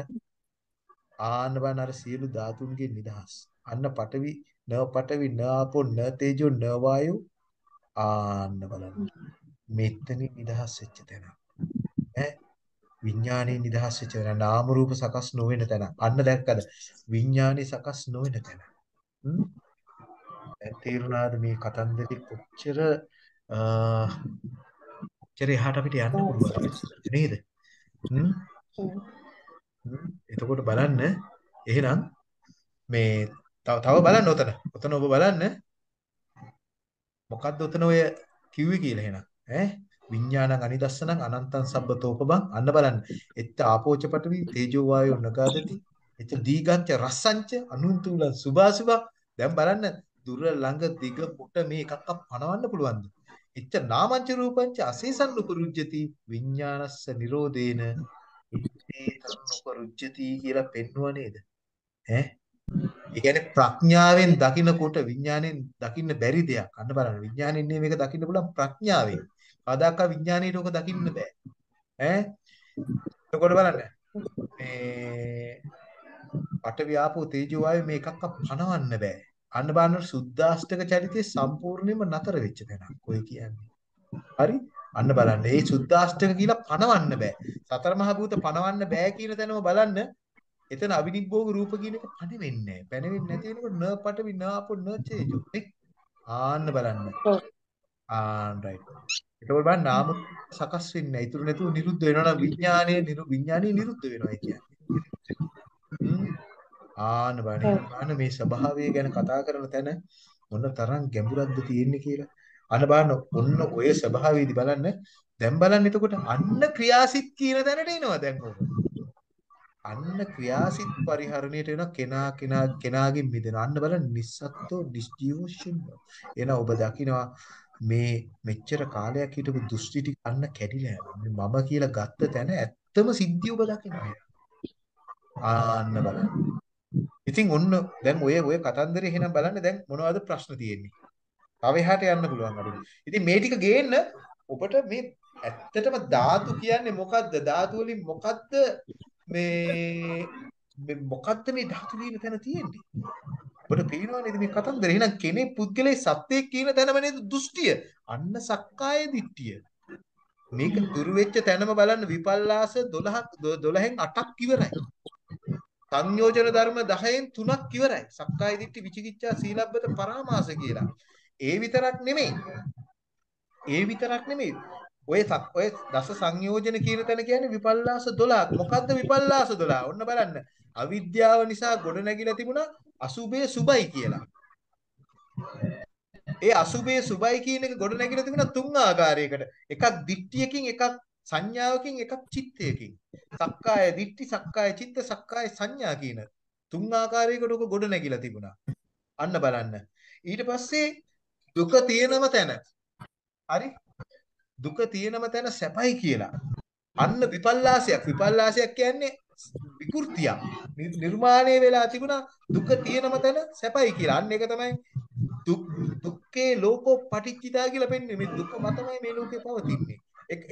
ආන්න බලන්න අර සියලු ධාතුන්ගේ නිදහස්. අන්න පඨවි න පඨවි න ආපෝ න තේජෝ න වායෝ ආන්න බලන්න. මෙතනින් නිදහස් වෙච්ච තැන. ඈ විඥානයේ නිදහස් වෙච්ච තැන නාම රූප සකස් නොවන තැන. අන්න දැක්කද? විඥානේ සකස් නොවන තැන. හ්ම්? දැන් තේරුණාද මේ කතන්දරේ කොච්චර කොච්චර එහාට අපිට යන්න පුළුවන්ද? නේද? හ්ම්. එතකොට බලන්න. එහෙනම් මේ තව තව බලන්න ඔතන. ඔතන ඔබ බලන්න. මොකද්ද ඔතන ඔය කිව්වේ කියලා එහෙනම්? ඈ? විඥානං අනිදස්සනං අනන්තං සබ්බතෝපබං අන්න බලන්න. එත්ත ආපෝච පඨවි තේජෝ වායෝ නගාදති. එත්ත දීගංච රස්සංච අනුන්තුල සුභාසුභ. දැන් බලන්න දුර ළඟ දිග පුට මේ එකක්ක පනවන්න පුළුවන්ද? එච්ච නාමංච රූපංච අසේසන් උපරුජ්ජති. විඥානස්ස නිරෝධේන. ඉත්තේතං උපරුජ්ජති කියලා පෙන්වුවා නේද? ඈ? ඒ කියන්නේ ප්‍රඥාවෙන් දකින්නකොට විඥාණයෙන් දකින්න බැරි දෙයක්. අන්න බලන්න. විඥාණයෙන් මේක දකින්න පුළුවන් ප්‍රඥාවෙන්. කවදාකවත් විඥාණයට ඕක දකින්න බෑ. ඈ එතකොට බලන්න. මේ පඨවි ආපෝ තේජෝ වායු මේකක්ක පණවන්න බෑ. අන්න බලන්න සුද්දාෂ්ටක චරිතය සම්පූර්ණයෙන්ම නතර වෙච්ච තැනක් ඔය කියන්නේ. හරි? අන්න බලන්න. මේ සුද්දාෂ්ටක කියලා පණවන්න බෑ. සතර මහා භූත පණවන්න බෑ කියන තැනම බලන්න. එතන අවිනිබ්බෝග රූප කියන එක පණෙවෙන්නේ නැහැ. පැනෙවෙන්නේ නැති වෙනකොට න පඨවි න ආපෝ න තේජෝ. ආන්න බලන්න. ආන් රයිට්. ඒකවල බලන්න නාම සකස් වෙන්නේ නැහැ. ඉතුරු නැතුව නිරුද්ධ වෙනවා නම් විඥානය විඥානය නිරුද්ධ වෙනවා කියන්නේ. ආන බලන්න බලන්න මේ ස්වභාවය ගැන කතා කරන තැන මොන තරම් ගැඹුරක්ද තියෙන්නේ කියලා. අන්න බලන්න ඔන්න ඔය ස්වභාවයේදී බලන්න දැන් බලන්න එතකොට අන්න ක්‍රියාසිත කියන තැනට එනවා දැන් ඔබ. අන්න ක්‍රියාසිත පරිහරණයට වෙන කෙනා කෙනා කෙනාගෙන් මිදෙන. අන්න බලන්න නිස්සත්ත්ව නිස්ජීවෝෂන්. එන ඔබ දකිනවා මේ මෙච්චර කාලයක් හිටපු දෘෂ්ටි ටික අන්න කැඩිලා යනවා. මම කියලා ගත්ත තැන ඇත්තම සිද්ධිය ඔබ දකිනවා. ආන්න බලන්න. ඉතින් ඔන්න දැන් ඔය ඔය කතන්දරේ එහෙනම් බලන්න දැන් මොනවද ප්‍රශ්න තියෙන්නේ. තව එහාට යන්න පුළුවන් අඩු. ඉතින් මේ ටික ගේන්න ඔබට මේ ඇත්තටම ධාතු කියන්නේ මොකද්ද? ධාතු වලින් මොකද්ද මේ මේ මොකද්ද මේ ධාතු කියන තැන තියෙන්නේ? ඔබට පේනවා නේද මේ කතන්දර? එහෙනම් කෙනෙක් පුද්ගලයේ සත්‍යයක් කියන තැනම නේද දෘෂ්ටිය? අන්න සක්කාය දිට්ඨිය. මේක දුරු වෙච්ච තැනම බලන්න විපල්ලාස 12ක් 12න් 8ක් ඉවරයි. සංයෝජන ධර්ම 10න් 3ක් ඉවරයි. සක්කාය දිට්ඨි විචිකිච්ඡා සීලබ්බත පරාමාස කියලා. ඒ විතරක් නෙමෙයි. ඒ විතරක් නෙමෙයි. ඔය ඔය දස සංයෝජන කියන තැන කියන්නේ විපල්ලාස 12ක්. මොකද්ද විපල්ලාස 12? ඔන්න බලන්න. අවිද්‍යාව නිසා ගොඩ නැගිලා තිබුණා අසුභය සුබයි කියලා. ඒ අසුභය සුබයි කියන එක ගොඩ නැගිලා තිබුණා තුන් ආකාරයකට. එකක් දිට්ඨියකින් එකක් සංඥාවකින් එකක් චිත්තයකින්. සක්කාය දිට්ඨි, සක්කාය චිත්ත, සක්කාය සංඥා කියන තුන් ආකාරයකට ඔක ගොඩ නැගිලා තිබුණා. අන්න බලන්න. ඊට පස්සේ දුක තියෙනම තැන. හරි? දුක තියෙනම තැන සැපයි කියලා. අන්න විපල්ලාසයක්. විපල්ලාසයක් කියන්නේ විකෘතියක්. නිර්මාණය වෙලා තිබුණා දුක තියෙනම තැන සැපයි කියලා. අන්න ඒක තමයි දුක්ඛේ ලෝකෝ පටිච්චිතා කියලා පෙන්වන්නේ. මේ දුක මතමයි මේ ලෝකේ පවතින්නේ.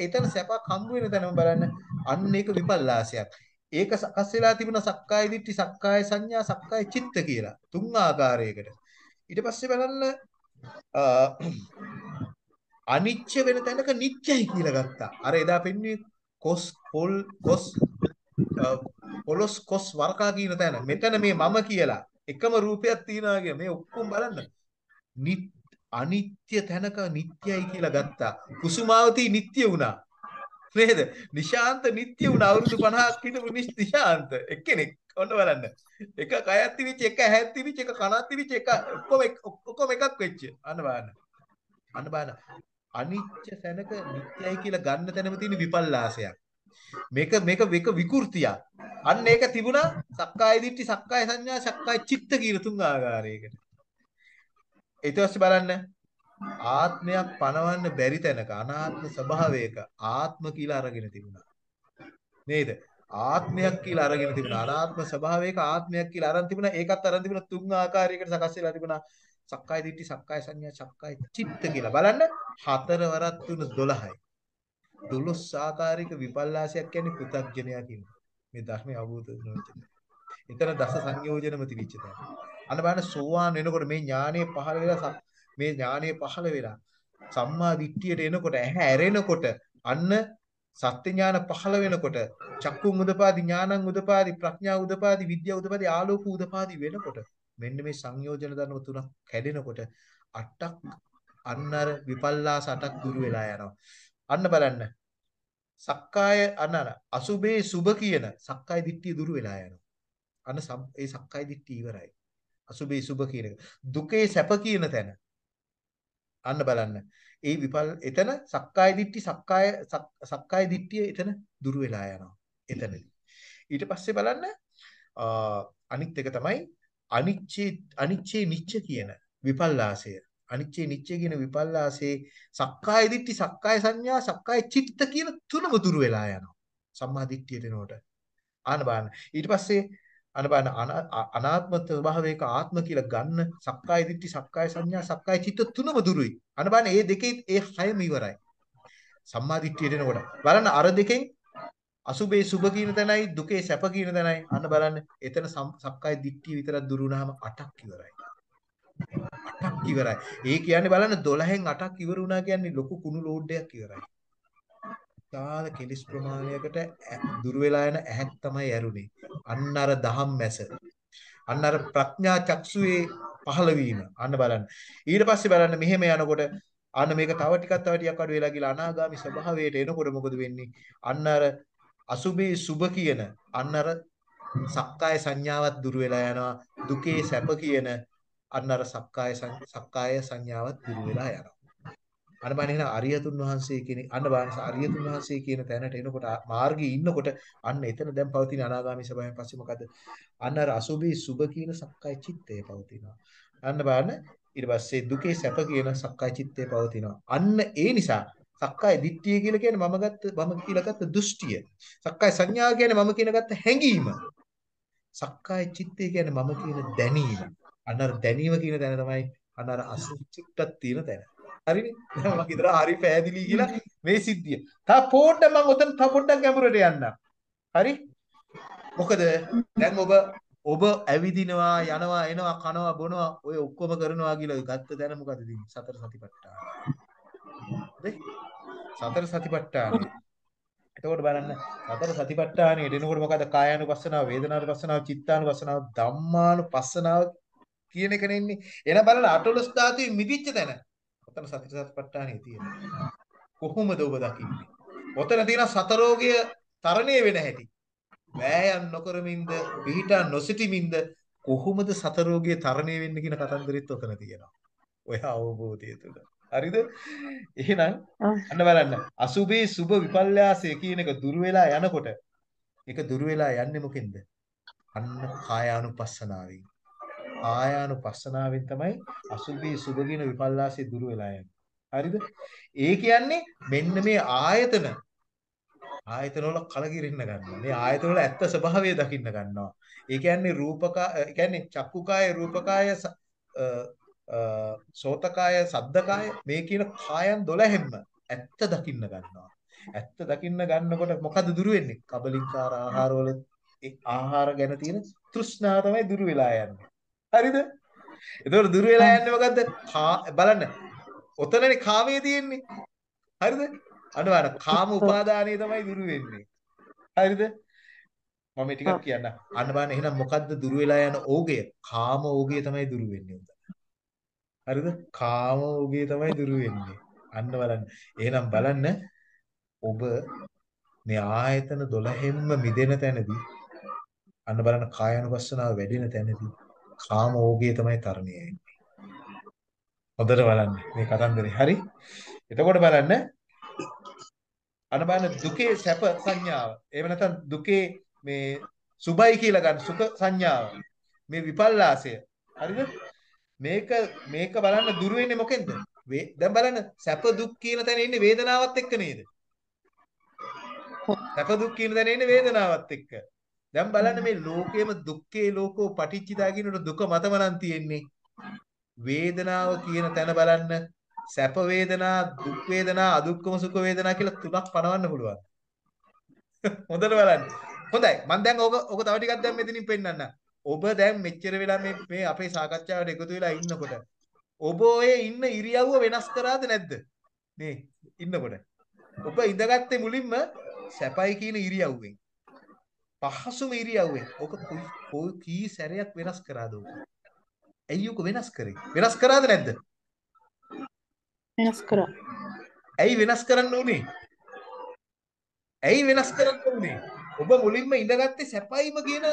එතන සැපක් හම්බ වෙන තැනම බලන්න අන්න ඒක විපල්ලාසයක්. ඒක සකස් වෙලා තිබුණ සක්කාය දිට්ඨි, සක්කාය සංඥා, සක්කාය චිත්ත කියලා තුන් ආකාරයකට. ඊට පස්සේ බලන්න අනිච්ච වෙන තැනක නිත්‍යයි කියලා ගත්තා. අර එදා පෙන්වුවේ කොස් පොල් කොස් Uh, පොලොස් කොස් වර්කා කියන තැන. මෙතන මේ මම කියලා එකම රූපයක් තියනවා කිය මේ ඔක්කොම බලන්න. අනිත්‍ය තැනක නිට්යයි කියලා ගත්තා. කුසුමාවතී නිට්ය වුණා. නේද? නිශාන්ත නිට්ය වුණා. අවුරුදු 50ක් හිටපු නිශාන්ත එක්කෙනෙක්. ඔන්න බලන්න. එක කයක් තිබිච්ච එක ඇහක් තිබිච්ච එක කනක් තිබිච්ච එක ඔක්කොම ඔක්කොම එකක් වෙච්ච. අන්න බලන්න. අන්න බලන්න. අනිත්‍ය තැනක නිට්යයි කියලා ගන්න තැනම තියෙන විපල්ලාසයක්. මේක මේක මේක විකෘතියක්. අන්න ඒක තිබුණා සක්කාය දිට්ඨි, සක්කාය සංඥා, සක්කාය චිත්ත කියන තුන් ආකාරයකට. ඊට පස්සේ බලන්න ආත්මයක් පනවන්න බැරි තැනක අනාත්ම ස්වභාවයක ආත්ම කියලා අරගෙන තිබුණා. නේද? ආත්මයක් කියලා අරගෙන තිබුණා. අනාත්ම ස්වභාවයක ආත්මයක් කියලා අරන් තිබුණා. ඒකත් අරන් තිබුණා තුන් ආකාරයකට සකස් වෙලා තිබුණා. සක්කාය දිට්ඨි, සක්කාය සංඥා, සක්කාය චිත්ත කියලා. බලන්න හතර වරක් තුන 12යි. 12 ආකාරයක විපල්ලාසයක් කියන්නේ පෘථග්ජනයා කියන්නේ. මේ ධර්මයේ අවබෝධ නොවෙච්ච. එතන දස සංයෝජනම තිබිච්ච තැන. අන්න බලන්න සෝවාන් වෙනකොට මේ ඥානය පහළ වෙලා මේ ඥානය පහළ වෙලා සම්මා දිට්ඨියට එනකොට ඇහැ ඇරෙනකොට අන්න සත්‍ය ඥාන පහළ වෙනකොට චක්කුම් උදපාදි ඥානං උදපාදි ප්‍රඥා උදපාදි විද්‍යා උදපාදි ආලෝක උදපාදි වෙනකොට මෙන්න මේ සංයෝජන ධර්ම තුනක් කැඩෙනකොට අටක් අන්න අර විපල්ලාස අටක් දුරු වෙලා යනවා අන්න බලන්න සක්කාය අන්න අසුබේ සුබ කියන සක්කාය දිට්ඨිය දුරු වෙලා යනවා අන්න ඒ සක්කාය දිට්ඨිය ඉවරයි අසුබේ සුබ කියන එක. දුකේ සැප කියන තැන. අන්න බලන්න. ඒ විපල් එතන සක්කාය දිට්ඨි සක්කාය සක්කාය දිට්ඨිය එතන දුර වෙලා යනවා. එතනදී. ඊට පස්සේ බලන්න අනිත් එක තමයි අනිච්චේ අනිච්චේ නිච්ච කියන විපල්ලාසය. අනිච්චේ නිච්චේ කියන විපල්ලාසේ සක්කාය දිට්ඨි සක්කාය සංඥා සක්කාය චිත්ත කියන තුනම දුර වෙලා යනවා. සම්මා දිට්ඨියට එනකොට. ආන බලන්න. ඊට පස්සේ අන බලන්න අනාත්ම ස්වභාවයක ආත්ම කියලා ගන්න සක්කාය දිට්ඨි සක්කාය සංඥා සක්කාය චිත්ත තුනම දුරුයි. අන බලන්න මේ දෙකේ ඒ හයම ඉවරයි. සම්මා දිට්ඨියට එනකොට බලන්න අර දෙකෙන් අසුබේ සුබ කියන තැනයි දුකේ සැප කියන තැනයි අන්න බලන්න එතන සක්කාය දිට්ඨිය විතරක් දුරු වුණාම 8ක් ඉවරයි 8ක් ඉවරයි. ඒ කියන්නේ බලන්න 12න් 8ක් ඉවර වුණා කියන්නේ ලොකු කුණු ලෝඩ් එකක් ඉවරයි. තාල කෙලිස් ප්‍රමාණයකට දුර වෙලා යන ඇහක් තමයි ඇරුනේ. අන්න අර දහම් මැස. අන්න අර ප්‍රඥා චක්සුවේ පහළවීම. අන්න බලන්න. ඊට පස්සේ බලන්න මෙහෙම යනකොට අන්න මේක තව ටිකක් තව ටිකක් අඩු වෙලා ගිහලා අනාගාමි ස්වභාවයට එනකොට මොකද වෙන්නේ? අන්න අර අසුභේ සුභ කියන අන්න අර සක්කාය සංඥාවත් දුර වෙලා යනවා. දුකේ සැප කියන අන්න අර සක්කාය සක්කාය සංඥාවත් දුර වෙලා යනවා අන්න බලන්න එහෙනම් අරියතුන් වහන්සේ කියන අන්න බලන්න අරියතුන් වහන්සේ කියන තැනට එනකොට මාර්ගයේ ඉන්නකොට අන්න එතන දැන් පවතින අනාගාමී ස්වභාවයෙන් පස්සේ මොකද අන්න අර අසුභී සුභ කියන සක්කාය චිත්තය පවතිනවා අන්න බලන්න ඊට පස්සේ දුකේ සැප කියන සක්කාය චිත්තය පවතිනවා අන්න ඒ නිසා සක්කාය දිට්ඨිය කියලා කියන්නේ මම ගත්ත මම කියලා ගත්ත දෘෂ්ටිය. සක්කාය සංඥා කියන්නේ මම කියන ගත්ත හැඟීම. සක්කාය චිත්තය කියන්නේ මම කියන දැනීම. අන්නර දැනීම කියන තැන තමයි අන්නර අසුචිත්තක් තියෙන තැන. හරිනේ? දැන් මම හිතලා හරි පෑදිලි කියලා මේ සිද්ධිය. තා පොඩ්ඩක් මම ඔතන තා පොඩ්ඩක් ගැඹුරට යන්නම්. හරි? මොකද දැන් ඔබ ඔබ ඇවිදිනවා යනවා එනවා කනවා බොනවා ඔය ඔක්කොම කරනවා කියලා ගත්ත තැන මොකද තියෙන්නේ? සතර සතිපට්ඨාන. හරි? සතර සතිපට්ඨාන. එතකොට බලන්න සතර සතිපට්ඨානෙට එනකොට මොකද කායානුපස්සනාව, වේදනානුපස්සනාව, චිත්තානුපස්සනාව, ධම්මානුපස්සනාව කියන එක නෙන්නේ. එන බලන්න අටලොස් ධාතුවේ මිදිච්ච තැන. ඔතන සතර සතිපට්ඨානෙ තියෙනවා. කොහොමද ඔබ දකින්නේ? ඔතන තියෙන සතරෝගය තරණය වෙන හැටි. වෑයම් නොකරමින්ද, පිහිටා නොසිටීමින්ද කොහොමද සතරෝගය තරණය වෙන්නේ කියන කතන්දරෙත් ඔතන තියෙනවා. ඔය අවබෝධය තුළ. හරිද? එහෙනම් අන්න බලන්න. අසුභේ සුභ විපල්යාසය කියන එක දුර වෙලා යනකොට ඒක දුර වෙලා යන්නේ මොකෙන්ද? අන්න කායානුපස්සනාවෙන්. කායානුපස්සනාවෙන් තමයි අසුභේ සුභ කියන විපල්යාසය දුර වෙලා යන්නේ. හරිද? ඒ කියන්නේ මෙන්න මේ ආයතන ආයතන වල කලකිරෙන්න ගන්නවා. මේ ආයතන වල ඇත්ත ස්වභාවය දකින්න ගන්නවා. ඒ කියන්නේ රූපක ඒ කියන්නේ චක්කුකාය රූපකාය සෝතකාය සද්දකාය මේ කියන කායන් 12ෙන්ම ඇත්ත දකින්න ගන්නවා. ඇත්ත දකින්න ගන්නකොට මොකද දුර වෙන්නේ? කබලින්කාර ආහාරවල ඒ ආහාර ගැන තියෙන තෘෂ්ණාව තමයි දුර වෙලා යන්නේ. හරිද? එතකොට දුර වෙලා යන්නේ මොකද්ද? බලන්න. ඔතනනේ කාමයේ තියෙන්නේ. හරිද? අන්න බලන්න කාම උපාදානය තමයි දුර වෙන්නේ. හරිද? මම ටිකක් කියන්න. අන්න බලන්න එහෙනම් මොකද්ද දුර වෙලා යන ඕගය? කාම ඕගය තමයි දුර වෙන්නේ. හරිද? කාම ඕගය තමයි දුරු වෙන්නේ. අන්න බලන්න. එහෙනම් බලන්න ඔබ මේ ආයතන 12න්ම මිදෙන තැනදී අන්න බලන්න කායानुපස්සනාව වැඩෙන තැනදී කාම ඕගය තමයි තරණය වෙන්නේ. හොඳට බලන්න මේ කතන්දරේ. හරි? එතකොට බලන්න අන්න බලන්න දුකේ සැප සංඥාව. එහෙම නැත්නම් දුකේ මේ සුබයි කියලා ගන්න සුඛ සංඥාව. මේ විපල්ලාසය. හරිද? මේක මේක බලන්න දුර වෙන්නේ මොකෙන්ද? දැන් බලන්න සැප දුක් කියන තැන ඉන්නේ වේදනාවත් එක්ක නේද? සැප දුක් කියන තැන ඉන්නේ වේදනාවත් එක්ක. දැන් බලන්න මේ ලෝකයේම දුක්ඛේ ලෝකෝ පටිච්චිදා කියනකොට දුක මතම නම් තියෙන්නේ. වේදනාව කියන තැන බලන්න සැප වේදනා දුක් වේදනා අදුක්කම සුඛ වේදනා කියලා තුනක් පනවන්න පුළුවන්. හොඳට බලන්න. හොඳයි. මම දැන් ඕක ඕක තව ටිකක් දැන් මෙතනින් පෙන්නන්න. ඔබ දැන් මෙච්චර වෙලා මේ මේ අපේ සාකච්ඡාවට එකතු වෙලා ඉන්නකොට ඔබ ඔය ඉන්න ඉරියව්ව වෙනස් කරාද නැද්ද? මේ ඉන්නකොට. ඔබ ඉඳගත්තේ මුලින්ම සැපයි කියන ඉරියව්වෙන්. පහසුම ඉරියව්වෙන්. ඔක කොයි කී සැරයක් වෙනස් කරාද ඔබ? ඇයි ඔක වෙනස් කරේ? වෙනස් කරාද නැද්ද? වෙනස් කරා. ඇයි වෙනස් කරන්න උනේ? ඇයි වෙනස් කරන්න උනේ? ඔබ මුලින්ම ඉඳගත්තේ සැපයිම කියන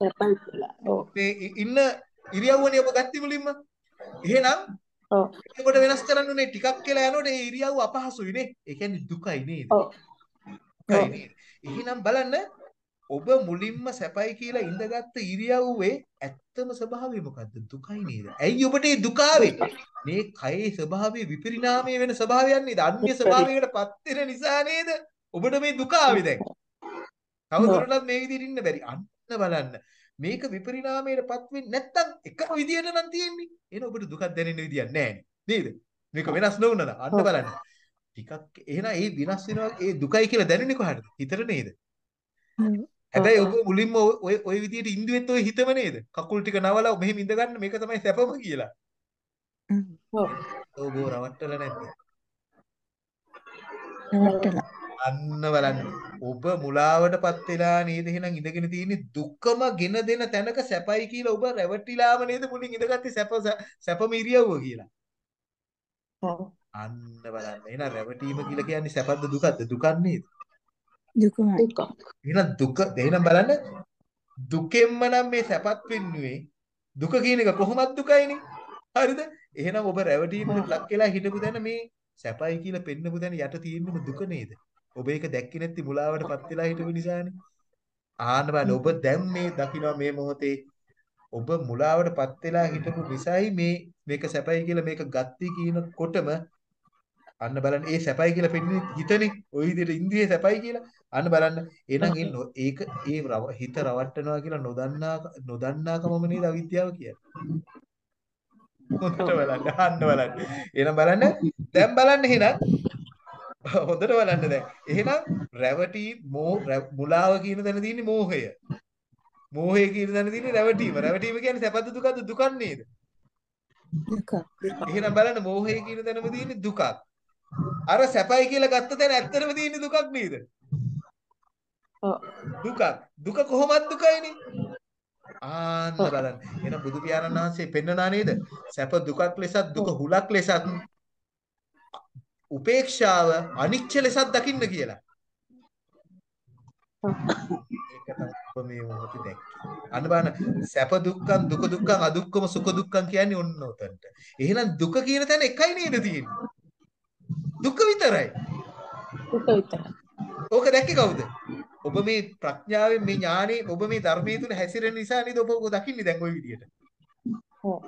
සැපයි කියලා. ඔව්. ඉන්න ඉරියව්වනේ ඔබ ගත්තේ මුලින්ම. එහෙනම් ඔව්. ඒකට වෙනස් කරන්න උනේ ටිකක් කියලා යනකොට ඒ ඉරියව්ව අපහසුයි නේ. ඒ කියන්නේ දුකයි නේද? ඔව්. එහෙනම් බලන්න ඔබ මුලින්ම සැපයි කියලා ඉඳගත්ත ඉරියව්වේ ඇත්තම ස්වභාවය මොකද්ද? දුකයි නේද? ඇයි ඔබට මේ දුක මේ කයේ ස්වභාවය විපරිණාමය වෙන ස්වභාවයක් නේද? අන්‍ය ස්වභාවයකට පත් වෙන නිසා නේද? ඔබට මේ දුක ආවේ දැන්. තවදුරටත් මේ විදිහට ඉන්න බැරි. අන්න බලන්න. මේක විපරිණාමයටපත් වෙන්නේ නැත්තම් එකම විදියට නම් තියෙන්නේ. එහෙනම් ඔබට දුකක් දැනෙන්න විදියක් නැහැ නේද? මේක වෙනස් නොවුනද? අන්න බලන්න. ටිකක් එහෙනම් ඒ විනාශ වෙනවා ඒ දුකයි කියලා දැනෙන්නේ කොහටද? හිතට නේද? හැබැයි ඔබ මුලින්ම ඔය ඔය විදිහට ඉන්දුවෙත් ඔය හිතම නේද? කකුල් ටික නවලා මෙහෙම ඉඳ ගන්න මේක තමයි සැපම කියලා. ඔව් ඔබ රවට්ටලා නැද්ද? රවට්ටලා. අන්න බලන්න. ඔබ මුලාවටපත් වෙලා නේද එහෙනම් ඉඳගෙන තියෙන්නේ දුකම ගෙන දෙන තැනක සැපයි කියලා ඔබ රැවටිලාම නේද මුලින් ඉඳගත්තේ සැප සැපම ඉරියව්ව කියලා. ඔව් අන්න බලන්න. එහෙනම් රැවටීම කියලා කියන්නේ සැපද දුකද? දුකක් නේද? දුකමයි. දුක. එහෙනම් දුක එහෙනම් බලන්න. දුකෙන්ම නම් මේ සැපත් වෙන්නේ දුක කියන එක කොහොමද දුකයිනේ. හරිද? එහෙනම් ඔබ රැවටීමකට ලක් වෙලා හිටපු දැන මේ සැපයි කියලා පෙන්නපු දැන යට තියෙන්නම දුක නේද? ඔබ ඒක දැක්කේ නැති මුලාවටපත් වෙලා හිටපු නිසානේ. ආන්න බලන්න ඔබ දැන් මේ දකිනවා මේ මොහොතේ ඔබ මුලාවටපත් වෙලා හිටපු නිසායි මේ මේක සැපයි කියලා මේක ගත්ති කියනකොටම අන්න බලන්න ඒ සැපයි කියලා පෙන්නේ හිතනේ. ওই විදිහට ඉන්ද්‍රිය සැපයි කියලා. අන්න බලන්න. එහෙනම් ඒ ඒක ඒ හිත රවට්ටනවා කියලා නොදන්නා නොදන්නාකමම නේද අවිද්‍යාව කියන්නේ? හොඳට බලන්න. අන්න බලන්න. එහෙනම් බලන්න. දැන් බලන්න එහෙනම්. හොඳට බලන්න දැන්. එහෙනම් රැවටි මෝ මුලාව කියන තැන තියෙන්නේ මෝහය. මෝහය කියන තැන තියෙන්නේ රැවටීම. රැවටීම කියන්නේ සැපද දුකද? දුකක් නේද? දුක. එහෙනම් බලන්න මෝහය කියන තැනම තියෙන්නේ දුකක් අර සැපයි කියලා ගත්ත තැන ඇත්තටම තියෙන්නේ දුකක් නේද? දුකක්. දුක කොහොමද දුකයිනේ. ආන්න බලන්න. එහෙනම් බුදු පියාණන් වහන්සේ පෙන්නනා නේද? සැප දුකක් ලෙසත් දුක හුලක් ලෙසත් උපේක්ෂාව අනිච්ච ලෙසත් දකින්න කියලා. ඒක තමයි ඔබ මේ මොහොතේ දැක්කේ. අන්න බලන්න. සැප දුක්ඛං දුක දුක්ඛං අදුක්ඛම සුඛ දුක්ඛං කියන්නේ ඔන්න උතන්ට එහෙනම් දුක කියන තැන එකයි නේද තියෙන්නේ දුක විතරයි දුක විතරයි ඕක දැක්කේ කවුද? ඔබ මේ ප්‍රඥාවෙන් මේ ඥානෙ ඔබ මේ ධර්මයේ තුල හැසිරෙන නිසා නේද ඔබ ඔබ දකින්නේ දැන් ওই විදියට. ඔව්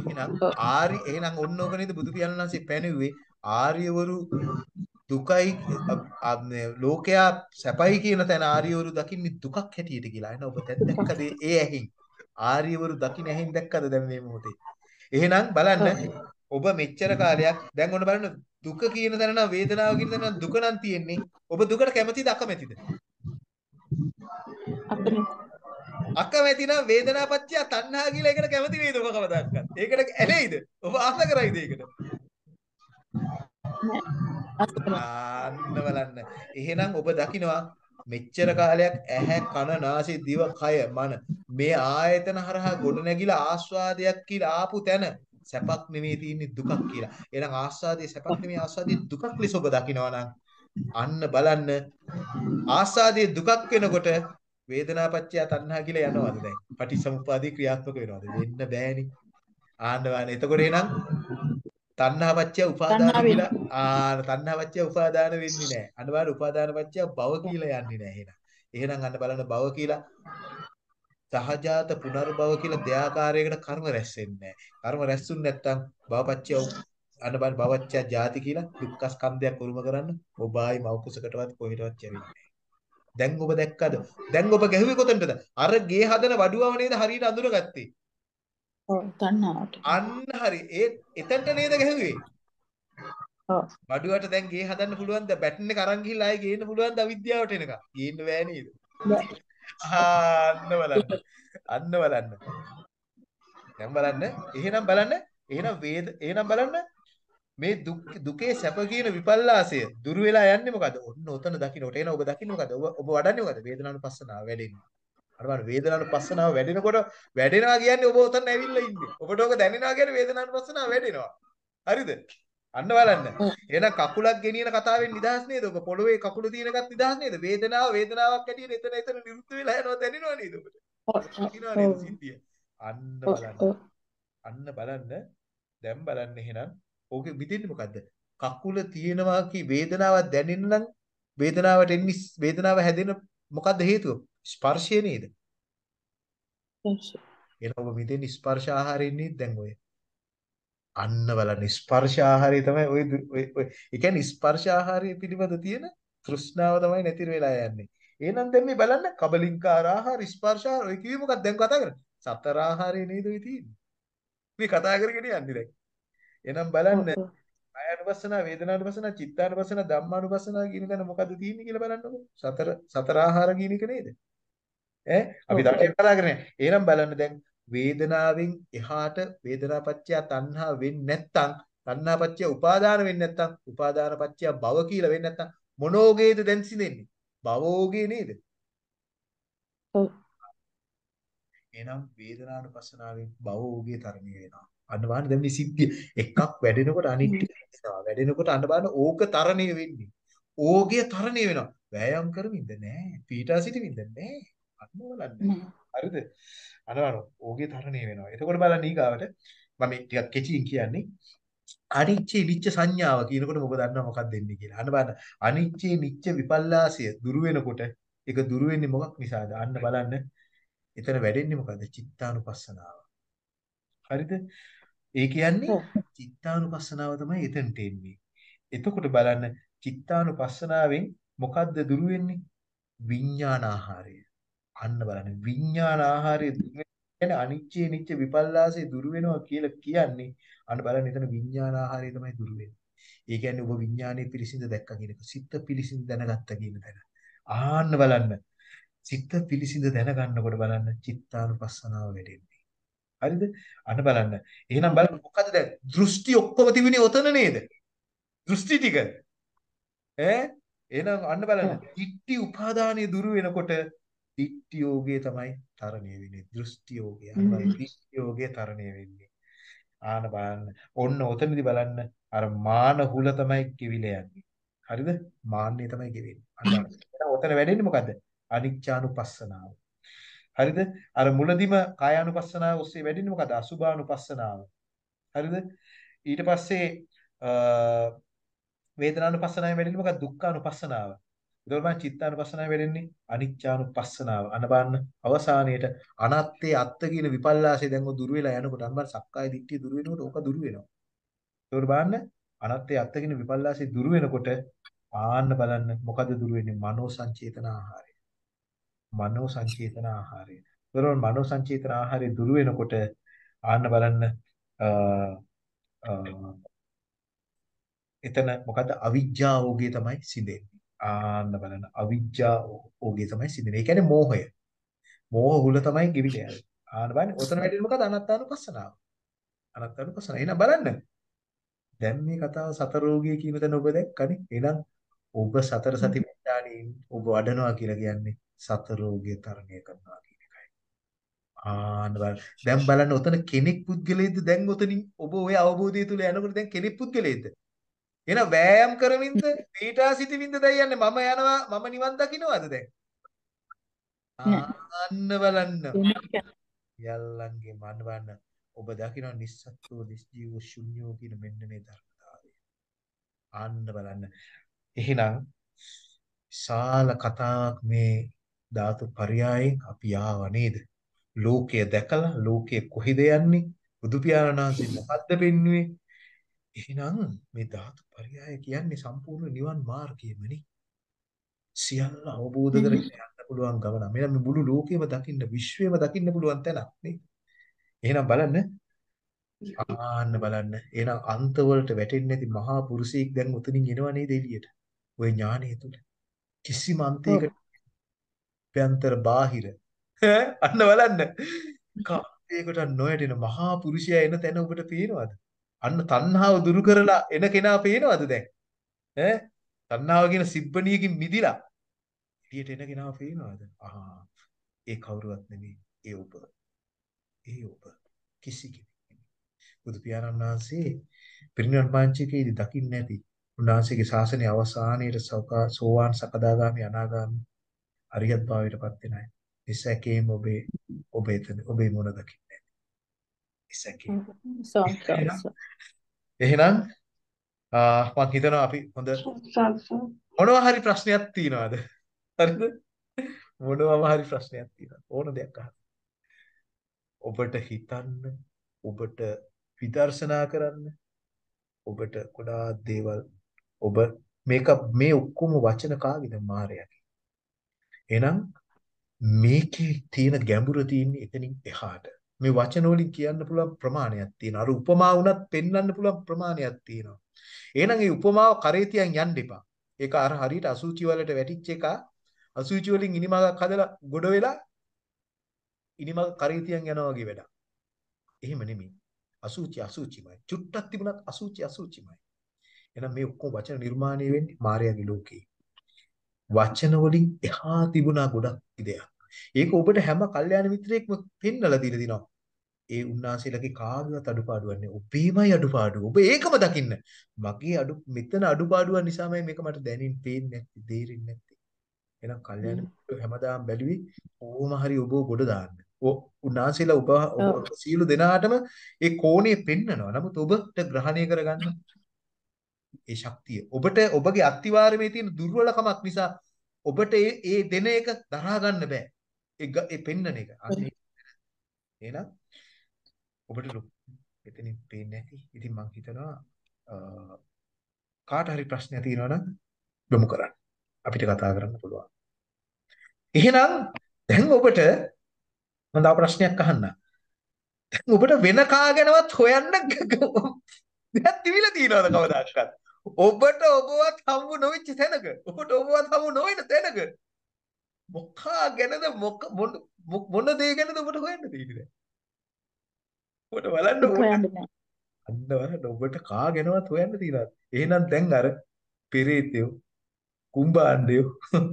එහෙනම්. ආරි එහෙනම් ඔන්න ඕක නේද බුදු පියාණන් වහන්සේ පැනෙව්වේ ආර්යවරු දුකයි ලෝකයා සැපයි කියන තැන ආර්යවරු දකින්නේ දුකක් හැටියට කියලා. එහෙනම් ඔබ දැන් දැක්කද ඒ ඇහින්? ආර්යවරු දකින්න ඇහින් දැක්කද දැන් මේ මොහොතේ? එහෙනම් බලන්න ඔබ මෙච්චර කාලයක් දැන් ඔන්න බලන්න දුක කියන තැන නම් වේදනාව කියන තැන නම් දුක නම් තියෙන්නේ. ඔබ දුකට කැමතිද අකමැතිද? අකමැති නම් වේදනාපච්චය තණ්හා කියලා එකට කැමති වේද ඔබ කවදාවත්? ඒකට ඇලෙයිද? ඔබ ආස කරයිද ඒකට? ආන්න බලන්න. එහෙනම් ඔබ දකිනවා මෙච්චර කාලයක් ඇහැ කන නාසය දිව කය මන මේ ආයතන හරහා ගොඩ නැගිලා ආස්වාදයක් කියලා ආපු තැන සැපක් නෙමෙයි තියෙන්නේ දුකක් කියලා. එහෙනම් ආස්වාදයේ සැපක් නෙමෙයි ආස්වාදයේ දුකක් ලෙස ඔබ දකිනවා අන්න බලන්න ආස්වාදයේ දුකක් වෙනකොට වේදනාපච්චය තණ්හා කියලා යනවාද දැන්? පටිච්චසමුප්පාදේ ක්‍රියාත්මක වෙනවද? වෙන්න බෑනේ. ආන්න. එතකොට එහෙනම් තණ්හාපච්චය උපාදාන කියලා ආ තණ්හාපච්චය උපාදාන වෙන්නේ නැහැ. බලන්න උපාදානපච්චය භව කියලා යන්නේ නැහැ එහෙනම්. එහෙනම් අන්න බලන්න භව කියලා සහජාත පුනර්භව කියලා දෙආකාරයකට කර්ම රැස් වෙන්නේ. කර්ම රැස්ුන් නැත්තම් භවපච්චය අන්න බලන්න භවච්චය ජාති කියලා දුක්ඛ ස්කන්ධයක් උරුම කරන්න ඔබයි මව කුසකටවත් කොහෙටවත් යවෙන්නේ නැහැ. දැන් ඔබ දැක්කද? දැන් ඔබ ගැහුවේ කොතනටද? අර ගේ හදන වඩුවව නේද හරියට අඳුරගත්තේ. ඔව් තණ්හාවට අන්න හරි. ඒ එතනට නේද ගැහුවේ? ඔව් වඩුවට දැන් ගේ හදන්න පුළුවන්ද? බැටන් එක අරන් ගිහිල්ලා ආයේ ගේන්න පුළුවන්ද අවිද්‍යාවට එනකම්? ගේන්න බෑ නේද? බෑ. අන්න බලන්න. අන්න බලන්න. දැන් බලන්න. එහෙනම් බලන්න. එහෙනම් වේද එහෙනම් බලන්න. මේ දුක් දුකේ සැප කියන විපල්ලාසය දුර වෙලා යන්නේ මොකද? ඔන්න ඔතන දකින්නකොට එන ඔබ දකින්නේ මොකද? ඔබ ඔබ වඩන්නේ මොකද? වේදනානුපස්සනාව වැඩෙන්නේ. අර බලන්න වේදනානුපස්සනාව වැඩෙනකොට වැඩෙනවා කියන්නේ ඔබ ඔතන ඇවිල්ලා ඉන්නේ. ඔබට ඕක දැනෙනවා කියන්නේ වේදනානුපස්සනාව වැඩෙනවා. හරිද? අන්න බලන්න. එහෙනම් කකුලක් ගෙනියන කතාවෙන් නිදහස් නේද? ඔබ පොළවේ කකුල තියෙනකත් නිදහස් නේද? වේදනාව වේදනාවක් ඇටියෙ එතන එතන නිරුද්ධ වෙලා යනවා දැනෙනවා නේද ඔබට? දකින්නවා නේද සිද්ධිය? අන්න බලන්න. අන්න බලන්න. දැන් බලන්න එහෙනම් ඕකෙ මිදෙන්නේ මොකද්ද? කකුල තියෙනවා කි වේදනාවක් දැනෙන්න නම් වේදනාවට එන්නේ වේදනාව හැදෙන මොකද්ද හේතුව? ස්පර්ශය නේද? එහෙනම් ඔබ මිදෙන්නේ ස්පර්ශ ආහාරයෙන් නේද දැන් ඔය? අන්න බලන්න ස්පර්ශ ආහාරය තමයි දු- ඔය ඒ කියන්නේ ස්පර්ශ ආහාරය පිළිබඳ තියෙන තෘෂ්ණාව තමයි නැතිර වෙලා යන්නේ. එහෙනම් දැන් මේ බලන්න කබලින්කාර ආහාර ස්පර්ශ ආහාර ඔය කිව්වේ මොකක්ද දැන් කතා කරන්නේ? සතර ආහාරය නේද ඔය තියෙන්නේ. මේ කතා කරගෙන යන්නේ දැන්. එහෙනම් බලන්න කායानुපස්සනා වේදනානුපස්සනා චිත්තානුපස්සනා ධම්මානුපස්සනා කියන තැන මොකද්ද තියෙන්නේ කියලා බලන්නකො. සතර සතර ආහාර කියන එක නේද? ඈ අපි දඩේ කතා කරන්නේ. එහෙනම් බලන්න දැන් වේදනාවෙන් එහාට වේදනාපච්චය තණ්හා වෙන්නේ නැත්තම් තණ්හාපච්චය උපාදාන වෙන්නේ නැත්තම් උපාදානපච්චය භව කියලා වෙන්නේ නැත්තම් මොනෝගේද දැන් සිදෙන්නේ? භවෝගේ නේද? ඔව් එහෙනම් වේදනානුපස්සනාවෙන් භවෝගේ තරණය වෙනවා. බලන්න දැන් මේ සිද්ධිය එකක් වැඩෙනකොට අනිත්. වැඩෙනකොට අන්න බලන්න ඕක තරණය වෙන්නේ. ඕගය තරණය වෙනවා. වෑයම් කරමින්ද නෑ. පීඨා සිටමින්ද නෑ. අන්න බලන්න. නෑ හරිද? අන්න බලන්න ඕගේ තරණය වෙනවා. එතකොට බලන්න ඊගාවට මම මේ ටිකක් කෙටියෙන් කියන්නේ අනිච්චේ නිච්ච සංඥාව කියනකොට මොකද දන්නව මොකක්ද දෙන්නේ කියලා. අන්න බලන්න අනිච්චේ නිච්ච විපල්ලාසය දුරු වෙනකොට ඒක දුරු වෙන්නේ මොකක් නිසාද? අන්න බලන්න එතන වැඩෙන්නේ මොකද්ද? චිත්තානුපස්සනාව. හරිද? ඒ කියන්නේ චිත්තානුපස්සනාව තමයි එතනට එන්නේ. එතකොට බලන්න චිත්තානුපස්සනාවෙන් මොකද්ද දුරු වෙන්නේ? විඥානාහාරය. අන්න බලන්න විඥානාහාරය දුරු වෙන අනිච්චේ නිච්ච විපල්ලාසේ දුරු වෙනවා කියලා කියන්නේ අන්න බලන්න එතන විඥානාහාරය තමයි දුරු වෙන්නේ. ඒ කියන්නේ ඔබ විඥානයේ පිරිසිඳ දැක්ක කියන එක. සිත පිරිසිඳ දැනගත්ත කියන තැන. ආන්න බලන්න. සිත පිරිසිඳ දැනගන්නකොට බලන්න චිත්තානුපස්සනාව වැඩෙන්නේ. හරිද? අන්න බලන්න. එහෙනම් බලන්න මොකද දැන් දෘෂ්ටි ඔක්කොම තිබුණේ ඔතන නේද? දෘෂ්ටි ටික. ඈ එහෙනම් අන්න බලන්න. ඔව් ditthi උපාදානිය දුරු වෙනකොට ditthi යෝගයේ තමයි තරණය වෙන්නේ. දෘෂ්ටි යෝගය. බලන්න ditthi යෝගයේ තරණය වෙන්නේ. ආන බලන්න. ඔන්න ඔතනදී බලන්න අර මාන හුල තමයි කිවිල යන්නේ. හරිද? මාන්නේ තමයි ගෙවෙන්නේ. අන්න ඔතන වැඩෙන්නේ මොකද්ද? අනිච්චානුපස්සනාව. හරිද? අර මුලදිම කායානුපස්සනාව ඔස්සේ වැඩෙන්නේ මොකද්ද? අසුභානුපස්සනාව. හරිද? ඊට පස්සේ වේදනානුපස්සනාවෙන් වැඩෙන්නේ මොකක්ද? දුක්ඛානුපස්සනාව. එතකොට මම චිත්තානුපස්සනාවෙන් වැඩෙන්නේ අනිච්චානුපස්සනාව. අන්න බලන්න අවසානයේට අනත්තේ අත්ත කියන විපල්ලාසය දැන් ඔය දුර වෙලා යනකොට අන්න බලන්න සක්කාය දිට්ඨිය දුර වෙනකොට ඕක දුර වෙනවා. එතකොට බලන්න අනත්තේ අත්ත කියන විපල්ලාසය දුර වෙනකොට ආන්න බලන්න මොකද දුර වෙන්නේ? මනෝ සංචේතන ආහාරය. මනෝ සංචේතන ආහාරය. එතකොට මනෝ සංචේතන ආහාරය දුර වෙනකොට ආන්න බලන්න එතන මොකද්ද අවිජ්ජා ඕගේ තමයි සිදෙන්නේ. ආන්න බලන්න අවිජ්ජා ඕගේ තමයි සිදෙන්නේ. ඒ කියන්නේ මෝහය. මෝහ හුල තමයි ගෙවිල යන්නේ. ආන්න බලන්න ඔතන වැඩිෙන්නේ මොකද අනත්තානුපස්සනාව. අනත්තානුපස්සන. එහෙනම් බලන්න. දැන් මේ කතාව සතර රෝගිය කියන තැන ඔබ දැක්කනේ. එහෙනම් ඔබ සතර සතිපට්ඨානෙන් ඔබ වඩනවා කියලා කියන්නේ සතර රෝගිය තරණය කරනවා කියන එකයි. ආන්න බලන්න. දැන් බලන්න ඔතන කෙනෙක් පුද්ගලයෙක්ද දැන් ඔතනින් ඔබ ওই අවබෝධය තුල යනකොට දැන් කෙනෙක් පුද්ගලයෙක්ද? එහෙනම් වෑයම් කරමින්ද පීඨා සිටමින්ද දැන් යන්නේ මම යනවා මම නිවන් දකින්නවද දැන්? ආන්න බලන්න. යල්ලන්ගේ බලන්න ඔබ දකින්න නිස්සත්ත්ව නිස්ජීව ශුන්‍යෝ කියන මෙන්න මේ ධර්මතාවය. ආන්න බලන්න. එහෙනම් ශාල කතාවක් මේ ධාතු පරයයන් අපි ආව නේද? ලෝකය දැකලා ලෝකය කොහෙද යන්නේ? බුදු පියාණන් වහන්සේ මොකද්ද පෙන්වුවේ? එහෙනම් මේ ධාතු පරයය කියන්නේ සම්පූර්ණ නිවන් මාර්ගයමනේ. සියල්ල අවබෝධ කරගෙන යන්න පුළුවන් ගමන. මෙන්න මේ මුළු ලෝකෙම දකින්න, විශ්වයම දකින්න පුළුවන් තැනක් නේ. එහෙනම් බලන්න ආන්න බලන්න. එහෙනම් අන්ත වලට වැටෙන්නේ නැති මහා පුරුෂයෙක් දැන් උතනින් එනවා නේද එළියට? ওই ඥානය තුල. කිසිම අන්තයකට අභ්‍යන්තර බාහිර අන්න බලන්න. කාටයකට නොයටින මහා පුරුෂයා එන තැන ඔබට පේනවද? අන්න තණ්හාව දුරු කරලා එන කෙනා පේනවද දැන්? ඈ තණ්හාව කියන සිබ්බණියකින් මිදිලා එළියට එන කෙනා පේනවද? ආහා ඒ කවුරුවත් නෙමෙයි ඒ ඔබ. ඒ ඔබ කිසි කෙනෙක් නෙමෙයි. බුදු පියාණන් වහන්සේ පිරිනිවන් පාංචිකේදී දකින්න නැති උන්වහන්සේගේ ශාසනයේ අවසානයේ සෝවාන් සකදාගාමි අනාගාමි අරියත් භාවයටපත් වෙන අය. එසැකේම ඔබේ ඔබ එතන ඔබේ මොන දකින්නේ එසැකේ. එහෙනම් මම හිතනවා අපි හොඳ මොනවා හරි ප්‍රශ්නයක් තියනවාද? හරිද? මොනවාම හරි ප්‍රශ්නයක් තියෙනවා. ඕන දෙයක් අහන්න. ඔබට හිතන්න, ඔබට විදර්ශනා කරන්න, ඔබට ගොඩාක් දේවල් ඔබ මේක මේ ඔක්කොම වචන කාගේද මායයගේ. එහෙනම් මේකේ තියෙන ගැඹුර තියෙන්නේ එතනින් එහාට. මේ වචන වලින් කියන්න පුළුවන් ප්‍රමාණයක් තියෙනවා. අර උපමා වුණත් පෙන්වන්න පුළුවන් ප්‍රමාණයක් තියෙනවා. එහෙනම් මේ උපමාව කරේ තියන් යන්න එපා. ඒක අර හරියට අසුචි වලට වැටිච්ච එක අසුචි වලින් ඉනිමගක් හදලා ගොඩ වෙලා ඉනිමග කරේ තියන් යනවා වගේ වැඩක්. එහෙම නෙමෙයි. අසුචි අසුචිමයි. චුට්ටක් තිබුණත් අසුචි අසුචිමයි. එහෙනම් මේ ඔක්කොම වචන නිර්මාණය වෙන්නේ මායාවේ ලෝකේ. වචන වලින් එහා තිබුණා ගොඩක් දෙයක්. ඒක ඔබට හැම කල්යාණ මිත්‍රයෙක්ම පෙන්නලා දීලා දිනවා. ඒ උන්වහන්සේලාගේ කාගේවත් අඩුපාඩුවක් නෙවෙයි. ඔබේමයි අඩුපාඩුව. ඔබ ඒකම දකින්න. මගේ අඩු මෙතන අඩුපාඩුවක් නිසාමයි මේක මට දැනින් පේන්නේ නැති, තේරෙන්නේ නැති. එහෙනම් මිත්‍රයෝ හැමදාම බැලුවේ කොහොම හරි ඔබව ගොඩ දාන්න. උන්වහන්සේලා ඔබ සියලු දෙනාටම ඒ කෝණේ පෙන්නනවා. නමුත් ඔබට ග්‍රහණය කරගන්න ඒ ශක්තිය. ඔබට ඔබගේ අත්විවරමේ තියෙන දුර්වලකමක් නිසා ඔබට ඒ ඒ දෙන එක දරා ගන්න බෑ. ඒ ඒ පෙන්නන එක. එහෙනම් ඔබට එතනින් පේන්නේ නැති. ඉතින් මම හිතනවා කාට හරි ප්‍රශ්නයක් තියෙනවා නම් යොමු කරන්න. අපිට කතා කරන්න පුළුවන්. එහෙනම් දැන් ඔබට මම තව ප්‍රශ්නයක් අහන්න. දැන් ඔබට වෙන කාගෙනවත් හොයන්න දෙයක් තිබිලා තියෙනවද කවදාකවත්? ඔබට ඔබවත් හම්බු නොවෙච්ච තැනක ඔබට ඔබවත් හම්බු නොවන තැනක මොකා ගැනද මොක මොන දේ ගැනද ඔබට හොයන්න තියෙන්නේ ඔබට බලන්න ඕනේ අන්න බලන්න ඔබට කා ගැනවත් හොයන්න තියෙනවා එහෙනම් දැන් අර පෙරේතයෝ කුම්භාණ්ඩයෝ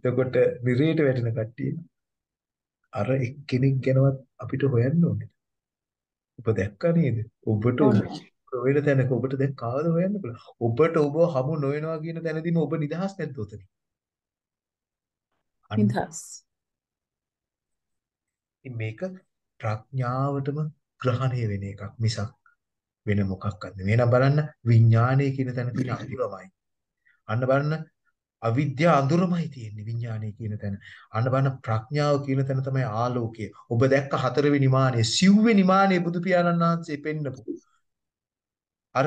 එතකොට නිරේට වැටෙන කට්ටිය අර එක්කෙනෙක් ගැනවත් අපිට හොයන්න ඕනේ. ඔබ දැක්කා නේද? ඔබට වෙන තැනක ඔබට දැන් කාවද හොයන්න පුළුවන්. ඔබට ඔබ හමු නොවෙනවා කියන තැනදීම ඔබ නිදහස් නැද්ද උතනින්? නිදහස්. මේක ප්‍රඥාවටම ග්‍රහණය වෙන එකක් මිසක් වෙන මොකක්වත් නෙවෙයි. එහෙනම් බලන්න විඥානය කියන තැන තියෙන අඳුරමයි. අන්න බලන්න අවිද්‍යාව අඳුරමයි තියෙන්නේ විඥානය කියන තැන. අන්න බලන්න ප්‍රඥාව කියන තැන තමයි ආලෝකය. ඔබ දැක්ක හතරවෙනි මානෙ, සිව්වෙනි මානෙ බුදු පියාණන් වහන්සේ පෙන්නපු අර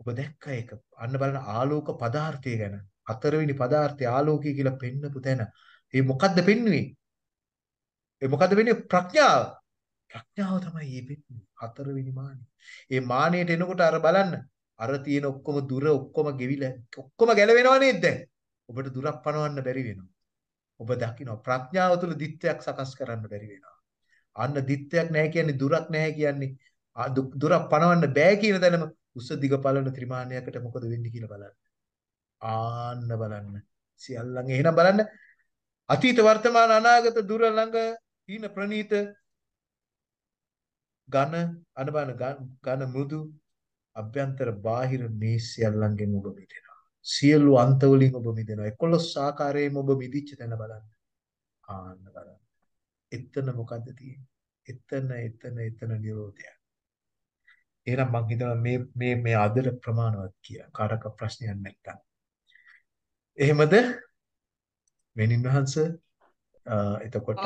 ඔබ දැක්ක එක අන්න බලන ආලෝක පදාර්ථය ගැන හතරවෙනි පදාර්ථය ආලෝකය කියලා පෙන්නපු තැන ඒ මොකද්ද පෙන්වුවේ ඒ මොකද්ද වෙන්නේ? ප්‍රඥාව. ප්‍රඥාව තමයි මේ පෙන්වන්නේ හතරවෙනි මානෙ. ඒ මානෙට එනකොට අර බලන්න. අර තියෙන ඔක්කොම දුර ඔක්කොම ගෙවිලා. ඔක්කොම ගැලවෙනව නේද දැන්? ඔබට දුරක් පනවන්න බැරි වෙනවා. ඔබ දකින්න ප්‍රඥාව තුළ දිත්‍යයක් සකස් කරන්න බැරි වෙනවා. අන්න දිත්‍යයක් නැහැ කියන්නේ දුරක් නැහැ කියන්නේ. දුරක් පනවන්න බෑ කියන තැනම උස දිග පළන ත්‍රිමාණයකට මොකද වෙන්නේ කියලා බලන්න. ආන්න බලන්න. සියල්ලන් එහෙනම් බලන්න. අතීත වර්තමාන අනාගත දුර ළඟ හීන ප්‍රනීත ඝන අනබන ඝන මෘදු අභ්‍යන්තර බාහිර මේ සියල්ලන්ගෙන් ඔබ මිදෙනවා. සියලු අන්ත වලින් ඔබ මිදෙනවා. 11 ආකාරයෙන්ම ඔබ මිදිච්ච තැන බලන්න. ආන්න බලන්න. එතන මොකද්ද තියෙන්නේ? එතන එතන එතන නිරෝධය. එහෙනම් මම හිතනවා මේ මේ මේ අදට ප්‍රමාණවත් කියලා. කාටක ප්‍රශ්නයක් නැත්තම්. එහෙමද? වෙනින් වහන්ස එතකොට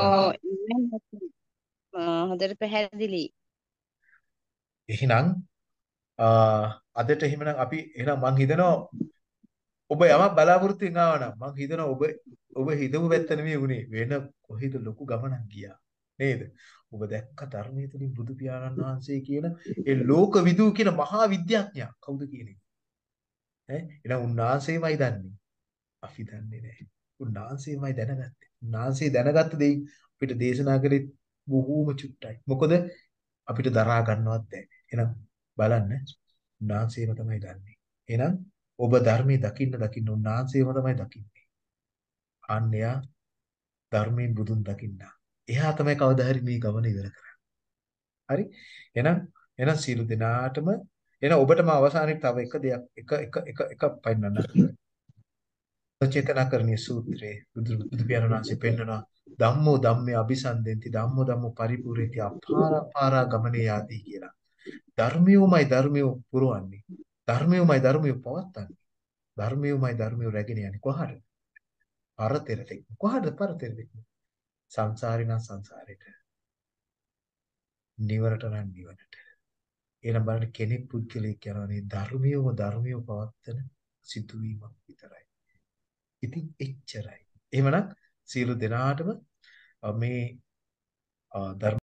හොඳට පැහැදිලි. එහෙනම් අදට එහෙමනම් අපි එහෙනම් මම හිතනවා ඔබ යමක් බලාපොරොත්තු වෙන ආවනම් මම හිතනවා ඔබ ඔබ හිතපු පැත්ත නෙමෙයි උනේ වෙන කොහෙද ලොකු ගමනක් ගියා නේද? ඔබ දැක්ක ධර්මයේ තුලින් බුදු පියාණන් වහන්සේ කියන ඒ ලෝක විදූ කියන මහා විද්‍යාඥයා කවුද කියන්නේ? ඈ එහෙනම් උන්වහන්සේමයි දන්නේ. අපි දන්නේ නැහැ. උන්වහන්සේමයි දැනගත්තේ. උන්වහන්සේ දැනගත්ත දෙයින් අපිට දේශනා කළේ බොහෝම චුට්ටයි. මොකද අපිට දරා ගන්නවත් බැහැ. එහෙනම් බලන්න උන්වහන්සේම තමයි දන්නේ. එහෙනම් ඔබ ධර්මයේ දකින්න දකින්න උන්වහන්සේම තමයි දකින්නේ. අන්‍යයා ධර්මයෙන් බුදුන් දකින්නා. එයා තමයි කවදා හරි මේ ගමන ඉවර කරන්නේ. හරි? එහෙනම් එහෙනම් සියලු දෙනාටම එහෙනම් ඔබටම අවසානයේ තව එක දෙයක් එක එක එක එක පයින්නන්න. චේතනාකරණීය සූත්‍රයේ බුදු බුදු පියාණන් වහන්සේ පෙන්නනවා ධම්මෝ ධම්මේ අபிසන්දෙන්ති ධම්මෝ ධම්මෝ පරිපූර්ණති අපාරා පාරා ගමනේ යাদি කියලා. ධර්මියෝමයි ධර්මියෝ පුරවන්නේ. ධර්මියෝමයි ධර්මියෝ පවත්තන්නේ. ධර්මියෝමයි ධර්මියෝ රැගෙන යන්නේ කොහාටද? පරතරට. කොහාටද පරතරට? සංසාරේ නම් සංසාරෙට. නිවරට නම් නිවනට. එහෙනම් බලන්න කෙනෙක් පුද්ගලෙක් යනවානේ ධර්මියව ධර්මියව පවත්තන සිදුවීමක් විතරයි. ඉතින් එච්චරයි. එහෙමනම් සියලු දෙනාටම මේ ධර්ම